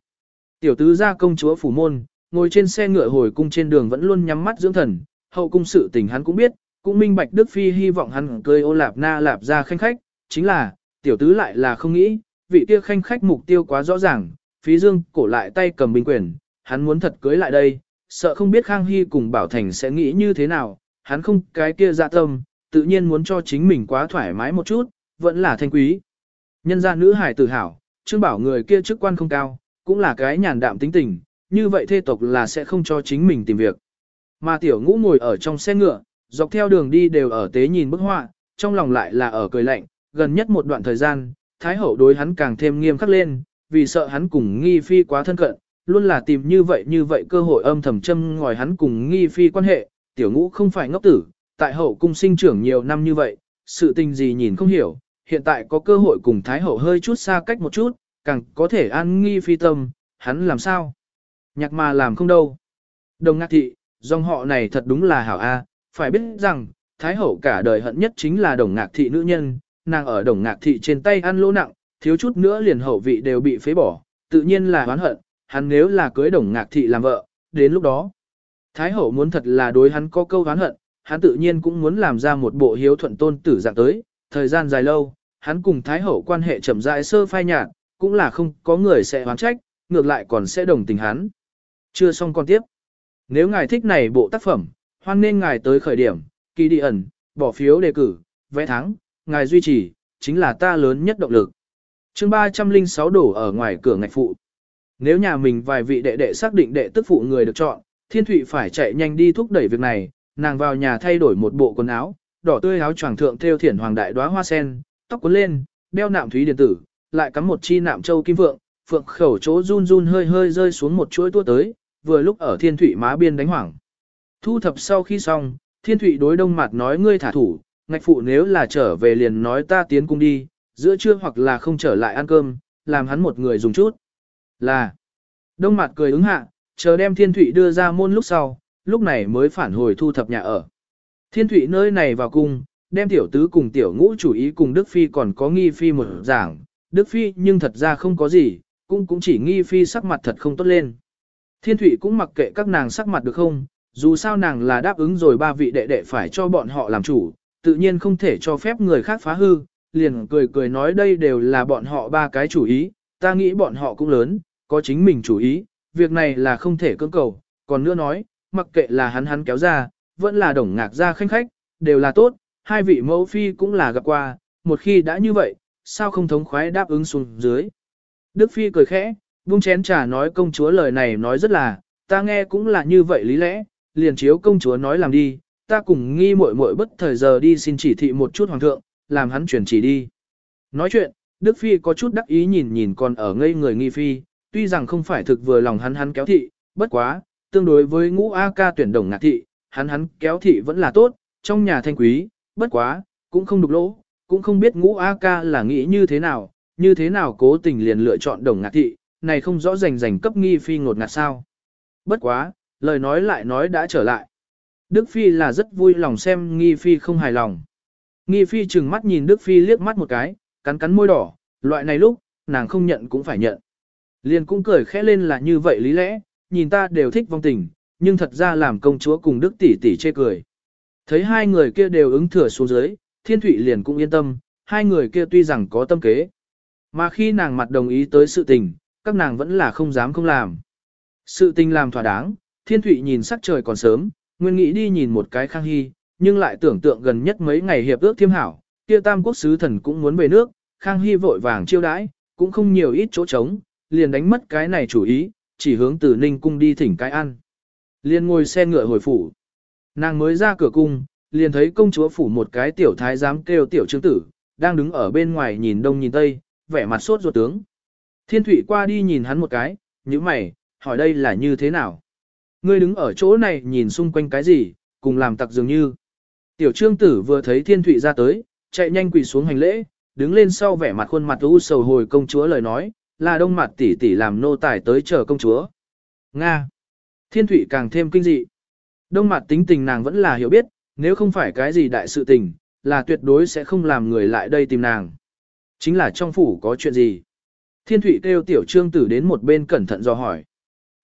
Tiểu tứ gia công chúa phủ môn, ngồi trên xe ngựa hồi cung trên đường vẫn luôn nhắm mắt dưỡng thần, hậu cung sự tình hắn cũng biết, cũng minh bạch Đức Phi hy vọng hắn cưới ô lạp na lạp ra khanh khách, chính là, tiểu tứ lại là không nghĩ, vị kia khanh khách mục tiêu quá rõ ràng, phí dương cổ lại tay cầm binh quyền, hắn muốn thật cưới lại đây, sợ không biết Khang Hy cùng Bảo Thành sẽ nghĩ như thế nào, hắn không cái kia dạ tâm, tự nhiên muốn cho chính mình quá thoải mái một chút, vẫn là thanh quý. Nhân gia nữ hải tử hảo, Trương Bảo người kia chức quan không cao, cũng là cái nhàn đạm tính tình, như vậy thê tộc là sẽ không cho chính mình tìm việc. Mà tiểu ngũ ngồi ở trong xe ngựa, dọc theo đường đi đều ở tế nhìn bức họa, trong lòng lại là ở cười lạnh, gần nhất một đoạn thời gian, Thái Hậu đối hắn càng thêm nghiêm khắc lên, vì sợ hắn cùng nghi phi quá thân cận, luôn là tìm như vậy như vậy cơ hội âm thầm châm ngòi hắn cùng nghi phi quan hệ, tiểu ngũ không phải ngốc tử, tại hậu cung sinh trưởng nhiều năm như vậy, sự tình gì nhìn không hiểu, hiện tại có cơ hội cùng Thái Hậu hơi chút xa cách một chút, càng có thể an nghi phi tâm, hắn làm sao? Nhạc mà làm không đâu. Đồng ngạc thị, dòng họ này thật đúng là hảo A, phải biết rằng, Thái Hậu cả đời hận nhất chính là đồng ngạc thị nữ nhân, nàng ở đồng ngạc thị trên tay ăn lỗ nặng, thiếu chút nữa liền hậu vị đều bị phế bỏ, tự nhiên là oán hận, hắn nếu là cưới đồng ngạc thị làm vợ, đến lúc đó. Thái Hậu muốn thật là đối hắn có câu oán hận, hắn tự nhiên cũng muốn làm ra một bộ hiếu thuận tôn tử dạng tới, thời gian dài lâu, hắn cùng Thái Hậu quan hệ chậm rãi sơ phai nhạt, cũng là không có người sẽ oán trách, ngược lại còn sẽ đồng tình hắn. Chưa xong con tiếp. Nếu ngài thích này bộ tác phẩm, hoan nên ngài tới khởi điểm, kỳ đi ẩn, bỏ phiếu đề cử, vẽ thắng, ngài duy trì, chính là ta lớn nhất động lực. chương 306 đổ ở ngoài cửa ngạch phụ. Nếu nhà mình vài vị đệ đệ xác định đệ tức phụ người được chọn, Thiên Thụy phải chạy nhanh đi thúc đẩy việc này, nàng vào nhà thay đổi một bộ quần áo, đỏ tươi áo choàng thượng theo thiển hoàng đại đóa hoa sen, tóc cuốn lên, đeo nạm thúy điện tử, lại cắm một chi nạm châu kim vượng, phượng khẩu chỗ run run hơi hơi rơi xuống một chuỗi tua tới, vừa lúc ở thiên Thụy má biên đánh hoảng. Thu thập sau khi xong, thiên Thụy đối đông mặt nói ngươi thả thủ, ngạch phụ nếu là trở về liền nói ta tiến cung đi, giữa trưa hoặc là không trở lại ăn cơm, làm hắn một người dùng chút. Là, đông mặt cười ứng hạ, chờ đem thiên Thụy đưa ra môn lúc sau, lúc này mới phản hồi thu thập nhà ở. Thiên Thụy nơi này vào cung, đem tiểu tứ cùng tiểu ngũ chủ ý cùng Đức Phi còn có nghi Phi một giảng, Đức Phi nhưng thật ra không có gì, cũng cũng chỉ nghi Phi sắc mặt thật không tốt lên. Thiên Thụy cũng mặc kệ các nàng sắc mặt được không, dù sao nàng là đáp ứng rồi ba vị đệ đệ phải cho bọn họ làm chủ, tự nhiên không thể cho phép người khác phá hư, liền cười cười nói đây đều là bọn họ ba cái chủ ý, ta nghĩ bọn họ cũng lớn, có chính mình chủ ý, việc này là không thể cưỡng cầu, còn nữa nói, mặc kệ là hắn hắn kéo ra, vẫn là đồng ngạc ra khanh khách, đều là tốt, hai vị mẫu phi cũng là gặp qua, một khi đã như vậy, sao không thống khoái đáp ứng xuống dưới. Đức phi cười khẽ, buông chén trà nói công chúa lời này nói rất là, ta nghe cũng là như vậy lý lẽ, liền chiếu công chúa nói làm đi, ta cùng nghi muội muội bất thời giờ đi xin chỉ thị một chút hoàng thượng, làm hắn chuyển chỉ đi. Nói chuyện, Đức Phi có chút đắc ý nhìn nhìn còn ở ngây người nghi phi, tuy rằng không phải thực vừa lòng hắn hắn kéo thị, bất quá, tương đối với ngũ A ca tuyển đồng ngạc thị, hắn hắn kéo thị vẫn là tốt, trong nhà thanh quý, bất quá, cũng không đục lỗ, cũng không biết ngũ A ca là nghĩ như thế nào, như thế nào cố tình liền lựa chọn đồng ngạc thị, này không rõ rành rành cấp nghi phi ngột ngạt sao. Bất quá, lời nói lại nói đã trở lại. Đức Phi là rất vui lòng xem nghi phi không hài lòng. Nghi phi chừng mắt nhìn Đức Phi liếc mắt một cái, cắn cắn môi đỏ, loại này lúc, nàng không nhận cũng phải nhận. Liền cũng cười khẽ lên là như vậy lý lẽ, nhìn ta đều thích vong tình, nhưng thật ra làm công chúa cùng Đức tỷ tỷ chê cười. Thấy hai người kia đều ứng thừa xuống dưới, thiên thủy liền cũng yên tâm, hai người kia tuy rằng có tâm kế. Mà khi nàng mặt đồng ý tới sự tình, các nàng vẫn là không dám không làm. Sự tình làm thỏa đáng, thiên thủy nhìn sắc trời còn sớm, nguyên nghĩ đi nhìn một cái khang hy, nhưng lại tưởng tượng gần nhất mấy ngày hiệp ước thiêm hảo, kia tam quốc sứ thần cũng muốn về nước, khang hy vội vàng chiêu đãi, cũng không nhiều ít chỗ trống, liền đánh mất cái này chủ ý, chỉ hướng từ ninh cung đi thỉnh cái ăn. Liền ngồi xe ngựa hồi phủ. Nàng mới ra cửa cung, liền thấy công chúa phủ một cái tiểu thái giám kêu tiểu trương tử, đang đứng ở bên ngoài nhìn đông nhìn tây, vẻ mặt sốt ruột tướng. Thiên thủy qua đi nhìn hắn một cái, như mày, hỏi đây là như thế nào? Ngươi đứng ở chỗ này nhìn xung quanh cái gì, cùng làm tặc dường như. Tiểu trương tử vừa thấy thiên thủy ra tới, chạy nhanh quỳ xuống hành lễ, đứng lên sau vẻ mặt khuôn mặt u sầu hồi công chúa lời nói, là đông mặt tỷ tỷ làm nô tài tới chờ công chúa. Nga. Thiên thủy càng thêm kinh dị. Đông mặt tính tình nàng vẫn là hiểu biết, nếu không phải cái gì đại sự tình, là tuyệt đối sẽ không làm người lại đây tìm nàng. Chính là trong phủ có chuyện gì. Thiên thủy kêu tiểu trương tử đến một bên cẩn thận do hỏi.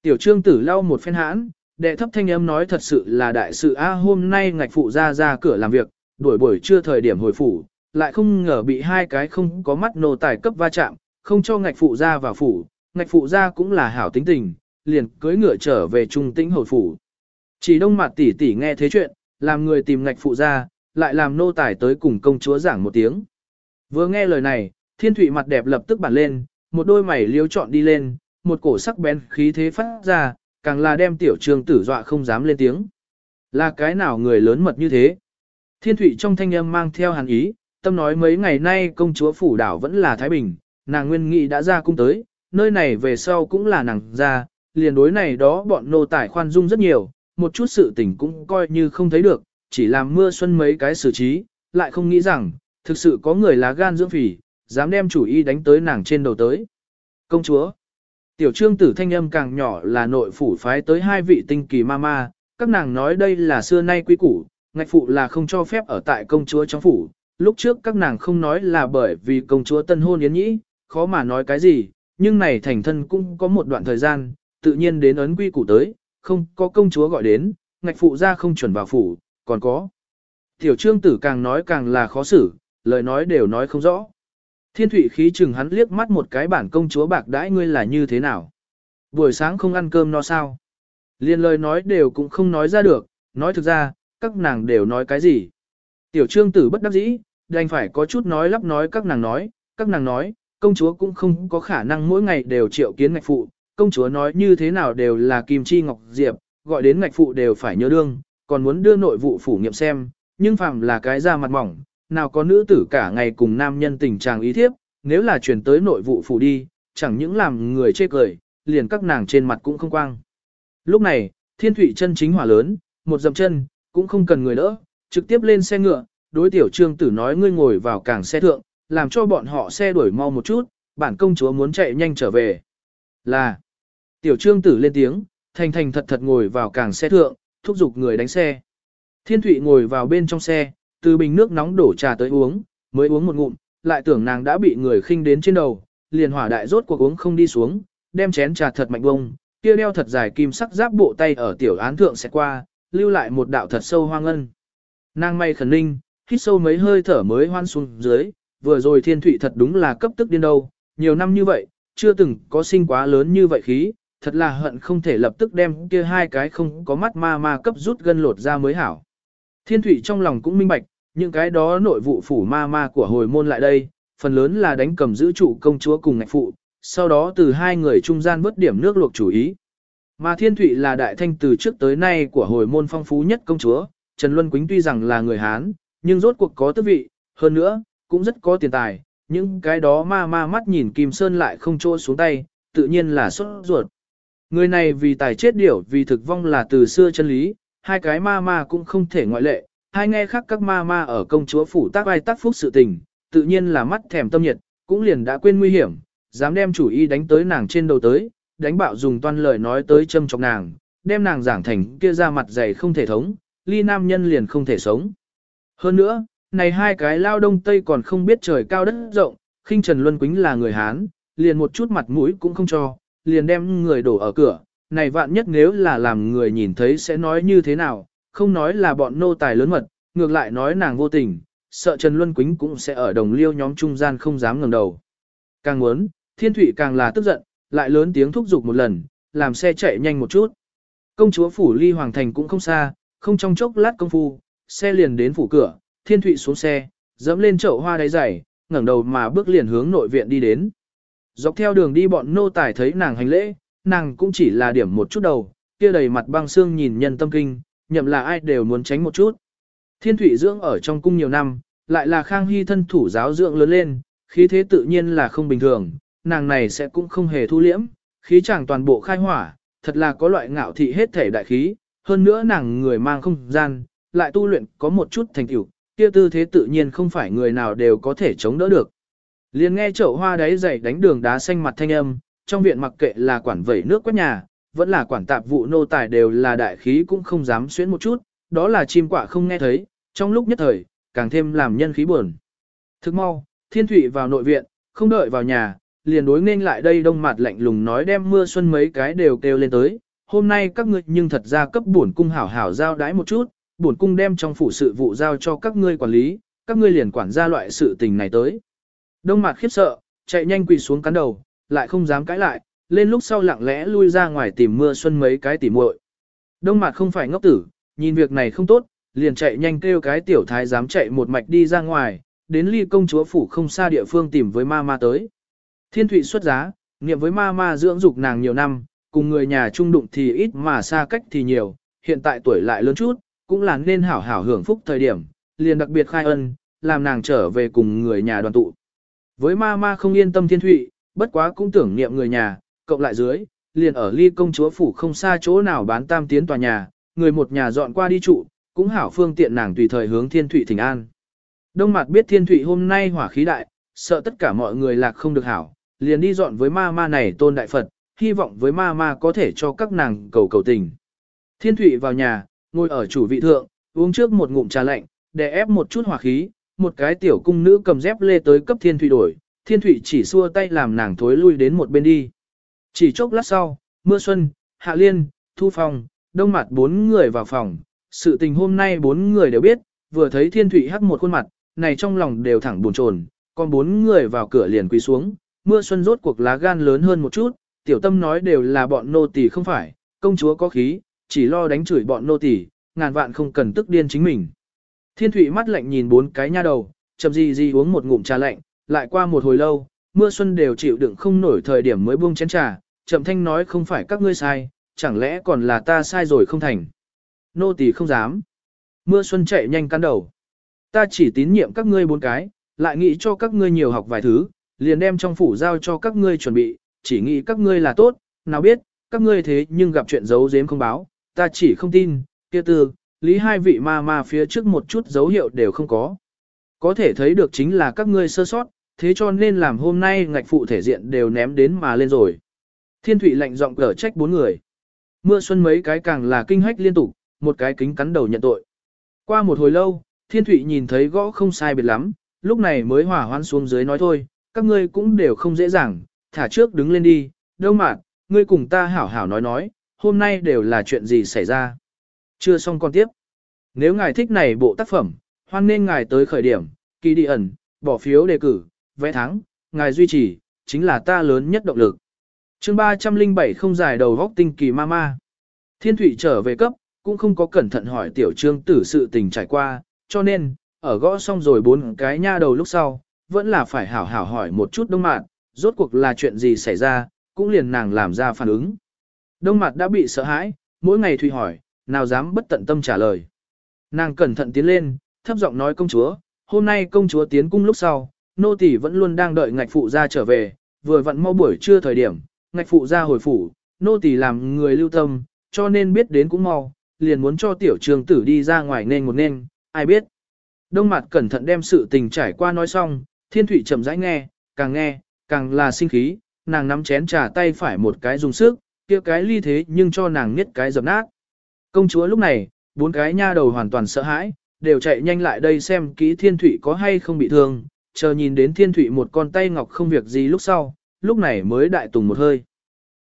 Tiểu trương tử lau một phen hãn, đệ thấp thanh âm nói thật sự là đại sự a hôm nay ngạch phụ ra ra cửa làm việc, đuổi buổi trưa thời điểm hồi phủ, lại không ngờ bị hai cái không có mắt nô tài cấp va chạm, không cho ngạch phụ ra vào phủ, ngạch phụ ra cũng là hảo tính tình, liền cưới ngựa trở về trung tĩnh hồi phủ. Chỉ đông mặt tỷ tỷ nghe thế chuyện, làm người tìm ngạch phụ ra, lại làm nô tài tới cùng công chúa giảng một tiếng. Vừa nghe lời này, thiên thủy mặt đẹp lập tức bản lên, một đôi mày liếu trọn đi lên, một cổ sắc bén khí thế phát ra, càng là đem tiểu trường tử dọa không dám lên tiếng. Là cái nào người lớn mật như thế? Thiên thủy trong thanh âm mang theo hàn ý, tâm nói mấy ngày nay công chúa phủ đảo vẫn là Thái Bình, nàng nguyên nghị đã ra cung tới, nơi này về sau cũng là nàng ra, liền đối này đó bọn nô tài khoan dung rất nhiều, một chút sự tình cũng coi như không thấy được, chỉ làm mưa xuân mấy cái xử trí, lại không nghĩ rằng, thực sự có người lá gan dưỡng phỉ, dám đem chủ ý đánh tới nàng trên đầu tới. Công chúa, tiểu trương tử thanh âm càng nhỏ là nội phủ phái tới hai vị tinh kỳ ma ma, các nàng nói đây là xưa nay quý củ, ngạch phụ là không cho phép ở tại công chúa trong phủ, lúc trước các nàng không nói là bởi vì công chúa tân hôn yến nhĩ, khó mà nói cái gì, nhưng này thành thân cũng có một đoạn thời gian, tự nhiên đến ấn quy củ tới, không có công chúa gọi đến, ngạch phụ ra không chuẩn vào phủ, còn có. Tiểu trương tử càng nói càng là khó xử, lời nói đều nói không rõ. Thiên thủy khí chừng hắn liếc mắt một cái bản công chúa bạc đãi ngươi là như thế nào. Buổi sáng không ăn cơm no sao. Liên lời nói đều cũng không nói ra được, nói thực ra, các nàng đều nói cái gì. Tiểu trương tử bất đắc dĩ, đành phải có chút nói lắp nói các nàng nói, các nàng nói, công chúa cũng không có khả năng mỗi ngày đều triệu kiến ngạch phụ, công chúa nói như thế nào đều là kim chi ngọc diệp, gọi đến ngạch phụ đều phải nhớ đương, còn muốn đưa nội vụ phủ nghiệm xem, nhưng phàm là cái da mặt mỏng, nào có nữ tử cả ngày cùng nam nhân tình trạng ý thiếp, nếu là chuyển tới nội vụ phủ đi, chẳng những làm người chê cười, liền các nàng trên mặt cũng không quang. Lúc này, thiên thủy chân chính hỏa lớn, một dầm chân, cũng không cần người đỡ, trực tiếp lên xe ngựa, đối tiểu trương tử nói ngươi ngồi vào cảng xe thượng, làm cho bọn họ xe đuổi mau một chút, bản công chúa muốn chạy nhanh trở về. Là, tiểu trương tử lên tiếng, thành thành thật thật ngồi vào càng xe thượng, thúc giục người đánh xe. Thiên Thụy ngồi vào bên trong xe, từ bình nước nóng đổ trà tới uống, mới uống một ngụm, lại tưởng nàng đã bị người khinh đến trên đầu, liền hỏa đại rốt cuộc uống không đi xuống, đem chén trà thật mạnh bông, kia đeo thật dài kim sắc giáp bộ tay ở tiểu án thượng sẽ qua, lưu lại một đạo thật sâu hoang ngân. Nàng may khẩn ninh, hít sâu mấy hơi thở mới hoan xuống dưới, vừa rồi thiên thụy thật đúng là cấp tức điên đâu, nhiều năm như vậy, chưa từng có sinh quá lớn như vậy khí, thật là hận không thể lập tức đem kia hai cái không có mắt ma ma cấp rút gân lột ra mới hảo. Thiên thụy trong lòng cũng minh bạch, những cái đó nội vụ phủ ma ma của hồi môn lại đây, phần lớn là đánh cầm giữ trụ công chúa cùng ngạch phụ, sau đó từ hai người trung gian bớt điểm nước luộc chủ ý. Mà Thiên Thụy là đại thanh từ trước tới nay của hồi môn phong phú nhất công chúa, Trần Luân Quýnh tuy rằng là người Hán, nhưng rốt cuộc có tước vị, hơn nữa, cũng rất có tiền tài, những cái đó ma ma mắt nhìn Kim Sơn lại không trô xuống tay, tự nhiên là sốt ruột. Người này vì tài chết điểu vì thực vong là từ xưa chân lý, hai cái ma ma cũng không thể ngoại lệ, hai nghe khác các ma ma ở công chúa phủ tác ai tác phúc sự tình, tự nhiên là mắt thèm tâm nhiệt, cũng liền đã quên nguy hiểm, dám đem chủ ý đánh tới nàng trên đầu tới, đánh bạo dùng toan lời nói tới châm chọc nàng, đem nàng giảng thành kia ra mặt dày không thể thống, ly nam nhân liền không thể sống. Hơn nữa, này hai cái lao đông tây còn không biết trời cao đất rộng, khinh Trần Luân Quýnh là người Hán, liền một chút mặt mũi cũng không cho, liền đem người đổ ở cửa, này vạn nhất nếu là làm người nhìn thấy sẽ nói như thế nào, không nói là bọn nô tài lớn mật, ngược lại nói nàng vô tình, sợ Trần Luân Quýnh cũng sẽ ở đồng liêu nhóm trung gian không dám ngẩng đầu. Càng muốn, Thiên Thụy càng là tức giận, lại lớn tiếng thúc giục một lần, làm xe chạy nhanh một chút. Công chúa phủ ly hoàng thành cũng không xa, không trong chốc lát công phu, xe liền đến phủ cửa, Thiên Thụy xuống xe, dẫm lên chậu hoa đáy dày, ngẩng đầu mà bước liền hướng nội viện đi đến. Dọc theo đường đi bọn nô tài thấy nàng hành lễ, nàng cũng chỉ là điểm một chút đầu, kia đầy mặt băng xương nhìn nhân tâm kinh, nhậm là ai đều muốn tránh một chút. Thiên Thụy dưỡng ở trong cung nhiều năm, lại là khang hy thân thủ giáo dưỡng lớn lên, khí thế tự nhiên là không bình thường, nàng này sẽ cũng không hề thu liễm, khí chẳng toàn bộ khai hỏa, thật là có loại ngạo thị hết thể đại khí, hơn nữa nàng người mang không gian, lại tu luyện có một chút thành tựu, kia tư thế tự nhiên không phải người nào đều có thể chống đỡ được. Liền nghe chậu hoa đáy dày đánh đường đá xanh mặt thanh âm, trong viện mặc kệ là quản vẩy nước quét nhà, vẫn là quản tạp vụ nô tài đều là đại khí cũng không dám xuyến một chút, đó là chim quạ không nghe thấy, trong lúc nhất thời, càng thêm làm nhân khí buồn. Thức mau, thiên thủy vào nội viện, không đợi vào nhà, liền đối nên lại đây đông mặt lạnh lùng nói đem mưa xuân mấy cái đều kêu lên tới, hôm nay các ngươi nhưng thật ra cấp bổn cung hảo hảo giao đái một chút, bổn cung đem trong phủ sự vụ giao cho các ngươi quản lý, các ngươi liền quản ra loại sự tình này tới. Đông mặt khiếp sợ, chạy nhanh quỳ xuống cắn đầu, lại không dám cãi lại, lên lúc sau lặng lẽ lui ra ngoài tìm mưa xuân mấy cái tỉ muội. Đông mặt không phải ngốc tử, nhìn việc này không tốt, liền chạy nhanh kêu cái tiểu thái dám chạy một mạch đi ra ngoài, đến ly công chúa phủ không xa địa phương tìm với ma ma tới. Thiên thụy xuất giá, niệm với ma ma dưỡng dục nàng nhiều năm, cùng người nhà trung đụng thì ít mà xa cách thì nhiều, hiện tại tuổi lại lớn chút, cũng là nên hảo hảo hưởng phúc thời điểm, liền đặc biệt khai ân, làm nàng trở về cùng người nhà đoàn tụ. Với ma ma không yên tâm thiên thụy, bất quá cũng tưởng niệm người nhà, cộng lại dưới, liền ở ly công chúa phủ không xa chỗ nào bán tam tiến tòa nhà, người một nhà dọn qua đi trụ, cũng hảo phương tiện nàng tùy thời hướng thiên thụy thỉnh an. Đông mặt biết thiên thụy hôm nay hỏa khí đại, sợ tất cả mọi người lạc không được hảo, liền đi dọn với ma ma này tôn đại Phật, hy vọng với ma ma có thể cho các nàng cầu cầu tình. Thiên thụy vào nhà, ngồi ở chủ vị thượng, uống trước một ngụm trà lạnh, để ép một chút hỏa khí, một cái tiểu cung nữ cầm dép lê tới cấp thiên thủy đổi, thiên thủy chỉ xua tay làm nàng thối lui đến một bên đi. Chỉ chốc lát sau, mưa xuân, hạ liên, thu phòng, đông mặt bốn người vào phòng, sự tình hôm nay bốn người đều biết, vừa thấy thiên thủy hắc một khuôn mặt, này trong lòng đều thẳng buồn chồn, còn bốn người vào cửa liền quỳ xuống, mưa xuân rốt cuộc lá gan lớn hơn một chút, tiểu tâm nói đều là bọn nô tỳ không phải, công chúa có khí, chỉ lo đánh chửi bọn nô tỳ, ngàn vạn không cần tức điên chính mình. Thiên thụy mắt lạnh nhìn bốn cái nha đầu, chậm gì gì uống một ngụm trà lạnh, lại qua một hồi lâu, mưa xuân đều chịu đựng không nổi thời điểm mới buông chén trà, chậm thanh nói không phải các ngươi sai, chẳng lẽ còn là ta sai rồi không thành. Nô tỳ không dám. Mưa xuân chạy nhanh cắn đầu. Ta chỉ tín nhiệm các ngươi bốn cái, lại nghĩ cho các ngươi nhiều học vài thứ, liền đem trong phủ giao cho các ngươi chuẩn bị, chỉ nghĩ các ngươi là tốt, nào biết, các ngươi thế nhưng gặp chuyện giấu giếm không báo, ta chỉ không tin, kia tư, lý hai vị ma ma phía trước một chút dấu hiệu đều không có. Có thể thấy được chính là các ngươi sơ sót, thế cho nên làm hôm nay ngạch phụ thể diện đều ném đến mà lên rồi. Thiên thủy lạnh giọng cở trách bốn người. Mưa xuân mấy cái càng là kinh hách liên tục, một cái kính cắn đầu nhận tội. Qua một hồi lâu, thiên thủy nhìn thấy gõ không sai biệt lắm, lúc này mới hỏa hoan xuống dưới nói thôi, các ngươi cũng đều không dễ dàng, thả trước đứng lên đi, đâu mà, ngươi cùng ta hảo hảo nói nói, hôm nay đều là chuyện gì xảy ra. Chưa xong con tiếp. Nếu ngài thích này bộ tác phẩm, hoan nên ngài tới khởi điểm, kỳ đi ẩn, bỏ phiếu đề cử, vẽ thắng, ngài duy trì, chính là ta lớn nhất động lực. chương 307 không dài đầu góc tinh kỳ ma ma. Thiên thủy trở về cấp, cũng không có cẩn thận hỏi tiểu trương tử sự tình trải qua, cho nên, ở gõ xong rồi bốn cái nha đầu lúc sau, vẫn là phải hảo hảo hỏi một chút đông mạn, rốt cuộc là chuyện gì xảy ra, cũng liền nàng làm ra phản ứng. Đông mặt đã bị sợ hãi, mỗi ngày Thùy hỏi, nào dám bất tận tâm trả lời. Nàng cẩn thận tiến lên, thấp giọng nói công chúa, hôm nay công chúa tiến cung lúc sau, nô tỳ vẫn luôn đang đợi ngạch phụ ra trở về, vừa vặn mau buổi trưa thời điểm, ngạch phụ ra hồi phủ, nô tỳ làm người lưu tâm, cho nên biết đến cũng mau, liền muốn cho tiểu trường tử đi ra ngoài nên một nên, ai biết. Đông mặt cẩn thận đem sự tình trải qua nói xong, thiên thủy chậm rãi nghe, càng nghe, càng là sinh khí, nàng nắm chén trà tay phải một cái dùng sức, kia cái ly thế nhưng cho nàng nhất cái dập nát. Công chúa lúc này, bốn cái nha đầu hoàn toàn sợ hãi, đều chạy nhanh lại đây xem kỹ thiên thủy có hay không bị thương, chờ nhìn đến thiên thủy một con tay ngọc không việc gì lúc sau, lúc này mới đại tùng một hơi.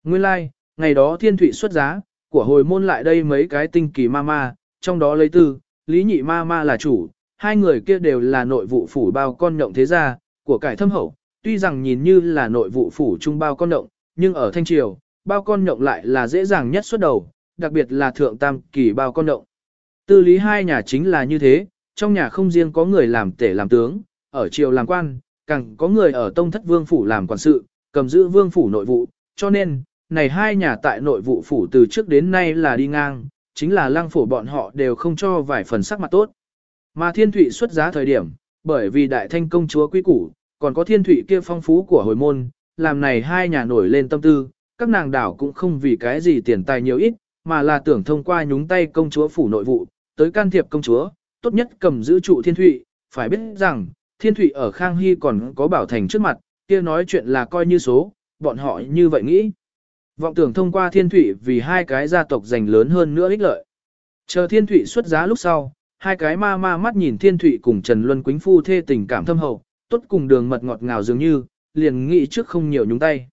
Nguyên lai, like, ngày đó thiên thủy xuất giá, của hồi môn lại đây mấy cái tinh kỳ ma ma, trong đó lấy tư, lý nhị ma ma là chủ, hai người kia đều là nội vụ phủ bao con nhộng thế gia, của cải thâm hậu, tuy rằng nhìn như là nội vụ phủ trung bao con động nhưng ở Thanh Triều, bao con nhộng lại là dễ dàng nhất xuất đầu, đặc biệt là thượng tam kỳ bao con nhộng. Tư lý hai nhà chính là như thế, trong nhà không riêng có người làm tể làm tướng, ở triều làm quan, càng có người ở tông thất vương phủ làm quản sự, cầm giữ vương phủ nội vụ, cho nên, này hai nhà tại nội vụ phủ từ trước đến nay là đi ngang, chính là lăng phủ bọn họ đều không cho vài phần sắc mặt tốt. Mà thiên thụy xuất giá thời điểm, bởi vì đại thanh công chúa quý củ, còn có thiên thụy kia phong phú của hồi môn, làm này hai nhà nổi lên tâm tư, các nàng đảo cũng không vì cái gì tiền tài nhiều ít, mà là tưởng thông qua nhúng tay công chúa phủ nội vụ, tới can thiệp công chúa, tốt nhất cầm giữ trụ thiên thụy, phải biết rằng, thiên thụy ở Khang Hy còn có bảo thành trước mặt, kia nói chuyện là coi như số, bọn họ như vậy nghĩ. Vọng tưởng thông qua thiên thụy vì hai cái gia tộc giành lớn hơn nữa ích lợi. Chờ thiên thụy xuất giá lúc sau, hai cái ma ma mắt nhìn thiên thụy cùng Trần Luân Quýnh phu thê tình cảm thâm hậu, tốt cùng đường mật ngọt ngào dường như, liền nghĩ trước không nhiều nhúng tay.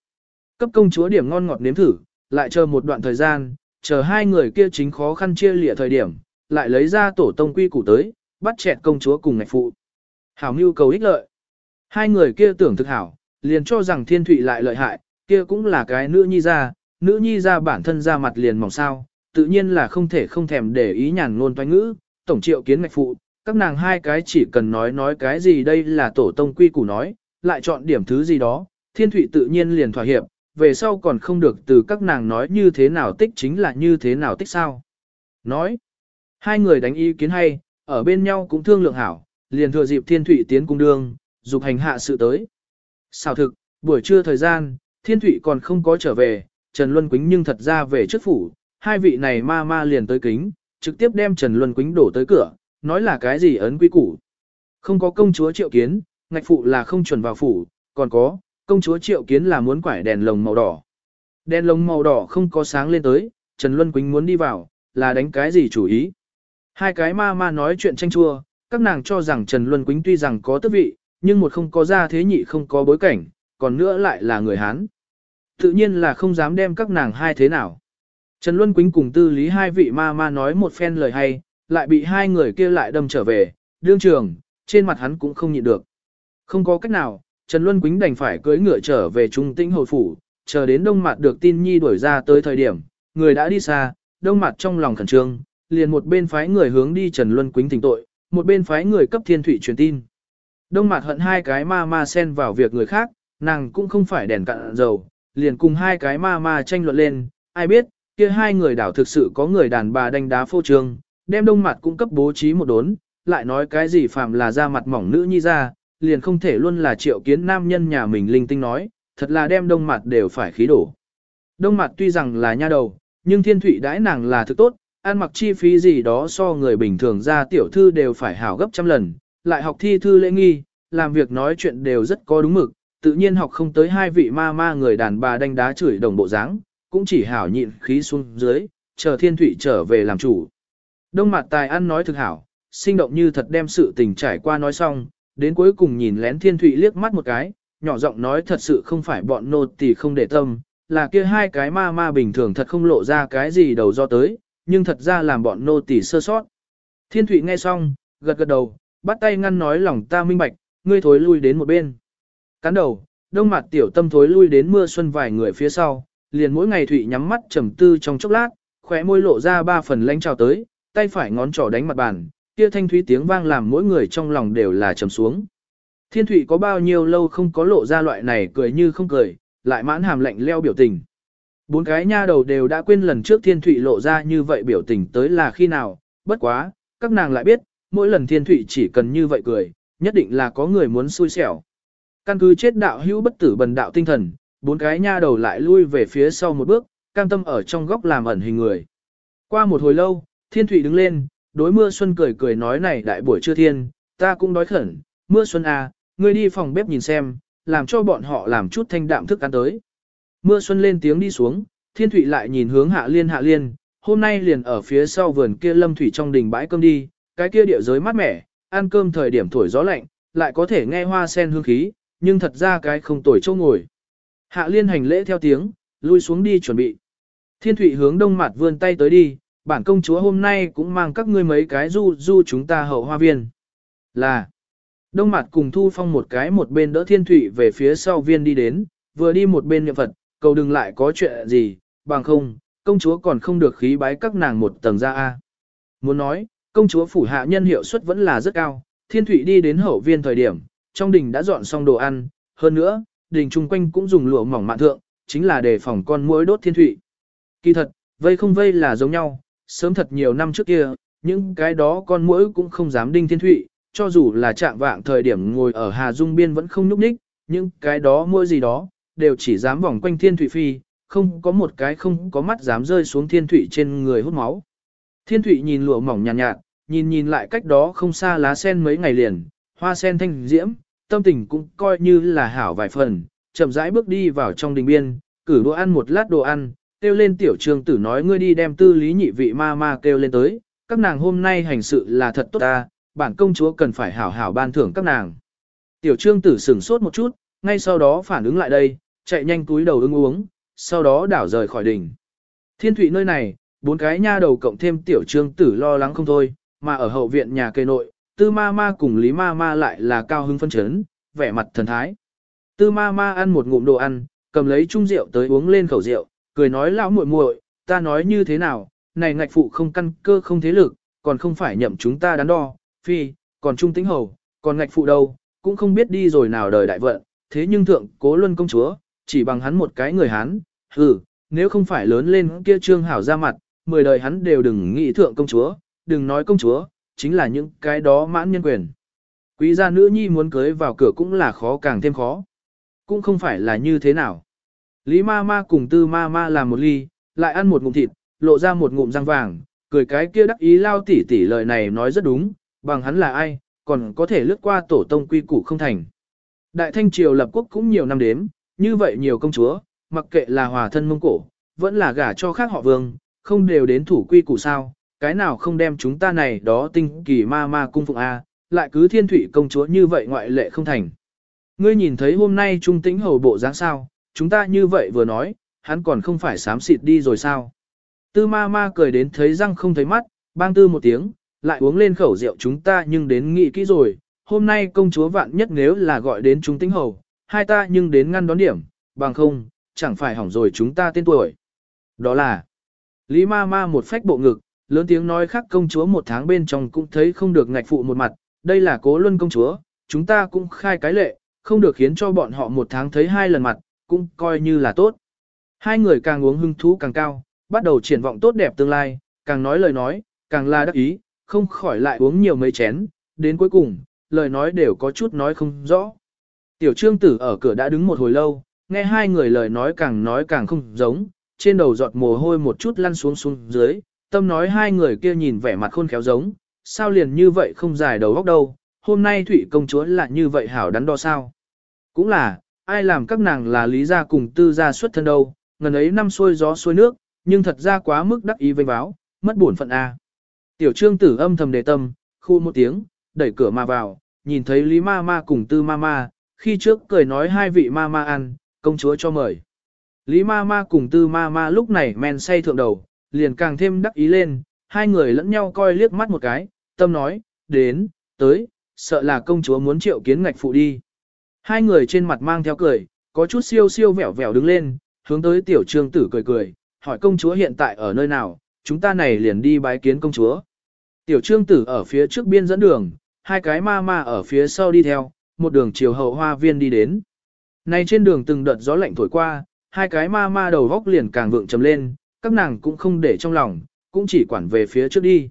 Cấp công chúa điểm ngon ngọt nếm thử, lại chờ một đoạn thời gian, chờ hai người kia chính khó khăn chia lịa thời điểm, lại lấy ra tổ tông quy củ tới, bắt chẹt công chúa cùng ngạch phụ. Hảo mưu cầu ích lợi. Hai người kia tưởng thực hảo, liền cho rằng thiên thụy lại lợi hại, kia cũng là cái nữ nhi ra, nữ nhi ra bản thân ra mặt liền mỏng sao, tự nhiên là không thể không thèm để ý nhàn ngôn toanh ngữ, tổng triệu kiến ngạch phụ, các nàng hai cái chỉ cần nói nói cái gì đây là tổ tông quy củ nói, lại chọn điểm thứ gì đó, thiên thụy tự nhiên liền thỏa hiệp, về sau còn không được từ các nàng nói như thế nào tích chính là như thế nào tích sao. Nói, hai người đánh ý kiến hay, ở bên nhau cũng thương lượng hảo, liền thừa dịp thiên thụy tiến cung đường dục hành hạ sự tới. Sao thực, buổi trưa thời gian, thiên thụy còn không có trở về, Trần Luân Quýnh nhưng thật ra về trước phủ, hai vị này ma ma liền tới kính, trực tiếp đem Trần Luân Quýnh đổ tới cửa, nói là cái gì ấn quy củ. Không có công chúa triệu kiến, ngạch phụ là không chuẩn vào phủ, còn có, công chúa triệu kiến là muốn quải đèn lồng màu đỏ. Đèn lồng màu đỏ không có sáng lên tới, Trần Luân Quýnh muốn đi vào, là đánh cái gì chủ ý. Hai cái ma ma nói chuyện tranh chua, các nàng cho rằng Trần Luân Quýnh tuy rằng có tước vị, nhưng một không có ra thế nhị không có bối cảnh, còn nữa lại là người Hán. Tự nhiên là không dám đem các nàng hai thế nào. Trần Luân Quýnh cùng tư lý hai vị ma ma nói một phen lời hay, lại bị hai người kia lại đâm trở về, đương trường, trên mặt hắn cũng không nhịn được. Không có cách nào, Trần Luân Quýnh đành phải cưỡi ngựa trở về trung tĩnh hồi phủ, chờ đến đông Mạt được tin nhi đuổi ra tới thời điểm, người đã đi xa, đông Mạt trong lòng khẩn trương, liền một bên phái người hướng đi Trần Luân Quýnh thỉnh tội, một bên phái người cấp thiên Thụy truyền tin. Đông Mạt hận hai cái ma ma xen vào việc người khác, nàng cũng không phải đèn cạn dầu, liền cùng hai cái ma ma tranh luận lên, ai biết, kia hai người đảo thực sự có người đàn bà đánh đá phô trương, đem đông Mạt cung cấp bố trí một đốn, lại nói cái gì phàm là ra mặt mỏng nữ nhi ra, liền không thể luôn là triệu kiến nam nhân nhà mình linh tinh nói, thật là đem đông mặt đều phải khí đổ. Đông mặt tuy rằng là nha đầu, nhưng thiên thủy đãi nàng là thực tốt, ăn mặc chi phí gì đó so người bình thường ra tiểu thư đều phải hảo gấp trăm lần, lại học thi thư lễ nghi, làm việc nói chuyện đều rất có đúng mực, tự nhiên học không tới hai vị ma ma người đàn bà đánh đá chửi đồng bộ dáng, cũng chỉ hảo nhịn khí xuống dưới, chờ thiên thủy trở về làm chủ. Đông mặt tài ăn nói thực hảo, sinh động như thật đem sự tình trải qua nói xong, đến cuối cùng nhìn lén thiên thụy liếc mắt một cái, nhỏ giọng nói thật sự không phải bọn nô tỳ không để tâm, là kia hai cái ma ma bình thường thật không lộ ra cái gì đầu do tới, nhưng thật ra làm bọn nô tỳ sơ sót. Thiên thụy nghe xong, gật gật đầu, bắt tay ngăn nói lòng ta minh bạch, ngươi thối lui đến một bên. Cắn đầu, đông mặt tiểu tâm thối lui đến mưa xuân vài người phía sau, liền mỗi ngày thụy nhắm mắt trầm tư trong chốc lát, khóe môi lộ ra ba phần lanh trào tới, tay phải ngón trỏ đánh mặt bàn, kia thanh thúy tiếng vang làm mỗi người trong lòng đều là trầm xuống. Thiên thủy có bao nhiêu lâu không có lộ ra loại này cười như không cười, lại mãn hàm lạnh leo biểu tình. Bốn cái nha đầu đều đã quên lần trước thiên thủy lộ ra như vậy biểu tình tới là khi nào, bất quá, các nàng lại biết, mỗi lần thiên thủy chỉ cần như vậy cười, nhất định là có người muốn xui xẻo. Căn cứ chết đạo hữu bất tử bần đạo tinh thần, bốn cái nha đầu lại lui về phía sau một bước, cam tâm ở trong góc làm ẩn hình người. Qua một hồi lâu, thiên thủy đứng lên, đối mưa xuân cười cười nói này đại buổi trưa thiên, ta cũng đói khẩn, mưa xuân à, ngươi đi phòng bếp nhìn xem, làm cho bọn họ làm chút thanh đạm thức ăn tới. Mưa xuân lên tiếng đi xuống, thiên thủy lại nhìn hướng hạ liên hạ liên, hôm nay liền ở phía sau vườn kia lâm thủy trong đình bãi cơm đi, cái kia địa giới mát mẻ, ăn cơm thời điểm thổi gió lạnh, lại có thể nghe hoa sen hương khí, nhưng thật ra cái không tồi châu ngồi. Hạ liên hành lễ theo tiếng, lui xuống đi chuẩn bị. Thiên thủy hướng đông mặt vươn tay tới đi, bản công chúa hôm nay cũng mang các ngươi mấy cái du du chúng ta hậu hoa viên. Là, đông mặt cùng thu phong một cái một bên đỡ thiên thủy về phía sau viên đi đến, vừa đi một bên niệm Phật, cầu đừng lại có chuyện gì, bằng không, công chúa còn không được khí bái các nàng một tầng ra A. Muốn nói, công chúa phủ hạ nhân hiệu suất vẫn là rất cao, thiên thủy đi đến hậu viên thời điểm, trong đình đã dọn xong đồ ăn, hơn nữa, đình chung quanh cũng dùng lụa mỏng mạn thượng, chính là để phòng con muỗi đốt thiên thủy. Kỳ thật, vây không vây là giống nhau, sớm thật nhiều năm trước kia, những cái đó con muỗi cũng không dám đinh thiên thụy, cho dù là chạm vạng thời điểm ngồi ở Hà Dung Biên vẫn không nhúc nhích, những cái đó muỗi gì đó, đều chỉ dám vòng quanh thiên thụy phi, không có một cái không có mắt dám rơi xuống thiên thụy trên người hút máu. Thiên thụy nhìn lụa mỏng nhàn nhạt, nhạt, nhìn nhìn lại cách đó không xa lá sen mấy ngày liền, hoa sen thanh diễm, tâm tình cũng coi như là hảo vài phần, chậm rãi bước đi vào trong đình biên, cử đồ ăn một lát đồ ăn, kêu lên tiểu trương tử nói ngươi đi đem tư lý nhị vị ma ma kêu lên tới, các nàng hôm nay hành sự là thật tốt ta, bản công chúa cần phải hảo hảo ban thưởng các nàng. Tiểu trương tử sửng sốt một chút, ngay sau đó phản ứng lại đây, chạy nhanh túi đầu ứng uống, sau đó đảo rời khỏi đỉnh. Thiên thủy nơi này, bốn cái nha đầu cộng thêm tiểu trương tử lo lắng không thôi, mà ở hậu viện nhà cây nội, tư ma ma cùng lý ma ma lại là cao hưng phân chấn, vẻ mặt thần thái. Tư ma ma ăn một ngụm đồ ăn, cầm lấy chung rượu tới uống lên khẩu rượu, cười nói lão muội muội, ta nói như thế nào, này ngạch phụ không căn cơ không thế lực, còn không phải nhậm chúng ta đắn đo, phi, còn trung tính hầu, còn ngạch phụ đâu, cũng không biết đi rồi nào đời đại vận, thế nhưng thượng cố luân công chúa, chỉ bằng hắn một cái người Hán, hừ, nếu không phải lớn lên kia trương hảo ra mặt, mười đời hắn đều đừng nghĩ thượng công chúa, đừng nói công chúa, chính là những cái đó mãn nhân quyền. Quý gia nữ nhi muốn cưới vào cửa cũng là khó càng thêm khó. Cũng không phải là như thế nào. Lý ma ma cùng tư ma ma làm một ly, lại ăn một ngụm thịt, lộ ra một ngụm răng vàng, cười cái kia đắc ý lao tỉ tỉ lời này nói rất đúng, bằng hắn là ai, còn có thể lướt qua tổ tông quy củ không thành. Đại thanh triều lập quốc cũng nhiều năm đếm, như vậy nhiều công chúa, mặc kệ là hòa thân mông cổ, vẫn là gả cho khác họ vương, không đều đến thủ quy củ sao, cái nào không đem chúng ta này đó tinh kỳ ma ma cung phụng A, lại cứ thiên thủy công chúa như vậy ngoại lệ không thành. Ngươi nhìn thấy hôm nay trung tĩnh hầu bộ dáng sao, chúng ta như vậy vừa nói, hắn còn không phải sám xịt đi rồi sao. Tư ma ma cười đến thấy răng không thấy mắt, bang tư một tiếng, lại uống lên khẩu rượu chúng ta nhưng đến nghĩ kỹ rồi, hôm nay công chúa vạn nhất nếu là gọi đến chúng tinh hầu, hai ta nhưng đến ngăn đón điểm, bằng không, chẳng phải hỏng rồi chúng ta tên tuổi. Đó là, Lý ma ma một phách bộ ngực, lớn tiếng nói khác công chúa một tháng bên trong cũng thấy không được ngạch phụ một mặt, đây là cố luân công chúa, chúng ta cũng khai cái lệ, không được khiến cho bọn họ một tháng thấy hai lần mặt, cũng coi như là tốt. Hai người càng uống hưng thú càng cao, bắt đầu triển vọng tốt đẹp tương lai, càng nói lời nói, càng là đắc ý, không khỏi lại uống nhiều mấy chén, đến cuối cùng, lời nói đều có chút nói không rõ. Tiểu trương tử ở cửa đã đứng một hồi lâu, nghe hai người lời nói càng nói càng không giống, trên đầu giọt mồ hôi một chút lăn xuống xuống dưới, tâm nói hai người kia nhìn vẻ mặt khôn khéo giống, sao liền như vậy không dài đầu góc đâu, hôm nay Thụy công chúa là như vậy hảo đắn đo sao. Cũng là, ai làm các nàng là lý gia cùng tư gia xuất thân đâu, ngần ấy năm xuôi gió xuôi nước, nhưng thật ra quá mức đắc ý vênh báo, mất buồn phận A. Tiểu trương tử âm thầm đề tâm, khu một tiếng, đẩy cửa mà vào, nhìn thấy Lý Ma Ma cùng Tư Ma Ma, khi trước cười nói hai vị Ma Ma ăn, công chúa cho mời. Lý Ma Ma cùng Tư Ma Ma lúc này men say thượng đầu, liền càng thêm đắc ý lên, hai người lẫn nhau coi liếc mắt một cái, tâm nói, đến, tới, sợ là công chúa muốn triệu kiến ngạch phụ đi. Hai người trên mặt mang theo cười, có chút siêu siêu vẻo vẻo đứng lên, hướng tới tiểu trương tử cười cười, hỏi công chúa hiện tại ở nơi nào, chúng ta này liền đi bái kiến công chúa. Tiểu trương tử ở phía trước biên dẫn đường, hai cái ma ma ở phía sau đi theo, một đường chiều hậu hoa viên đi đến. Này trên đường từng đợt gió lạnh thổi qua, hai cái ma ma đầu góc liền càng vượng trầm lên, các nàng cũng không để trong lòng, cũng chỉ quản về phía trước đi.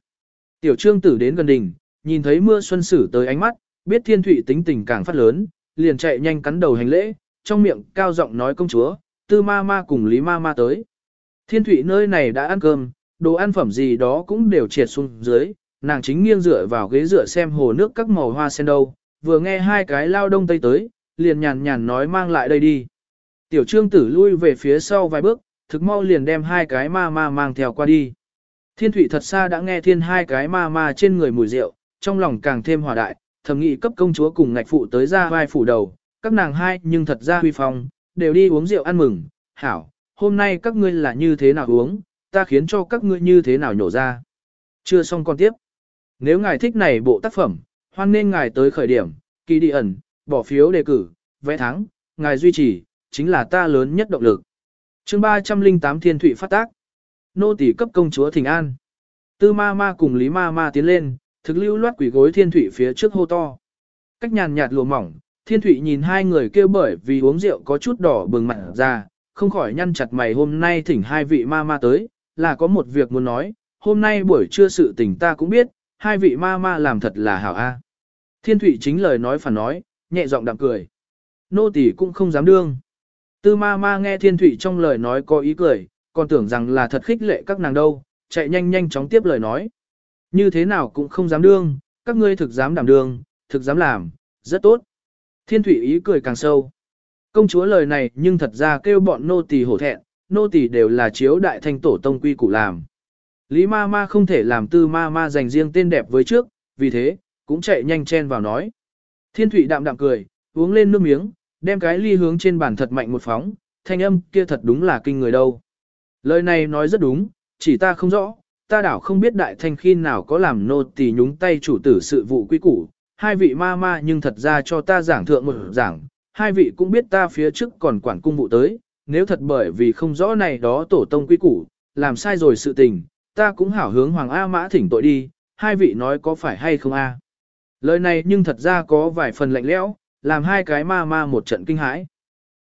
Tiểu trương tử đến gần đỉnh, nhìn thấy mưa xuân sử tới ánh mắt, biết thiên thủy tính tình càng phát lớn, liền chạy nhanh cắn đầu hành lễ, trong miệng cao giọng nói công chúa, tư ma ma cùng lý ma ma tới. Thiên thủy nơi này đã ăn cơm, đồ ăn phẩm gì đó cũng đều triệt xuống dưới, nàng chính nghiêng dựa vào ghế dựa xem hồ nước các màu hoa sen đâu, vừa nghe hai cái lao đông tây tới, liền nhàn nhàn nói mang lại đây đi. Tiểu trương tử lui về phía sau vài bước, thực mau liền đem hai cái ma ma mang theo qua đi. Thiên thủy thật xa đã nghe thiên hai cái ma ma trên người mùi rượu, trong lòng càng thêm hòa đại, thầm nghị cấp công chúa cùng ngạch phụ tới ra vai phủ đầu, các nàng hai nhưng thật ra huy phong, đều đi uống rượu ăn mừng, hảo, hôm nay các ngươi là như thế nào uống, ta khiến cho các ngươi như thế nào nhổ ra. Chưa xong con tiếp. Nếu ngài thích này bộ tác phẩm, hoan nên ngài tới khởi điểm, kỳ đi ẩn, bỏ phiếu đề cử, vẽ thắng, ngài duy trì, chính là ta lớn nhất động lực. chương 308 Thiên Thụy phát tác. Nô tỷ cấp công chúa Thịnh An. Tư ma ma cùng Lý ma ma tiến lên, thực lưu loát quỷ gối Thiên thủy phía trước hô to. Cách nhàn nhạt lùa mỏng, Thiên thủy nhìn hai người kêu bởi vì uống rượu có chút đỏ bừng mặt ra, không khỏi nhăn chặt mày hôm nay thỉnh hai vị ma ma tới, là có một việc muốn nói, hôm nay buổi trưa sự tình ta cũng biết, hai vị ma ma làm thật là hảo a. À. Thiên thủy chính lời nói phản nói, nhẹ giọng đạm cười. Nô tỳ cũng không dám đương. Tư ma ma nghe Thiên thủy trong lời nói có ý cười, còn tưởng rằng là thật khích lệ các nàng đâu, chạy nhanh nhanh chóng tiếp lời nói. Như thế nào cũng không dám đương, các ngươi thực dám đảm đương, thực dám làm, rất tốt. Thiên Thụy ý cười càng sâu. Công chúa lời này nhưng thật ra kêu bọn nô tỳ hổ thẹn, nô tỳ đều là chiếu đại thanh tổ tông quy củ làm. Lý ma ma không thể làm tư ma ma dành riêng tên đẹp với trước, vì thế, cũng chạy nhanh chen vào nói. Thiên thủy đạm đạm cười, uống lên nước miếng, đem cái ly hướng trên bàn thật mạnh một phóng, thanh âm kia thật đúng là kinh người đâu. Lời này nói rất đúng, chỉ ta không rõ, ta đảo không biết đại thanh khi nào có làm nô tỳ nhúng tay chủ tử sự vụ quý củ, hai vị ma ma nhưng thật ra cho ta giảng thượng một giảng, hai vị cũng biết ta phía trước còn quản cung vụ tới, nếu thật bởi vì không rõ này đó tổ tông quý củ, làm sai rồi sự tình, ta cũng hảo hướng Hoàng A Mã thỉnh tội đi, hai vị nói có phải hay không a? Lời này nhưng thật ra có vài phần lạnh lẽo, làm hai cái ma ma một trận kinh hãi.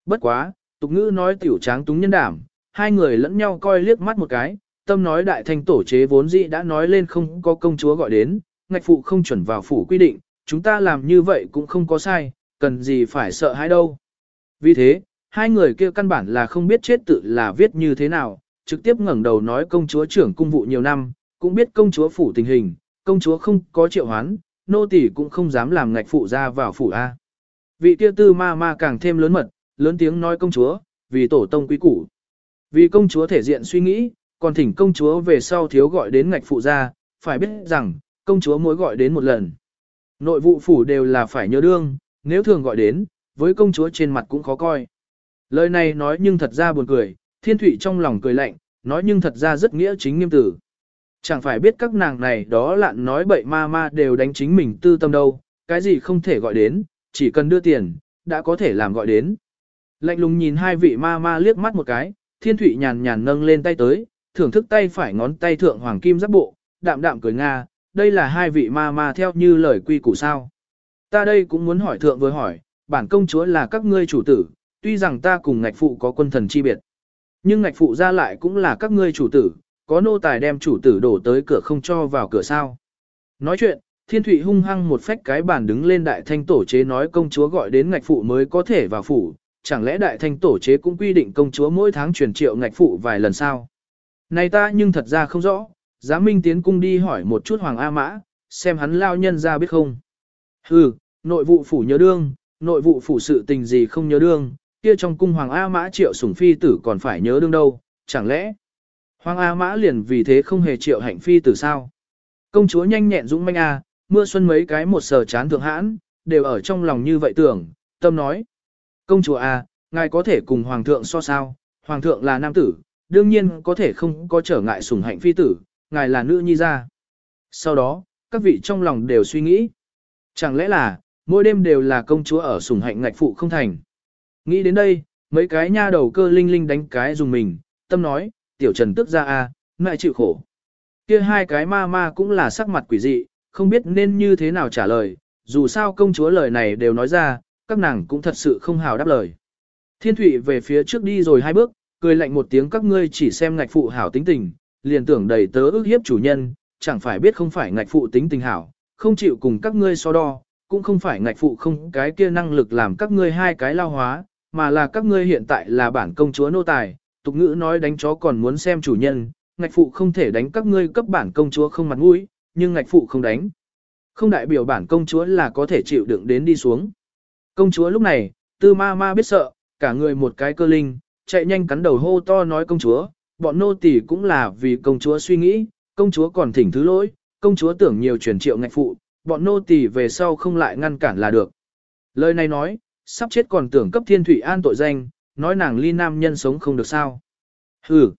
Bất quá, tục ngữ nói tiểu tráng túng nhân đảm, hai người lẫn nhau coi liếc mắt một cái, tâm nói đại thanh tổ chế vốn dĩ đã nói lên không có công chúa gọi đến, ngạch phụ không chuẩn vào phủ quy định, chúng ta làm như vậy cũng không có sai, cần gì phải sợ hãi đâu. Vì thế, hai người kia căn bản là không biết chết tự là viết như thế nào, trực tiếp ngẩng đầu nói công chúa trưởng cung vụ nhiều năm, cũng biết công chúa phủ tình hình, công chúa không có triệu hoán, nô tỳ cũng không dám làm ngạch phụ ra vào phủ A. Vị kia tư ma ma càng thêm lớn mật, lớn tiếng nói công chúa, vì tổ tông quý củ. Vì công chúa thể diện suy nghĩ, còn thỉnh công chúa về sau thiếu gọi đến ngạch phụ ra, phải biết rằng, công chúa mỗi gọi đến một lần. Nội vụ phủ đều là phải nhớ đương, nếu thường gọi đến, với công chúa trên mặt cũng khó coi. Lời này nói nhưng thật ra buồn cười, thiên thủy trong lòng cười lạnh, nói nhưng thật ra rất nghĩa chính nghiêm tử. Chẳng phải biết các nàng này đó lạn nói bậy ma ma đều đánh chính mình tư tâm đâu, cái gì không thể gọi đến, chỉ cần đưa tiền, đã có thể làm gọi đến. Lạnh lùng nhìn hai vị ma ma liếc mắt một cái, thiên thủy nhàn nhàn nâng lên tay tới, thưởng thức tay phải ngón tay thượng hoàng kim giáp bộ, đạm đạm cười nga, đây là hai vị ma ma theo như lời quy củ sao. Ta đây cũng muốn hỏi thượng với hỏi, bản công chúa là các ngươi chủ tử, tuy rằng ta cùng ngạch phụ có quân thần chi biệt. Nhưng ngạch phụ ra lại cũng là các ngươi chủ tử, có nô tài đem chủ tử đổ tới cửa không cho vào cửa sao. Nói chuyện, thiên thụy hung hăng một phách cái bàn đứng lên đại thanh tổ chế nói công chúa gọi đến ngạch phụ mới có thể vào phủ, chẳng lẽ đại thanh tổ chế cũng quy định công chúa mỗi tháng truyền triệu ngạch phụ vài lần sao? Này ta nhưng thật ra không rõ, giám minh tiến cung đi hỏi một chút hoàng A mã, xem hắn lao nhân ra biết không. Hừ, nội vụ phủ nhớ đương, nội vụ phủ sự tình gì không nhớ đương, kia trong cung hoàng A mã triệu sủng phi tử còn phải nhớ đương đâu, chẳng lẽ hoàng A mã liền vì thế không hề triệu hạnh phi tử sao? Công chúa nhanh nhẹn dũng manh A, mưa xuân mấy cái một sờ chán thượng hãn, đều ở trong lòng như vậy tưởng, tâm nói. Công chúa A, ngài có thể cùng hoàng thượng so sao, hoàng thượng là nam tử, đương nhiên có thể không có trở ngại sủng hạnh phi tử, ngài là nữ nhi ra. Sau đó, các vị trong lòng đều suy nghĩ. Chẳng lẽ là, mỗi đêm đều là công chúa ở sủng hạnh ngạch phụ không thành. Nghĩ đến đây, mấy cái nha đầu cơ linh linh đánh cái dùng mình, tâm nói, tiểu trần tức ra a, à, mẹ chịu khổ. Kia hai cái ma ma cũng là sắc mặt quỷ dị, không biết nên như thế nào trả lời, dù sao công chúa lời này đều nói ra, các nàng cũng thật sự không hào đáp lời. Thiên thủy về phía trước đi rồi hai bước, cười lạnh một tiếng các ngươi chỉ xem ngạch phụ hảo tính tình, liền tưởng đầy tớ ước hiếp chủ nhân, chẳng phải biết không phải ngạch phụ tính tình hảo, không chịu cùng các ngươi so đo, cũng không phải ngạch phụ không cái kia năng lực làm các ngươi hai cái lao hóa, mà là các ngươi hiện tại là bản công chúa nô tài, tục ngữ nói đánh chó còn muốn xem chủ nhân, ngạch phụ không thể đánh các ngươi cấp bản công chúa không mặt mũi, nhưng ngạch phụ không đánh. Không đại biểu bản công chúa là có thể chịu đựng đến đi xuống. Công chúa lúc này, tư ma ma biết sợ, cả người một cái cơ linh, chạy nhanh cắn đầu hô to nói công chúa, bọn nô tỳ cũng là vì công chúa suy nghĩ, công chúa còn thỉnh thứ lỗi, công chúa tưởng nhiều truyền triệu ngạch phụ, bọn nô tỳ về sau không lại ngăn cản là được. Lời này nói, sắp chết còn tưởng cấp thiên thủy an tội danh, nói nàng ly nam nhân sống không được sao. Hừ.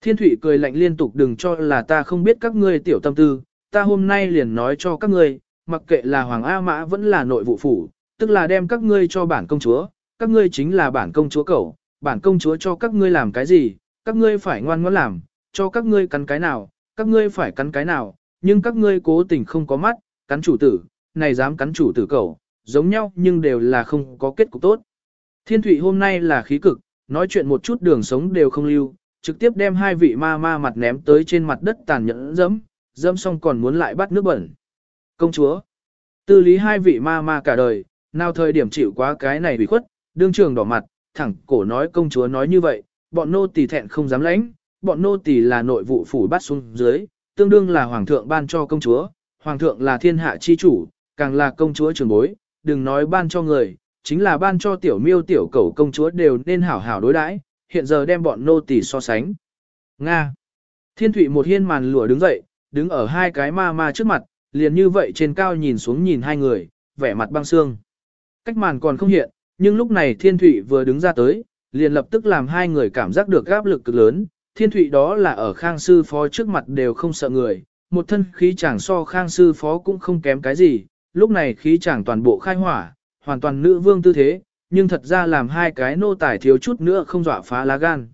Thiên thủy cười lạnh liên tục đừng cho là ta không biết các ngươi tiểu tâm tư, ta hôm nay liền nói cho các ngươi, mặc kệ là Hoàng A Mã vẫn là nội vụ phủ, tức là đem các ngươi cho bản công chúa, các ngươi chính là bản công chúa cẩu, bản công chúa cho các ngươi làm cái gì, các ngươi phải ngoan ngoãn làm, cho các ngươi cắn cái nào, các ngươi phải cắn cái nào, nhưng các ngươi cố tình không có mắt, cắn chủ tử, này dám cắn chủ tử cẩu, giống nhau nhưng đều là không có kết cục tốt. Thiên Thụy hôm nay là khí cực, nói chuyện một chút đường sống đều không lưu, trực tiếp đem hai vị ma ma mặt ném tới trên mặt đất tàn nhẫn dẫm, dẫm xong còn muốn lại bắt nước bẩn. Công chúa, tư lý hai vị ma ma cả đời, nào thời điểm chịu quá cái này bị khuất, đương trường đỏ mặt, thẳng cổ nói công chúa nói như vậy, bọn nô tỳ thẹn không dám lãnh, bọn nô tỳ là nội vụ phủ bắt xuống dưới, tương đương là hoàng thượng ban cho công chúa, hoàng thượng là thiên hạ chi chủ, càng là công chúa trường bối, đừng nói ban cho người, chính là ban cho tiểu miêu tiểu cầu công chúa đều nên hảo hảo đối đãi, hiện giờ đem bọn nô tỳ so sánh. Nga. Thiên thủy một hiên màn lụa đứng dậy, đứng ở hai cái ma ma trước mặt, liền như vậy trên cao nhìn xuống nhìn hai người, vẻ mặt băng xương. Cách màn còn không hiện, nhưng lúc này Thiên Thụy vừa đứng ra tới, liền lập tức làm hai người cảm giác được áp lực cực lớn. Thiên Thụy đó là ở Khang Sư Phó trước mặt đều không sợ người, một thân khí chàng so Khang Sư Phó cũng không kém cái gì, lúc này khí chàng toàn bộ khai hỏa, hoàn toàn nữ vương tư thế, nhưng thật ra làm hai cái nô tài thiếu chút nữa không dọa phá lá gan.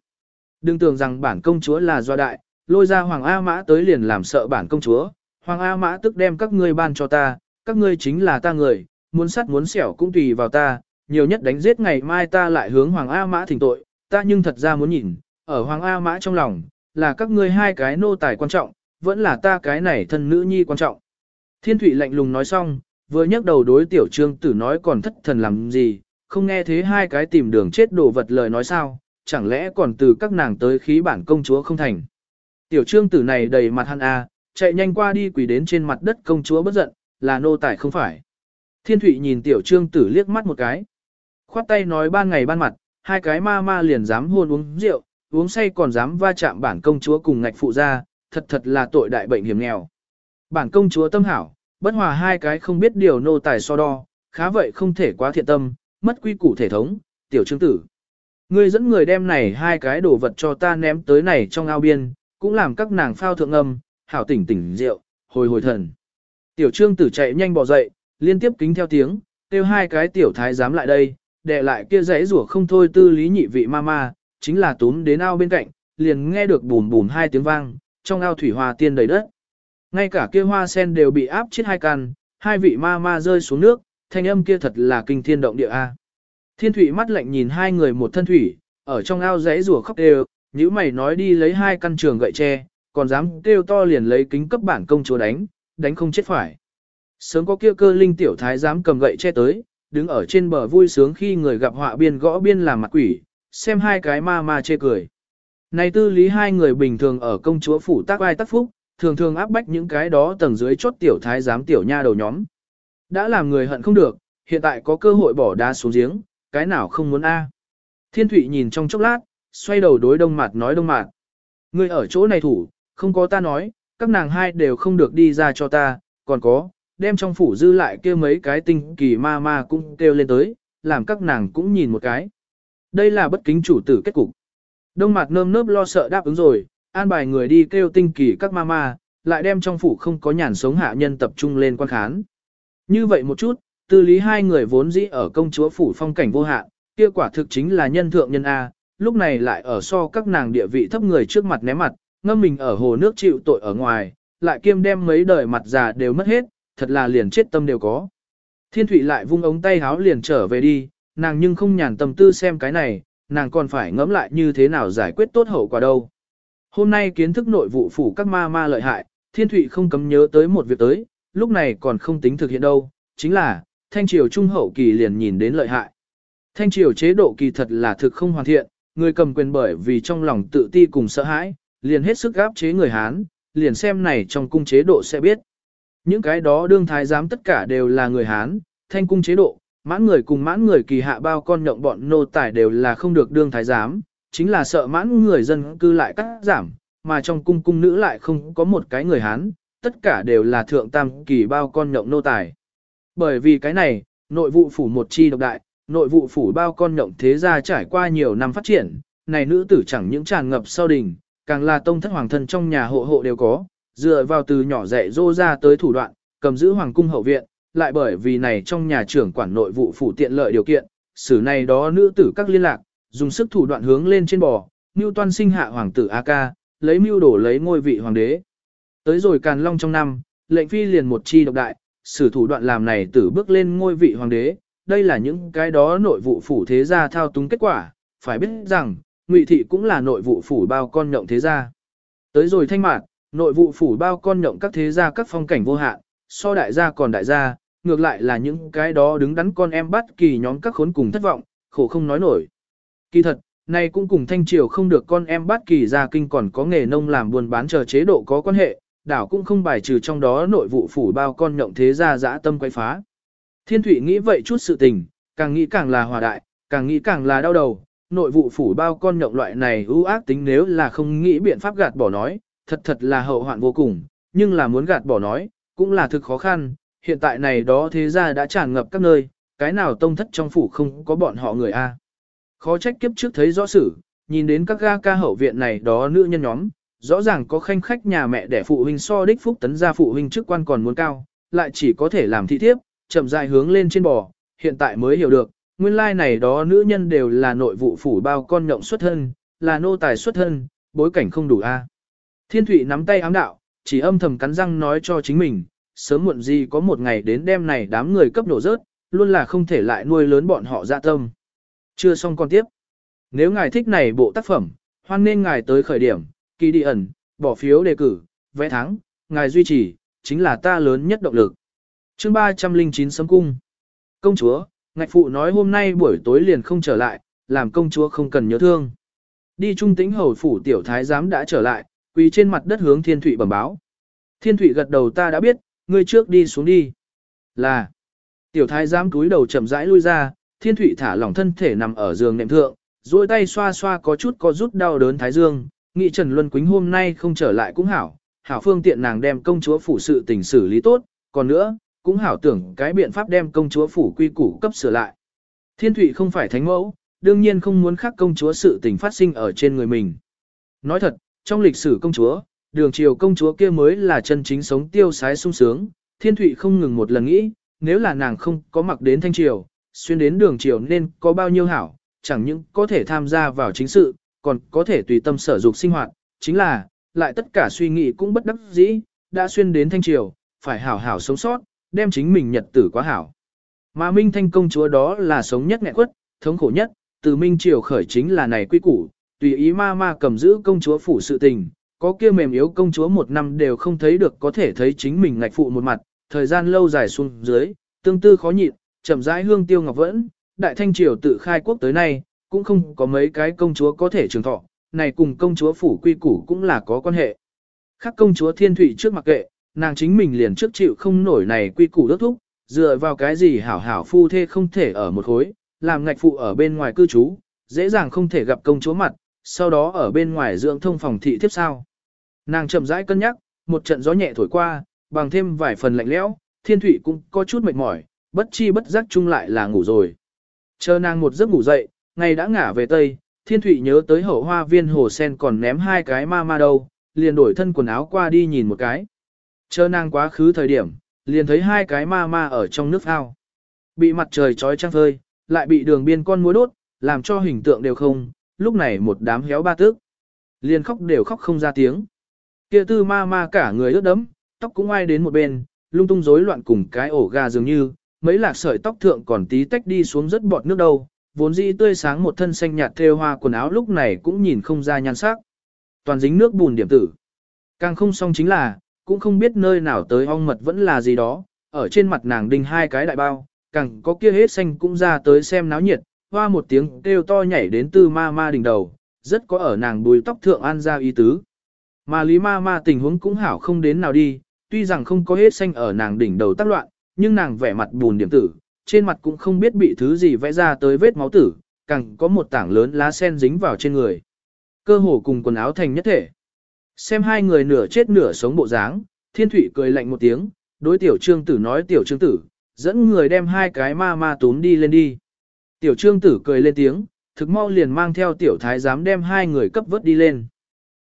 Đừng tưởng rằng bản công chúa là do đại, lôi ra Hoàng A Mã tới liền làm sợ bản công chúa, Hoàng A Mã tức đem các ngươi ban cho ta, các ngươi chính là ta người, muốn sắt muốn xẻo cũng tùy vào ta, nhiều nhất đánh giết ngày mai ta lại hướng Hoàng A Mã thỉnh tội, ta nhưng thật ra muốn nhìn, ở Hoàng A Mã trong lòng, là các ngươi hai cái nô tài quan trọng, vẫn là ta cái này thân nữ nhi quan trọng. Thiên Thụy lạnh lùng nói xong, vừa nhấc đầu đối tiểu trương tử nói còn thất thần làm gì, không nghe thế hai cái tìm đường chết đồ vật lời nói sao, chẳng lẽ còn từ các nàng tới khí bản công chúa không thành. Tiểu trương tử này đầy mặt hăn a, chạy nhanh qua đi quỳ đến trên mặt đất công chúa bất giận, là nô tài không phải. Thiên Thụy nhìn tiểu trương tử liếc mắt một cái. Khoát tay nói ban ngày ban mặt, hai cái ma ma liền dám hôn uống rượu, uống say còn dám va chạm bản công chúa cùng ngạch phụ ra, thật thật là tội đại bệnh hiểm nghèo. Bản công chúa tâm hảo, bất hòa hai cái không biết điều nô tài so đo, khá vậy không thể quá thiện tâm, mất quy củ thể thống, tiểu trương tử. Ngươi dẫn người đem này hai cái đồ vật cho ta ném tới này trong ao biên, cũng làm các nàng phao thượng âm, hảo tỉnh tỉnh rượu, hồi hồi thần. Tiểu trương tử chạy nhanh bỏ dậy, liên tiếp kính theo tiếng, kêu hai cái tiểu thái dám lại đây, đệ lại kia giấy rủa không thôi tư lý nhị vị ma ma, chính là túm đến ao bên cạnh, liền nghe được bùm bùm hai tiếng vang, trong ao thủy hoa tiên đầy đất. Ngay cả kia hoa sen đều bị áp chết hai căn, hai vị ma ma rơi xuống nước, thanh âm kia thật là kinh thiên động địa a. Thiên thủy mắt lạnh nhìn hai người một thân thủy, ở trong ao giấy rủa khóc đều, nhữ mày nói đi lấy hai căn trường gậy tre, còn dám kêu to liền lấy kính cấp bản công chúa đánh, đánh không chết phải. Sớm có kia cơ linh tiểu thái dám cầm gậy che tới, đứng ở trên bờ vui sướng khi người gặp họa biên gõ biên làm mặt quỷ, xem hai cái ma ma chê cười. Này tư lý hai người bình thường ở công chúa phủ tác ai tác phúc, thường thường áp bách những cái đó tầng dưới chốt tiểu thái giám tiểu nha đầu nhóm. Đã làm người hận không được, hiện tại có cơ hội bỏ đá xuống giếng, cái nào không muốn a? À? Thiên Thụy nhìn trong chốc lát, xoay đầu đối đông mạt nói đông mạt. người ở chỗ này thủ, không có ta nói, các nàng hai đều không được đi ra cho ta, còn có, đem trong phủ dư lại kia mấy cái tinh kỳ ma ma cũng kêu lên tới, làm các nàng cũng nhìn một cái. Đây là bất kính chủ tử kết cục. Đông mặt nơm nớp lo sợ đáp ứng rồi, an bài người đi kêu tinh kỳ các ma ma, lại đem trong phủ không có nhàn sống hạ nhân tập trung lên quan khán. Như vậy một chút, tư lý hai người vốn dĩ ở công chúa phủ phong cảnh vô hạn, kia quả thực chính là nhân thượng nhân A, lúc này lại ở so các nàng địa vị thấp người trước mặt ném mặt, ngâm mình ở hồ nước chịu tội ở ngoài, lại kiêm đem mấy đời mặt già đều mất hết, thật là liền chết tâm đều có. Thiên Thụy lại vung ống tay háo liền trở về đi, nàng nhưng không nhàn tâm tư xem cái này, nàng còn phải ngẫm lại như thế nào giải quyết tốt hậu quả đâu. Hôm nay kiến thức nội vụ phủ các ma ma lợi hại, Thiên Thụy không cấm nhớ tới một việc tới, lúc này còn không tính thực hiện đâu, chính là, thanh triều trung hậu kỳ liền nhìn đến lợi hại. Thanh triều chế độ kỳ thật là thực không hoàn thiện, người cầm quyền bởi vì trong lòng tự ti cùng sợ hãi, liền hết sức áp chế người Hán, liền xem này trong cung chế độ sẽ biết. Những cái đó đương thái giám tất cả đều là người Hán, thanh cung chế độ, mãn người cùng mãn người kỳ hạ bao con nhộng bọn nô tài đều là không được đương thái giám, chính là sợ mãn người dân cư lại cắt giảm, mà trong cung cung nữ lại không có một cái người Hán, tất cả đều là thượng tam kỳ bao con nhộng nô tài. Bởi vì cái này, nội vụ phủ một chi độc đại, nội vụ phủ bao con nhộng thế gia trải qua nhiều năm phát triển, này nữ tử chẳng những tràn ngập sau đình, càng là tông thất hoàng thân trong nhà hộ hộ đều có, dựa vào từ nhỏ dạy dô ra tới thủ đoạn, cầm giữ hoàng cung hậu viện, lại bởi vì này trong nhà trưởng quản nội vụ phủ tiện lợi điều kiện, xử này đó nữ tử các liên lạc, dùng sức thủ đoạn hướng lên trên bò, mưu toan sinh hạ hoàng tử A ca, lấy mưu đổ lấy ngôi vị hoàng đế. Tới rồi càn long trong năm, lệnh phi liền một chi độc đại, sử thủ đoạn làm này tử bước lên ngôi vị hoàng đế, đây là những cái đó nội vụ phủ thế gia thao túng kết quả, phải biết rằng, ngụy thị cũng là nội vụ phủ bao con nhộng thế gia. Tới rồi thanh mạn, nội vụ phủ bao con nhộng các thế gia các phong cảnh vô hạn, so đại gia còn đại gia, ngược lại là những cái đó đứng đắn con em bắt kỳ nhóm các khốn cùng thất vọng, khổ không nói nổi. Kỳ thật, này cũng cùng thanh triều không được con em bắt kỳ gia kinh còn có nghề nông làm buôn bán chờ chế độ có quan hệ, đảo cũng không bài trừ trong đó nội vụ phủ bao con nhộng thế gia dã tâm quay phá. Thiên thủy nghĩ vậy chút sự tình, càng nghĩ càng là hòa đại, càng nghĩ càng là đau đầu, nội vụ phủ bao con nhộng loại này ưu ác tính nếu là không nghĩ biện pháp gạt bỏ nói, thật thật là hậu hoạn vô cùng, nhưng là muốn gạt bỏ nói, cũng là thực khó khăn, hiện tại này đó thế gia đã tràn ngập các nơi, cái nào tông thất trong phủ không có bọn họ người a. Khó trách kiếp trước thấy rõ sự, nhìn đến các ga ca hậu viện này đó nữ nhân nhóm, rõ ràng có khanh khách nhà mẹ để phụ huynh so đích phúc tấn gia phụ huynh chức quan còn muốn cao, lại chỉ có thể làm thị thiếp, chậm rãi hướng lên trên bò, hiện tại mới hiểu được, nguyên lai này đó nữ nhân đều là nội vụ phủ bao con nhộng xuất thân, là nô tài xuất thân, bối cảnh không đủ a. Thiên Thụy nắm tay ám đạo, chỉ âm thầm cắn răng nói cho chính mình, sớm muộn gì có một ngày đến đêm này đám người cấp nổ rớt, luôn là không thể lại nuôi lớn bọn họ dạ tâm. Chưa xong con tiếp. Nếu ngài thích này bộ tác phẩm, hoan nên ngài tới khởi điểm, kỳ đi ẩn, bỏ phiếu đề cử, vẽ thắng, ngài duy trì, chính là ta lớn nhất động lực. chương 309 Sấm Cung Công chúa, ngạch phụ nói hôm nay buổi tối liền không trở lại, làm công chúa không cần nhớ thương. Đi trung tĩnh hầu phủ tiểu thái giám đã trở lại, quỳ trên mặt đất hướng thiên thụy bẩm báo. Thiên thụy gật đầu ta đã biết, ngươi trước đi xuống đi. Là, tiểu thái giám cúi đầu chậm rãi lui ra, thiên thụy thả lỏng thân thể nằm ở giường nệm thượng, duỗi tay xoa xoa có chút có rút đau đớn thái dương, nghĩ Trần Luân Quýnh hôm nay không trở lại cũng hảo, hảo phương tiện nàng đem công chúa phủ sự tình xử lý tốt, còn nữa, cũng hảo tưởng cái biện pháp đem công chúa phủ quy củ cấp sửa lại. Thiên Thụy không phải thánh mẫu, đương nhiên không muốn khắc công chúa sự tình phát sinh ở trên người mình. Nói thật, trong lịch sử công chúa, đường triều công chúa kia mới là chân chính sống tiêu sái sung sướng, Thiên Thụy không ngừng một lần nghĩ, nếu là nàng không có mặc đến thanh triều, xuyên đến đường triều nên có bao nhiêu hảo, chẳng những có thể tham gia vào chính sự, còn có thể tùy tâm sở dục sinh hoạt, chính là, lại tất cả suy nghĩ cũng bất đắc dĩ, đã xuyên đến thanh triều, phải hảo hảo sống sót, đem chính mình nhật tử quá hảo. Mà Minh Thanh công chúa đó là sống nhất nghẹn quất, thống khổ nhất, từ Minh triều khởi chính là này quy củ, tùy ý ma ma cầm giữ công chúa phủ sự tình, có kia mềm yếu công chúa một năm đều không thấy được có thể thấy chính mình ngạch phụ một mặt, thời gian lâu dài xuống dưới, tương tư khó nhịn, chậm rãi hương tiêu ngọc vẫn, đại thanh triều tự khai quốc tới nay, cũng không có mấy cái công chúa có thể trường thọ, này cùng công chúa phủ quy củ cũng là có quan hệ. Khác công chúa thiên thủy trước mặc kệ, nàng chính mình liền trước chịu không nổi này quy củ đốc thúc, dựa vào cái gì hảo hảo phu thê không thể ở một khối, làm ngạch phụ ở bên ngoài cư trú, dễ dàng không thể gặp công chúa mặt, sau đó ở bên ngoài dưỡng thông phòng thị tiếp sao. Nàng chậm rãi cân nhắc, một trận gió nhẹ thổi qua, bằng thêm vài phần lạnh lẽo, thiên thủy cũng có chút mệt mỏi, bất chi bất giác chung lại là ngủ rồi. Chờ nàng một giấc ngủ dậy, ngày đã ngả về Tây, Thiên Thụy nhớ tới hậu hoa viên hồ sen còn ném hai cái ma ma đâu, liền đổi thân quần áo qua đi nhìn một cái. Chờ nàng quá khứ thời điểm, liền thấy hai cái ma ma ở trong nước ao. Bị mặt trời trói trăng phơi, lại bị đường biên con muối đốt, làm cho hình tượng đều không, lúc này một đám héo ba tước. Liền khóc đều khóc không ra tiếng. Kia tư ma ma cả người ướt đẫm, tóc cũng ai đến một bên, lung tung rối loạn cùng cái ổ gà dường như, mấy lạc sợi tóc thượng còn tí tách đi xuống rất bọt nước đâu, vốn dĩ tươi sáng một thân xanh nhạt thêu hoa quần áo lúc này cũng nhìn không ra nhan sắc. Toàn dính nước bùn điểm tử. Càng không xong chính là, cũng không biết nơi nào tới ong mật vẫn là gì đó, ở trên mặt nàng đinh hai cái đại bao, càng có kia hết xanh cũng ra tới xem náo nhiệt, hoa một tiếng kêu to nhảy đến tư ma ma đỉnh đầu, rất có ở nàng đuôi tóc thượng an ra ý tứ. Mà lý ma ma tình huống cũng hảo không đến nào đi, tuy rằng không có hết xanh ở nàng đỉnh đầu tác loạn, nhưng nàng vẻ mặt buồn điểm tử, trên mặt cũng không biết bị thứ gì vẽ ra tới vết máu tử, càng có một tảng lớn lá sen dính vào trên người. Cơ hồ cùng quần áo thành nhất thể. Xem hai người nửa chết nửa sống bộ dáng, thiên thủy cười lạnh một tiếng, đối tiểu trương tử nói tiểu trương tử, dẫn người đem hai cái ma ma túm đi lên đi. Tiểu trương tử cười lên tiếng, thực mau liền mang theo tiểu thái giám đem hai người cấp vớt đi lên.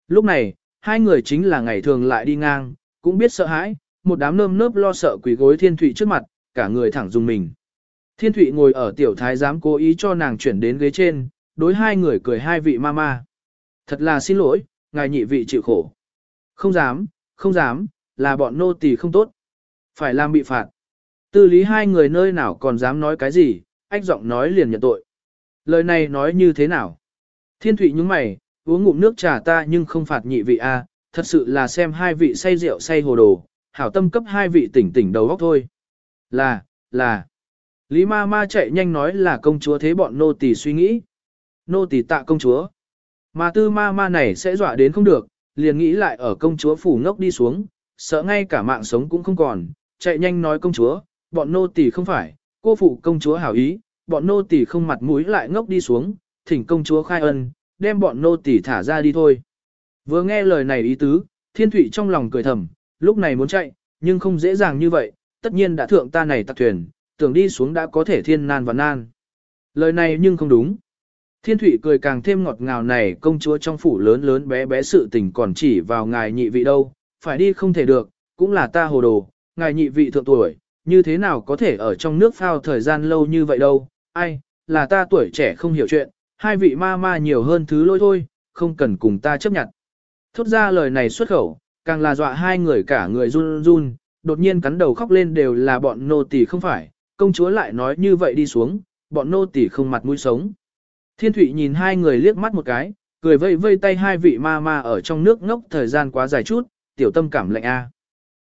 Lúc này, hai người chính là ngày thường lại đi ngang, cũng biết sợ hãi, một đám nơm nớp lo sợ quỷ gối thiên thủy trước mặt, cả người thẳng dùng mình. Thiên Thụy ngồi ở tiểu thái giám cố ý cho nàng chuyển đến ghế trên, đối hai người cười hai vị mama. Thật là xin lỗi, ngài nhị vị chịu khổ. Không dám, không dám, là bọn nô tỳ không tốt. Phải làm bị phạt. Tư lý hai người nơi nào còn dám nói cái gì, ách giọng nói liền nhận tội. Lời này nói như thế nào? Thiên thủy nhúng mày, uống ngụm nước trà ta nhưng không phạt nhị vị a, thật sự là xem hai vị say rượu say hồ đồ, hảo tâm cấp hai vị tỉnh tỉnh đầu óc thôi. Là, là. Lý ma ma chạy nhanh nói là công chúa thế bọn nô tỳ suy nghĩ. Nô tỳ tạ công chúa. Mà tư ma ma này sẽ dọa đến không được, liền nghĩ lại ở công chúa phủ ngốc đi xuống, sợ ngay cả mạng sống cũng không còn, chạy nhanh nói công chúa, bọn nô tỳ không phải, cô phụ công chúa hảo ý, bọn nô tỳ không mặt mũi lại ngốc đi xuống, thỉnh công chúa khai ân, đem bọn nô tỳ thả ra đi thôi. Vừa nghe lời này ý tứ, thiên thủy trong lòng cười thầm, lúc này muốn chạy, nhưng không dễ dàng như vậy, tất nhiên đã thượng ta này tặc thuyền, tưởng đi xuống đã có thể thiên nan và nan. Lời này nhưng không đúng. Thiên Thụy cười càng thêm ngọt ngào này công chúa trong phủ lớn lớn bé bé sự tình còn chỉ vào ngài nhị vị đâu, phải đi không thể được, cũng là ta hồ đồ, ngài nhị vị thượng tuổi, như thế nào có thể ở trong nước phao thời gian lâu như vậy đâu, ai, là ta tuổi trẻ không hiểu chuyện, hai vị ma ma nhiều hơn thứ lôi thôi, không cần cùng ta chấp nhận. Thốt ra lời này xuất khẩu, càng là dọa hai người cả người run run, đột nhiên cắn đầu khóc lên đều là bọn nô tỳ không phải, công chúa lại nói như vậy đi xuống, bọn nô tỳ không mặt mũi sống. Thiên Thụy nhìn hai người liếc mắt một cái, cười vây vây tay hai vị ma ma ở trong nước ngốc thời gian quá dài chút, tiểu tâm cảm lạnh a.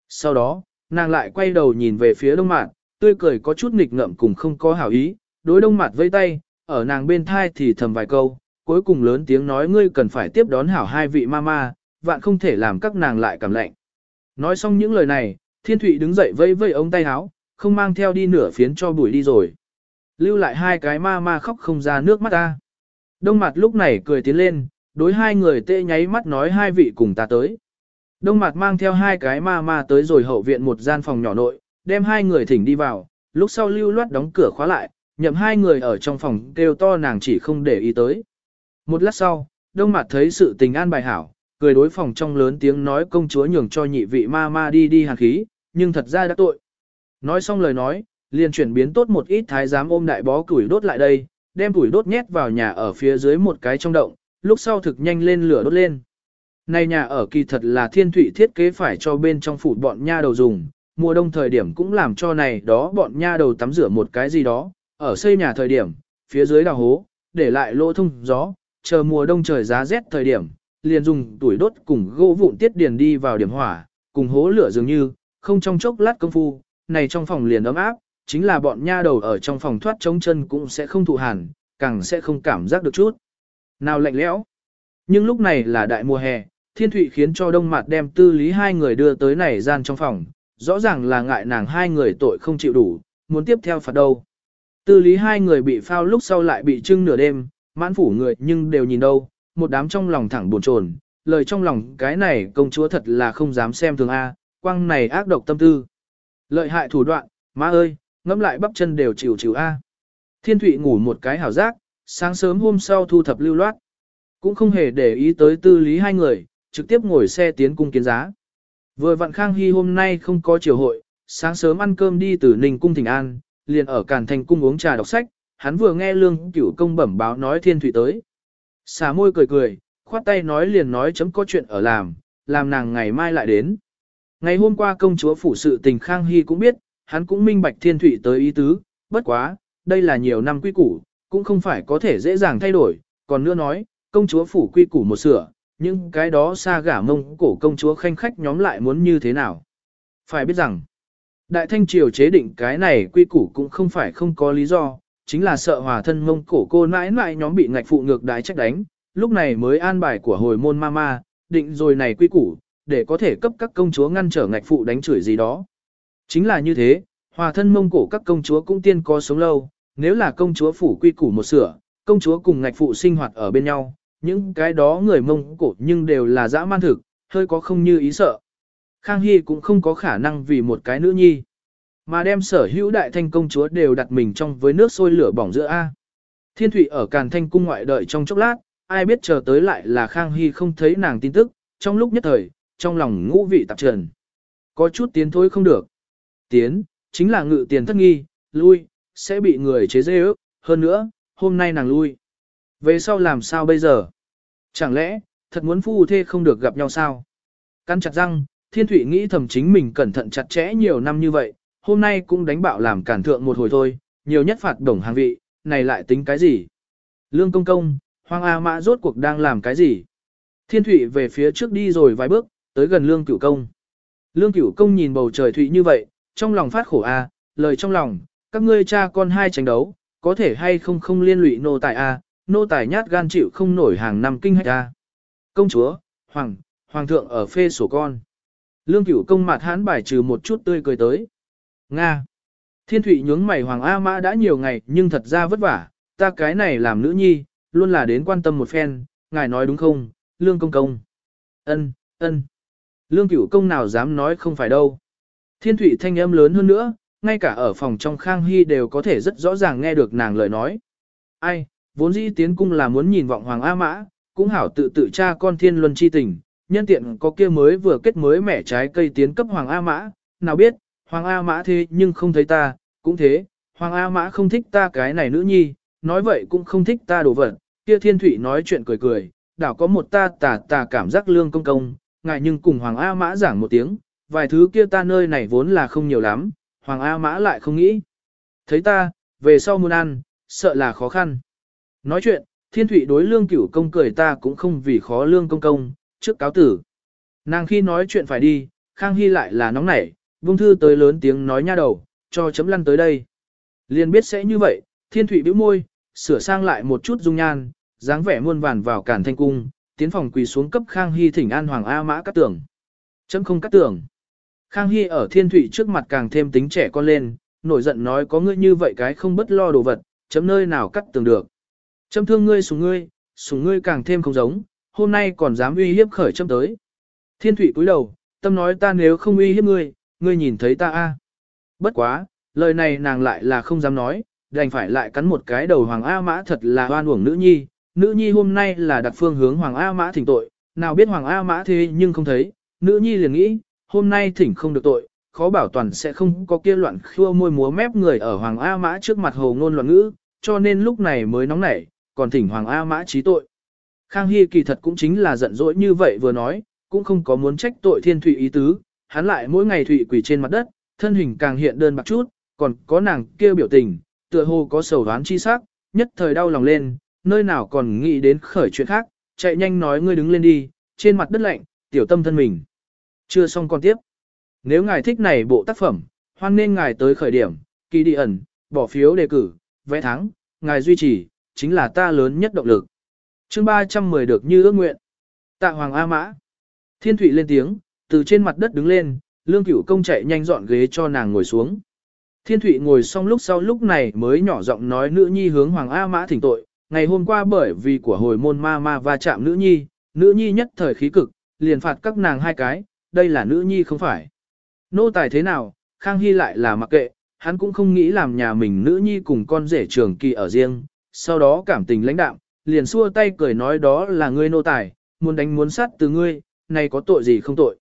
Sau đó, nàng lại quay đầu nhìn về phía đông mạt, tươi cười có chút nghịch ngợm cùng không có hảo ý, đối đông mạt vây tay, ở nàng bên thai thì thầm vài câu, cuối cùng lớn tiếng nói ngươi cần phải tiếp đón hảo hai vị ma ma, vạn không thể làm các nàng lại cảm lạnh. Nói xong những lời này, Thiên Thụy đứng dậy vây vây ống tay áo, không mang theo đi nửa phiến cho bụi đi rồi. Lưu lại hai cái ma ma khóc không ra nước mắt ta. Đông mặt lúc này cười tiến lên, đối hai người tê nháy mắt nói hai vị cùng ta tới. Đông mặt mang theo hai cái ma ma tới rồi hậu viện một gian phòng nhỏ nội, đem hai người thỉnh đi vào, lúc sau lưu loát đóng cửa khóa lại, nhậm hai người ở trong phòng kêu to nàng chỉ không để ý tới. Một lát sau, đông mặt thấy sự tình an bài hảo, cười đối phòng trong lớn tiếng nói công chúa nhường cho nhị vị ma ma đi đi hàn khí, nhưng thật ra đã tội. Nói xong lời nói, liền chuyển biến tốt một ít thái giám ôm đại bó củi đốt lại đây, đem củi đốt nhét vào nhà ở phía dưới một cái trong động, lúc sau thực nhanh lên lửa đốt lên. Này nhà ở kỳ thật là thiên thủy thiết kế phải cho bên trong phủ bọn nha đầu dùng, mùa đông thời điểm cũng làm cho này đó bọn nha đầu tắm rửa một cái gì đó, ở xây nhà thời điểm, phía dưới đào hố, để lại lỗ thông gió, chờ mùa đông trời giá rét thời điểm, liền dùng tuổi đốt cùng gỗ vụn tiết điền đi vào điểm hỏa, cùng hố lửa dường như, không trong chốc lát công phu, này trong phòng liền ấm áp, chính là bọn nha đầu ở trong phòng thoát trống chân cũng sẽ không thụ hàn, càng sẽ không cảm giác được chút. Nào lạnh lẽo. Nhưng lúc này là đại mùa hè, thiên thụy khiến cho đông Mạt đem tư lý hai người đưa tới này gian trong phòng, rõ ràng là ngại nàng hai người tội không chịu đủ, muốn tiếp theo phạt đâu. Tư lý hai người bị phao lúc sau lại bị trưng nửa đêm, mãn phủ người nhưng đều nhìn đâu, một đám trong lòng thẳng buồn chồn, lời trong lòng cái này công chúa thật là không dám xem thường A, quăng này ác độc tâm tư. Lợi hại thủ đoạn, má ơi, ngẫm lại bắp chân đều chịu chịu A. Thiên Thụy ngủ một cái hảo giác, sáng sớm hôm sau thu thập lưu loát. Cũng không hề để ý tới tư lý hai người, trực tiếp ngồi xe tiến cung kiến giá. Vừa vặn Khang Hy hôm nay không có chiều hội, sáng sớm ăn cơm đi từ Ninh Cung Thịnh An, liền ở Càn Thành Cung uống trà đọc sách, hắn vừa nghe lương cửu công bẩm báo nói Thiên thủy tới. Xà môi cười cười, khoát tay nói liền nói chấm có chuyện ở làm, làm nàng ngày mai lại đến. Ngày hôm qua công chúa phủ sự tình Khang Hy cũng biết, hắn cũng minh bạch thiên thủy tới ý tứ, bất quá, đây là nhiều năm quy củ, cũng không phải có thể dễ dàng thay đổi, còn nữa nói, công chúa phủ quy củ một sửa, nhưng cái đó xa gả mông cổ công chúa khanh khách nhóm lại muốn như thế nào. Phải biết rằng, Đại Thanh Triều chế định cái này quy củ cũng không phải không có lý do, chính là sợ hòa thân mông cổ cô nãi nãi nhóm bị ngạch phụ ngược đái trách đánh, lúc này mới an bài của hồi môn mama, định rồi này quy củ, để có thể cấp các công chúa ngăn trở ngạch phụ đánh chửi gì đó. Chính là như thế, hòa thân mông cổ các công chúa cũng tiên có sống lâu, nếu là công chúa phủ quy củ một sửa, công chúa cùng ngạch phụ sinh hoạt ở bên nhau, những cái đó người mông cổ nhưng đều là dã man thực, hơi có không như ý sợ. Khang Hy cũng không có khả năng vì một cái nữ nhi. Mà đem sở hữu đại thanh công chúa đều đặt mình trong với nước sôi lửa bỏng giữa A. Thiên Thụy ở Càn Thanh cung ngoại đợi trong chốc lát, ai biết chờ tới lại là Khang Hy không thấy nàng tin tức, trong lúc nhất thời, trong lòng ngũ vị tạp trần. Có chút tiến thôi không được. Tiến, chính là ngự tiền thất nghi, lui, sẽ bị người chế dê ước, hơn nữa, hôm nay nàng lui. Về sau làm sao bây giờ? Chẳng lẽ, thật muốn phu thê không được gặp nhau sao? Căn chặt răng, Thiên Thụy nghĩ thầm chính mình cẩn thận chặt chẽ nhiều năm như vậy, hôm nay cũng đánh bạo làm cản thượng một hồi thôi, nhiều nhất phạt đồng hàng vị, này lại tính cái gì? Lương công công, Hoàng A Mã rốt cuộc đang làm cái gì? Thiên Thụy về phía trước đi rồi vài bước, tới gần Lương Cửu Công. Lương Cửu Công nhìn bầu trời thụy như vậy, trong lòng phát khổ a, lời trong lòng, các ngươi cha con hai tranh đấu, có thể hay không không liên lụy nô tài a, nô tài nhát gan chịu không nổi hàng năm kinh hách ra. Công chúa, hoàng, hoàng thượng ở phê sổ con. Lương Cửu Công mặt hãn bài trừ một chút tươi cười tới. Nga. Thiên thủy nhướng mày Hoàng A Mã đã nhiều ngày nhưng thật ra vất vả, ta cái này làm nữ nhi, luôn là đến quan tâm một phen, ngài nói đúng không, Lương Công Công. Ân, ân. Lương Cửu Công nào dám nói không phải đâu. Thiên thủy thanh âm lớn hơn nữa, ngay cả ở phòng trong Khang Hy đều có thể rất rõ ràng nghe được nàng lời nói. Ai, vốn dĩ tiến cung là muốn nhìn vọng Hoàng A Mã, cũng hảo tự tự cha con thiên luân chi tình, nhân tiện có kia mới vừa kết mới mẻ trái cây tiến cấp Hoàng A Mã, nào biết, Hoàng A Mã thế nhưng không thấy ta, cũng thế, Hoàng A Mã không thích ta cái này nữ nhi, nói vậy cũng không thích ta đồ vật, kia thiên thủy nói chuyện cười cười, đảo có một ta tà tà cảm giác lương công công, ngại nhưng cùng Hoàng A Mã giảng một tiếng, vài thứ kia ta nơi này vốn là không nhiều lắm, Hoàng A Mã lại không nghĩ. Thấy ta, về sau muốn ăn, sợ là khó khăn. Nói chuyện, thiên thủy đối lương cửu công cười ta cũng không vì khó lương công công, trước cáo tử. Nàng khi nói chuyện phải đi, Khang Hy lại là nóng nảy, vung thư tới lớn tiếng nói nha đầu, cho chấm lăn tới đây. Liền biết sẽ như vậy, thiên thủy bĩu môi, sửa sang lại một chút dung nhan, dáng vẻ muôn vàn vào cản thanh cung, tiến phòng quỳ xuống cấp Khang Hy thỉnh an hoàng A mã cắt tưởng. Chấm không cắt tưởng. Khang Hy ở thiên thủy trước mặt càng thêm tính trẻ con lên, nổi giận nói có ngươi như vậy cái không bất lo đồ vật, chấm nơi nào cắt tưởng được. Châm thương ngươi sủng ngươi, sủng ngươi càng thêm không giống, hôm nay còn dám uy hiếp khởi châm tới. Thiên thủy cúi đầu, tâm nói ta nếu không uy hiếp ngươi, ngươi nhìn thấy ta a. Bất quá, lời này nàng lại là không dám nói, đành phải lại cắn một cái đầu Hoàng A Mã thật là oan uổng nữ nhi, nữ nhi hôm nay là đặt phương hướng Hoàng A Mã thỉnh tội, nào biết Hoàng A Mã thế nhưng không thấy, nữ nhi liền nghĩ, hôm nay thỉnh không được tội, khó bảo toàn sẽ không có kia loạn khua môi múa mép người ở Hoàng A Mã trước mặt hồ ngôn loạn ngữ, cho nên lúc này mới nóng nảy, còn thỉnh Hoàng A Mã trí tội. Khang Hy kỳ thật cũng chính là giận dỗi như vậy vừa nói, cũng không có muốn trách tội thiên thủy ý tứ, hắn lại mỗi ngày thụy quỳ trên mặt đất, thân hình càng hiện đơn bạc chút, còn có nàng kêu biểu tình, tựa hồ có sầu đoán chi sắc, nhất thời đau lòng lên, nơi nào còn nghĩ đến khởi chuyện khác, chạy nhanh nói ngươi đứng lên đi, trên mặt đất lạnh, tiểu tâm thân mình. Chưa xong còn tiếp. Nếu ngài thích này bộ tác phẩm, hoan nên ngài tới khởi điểm, kỳ đi ẩn, bỏ phiếu đề cử, vẽ thắng, ngài duy trì, chính là ta lớn nhất động lực. chương 310 được như ước nguyện. Tạ Hoàng A Mã. Thiên Thụy lên tiếng, từ trên mặt đất đứng lên, lương cửu công chạy nhanh dọn ghế cho nàng ngồi xuống. Thiên Thụy ngồi xong lúc sau lúc này mới nhỏ giọng nói nữ nhi hướng Hoàng A Mã thỉnh tội, ngày hôm qua bởi vì của hồi môn ma ma va chạm nữ nhi, nữ nhi nhất thời khí cực, liền phạt các nàng hai cái, đây là nữ nhi không phải. Nô tài thế nào, Khang Hy lại là mặc kệ, hắn cũng không nghĩ làm nhà mình nữ nhi cùng con rể trường kỳ ở riêng, sau đó cảm tình lãnh đạm, liền xua tay cười nói đó là ngươi nô tài, muốn đánh muốn sát từ ngươi, này có tội gì không tội.